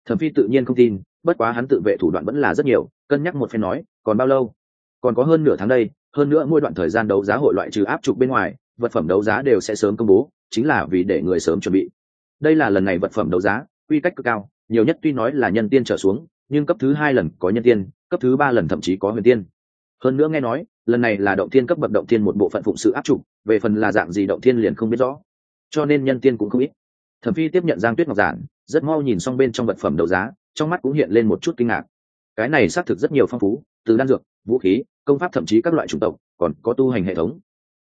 Thẩm phi tự nhiên không tin, bất quá hắn tự vệ thủ đoạn vẫn là rất nhiều, cân nhắc một phen nói, còn bao lâu? Còn có hơn nửa tháng đây, hơn nữa mỗi đoạn thời gian đấu giá hội loại trừ áp trục bên ngoài, vật phẩm đấu giá đều sẽ sớm công bố, chính là vì để người sớm chuẩn bị. Đây là lần này vật phẩm đấu giá, quy cách cực cao, nhiều nhất tuy nói là nhân tiên trở xuống, nhưng cấp thứ hai lần có nhân tiên, cấp thứ ba lần thậm chí có huyền tiên. Hơn nữa nghe nói lần này là động thiên cấp bậc động thiên một bộ phận phụng sự áp trục, về phần là dạng gì động thiên liền không biết rõ. Cho nên nhân tiên cũng không ít. Thẩm phi tiếp nhận giang tuyết ngọc giản, rất mau nhìn xong bên trong vật phẩm đấu giá, trong mắt cũng hiện lên một chút kinh ngạc. Cái này xác thực rất nhiều phong phú, từ đan dược, vũ khí, công pháp thậm chí các loại chủng tộc, còn có tu hành hệ thống.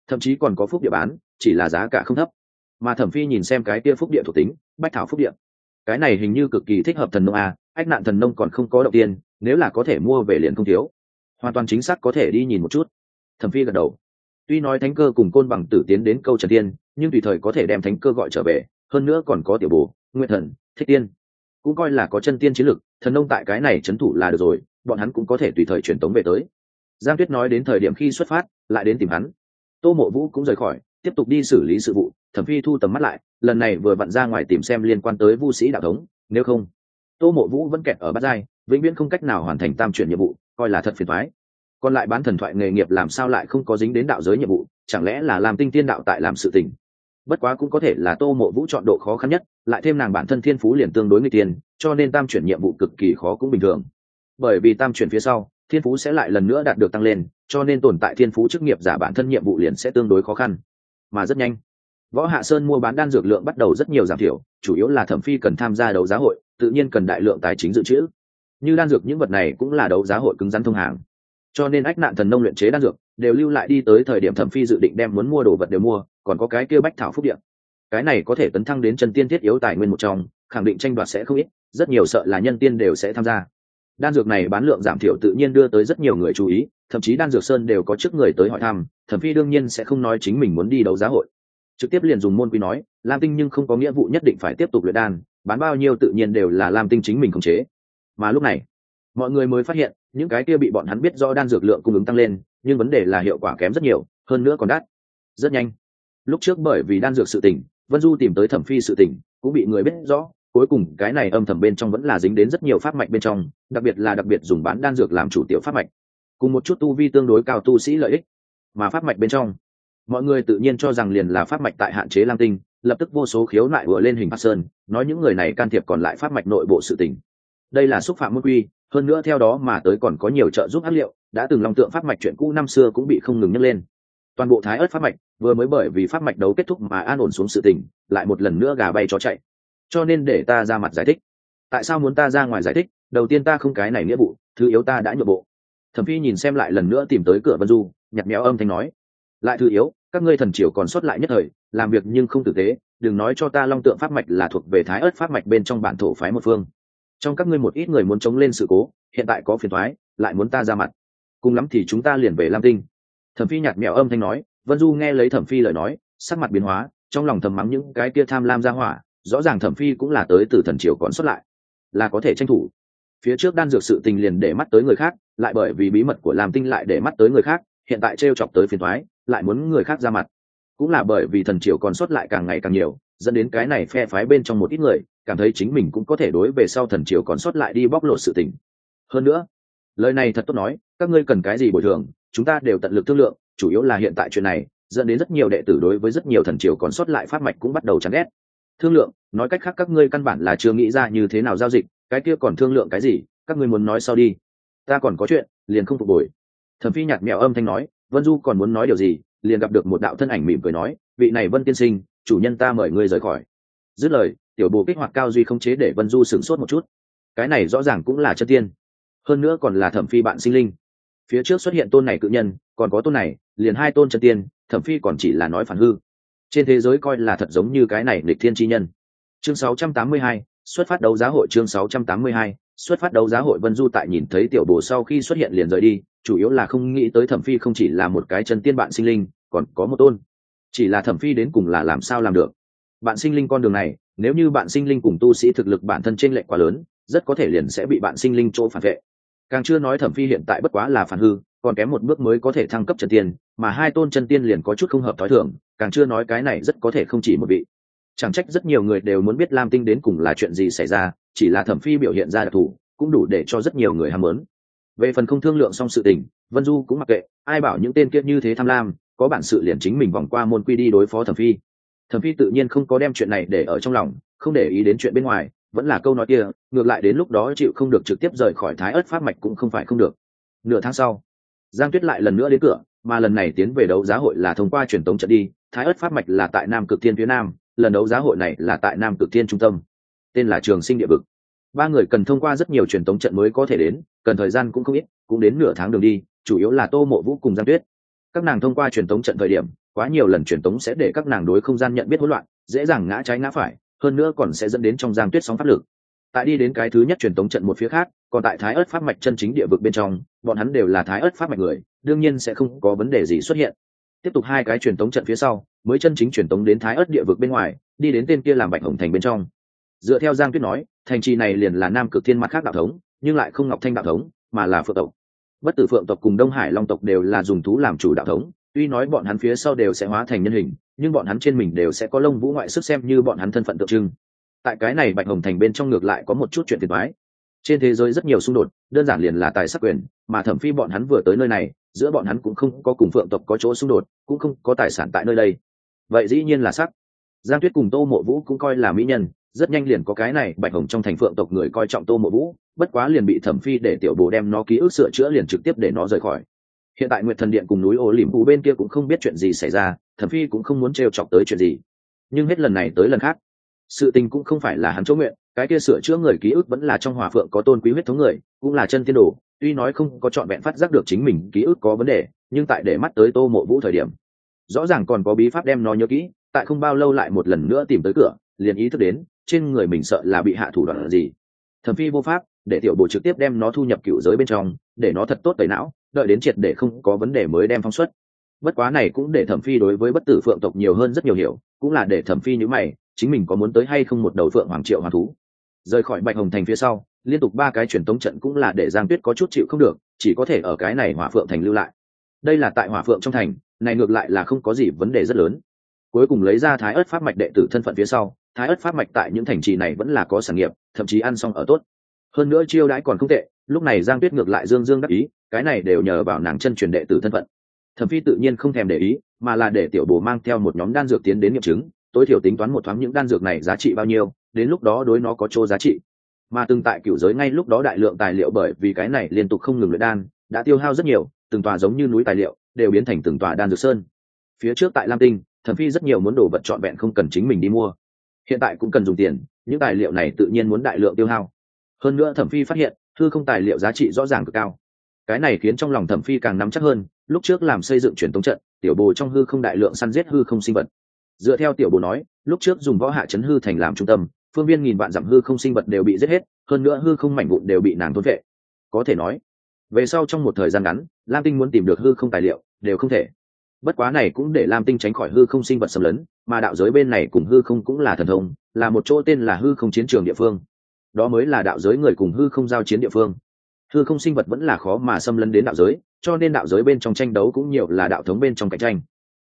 Thậm chí còn có phúc địa bán, chỉ là giá cả không thấp. Mà thẩm phi nhìn xem cái kia phúc địa thuộc tính, bách thảo phúc địa. Cái này hình như cực kỳ thích hợp thần nông a, ách nạn thần nông còn không có động tiên, nếu là có thể mua về liền không thiếu. Hoàn toàn chính xác có thể đi nhìn một chút thẩm phi gật đầu. Tuy nói thánh cơ cùng côn bằng tử tiến đến câu trần tiên nhưng tùy thời có thể đem thánh cơ gọi trở về, hơn nữa còn có tiểu bồ nguyện thần, thích tiên. Cũng coi là có chân tiên chiến lực, thần nông tại cái này trấn thủ là được rồi, bọn hắn cũng có thể tùy thời truyền tống về tới. Giang tuyết nói đến thời điểm khi xuất phát, lại đến tìm hắn. Tô mộ vũ cũng rời khỏi, tiếp tục đi xử lý sự vụ, thẩm phi thu tầm mắt lại, lần này vừa vặn ra ngoài tìm xem liên quan tới vu sĩ đạo thống, nếu không, tô mộ vũ vẫn kẹt ở bát giai, vĩnh viễn không cách nào hoàn thành tam chuyển nhiệm vụ, coi là thật phiền thoái còn lại bán thần thoại nghề nghiệp làm sao lại không có dính đến đạo giới nhiệm vụ, chẳng lẽ là làm tinh tiên đạo tại làm sự tình? Bất quá cũng có thể là tô mộ vũ chọn độ khó khăn nhất, lại thêm nàng bản thân thiên phú liền tương đối người tiền, cho nên tam chuyển nhiệm vụ cực kỳ khó cũng bình thường. Bởi vì tam chuyển phía sau, thiên phú sẽ lại lần nữa đạt được tăng lên, cho nên tồn tại thiên phú chức nghiệp giả bản thân nhiệm vụ liền sẽ tương đối khó khăn. Mà rất nhanh, võ hạ sơn mua bán đan dược lượng bắt đầu rất nhiều giảm thiểu, chủ yếu là thẩm phi cần tham gia đấu giá hội, tự nhiên cần đại lượng tài chính dự trữ. Như đan dược những vật này cũng là đấu giá hội cứng rắn thông hàng cho nên ách nạn thần nông luyện chế đan dược đều lưu lại đi tới thời điểm thẩm phi dự định đem muốn mua đồ vật đều mua, còn có cái kia bách thảo phúc điện cái này có thể tấn thăng đến chân tiên thiết yếu tài nguyên một trong, khẳng định tranh đoạt sẽ không ít, rất nhiều sợ là nhân tiên đều sẽ tham gia. Đan dược này bán lượng giảm thiểu tự nhiên đưa tới rất nhiều người chú ý, thậm chí đan dược sơn đều có trước người tới hỏi thăm, thẩm phi đương nhiên sẽ không nói chính mình muốn đi đấu giá hội. Trực tiếp liền dùng môn quy nói, lam tinh nhưng không có nghĩa vụ nhất định phải tiếp tục luyện đan, bán bao nhiêu tự nhiên đều là lam tinh chính mình khống chế. Mà lúc này mọi người mới phát hiện, những cái kia bị bọn hắn biết do đan dược lượng cung ứng tăng lên, nhưng vấn đề là hiệu quả kém rất nhiều, hơn nữa còn đắt. Rất nhanh. Lúc trước bởi vì đan dược sự tỉnh vân du tìm tới thẩm phi sự tỉnh cũng bị người biết rõ, cuối cùng cái này âm thầm bên trong vẫn là dính đến rất nhiều pháp mạch bên trong, đặc biệt là đặc biệt dùng bán đan dược làm chủ tiểu pháp mạch. Cùng một chút tu vi tương đối cao tu sĩ lợi ích, mà pháp mạch bên trong, mọi người tự nhiên cho rằng liền là pháp mạch tại hạn chế lam tinh, lập tức vô số khiếu nại vừa lên hình bắc sơn, nói những người này can thiệp còn lại pháp mạch nội bộ sự tình. Đây là xúc phạm môn quy hơn nữa theo đó mà tới còn có nhiều trợ giúp hắc liệu, đã từng long tượng pháp mạch chuyện cũ năm xưa cũng bị không ngừng nhắc lên. Toàn bộ thái ớt pháp mạch, vừa mới bởi vì pháp mạch đấu kết thúc mà an ổn xuống sự tình, lại một lần nữa gà bay chó chạy. Cho nên để ta ra mặt giải thích. Tại sao muốn ta ra ngoài giải thích? Đầu tiên ta không cái này nghĩa vụ, thứ yếu ta đã nhượng bộ. Thẩm phi nhìn xem lại lần nữa tìm tới cửa vân du nhặt méo âm thanh nói. Lại thứ yếu, các ngươi thần triều còn sót lại nhất thời, làm việc nhưng không tử tế, đừng nói cho ta long tượng pháp mạch là thuộc về thái ớt pháp mạch bên trong bản thổ phái một phương trong các ngươi một ít người muốn chống lên sự cố, hiện tại có phiền thoái lại muốn ta ra mặt. Cùng lắm thì chúng ta liền về lam tinh. Thẩm phi nhạt mẹo âm thanh nói, vân du nghe lấy thẩm phi lời nói, sắc mặt biến hóa, trong lòng thầm mắng những cái kia tham lam ra hỏa, rõ ràng thẩm phi cũng là tới từ thần triều còn xuất lại. Là có thể tranh thủ. Phía trước đan dược sự tình liền để mắt tới người khác, lại bởi vì bí mật của lam tinh lại để mắt tới người khác, hiện tại t chọc tới phiền thoái lại muốn người khác ra mặt. Cũng là bởi vì thần triều còn xuất lại càng ngày càng nhiều, dẫn đến cái này phe phái bên trong một ít người cảm thấy chính mình cũng có thể đối về sau thần triều còn sót lại đi bóc lột sự tình. Hơn nữa, lời này thật tốt nói, các ngươi cần cái gì bồi thường, chúng ta đều tận lực thương lượng, chủ yếu là hiện tại chuyện này, dẫn đến rất nhiều đệ tử đối với rất nhiều thần triều còn sót lại pháp mạch cũng bắt đầu chán ghét. Thương lượng, nói cách khác các ngươi căn bản là chưa nghĩ ra như thế nào giao dịch, cái kia còn thương lượng cái gì, các ngươi muốn nói sau đi. Ta còn có chuyện, liền không phục hồi. Thẩm phi nhạt mẹo âm thanh nói, vân du còn muốn nói điều gì, liền gặp được một đạo thân ảnh mỉm cười nói, vị này vân tiên sinh, chủ nhân ta mời ngươi rời khỏi. Dứt lời tiểu bộ kích hoạt cao duy không chế để vân du sửng sốt một chút. Cái này rõ ràng cũng là chân tiên. Hơn nữa còn là thẩm phi bạn sinh linh. Phía trước xuất hiện tôn này cự nhân còn có tôn này liền hai tôn chân tiên thẩm phi còn chỉ là nói phản hư. Trên thế giới coi là thật giống như cái này lịch thiên chi nhân. Chương 682, xuất phát đấu giá hội chương 682, xuất phát đấu giá hội vân du tại nhìn thấy tiểu bồ sau khi xuất hiện liền rời đi chủ yếu là không nghĩ tới thẩm phi không chỉ là một cái chân tiên bạn sinh linh còn có một tôn. Chỉ là thẩm phi đến cùng là làm sao làm được. Bạn sinh linh con đường này nếu như bạn sinh linh cùng tu sĩ thực lực bản thân t r ê n lệch quá lớn, rất có thể liền sẽ bị bạn sinh linh chỗ phản vệ. Càng chưa nói thẩm phi hiện tại bất quá là phản hư, còn kém một bước mới có thể thăng cấp chân tiên, mà hai tôn chân tiên liền có chút không hợp t h ó i càng chưa nói cái này rất có thể không chỉ một vị. Chẳng trách rất nhiều người đều muốn biết lam tinh đến cùng là chuyện gì xảy ra, chỉ là thẩm phi biểu hiện ra đặc thù, cũng đủ để cho rất nhiều người ham muốn. Về phần không thương lượng xong sự tình, vân du cũng mặc kệ, ai bảo những tên kia như thế tham lam, có bản sự liền chính mình vòng qua môn quy đi đối phó thẩm phi thẩm phi tự nhiên không có đem chuyện này để ở trong lòng, không để ý đến chuyện bên ngoài, vẫn là câu nói kia, ngược lại đến lúc đó chịu không được trực tiếp rời khỏi thái ớt pháp mạch cũng không phải không được. Nửa tháng sau, giang tuyết lại lần nữa đến cửa, mà lần này tiến về đấu giá hội là thông qua truyền tống trận đi, thái ớt pháp mạch là tại nam cực thiên phía nam, lần đấu giá hội này là tại nam cực thiên trung tâm. Tên là trường sinh địa vực. Ba người cần thông qua rất nhiều truyền tống trận mới có thể đến, cần thời gian cũng không ít, cũng đến nửa tháng đường đi, chủ yếu là tô mộ vũ cùng giang tuyết. Các nàng thông qua truyền tống trận thời điểm quá nhiều lần truyền tống sẽ để các nàng đối không gian nhận biết hỗn loạn, dễ dàng ngã trái ngã phải, hơn nữa còn sẽ dẫn đến trong giang tuyết sóng pháp lực. Tại đi đến cái thứ nhất truyền tống trận một phía khác, còn tại thái ớt pháp mạch chân chính địa vực bên trong, bọn hắn đều là thái ớt pháp mạch người, đương nhiên sẽ không có vấn đề gì xuất hiện. Tiếp tục hai cái truyền tống trận phía sau, mới chân chính truyền tống đến thái ớt địa vực bên ngoài, đi đến tên kia làm bạch hồng thành bên trong. Dựa theo giang tuyết nói, thành trì này liền là nam cực thiên mặt khác đạo thống, nhưng lại không ngọc thanh đạo thống, mà là phượng tộc. Bất tử phượng tộc cùng đông hải long tộc đều là dùng thú làm chủ đạo thống tuy nói bọn hắn phía sau đều sẽ hóa thành nhân hình, nhưng bọn hắn trên mình đều sẽ có lông vũ ngoại sức xem như bọn hắn thân phận tượng trưng. Tại cái này bạch hồng thành bên trong ngược lại có một chút chuyện tiền thoái trên thế giới rất nhiều xung đột, đơn giản liền là tài sắc quyền, mà thẩm phi bọn hắn vừa tới nơi này, giữa bọn hắn cũng không có cùng phượng tộc có chỗ xung đột, cũng không có tài sản tại nơi đây. Vậy dĩ nhiên là sắc. Giang tuyết cùng tô mộ vũ cũng coi là mỹ nhân, rất nhanh liền có cái này bạch hồng trong thành phượng tộc người coi trọng tô mộ vũ, bất quá liền bị thẩm phi để tiểu bồ đem nó ký ức sửa chữa liền trực tiếp để nó rời khỏi hiện tại nguyệt thần điện cùng núi ô liềm phù bên kia cũng không biết chuyện gì xảy ra thẩm phi cũng không muốn t chọc tới chuyện gì. Nhưng hết lần này tới lần khác, sự tình cũng không phải là hắn chỗ nguyện, cái kia sửa chữa người ký ức vẫn là trong hòa phượng có tôn quý huyết thống người, cũng là chân tiên đồ, tuy nói không có trọn vẹn phát giác được chính mình ký ức có vấn đề, nhưng tại để mắt tới tô mộ vũ thời điểm, rõ ràng còn có bí pháp đem nó nhớ kỹ, tại không bao lâu lại một lần nữa tìm tới cửa, liền ý thức đến, trên người mình sợ là bị hạ thủ đoạn gì. Thẩm phi vô pháp, để tiểu bồ trực tiếp đem nó thu nhập cựu giới bên trong, để nó thật tốt tẩy não đợi đến triệt để không có vấn đề mới đem phóng xuất. Bất quá này cũng để thẩm phi đối với bất tử phượng tộc nhiều hơn rất nhiều hiểu, cũng là để thẩm phi như mày, chính mình có muốn tới hay không một đầu phượng hoàng triệu hoàng thú. Rời khỏi bạch hồng thành phía sau, liên tục ba cái truyền tống trận cũng là để giang tuyết có chút chịu không được, chỉ có thể ở cái này hỏa phượng thành lưu lại. Đây là tại hỏa phượng trong thành, này ngược lại là không có gì vấn đề rất lớn. Cuối cùng lấy ra thái ớt pháp mạch đệ tử thân phận phía sau, thái ớt pháp mạch tại những thành trì này vẫn là có sản nghiệp, thậm chí ăn xong ở tốt. Hơn nữa chiêu đãi còn không tệ, lúc này giang tuyết ngược lại dương dương đắc ý cái này đều nhờ vào nàng chân truyền đệ tử thân phận. Thẩm phi tự nhiên không thèm để ý, mà là để tiểu bồ mang theo một nhóm đan dược tiến đến nghiệm chứng, tối thiểu tính toán một thoáng những đan dược này giá trị bao nhiêu, đến lúc đó đối nó có chỗ giá trị. Mà từng tại cựu giới ngay lúc đó đại lượng tài liệu bởi vì cái này liên tục không ngừng luyện đan, đã tiêu hao rất nhiều, từng tòa giống như núi tài liệu, đều biến thành từng tòa đan dược sơn. Phía trước tại lam tinh, thẩm phi rất nhiều muốn đồ vật trọn vẹn không cần chính mình đi mua. Hiện tại cũng cần dùng tiền, những tài liệu này tự nhiên muốn đại lượng tiêu hao. Hơn nữa thẩm phi phát hiện, thư không tài liệu giá trị rõ ràng cực cao cái này khiến trong lòng thẩm phi càng nắm chắc hơn, lúc trước làm xây dựng truyền thống trận, tiểu bồ trong hư không đại lượng săn giết hư không sinh vật. Dựa theo tiểu bồ nói, lúc trước dùng võ hạ chấn hư thành làm trung tâm, phương viên nghìn vạn dặm hư không sinh vật đều bị giết hết, hơn nữa hư không mảnh vụn đều bị nàng thôn vệ. Có thể nói, về sau trong một thời gian ngắn, lam tinh muốn tìm được hư không tài liệu, đều không thể. Bất quá này cũng để lam tinh tránh khỏi hư không sinh vật xâm lấn, mà đạo giới bên này cùng hư không cũng là thần thông, là một chỗ tên là hư không chiến trường địa phương. Đó mới là đạo giới người cùng hư không giao chiến địa phương hư không sinh vật vẫn là khó mà xâm lấn đến đạo giới, cho nên đạo giới bên trong tranh đấu cũng nhiều là đạo thống bên trong cạnh tranh.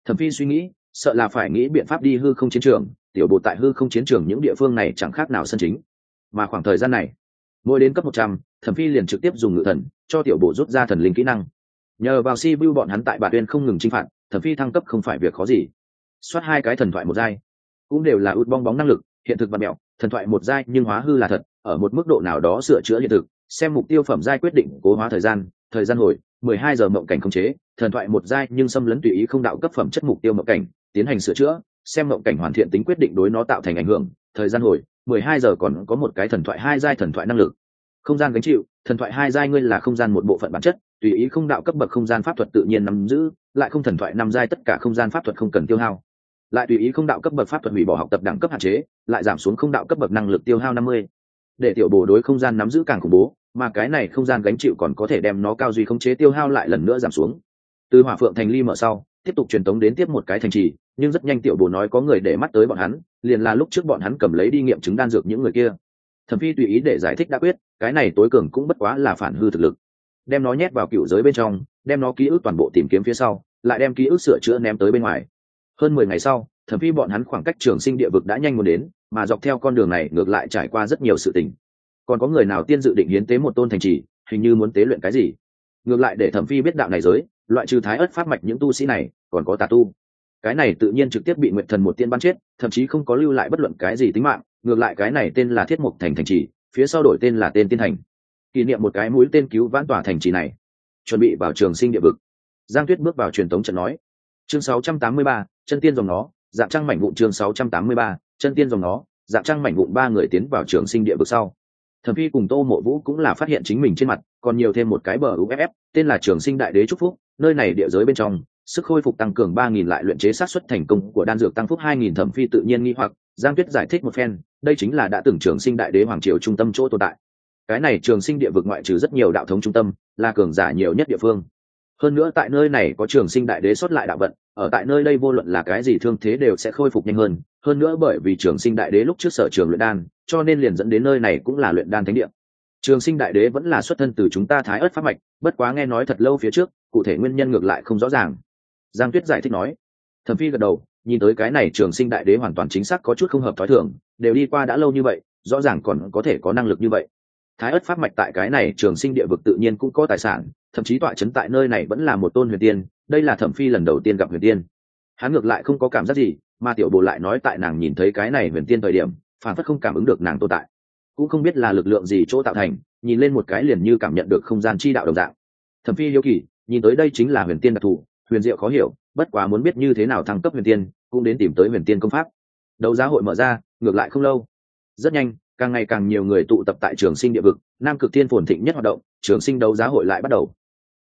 Thẩm phi suy nghĩ, sợ là phải nghĩ biện pháp đi hư không chiến trường, tiểu bộ tại hư không chiến trường những địa phương này chẳng khác nào sân chính. Mà khoảng thời gian này, mỗi đến cấp một trăm, thẩm phi liền trực tiếp dùng ngự thần, cho tiểu bộ rút ra thần linh kỹ năng. Nhờ vào si Bưu bọn hắn tại bà tuyên không ngừng chinh phạt, thẩm phi thăng cấp không phải việc khó gì. Soát hai cái thần thoại một giai, cũng đều là út bong bóng năng lực, hiện thực và mẹo, thần thoại một giai nhưng hóa hư là thật, ở một mức độ nào đó sửa chữa hiện thực xem mục tiêu phẩm giai quyết định cố hóa thời gian thời gian hồi, mười hai giờ mộng cảnh không chế, thần thoại một giai nhưng xâm lấn tùy ý không đạo cấp phẩm chất mục tiêu mộng cảnh, tiến hành sửa chữa, xem mộng cảnh hoàn thiện tính quyết định đối nó tạo thành ảnh hưởng, thời gian hồi, mười hai giờ còn có một cái thần thoại hai giai thần thoại năng lực. Không gian gánh chịu, thần thoại hai giai ngươi là không gian một bộ phận bản chất, tùy ý không đạo cấp bậc không gian pháp thuật tự nhiên nắm giữ, lại không thần thoại năm giai tất cả không gian pháp thuật không cần tiêu hao. Lại tùy ý không đạo cấp bậc pháp thuật hủy bỏ học tập đẳng cấp hạn chế, lại giảm xuống không đạo cấp bậc năng lực tiêu hao năm mươi để tiểu bồ đối không gian nắm giữ càng khủng bố, mà cái này không gian gánh chịu còn có thể đem nó cao duy khống chế tiêu hao lại lần nữa giảm xuống. Từ hỏa phượng thành ly mở sau, tiếp tục truyền tống đến tiếp một cái thành trì, nhưng rất nhanh tiểu bồ nói có người để mắt tới bọn hắn, liền là lúc trước bọn hắn cầm lấy đi nghiệm chứng đan dược những người kia. Thẩm phi tùy ý để giải thích đã quyết, cái này tối cường cũng bất quá là phản hư thực lực. Đem nó nhét vào cựu giới bên trong, đem nó ký ức toàn bộ tìm kiếm phía sau, lại đem ký ức sửa chữa ném tới bên ngoài. Hơn mười ngày sau, thẩm phi bọn hắn khoảng cách trường sinh địa vực đã nhanh muốn đến mà dọc theo con đường này ngược lại trải qua rất nhiều sự tình. Còn có người nào tiên dự định hiến tế một tôn thành trì hình như muốn tế luyện cái gì? Ngược lại để thẩm phi biết đạo này giới loại trừ thái ớt phát mạch những tu sĩ này còn có tà tu. Cái này tự nhiên trực tiếp bị nguyện thần một tiên bắn chết thậm chí không có lưu lại bất luận cái gì tính mạng ngược lại cái này tên là thiết mục thành thành trì phía sau đổi tên là tên tiên thành. Kỷ niệm một cái mũi tên cứu vãn tỏa thành trì này. Chuẩn bị vào trường sinh địa vực. Giang tuyết bước vào truyền tống trận nói. Chương 683, chân tiên dòng nó dạng trăng mảnh vụn chương 683, chân tiên dòng nó, dạng trăng mảnh vụn ba người tiến vào trường sinh địa vực sau. Thẩm phi cùng tô mộ vũ cũng là phát hiện chính mình trên mặt, còn nhiều thêm một cái bờ uff tên là trường sinh đại đế trúc phúc, nơi này địa giới bên trong, sức khôi phục tăng cường ba nghìn lại luyện chế sát xuất thành công của đan dược tăng phúc hai nghìn, thẩm phi tự nhiên nghi hoặc, giang tuyết giải thích một phen, đây chính là đã từng trường sinh đại đế hoàng triều trung tâm chỗ tồn tại. Cái này trường sinh địa vực ngoại trừ rất nhiều đạo thống trung tâm, là cường giả nhiều nhất địa phương hơn nữa tại nơi này có trường sinh đại đế xuất lại đạo vận, ở tại nơi đây vô luận là cái gì thương thế đều sẽ khôi phục nhanh hơn. Hơn nữa bởi vì trường sinh đại đế lúc trước sở trường luyện đan, cho nên liền dẫn đến nơi này cũng là luyện đan thánh địa. Trường sinh đại đế vẫn là xuất thân từ chúng ta thái ớt pháp mạch, bất quá nghe nói thật lâu phía trước, cụ thể nguyên nhân ngược lại không rõ ràng. Giang tuyết giải thích nói. Thẩm phi gật đầu, nhìn tới cái này trường sinh đại đế hoàn toàn chính xác có chút không hợp thói thường, đều đi qua đã lâu như vậy, rõ ràng còn có thể có năng lực như vậy. Thái ớt pháp mạch tại cái này trường sinh địa vực tự nhiên cũng có tài sản thậm chí tọa chấn tại nơi này vẫn là một tôn huyền tiên, đây là thẩm phi lần đầu tiên gặp huyền tiên. Hắn ngược lại không có cảm giác gì, mà tiểu bồ lại nói tại nàng nhìn thấy cái này huyền tiên thời điểm, phản phất không cảm ứng được nàng tồn tại. Cũng không biết là lực lượng gì chỗ tạo thành, nhìn lên một cái liền như cảm nhận được không gian chi đạo đồng dạng. Thẩm phi hiếu kỳ, nhìn tới đây chính là huyền tiên đặc thù, huyền diệu khó hiểu, bất quá muốn biết như thế nào thăng cấp huyền tiên, cũng đến tìm tới huyền tiên công pháp. Đấu giá hội mở ra, ngược lại không lâu. Rất nhanh, càng ngày càng nhiều người tụ tập tại trường sinh địa vực, nam cực thiên phồn thịnh nhất hoạt động, trường sinh đấu giá hội lại bắt đầu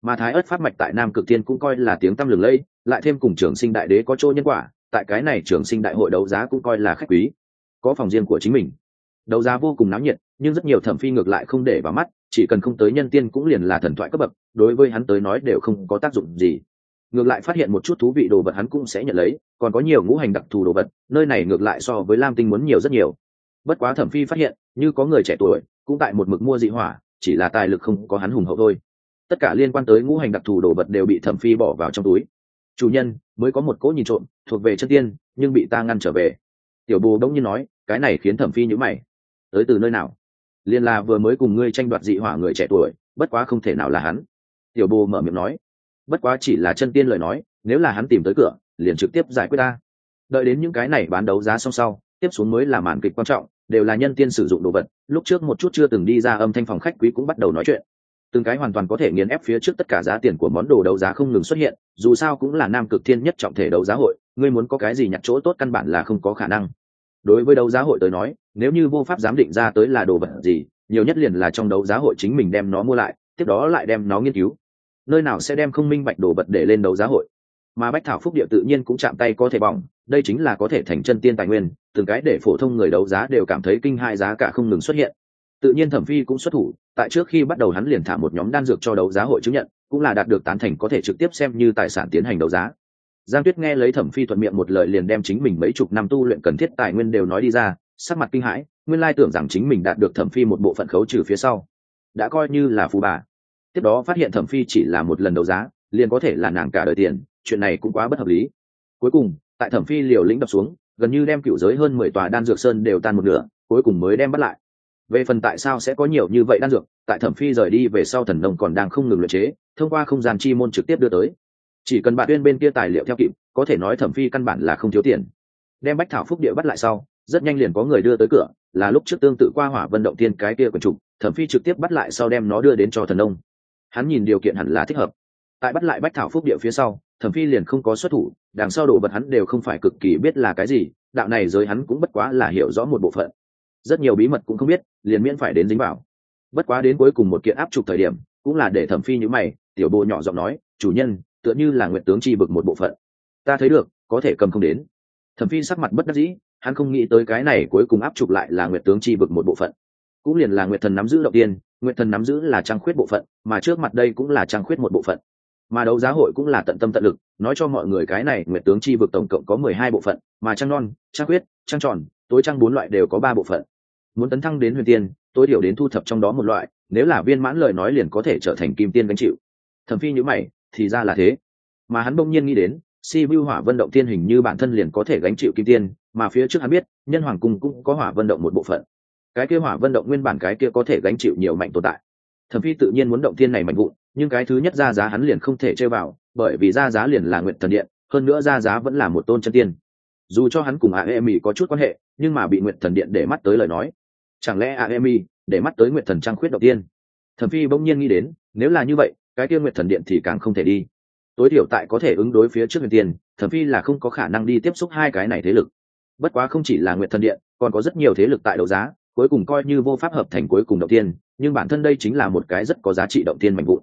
mà thái ớt pháp mạch tại nam cực tiên cũng coi là tiếng tăm lừng lẫy, lại thêm cùng trường sinh đại đế có chỗ nhân quả, tại cái này trường sinh đại hội đấu giá cũng coi là khách quý, có phòng riêng của chính mình. Đấu giá vô cùng náo nhiệt, nhưng rất nhiều thẩm phi ngược lại không để vào mắt, chỉ cần không tới nhân tiên cũng liền là thần thoại cấp bậc, đối với hắn tới nói đều không có tác dụng gì. Ngược lại phát hiện một chút thú vị đồ vật hắn cũng sẽ nhận lấy, còn có nhiều ngũ hành đặc thù đồ vật, nơi này ngược lại so với lam tinh muốn nhiều rất nhiều. Bất quá thẩm phi phát hiện, như có người trẻ tuổi, cũng tại một mực mua dị hỏa, chỉ là tài lực không có hắn hùng hậu thôi tất cả liên quan tới ngũ hành đặc thù đồ vật đều bị thẩm phi bỏ vào trong túi. Chủ nhân, mới có một cỗ nhìn trộm, thuộc về chân tiên, nhưng bị ta ngăn trở về. Tiểu bồ đông như nói, cái này khiến thẩm phi nhữ mày. Tới từ nơi nào? Liên là vừa mới cùng ngươi tranh đoạt dị hỏa người trẻ tuổi, bất quá không thể nào là hắn. Tiểu bồ mở miệng nói, bất quá chỉ là chân tiên lời nói, nếu là hắn tìm tới cửa, liền trực tiếp giải quyết ta. Đợi đến những cái này bán đấu giá xong sau, tiếp xuống mới là màn kịch quan trọng, đều là nhân tiên sử dụng đồ vật. Lúc trước một chút chưa từng đi ra âm thanh phòng khách quý cũng bắt đầu nói chuyện từng cái hoàn toàn có thể nghiền ép phía trước tất cả giá tiền của món đồ đấu giá không ngừng xuất hiện, dù sao cũng là nam cực thiên nhất trọng thể đấu giá hội, ngươi muốn có cái gì nhặt chỗ tốt căn bản là không có khả năng. Đối với đấu giá hội tới nói, nếu như vô pháp giám định ra tới là đồ vật gì, nhiều nhất liền là trong đấu giá hội chính mình đem nó mua lại, tiếp đó lại đem nó nghiên cứu. Nơi nào sẽ đem không minh bạch đồ vật để lên đấu giá hội? Mà bách thảo phúc địa tự nhiên cũng chạm tay có thể bỏng, đây chính là có thể thành chân tiên tài nguyên, từng cái để phổ thông người đấu giá đều cảm thấy kinh hai giá cả không ngừng xuất hiện tự nhiên thẩm phi cũng xuất thủ, tại trước khi bắt đầu hắn liền thả một nhóm đan dược cho đấu giá hội chứng nhận, cũng là đạt được tán thành có thể trực tiếp xem như tài sản tiến hành đấu giá. Giang tuyết nghe lấy thẩm phi thuận miệng một lời liền đem chính mình mấy chục năm tu luyện cần thiết tài nguyên đều nói đi ra, sắc mặt kinh hãi, nguyên lai tưởng rằng chính mình đạt được thẩm phi một bộ phận khấu trừ phía sau. Đã coi như là phù bà. Tiếp đó phát hiện thẩm phi chỉ là một lần đấu giá, liền có thể là nàng cả đời tiền, chuyện này cũng quá bất hợp lý. Cuối cùng, tại thẩm phi liều lĩnh đập xuống, gần như đem cựu giới hơn mười tòa đan dược sơn đều tan một nửa, cuối cùng mới đem bắt lại về phần tại sao sẽ có nhiều như vậy đan dược, tại thẩm phi rời đi về sau thần nông còn đang không ngừng luyện chế, thông qua không gian chi môn trực tiếp đưa tới. Chỉ cần bạn uyên bên kia tài liệu theo kịp, có thể nói thẩm phi căn bản là không thiếu tiền. Đem bách thảo phúc địa bắt lại sau, rất nhanh liền có người đưa tới cửa, là lúc trước tương tự qua hỏa vận động tiên cái kia quần trục thẩm phi trực tiếp bắt lại sau đem nó đưa đến cho thần nông. Hắn nhìn điều kiện hẳn là thích hợp. Tại bắt lại bách thảo phúc địa phía sau, thẩm phi liền không có xuất thủ, đằng sau đồ vật hắn đều không phải cực kỳ biết là cái gì, đạo này giới hắn cũng bất quá là hiểu rõ một bộ phận rất nhiều bí mật cũng không biết, liền miễn phải đến dính vào. Bất quá đến cuối cùng một kiện áp trục thời điểm, cũng là để thẩm phi như mày, tiểu bộ nhỏ giọng nói, chủ nhân, tựa như là nguyện tướng chi bực một bộ phận. Ta thấy được, có thể cầm không đến. Thẩm phi sắc mặt bất đắc dĩ, hắn không nghĩ tới cái này cuối cùng áp trục lại là nguyện tướng chi bực một bộ phận. Cũng liền là nguyện thần nắm giữ đầu tiên nguyện thần nắm giữ là trang khuyết bộ phận, mà trước mặt đây cũng là trang khuyết một bộ phận. Mà đấu giá hội cũng là tận tâm tận lực, nói cho mọi người cái này nguyện tướng chi vực tổng cộng có mười hai bộ phận, mà trang non trang khuyết trang tròn, tối trang bốn loại đều có ba bộ phận muốn tấn thăng đến huyền tiên, tối thiểu đến thu thập trong đó một loại, nếu là viên mãn lời nói liền có thể trở thành kim tiên gánh chịu. Thẩm phi nhữ mày, thì ra là thế. Mà hắn bỗng nhiên nghĩ đến, si vu hỏa vận động tiên hình như bản thân liền có thể gánh chịu kim tiên, mà phía trước hắn biết, nhân hoàng cung cũng có hỏa vận động một bộ phận. Cái kia hỏa vận động nguyên bản cái kia có thể gánh chịu nhiều mạnh tồn tại. Thẩm phi tự nhiên muốn động tiên này mạnh vụn, nhưng cái thứ nhất ra giá hắn liền không thể chơi vào, bởi vì ra giá liền là nguyện thần điện, hơn nữa ra giá vẫn là một tôn chân tiên. Dù cho hắn cùng a e mỹ có chút quan hệ, nhưng mà bị nguyện thần điện để mắt tới lời nói chẳng lẽ a e để mắt tới Nguyệt thần trang khuyết đầu tiên? Thẩm phi bỗng nhiên nghĩ đến, nếu là như vậy, cái kia Nguyệt thần điện thì càng không thể đi. Tối thiểu tại có thể ứng đối phía trước huyền tiền thẩm phi là không có khả năng đi tiếp xúc hai cái này thế lực. Bất quá không chỉ là Nguyệt thần điện, còn có rất nhiều thế lực tại đấu giá, cuối cùng coi như vô pháp hợp thành cuối cùng động tiên, nhưng bản thân đây chính là một cái rất có giá trị động tiên mạnh vụn.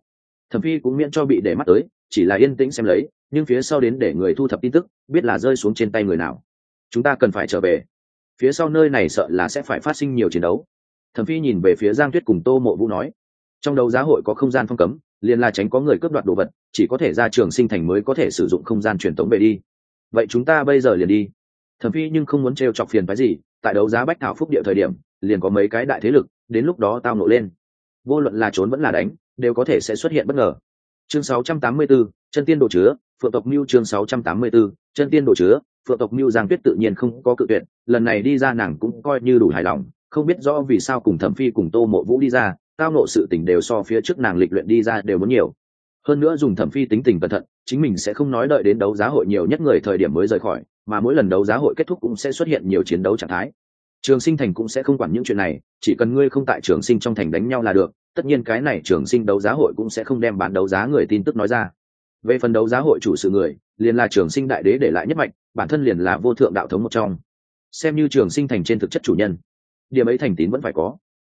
Thẩm phi cũng miễn cho bị để mắt tới, chỉ là yên tĩnh xem lấy, nhưng phía sau đến để người thu thập tin tức, biết là rơi xuống trên tay người nào. Chúng ta cần phải trở về phía sau nơi này sợ là sẽ phải phát sinh nhiều chiến đấu. Thẩm phi nhìn về phía giang tuyết cùng tô mộ vũ nói trong đấu giá hội có không gian phong cấm liền là tránh có người cướp đoạt đồ vật chỉ có thể ra trường sinh thành mới có thể sử dụng không gian truyền tống về đi. Vậy chúng ta bây giờ liền đi. Thẩm phi nhưng không muốn trêu chọc phiền phái gì tại đấu giá bách thảo phúc địa thời điểm liền có mấy cái đại thế lực đến lúc đó tao nổ lên. Vô luận là trốn vẫn là đánh đều có thể sẽ xuất hiện bất ngờ. Chương 684, chân tiên đồ chứa phượng tộc mưu chương 684, chân tiên đồ chứa phượng tộc mưu giang tuyết tự nhiên không có cự tuyệt, lần này đi ra nàng cũng coi như đủ hài lòng, không biết rõ vì sao cùng thẩm phi cùng tô mộ vũ đi ra, tao nộ sự tình đều so phía trước nàng lịch luyện đi ra đều muốn nhiều. Hơn nữa dùng thẩm phi tính tình cẩn thận, chính mình sẽ không nói đợi đến đấu giá hội nhiều nhất người thời điểm mới rời khỏi, mà mỗi lần đấu giá hội kết thúc cũng sẽ xuất hiện nhiều chiến đấu trạng thái. Trường sinh thành cũng sẽ không quản những chuyện này, chỉ cần ngươi không tại trường sinh trong thành đánh nhau là được, tất nhiên cái này trường sinh đấu giá hội cũng sẽ không đem bán đấu giá người tin tức nói ra. Về phần đấu giá hội chủ sự người, liền là trường sinh đại đế để lại nhất mạch bản thân liền là vô thượng đạo thống một trong. Xem như trường sinh thành trên thực chất chủ nhân, điểm ấy thành tín vẫn phải có.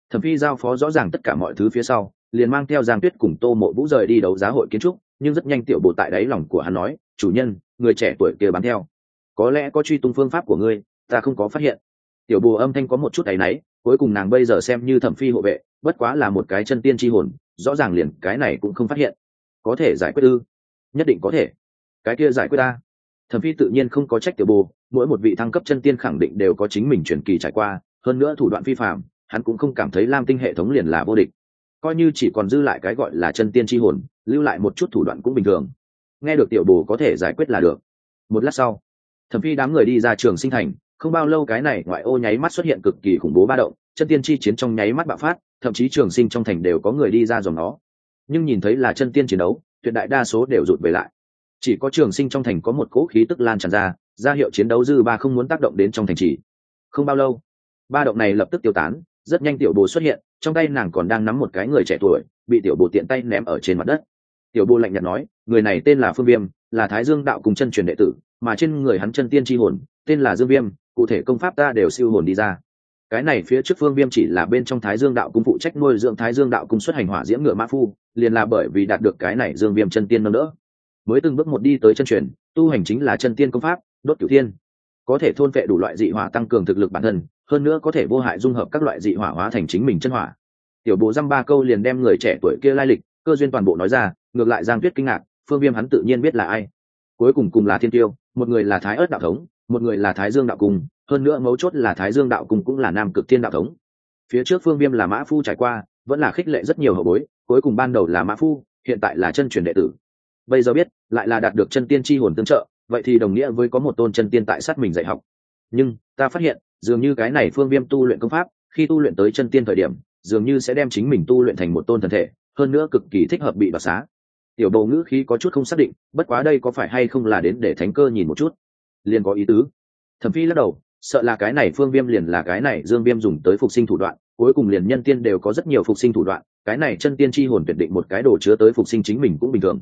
Thẩm phi giao phó rõ ràng tất cả mọi thứ phía sau, liền mang theo giang tuyết cùng tô mộ vũ rời đi đấu giá hội kiến trúc, nhưng rất nhanh tiểu bộ tại đáy lòng của hắn nói, chủ nhân, người trẻ tuổi kia bán theo. Có lẽ có truy tung phương pháp của ngươi, ta không có phát hiện. Tiểu bồ âm thanh có một chút áy náy, cuối cùng nàng bây giờ xem như thẩm phi hộ vệ, bất quá là một cái chân tiên tri hồn, rõ ràng liền cái này cũng không phát hiện. Có thể giải quyết ư? Nhất định có thể. Cái kia giải quyết ta thẩm phi tự nhiên không có trách tiểu bồ, mỗi một vị thăng cấp chân tiên khẳng định đều có chính mình truyền kỳ trải qua, hơn nữa thủ đoạn vi phạm hắn cũng không cảm thấy lam tinh hệ thống liền là vô địch. Coi như chỉ còn dư lại cái gọi là chân tiên tri hồn, lưu lại một chút thủ đoạn cũng bình thường. Nghe được tiểu bồ có thể giải quyết là được. Một lát sau, thẩm phi đám người đi ra trường sinh thành, không bao lâu cái này ngoại ô nháy mắt xuất hiện cực kỳ khủng bố ba động, chân tiên chi chiến trong nháy mắt bạo phát, thậm chí trường sinh trong thành đều có người đi ra dòng nó. Nhưng nhìn thấy là chân tiên chiến đấu, tuyệt đại đa số đều rụt về lại chỉ có trường sinh trong thành có một cỗ khí tức lan tràn ra ra hiệu chiến đấu dư ba không muốn tác động đến trong thành trì. Không bao lâu, ba động này lập tức tiêu tán, rất nhanh tiểu bồ xuất hiện, trong tay nàng còn đang nắm một cái người trẻ tuổi, bị tiểu bồ tiện tay ném ở trên mặt đất. Tiểu bồ lạnh nhạt nói, người này tên là phương viêm, là thái dương đạo cùng chân truyền đệ tử, mà trên người hắn chân tiên tri hồn, tên là dương viêm, cụ thể công pháp ta đều siêu hồn đi ra. Cái này phía trước phương viêm chỉ là bên trong thái dương đạo cung phụ trách nuôi dưỡng thái dương đạo cung xuất hành hỏa diễm ngựa mã phu, liền là bởi vì đạt được cái này dương viêm chân tiên nâng đỡ mới từng bước một đi tới chân truyền, tu hành chính là chân tiên công pháp, đốt cửu thiên. Có thể thôn vệ đủ loại dị hỏa tăng cường thực lực bản thân, hơn nữa có thể vô hại dung hợp các loại dị hỏa hóa thành chính mình chân hỏa. Tiểu bộ dăm ba câu liền đem người trẻ tuổi kia lai lịch, cơ duyên toàn bộ nói ra, ngược lại giang tuyết kinh ngạc, phương viêm hắn tự nhiên biết là ai. Cuối cùng cùng là thiên tiêu, một người là thái ớt đạo thống, một người là thái dương đạo cung, hơn nữa mấu chốt là thái dương đạo cung cũng là nam cực thiên đạo thống. Phía trước phương viêm là mã phu trải qua, vẫn là khích lệ rất nhiều hậu bối, cuối cùng ban đầu là mã phu, hiện tại là chân truyền đệ tử bây giờ biết, lại là đạt được chân tiên tri hồn tương trợ, vậy thì đồng nghĩa với có một tôn chân tiên tại sát mình dạy học. Nhưng, ta phát hiện, dường như cái này phương viêm tu luyện công pháp, khi tu luyện tới chân tiên thời điểm, dường như sẽ đem chính mình tu luyện thành một tôn thần thể, hơn nữa cực kỳ thích hợp bị đoạt xá. Tiểu bầu ngữ khí có chút không xác định, bất quá đây có phải hay không là đến để thánh cơ nhìn một chút? Liền có ý tứ. Thẩm phi lắc đầu, sợ là cái này phương viêm liền là cái này dương viêm dùng tới phục sinh thủ đoạn, cuối cùng liền nhân tiên đều có rất nhiều phục sinh thủ đoạn, cái này chân tiên tri hồn tuyệt định một cái đồ chứa tới phục sinh chính mình cũng bình thường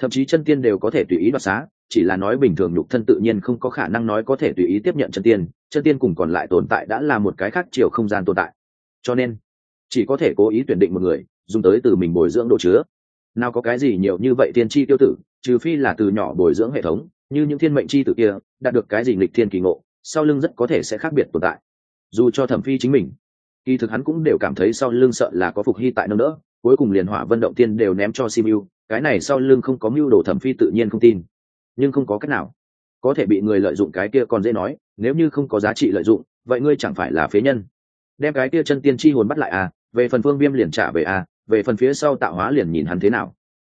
thậm chí chân tiên đều có thể tùy ý đoạt xá, chỉ là nói bình thường nhục thân tự nhiên không có khả năng nói có thể tùy ý tiếp nhận chân tiên chân tiên cùng còn lại tồn tại đã là một cái khác chiều không gian tồn tại. Cho nên, chỉ có thể cố ý tuyển định một người, dùng tới từ mình bồi dưỡng đồ chứa. Nào có cái gì nhiều như vậy tiên tri tiêu tử, trừ phi là từ nhỏ bồi dưỡng hệ thống, như những thiên mệnh chi tử kia, đạt được cái gì nghịch thiên kỳ ngộ, sau lưng rất có thể sẽ khác biệt tồn tại. Dù cho thẩm phi chính mình, kỳ thực hắn cũng đều cảm thấy sau lưng sợ là có phục hy tại nâng đỡ, cuối cùng liền hỏa vân động tiên đều ném cho simu cái này sau lưng không có mưu đồ thẩm phi tự nhiên không tin. Nhưng không có cách nào. Có thể bị người lợi dụng cái kia còn dễ nói, nếu như không có giá trị lợi dụng, vậy ngươi chẳng phải là phế nhân. Đem cái kia chân tiên tri hồn bắt lại à về phần phương viêm liền trả về à về phần phía sau tạo hóa liền nhìn hắn thế nào.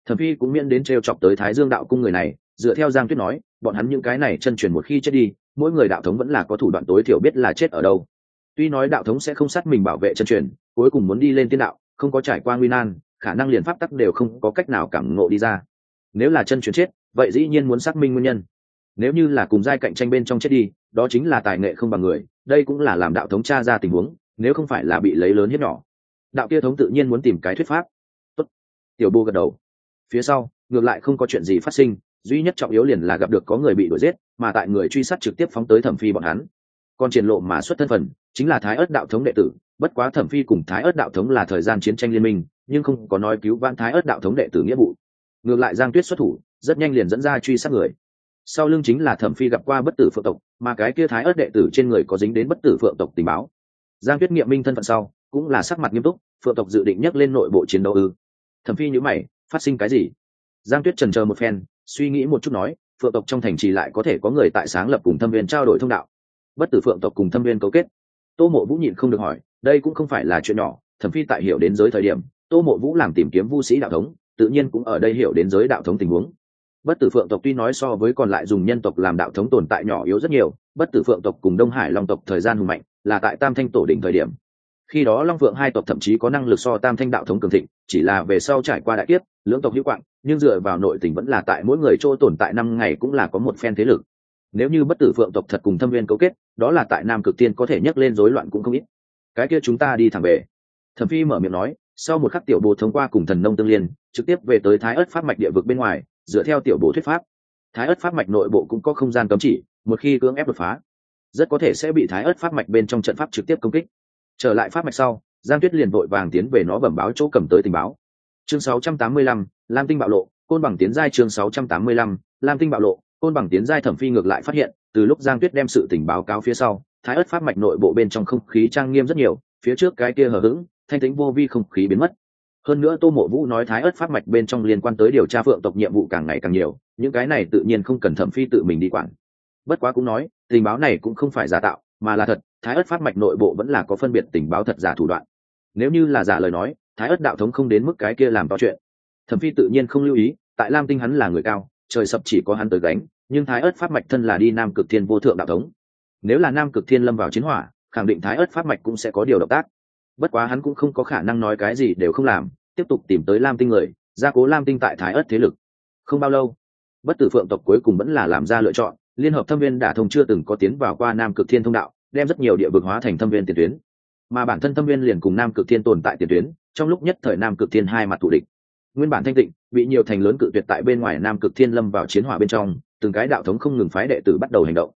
Thẩm phi cũng miễn đến t chọc tới thái dương đạo cung người này, dựa theo giang tuyết nói, bọn hắn những cái này chân truyền một khi chết đi, mỗi người đạo thống vẫn là có thủ đoạn tối thiểu biết là chết ở đâu. Tuy nói đạo thống sẽ không sát mình bảo vệ chân truyền, cuối cùng muốn đi lên tiên đạo, không có trải qua nguy nan khả năng liền pháp tắc đều không có cách nào cảm ngộ đi ra. Nếu là chân truyền chết, vậy dĩ nhiên muốn xác minh nguyên nhân. Nếu như là cùng giai cạnh tranh bên trong chết đi, đó chính là tài nghệ không bằng người, đây cũng là làm đạo thống tra ra tình huống, nếu không phải là bị lấy lớn hiếp nhỏ. Đạo kia thống tự nhiên muốn tìm cái thuyết pháp. Tốt. tiểu bô gật đầu. Phía sau, ngược lại không có chuyện gì phát sinh, duy nhất trọng yếu liền là gặp được có người bị đuổi giết, mà tại người truy sát trực tiếp phóng tới thẩm phi bọn hắn. Còn triển lộ mà xuất thân phần, chính là thái ớt đạo thống đệ tử, bất quá thẩm phi cùng thái ớt đạo thống là thời gian chiến tranh liên minh nhưng không có nói cứu vãn thái ớt đạo thống đệ tử nghĩa vụ. Ngược lại giang tuyết xuất thủ, rất nhanh liền dẫn ra truy sát người. Sau lưng chính là thẩm phi gặp qua bất tử phượng tộc, mà cái kia thái ớt đệ tử trên người có dính đến bất tử phượng tộc tình báo. Giang tuyết nghiệm minh thân phận sau, cũng là sắc mặt nghiêm túc, phượng tộc dự định nhắc lên nội bộ chiến đấu ư. Thẩm phi nhữ mày, phát sinh cái gì? Giang tuyết trần chờ một phen, suy nghĩ một chút nói, phượng tộc trong thành trì lại có thể có người tại sáng lập cùng thâm viên trao đổi thông đạo. Bất tử phượng tộc cùng thâm viên cấu kết. Tô mộ vũ nhịn không được hỏi, đây cũng không phải là chuyện nhỏ, thẩm phi tại hiểu đến giới thời điểm tô mộ vũ làm tìm kiếm vu sĩ đạo thống, tự nhiên cũng ở đây hiểu đến giới đạo thống tình huống. Bất tử phượng tộc tuy nói so với còn lại dùng nhân tộc làm đạo thống tồn tại nhỏ yếu rất nhiều, bất tử phượng tộc cùng đông hải long tộc thời gian hùng mạnh, là tại tam thanh tổ đỉnh thời điểm. Khi đó long phượng hai tộc thậm chí có năng lực so tam thanh đạo thống cường thịnh, chỉ là về sau trải qua đại kiếp, lưỡng tộc hữu quạng, nhưng dựa vào nội tình vẫn là tại mỗi người chỗ tồn tại năm ngày cũng là có một phen thế lực. Nếu như bất tử phượng tộc thật cùng thâm viên cấu kết, đó là tại nam cực tiên có thể nhấc lên rối loạn cũng không ít. Cái kia chúng ta đi thẳng về. Thẩm phi mở miệng nói sau một khắc tiểu bồ thông qua cùng thần nông tương liên trực tiếp về tới thái ớt pháp mạch địa vực bên ngoài dựa theo tiểu bồ thuyết pháp. Thái ớt pháp mạch nội bộ cũng có không gian cấm chỉ một khi cưỡng ép đột phá rất có thể sẽ bị thái ớt pháp mạch bên trong trận pháp trực tiếp công kích. Trở lại pháp mạch sau giang tuyết liền vội vàng tiến về nó bẩm báo chỗ cầm tới tình báo. Chương 685, lam tinh bạo lộ côn bằng tiến giai chương 685, lam tinh bạo lộ côn bằng tiến giai thẩm phi ngược lại phát hiện từ lúc giang tuyết đem sự tình báo cáo phía sau thái ớt pháp mạch nội bộ bên trong không khí trang nghiêm rất nhiều phía trước cái kia hờ hững thanh tĩnh vô vi không khí biến mất. Hơn nữa tô mộ vũ nói thái ớt pháp mạch bên trong liên quan tới điều tra phượng tộc nhiệm vụ càng ngày càng nhiều, những cái này tự nhiên không cần thẩm phi tự mình đi quản. Bất quá cũng nói, tình báo này cũng không phải giả tạo, mà là thật, thái ớt pháp mạch nội bộ vẫn là có phân biệt tình báo thật giả thủ đoạn. Nếu như là giả lời nói, thái ớt đạo thống không đến mức cái kia làm to chuyện. Thẩm phi tự nhiên không lưu ý, tại lam tinh hắn là người cao, trời sập chỉ có hắn tới gánh, nhưng thái ớt pháp mạch thân là đi nam cực thiên vô thượng đạo thống. Nếu là nam cực thiên lâm vào chiến hỏa, khẳng định thái ớt pháp mạch cũng sẽ có điều động tác bất quá hắn cũng không có khả năng nói cái gì đều không làm, tiếp tục tìm tới lam tinh người, gia cố lam tinh tại thái ớt thế lực. Không bao lâu, bất tử phượng tộc cuối cùng vẫn là làm ra lựa chọn, liên hợp thâm viên đả thông chưa từng có tiến vào qua nam cực thiên thông đạo, đem rất nhiều địa vực hóa thành thâm viên tiền tuyến. Mà bản thân thâm viên liền cùng nam cực thiên tồn tại tiền tuyến, trong lúc nhất thời nam cực thiên hai mặt thủ địch. Nguyên bản thanh tịnh, bị nhiều thành lớn cự tuyệt tại bên ngoài nam cực thiên lâm vào chiến hỏa bên trong, từng cái đạo thống không ngừng phái đệ tử bắt đầu hành động.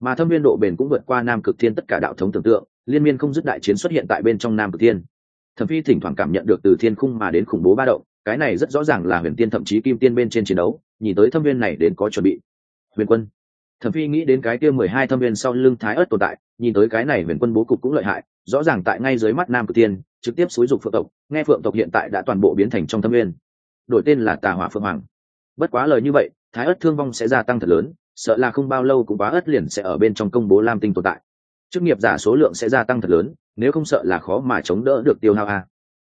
Mà thâm viên độ bền cũng vượt qua nam cực thiên tất cả đạo thống tưởng tượng liên miên không dứt đại chiến xuất hiện tại bên trong nam cực thiên. Thẩm phi thỉnh thoảng cảm nhận được từ thiên khung mà đến khủng bố ba động, cái này rất rõ ràng là huyền tiên thậm chí kim tiên bên trên chiến đấu, nhìn tới thâm viên này đến có chuẩn bị. Huyền quân. Thẩm phi nghĩ đến cái kia mười hai thâm viên sau lưng thái ớt tồn tại, nhìn tới cái này huyền quân bố cục cũng lợi hại, rõ ràng tại ngay dưới mắt nam cực tiên trực tiếp xúi dục phượng tộc, nghe phượng tộc hiện tại đã toàn bộ biến thành trong thâm viên. Đổi tên là tà hỏa phượng hoàng. Bất quá lời như vậy, thái ớt thương vong sẽ gia tăng thật lớn, sợ là không bao lâu cũng quá ớt liền sẽ ở bên trong công bố lam tinh tồn tại chức nghiệp giả số lượng sẽ gia tăng thật lớn, nếu không sợ là khó mà chống đỡ được tiêu hao a.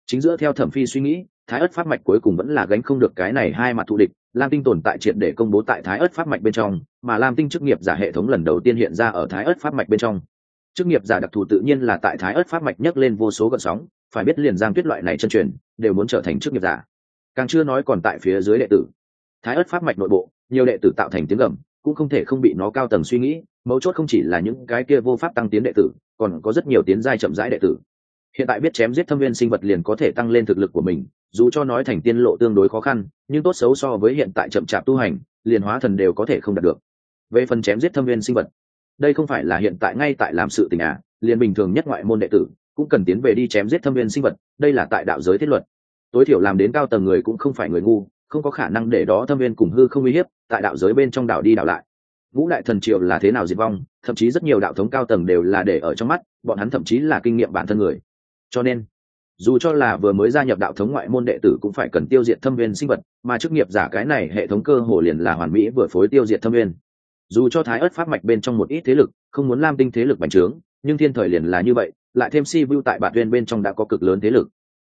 Chính giữa theo thẩm phi suy nghĩ, thái ớt pháp mạch cuối cùng vẫn là gánh không được cái này hai mặt thù địch, lam tinh tồn tại triệt để công bố tại thái ớt pháp mạch bên trong, mà lam tinh chức nghiệp giả hệ thống lần đầu tiên hiện ra ở thái ớt pháp mạch bên trong. Chức nghiệp giả đặc thù tự nhiên là tại thái ớt pháp mạch nhấc lên vô số gợn sóng, phải biết liền giang tuyết loại này chân truyền, đều muốn trở thành chức nghiệp giả. Càng chưa nói còn tại phía dưới đệ tử. Thái ớt pháp mạch nội bộ, nhiều đệ tử tạo thành tiếng gầm cũng không thể không bị nó cao tầng suy nghĩ, mấu chốt không chỉ là những cái kia vô pháp tăng tiến đệ tử, còn có rất nhiều tiến giai chậm rãi đệ tử. Hiện tại biết chém giết thâm viên sinh vật liền có thể tăng lên thực lực của mình, dù cho nói thành tiên lộ tương đối khó khăn, nhưng tốt xấu so với hiện tại chậm chạp tu hành, liền hóa thần đều có thể không đạt được. Về phần chém giết thâm viên sinh vật, đây không phải là hiện tại ngay tại làm sự tình à liền bình thường nhất ngoại môn đệ tử cũng cần tiến về đi chém giết thâm viên sinh vật, đây là tại đạo giới thiết luật. Tối thiểu làm đến cao tầng người cũng không phải người ngu không có khả năng để đó thâm viên cùng hư không uy hiếp, tại đạo giới bên trong đảo đi đảo lại. Ngũ đại thần triều là thế nào diệt vong, thậm chí rất nhiều đạo thống cao tầng đều là để ở trong mắt, bọn hắn thậm chí là kinh nghiệm bản thân người. Cho nên, dù cho là vừa mới gia nhập đạo thống ngoại môn đệ tử cũng phải cần tiêu diệt thâm viên sinh vật, mà chức nghiệp giả cái này hệ thống cơ hồ liền là hoàn mỹ vừa phối tiêu diệt thâm viên. Dù cho thái ớt pháp mạch bên trong một ít thế lực, không muốn lam tinh thế lực bành trướng, nhưng thiên thời liền là như vậy, lại thêm si vu tại bản viên bên trong đã có cực lớn thế lực.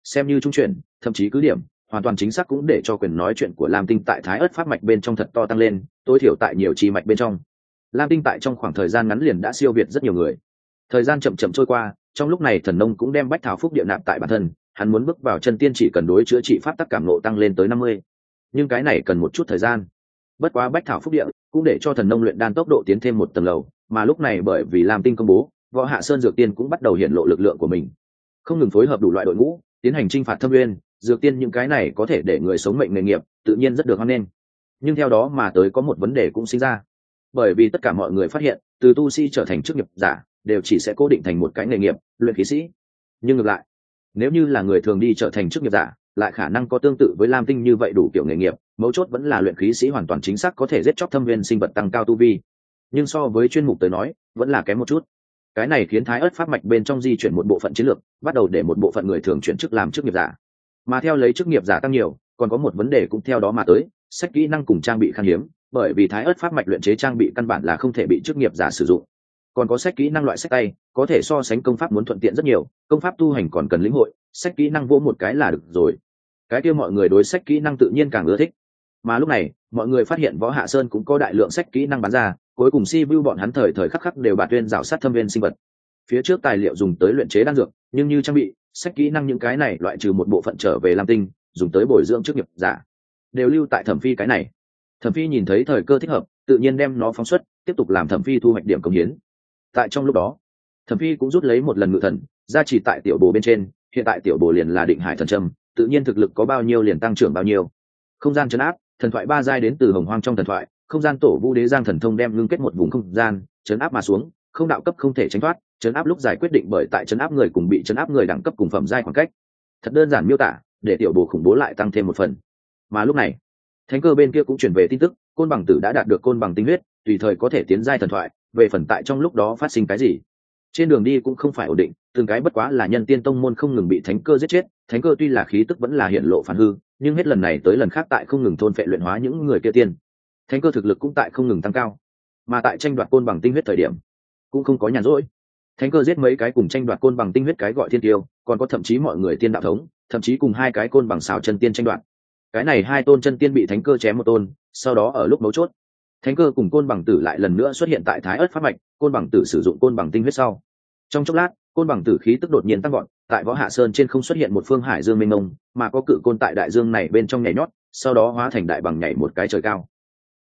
Xem như trung chuyển, thậm chí cứ điểm hoàn toàn chính xác cũng để cho quyền nói chuyện của lam tinh tại thái ớt pháp mạch bên trong thật to tăng lên, tối thiểu tại nhiều chi mạch bên trong. Lam tinh tại trong khoảng thời gian ngắn liền đã siêu việt rất nhiều người. Thời gian chậm chậm trôi qua, trong lúc này thần nông cũng đem bách thảo phúc địa nạp tại bản thân, hắn muốn bước vào chân tiên chỉ cần đối chữa trị pháp tắc cảm nộ tăng lên tới năm mươi. Nhưng cái này cần một chút thời gian. Bất quá bách thảo phúc địa cũng để cho thần nông luyện đan tốc độ tiến thêm một tầng lầu, mà lúc này bởi vì lam tinh công bố, võ hạ sơn dược tiên cũng bắt đầu hiện lộ lực lượng của mình. Không ngừng phối hợp đủ loại đội ngũ, tiến hành t r i n h phạt thâm uyên dược tiên những cái này có thể để người sống mệnh nghề nghiệp, tự nhiên rất được hoan nghênh. Nhưng theo đó mà tới có một vấn đề cũng sinh ra. Bởi vì tất cả mọi người phát hiện, từ tu sĩ trở thành chức nghiệp giả, đều chỉ sẽ cố định thành một cái nghề nghiệp, luyện khí sĩ. Nhưng ngược lại, nếu như là người thường đi trở thành chức nghiệp giả, lại khả năng có tương tự với lam tinh như vậy đủ kiểu nghề nghiệp, mấu chốt vẫn là luyện khí sĩ hoàn toàn chính xác có thể giết chóc thâm viên sinh vật tăng cao tu vi. Nhưng so với chuyên mục tới nói, vẫn là kém một chút. Cái này khiến thái ớt pháp mạch bên trong di chuyển một bộ phận chiến lược, bắt đầu để một bộ phận người thường chuyển chức làm chức nghiệp giả mà theo lấy chức nghiệp giả tăng nhiều, còn có một vấn đề cũng theo đó mà tới, sách kỹ năng cùng trang bị khan hiếm, bởi vì thái ớt pháp mạch luyện chế trang bị căn bản là không thể bị chức nghiệp giả sử dụng. Còn có sách kỹ năng loại sách tay, có thể so sánh công pháp muốn thuận tiện rất nhiều, công pháp tu hành còn cần lĩnh hội, sách kỹ năng vỗ một cái là được rồi. Cái kia mọi người đối sách kỹ năng tự nhiên càng ưa thích. Mà lúc này, mọi người phát hiện võ hạ sơn cũng có đại lượng sách kỹ năng bán ra, cuối cùng si bưu bọn hắn thời thời khắc khắc đều bạt tuyên rào sát thâm viên sinh vật. Phía trước tài liệu dùng tới luyện chế đan dược nhưng như trang bị, sách kỹ năng những cái này loại trừ một bộ phận trở về lam tinh, dùng tới bồi dưỡng chức nghiệp giả, đều lưu tại thẩm phi cái này. Thẩm phi nhìn thấy thời cơ thích hợp, tự nhiên đem nó phóng xuất, tiếp tục làm thẩm phi thu hoạch điểm công hiến. Tại trong lúc đó, thẩm phi cũng rút lấy một lần ngự thần, ra chỉ tại tiểu bồ bên trên, hiện tại tiểu bồ liền là định hải thần trâm, tự nhiên thực lực có bao nhiêu liền tăng trưởng bao nhiêu. Không gian chấn áp, thần thoại ba giai đến từ hồng hoang trong thần thoại, không gian tổ vũ đế giang thần thông đem ngưng kết một vùng không gian, chấn áp mà xuống, không đạo cấp không thể tránh thoát chấn áp lúc giải quyết định bởi tại chấn áp người cùng bị chấn áp người đẳng cấp cùng phẩm giai khoảng cách. Thật đơn giản miêu tả, để tiểu bồ khủng bố lại tăng thêm một phần. Mà lúc này, thánh cơ bên kia cũng chuyển về tin tức, côn bằng tử đã đạt được côn bằng tinh huyết, tùy thời có thể tiến giai thần thoại, về phần tại trong lúc đó phát sinh cái gì. Trên đường đi cũng không phải ổn định, từng cái bất quá là nhân tiên tông môn không ngừng bị thánh cơ giết chết, thánh cơ tuy là khí tức vẫn là hiện lộ phản hư, nhưng hết lần này tới lần khác tại không ngừng thôn phệ luyện hóa những người kia tiên. Thánh cơ thực lực cũng tại không ngừng tăng cao. Mà tại tranh đoạt côn bằng tinh huyết thời điểm, cũng không có nhàn rỗi thánh cơ giết mấy cái cùng tranh đoạt côn bằng tinh huyết cái gọi thiên tiêu, còn có thậm chí mọi người tiên đạo thống, thậm chí cùng hai cái côn bằng xào chân tiên tranh đoạt. Cái này hai tôn chân tiên bị thánh cơ chém một tôn, sau đó ở lúc mấu chốt, thánh cơ cùng côn bằng tử lại lần nữa xuất hiện tại thái ớt pháp mạch, côn bằng tử sử dụng côn bằng tinh huyết sau. Trong chốc lát, côn bằng tử khí tức đột nhiên tăng gọn tại võ hạ sơn trên không xuất hiện một phương hải dương mênh mông, mà có cự côn tại đại dương này bên trong nhảy nhót, sau đó hóa thành đại bằng nhảy một cái trời cao.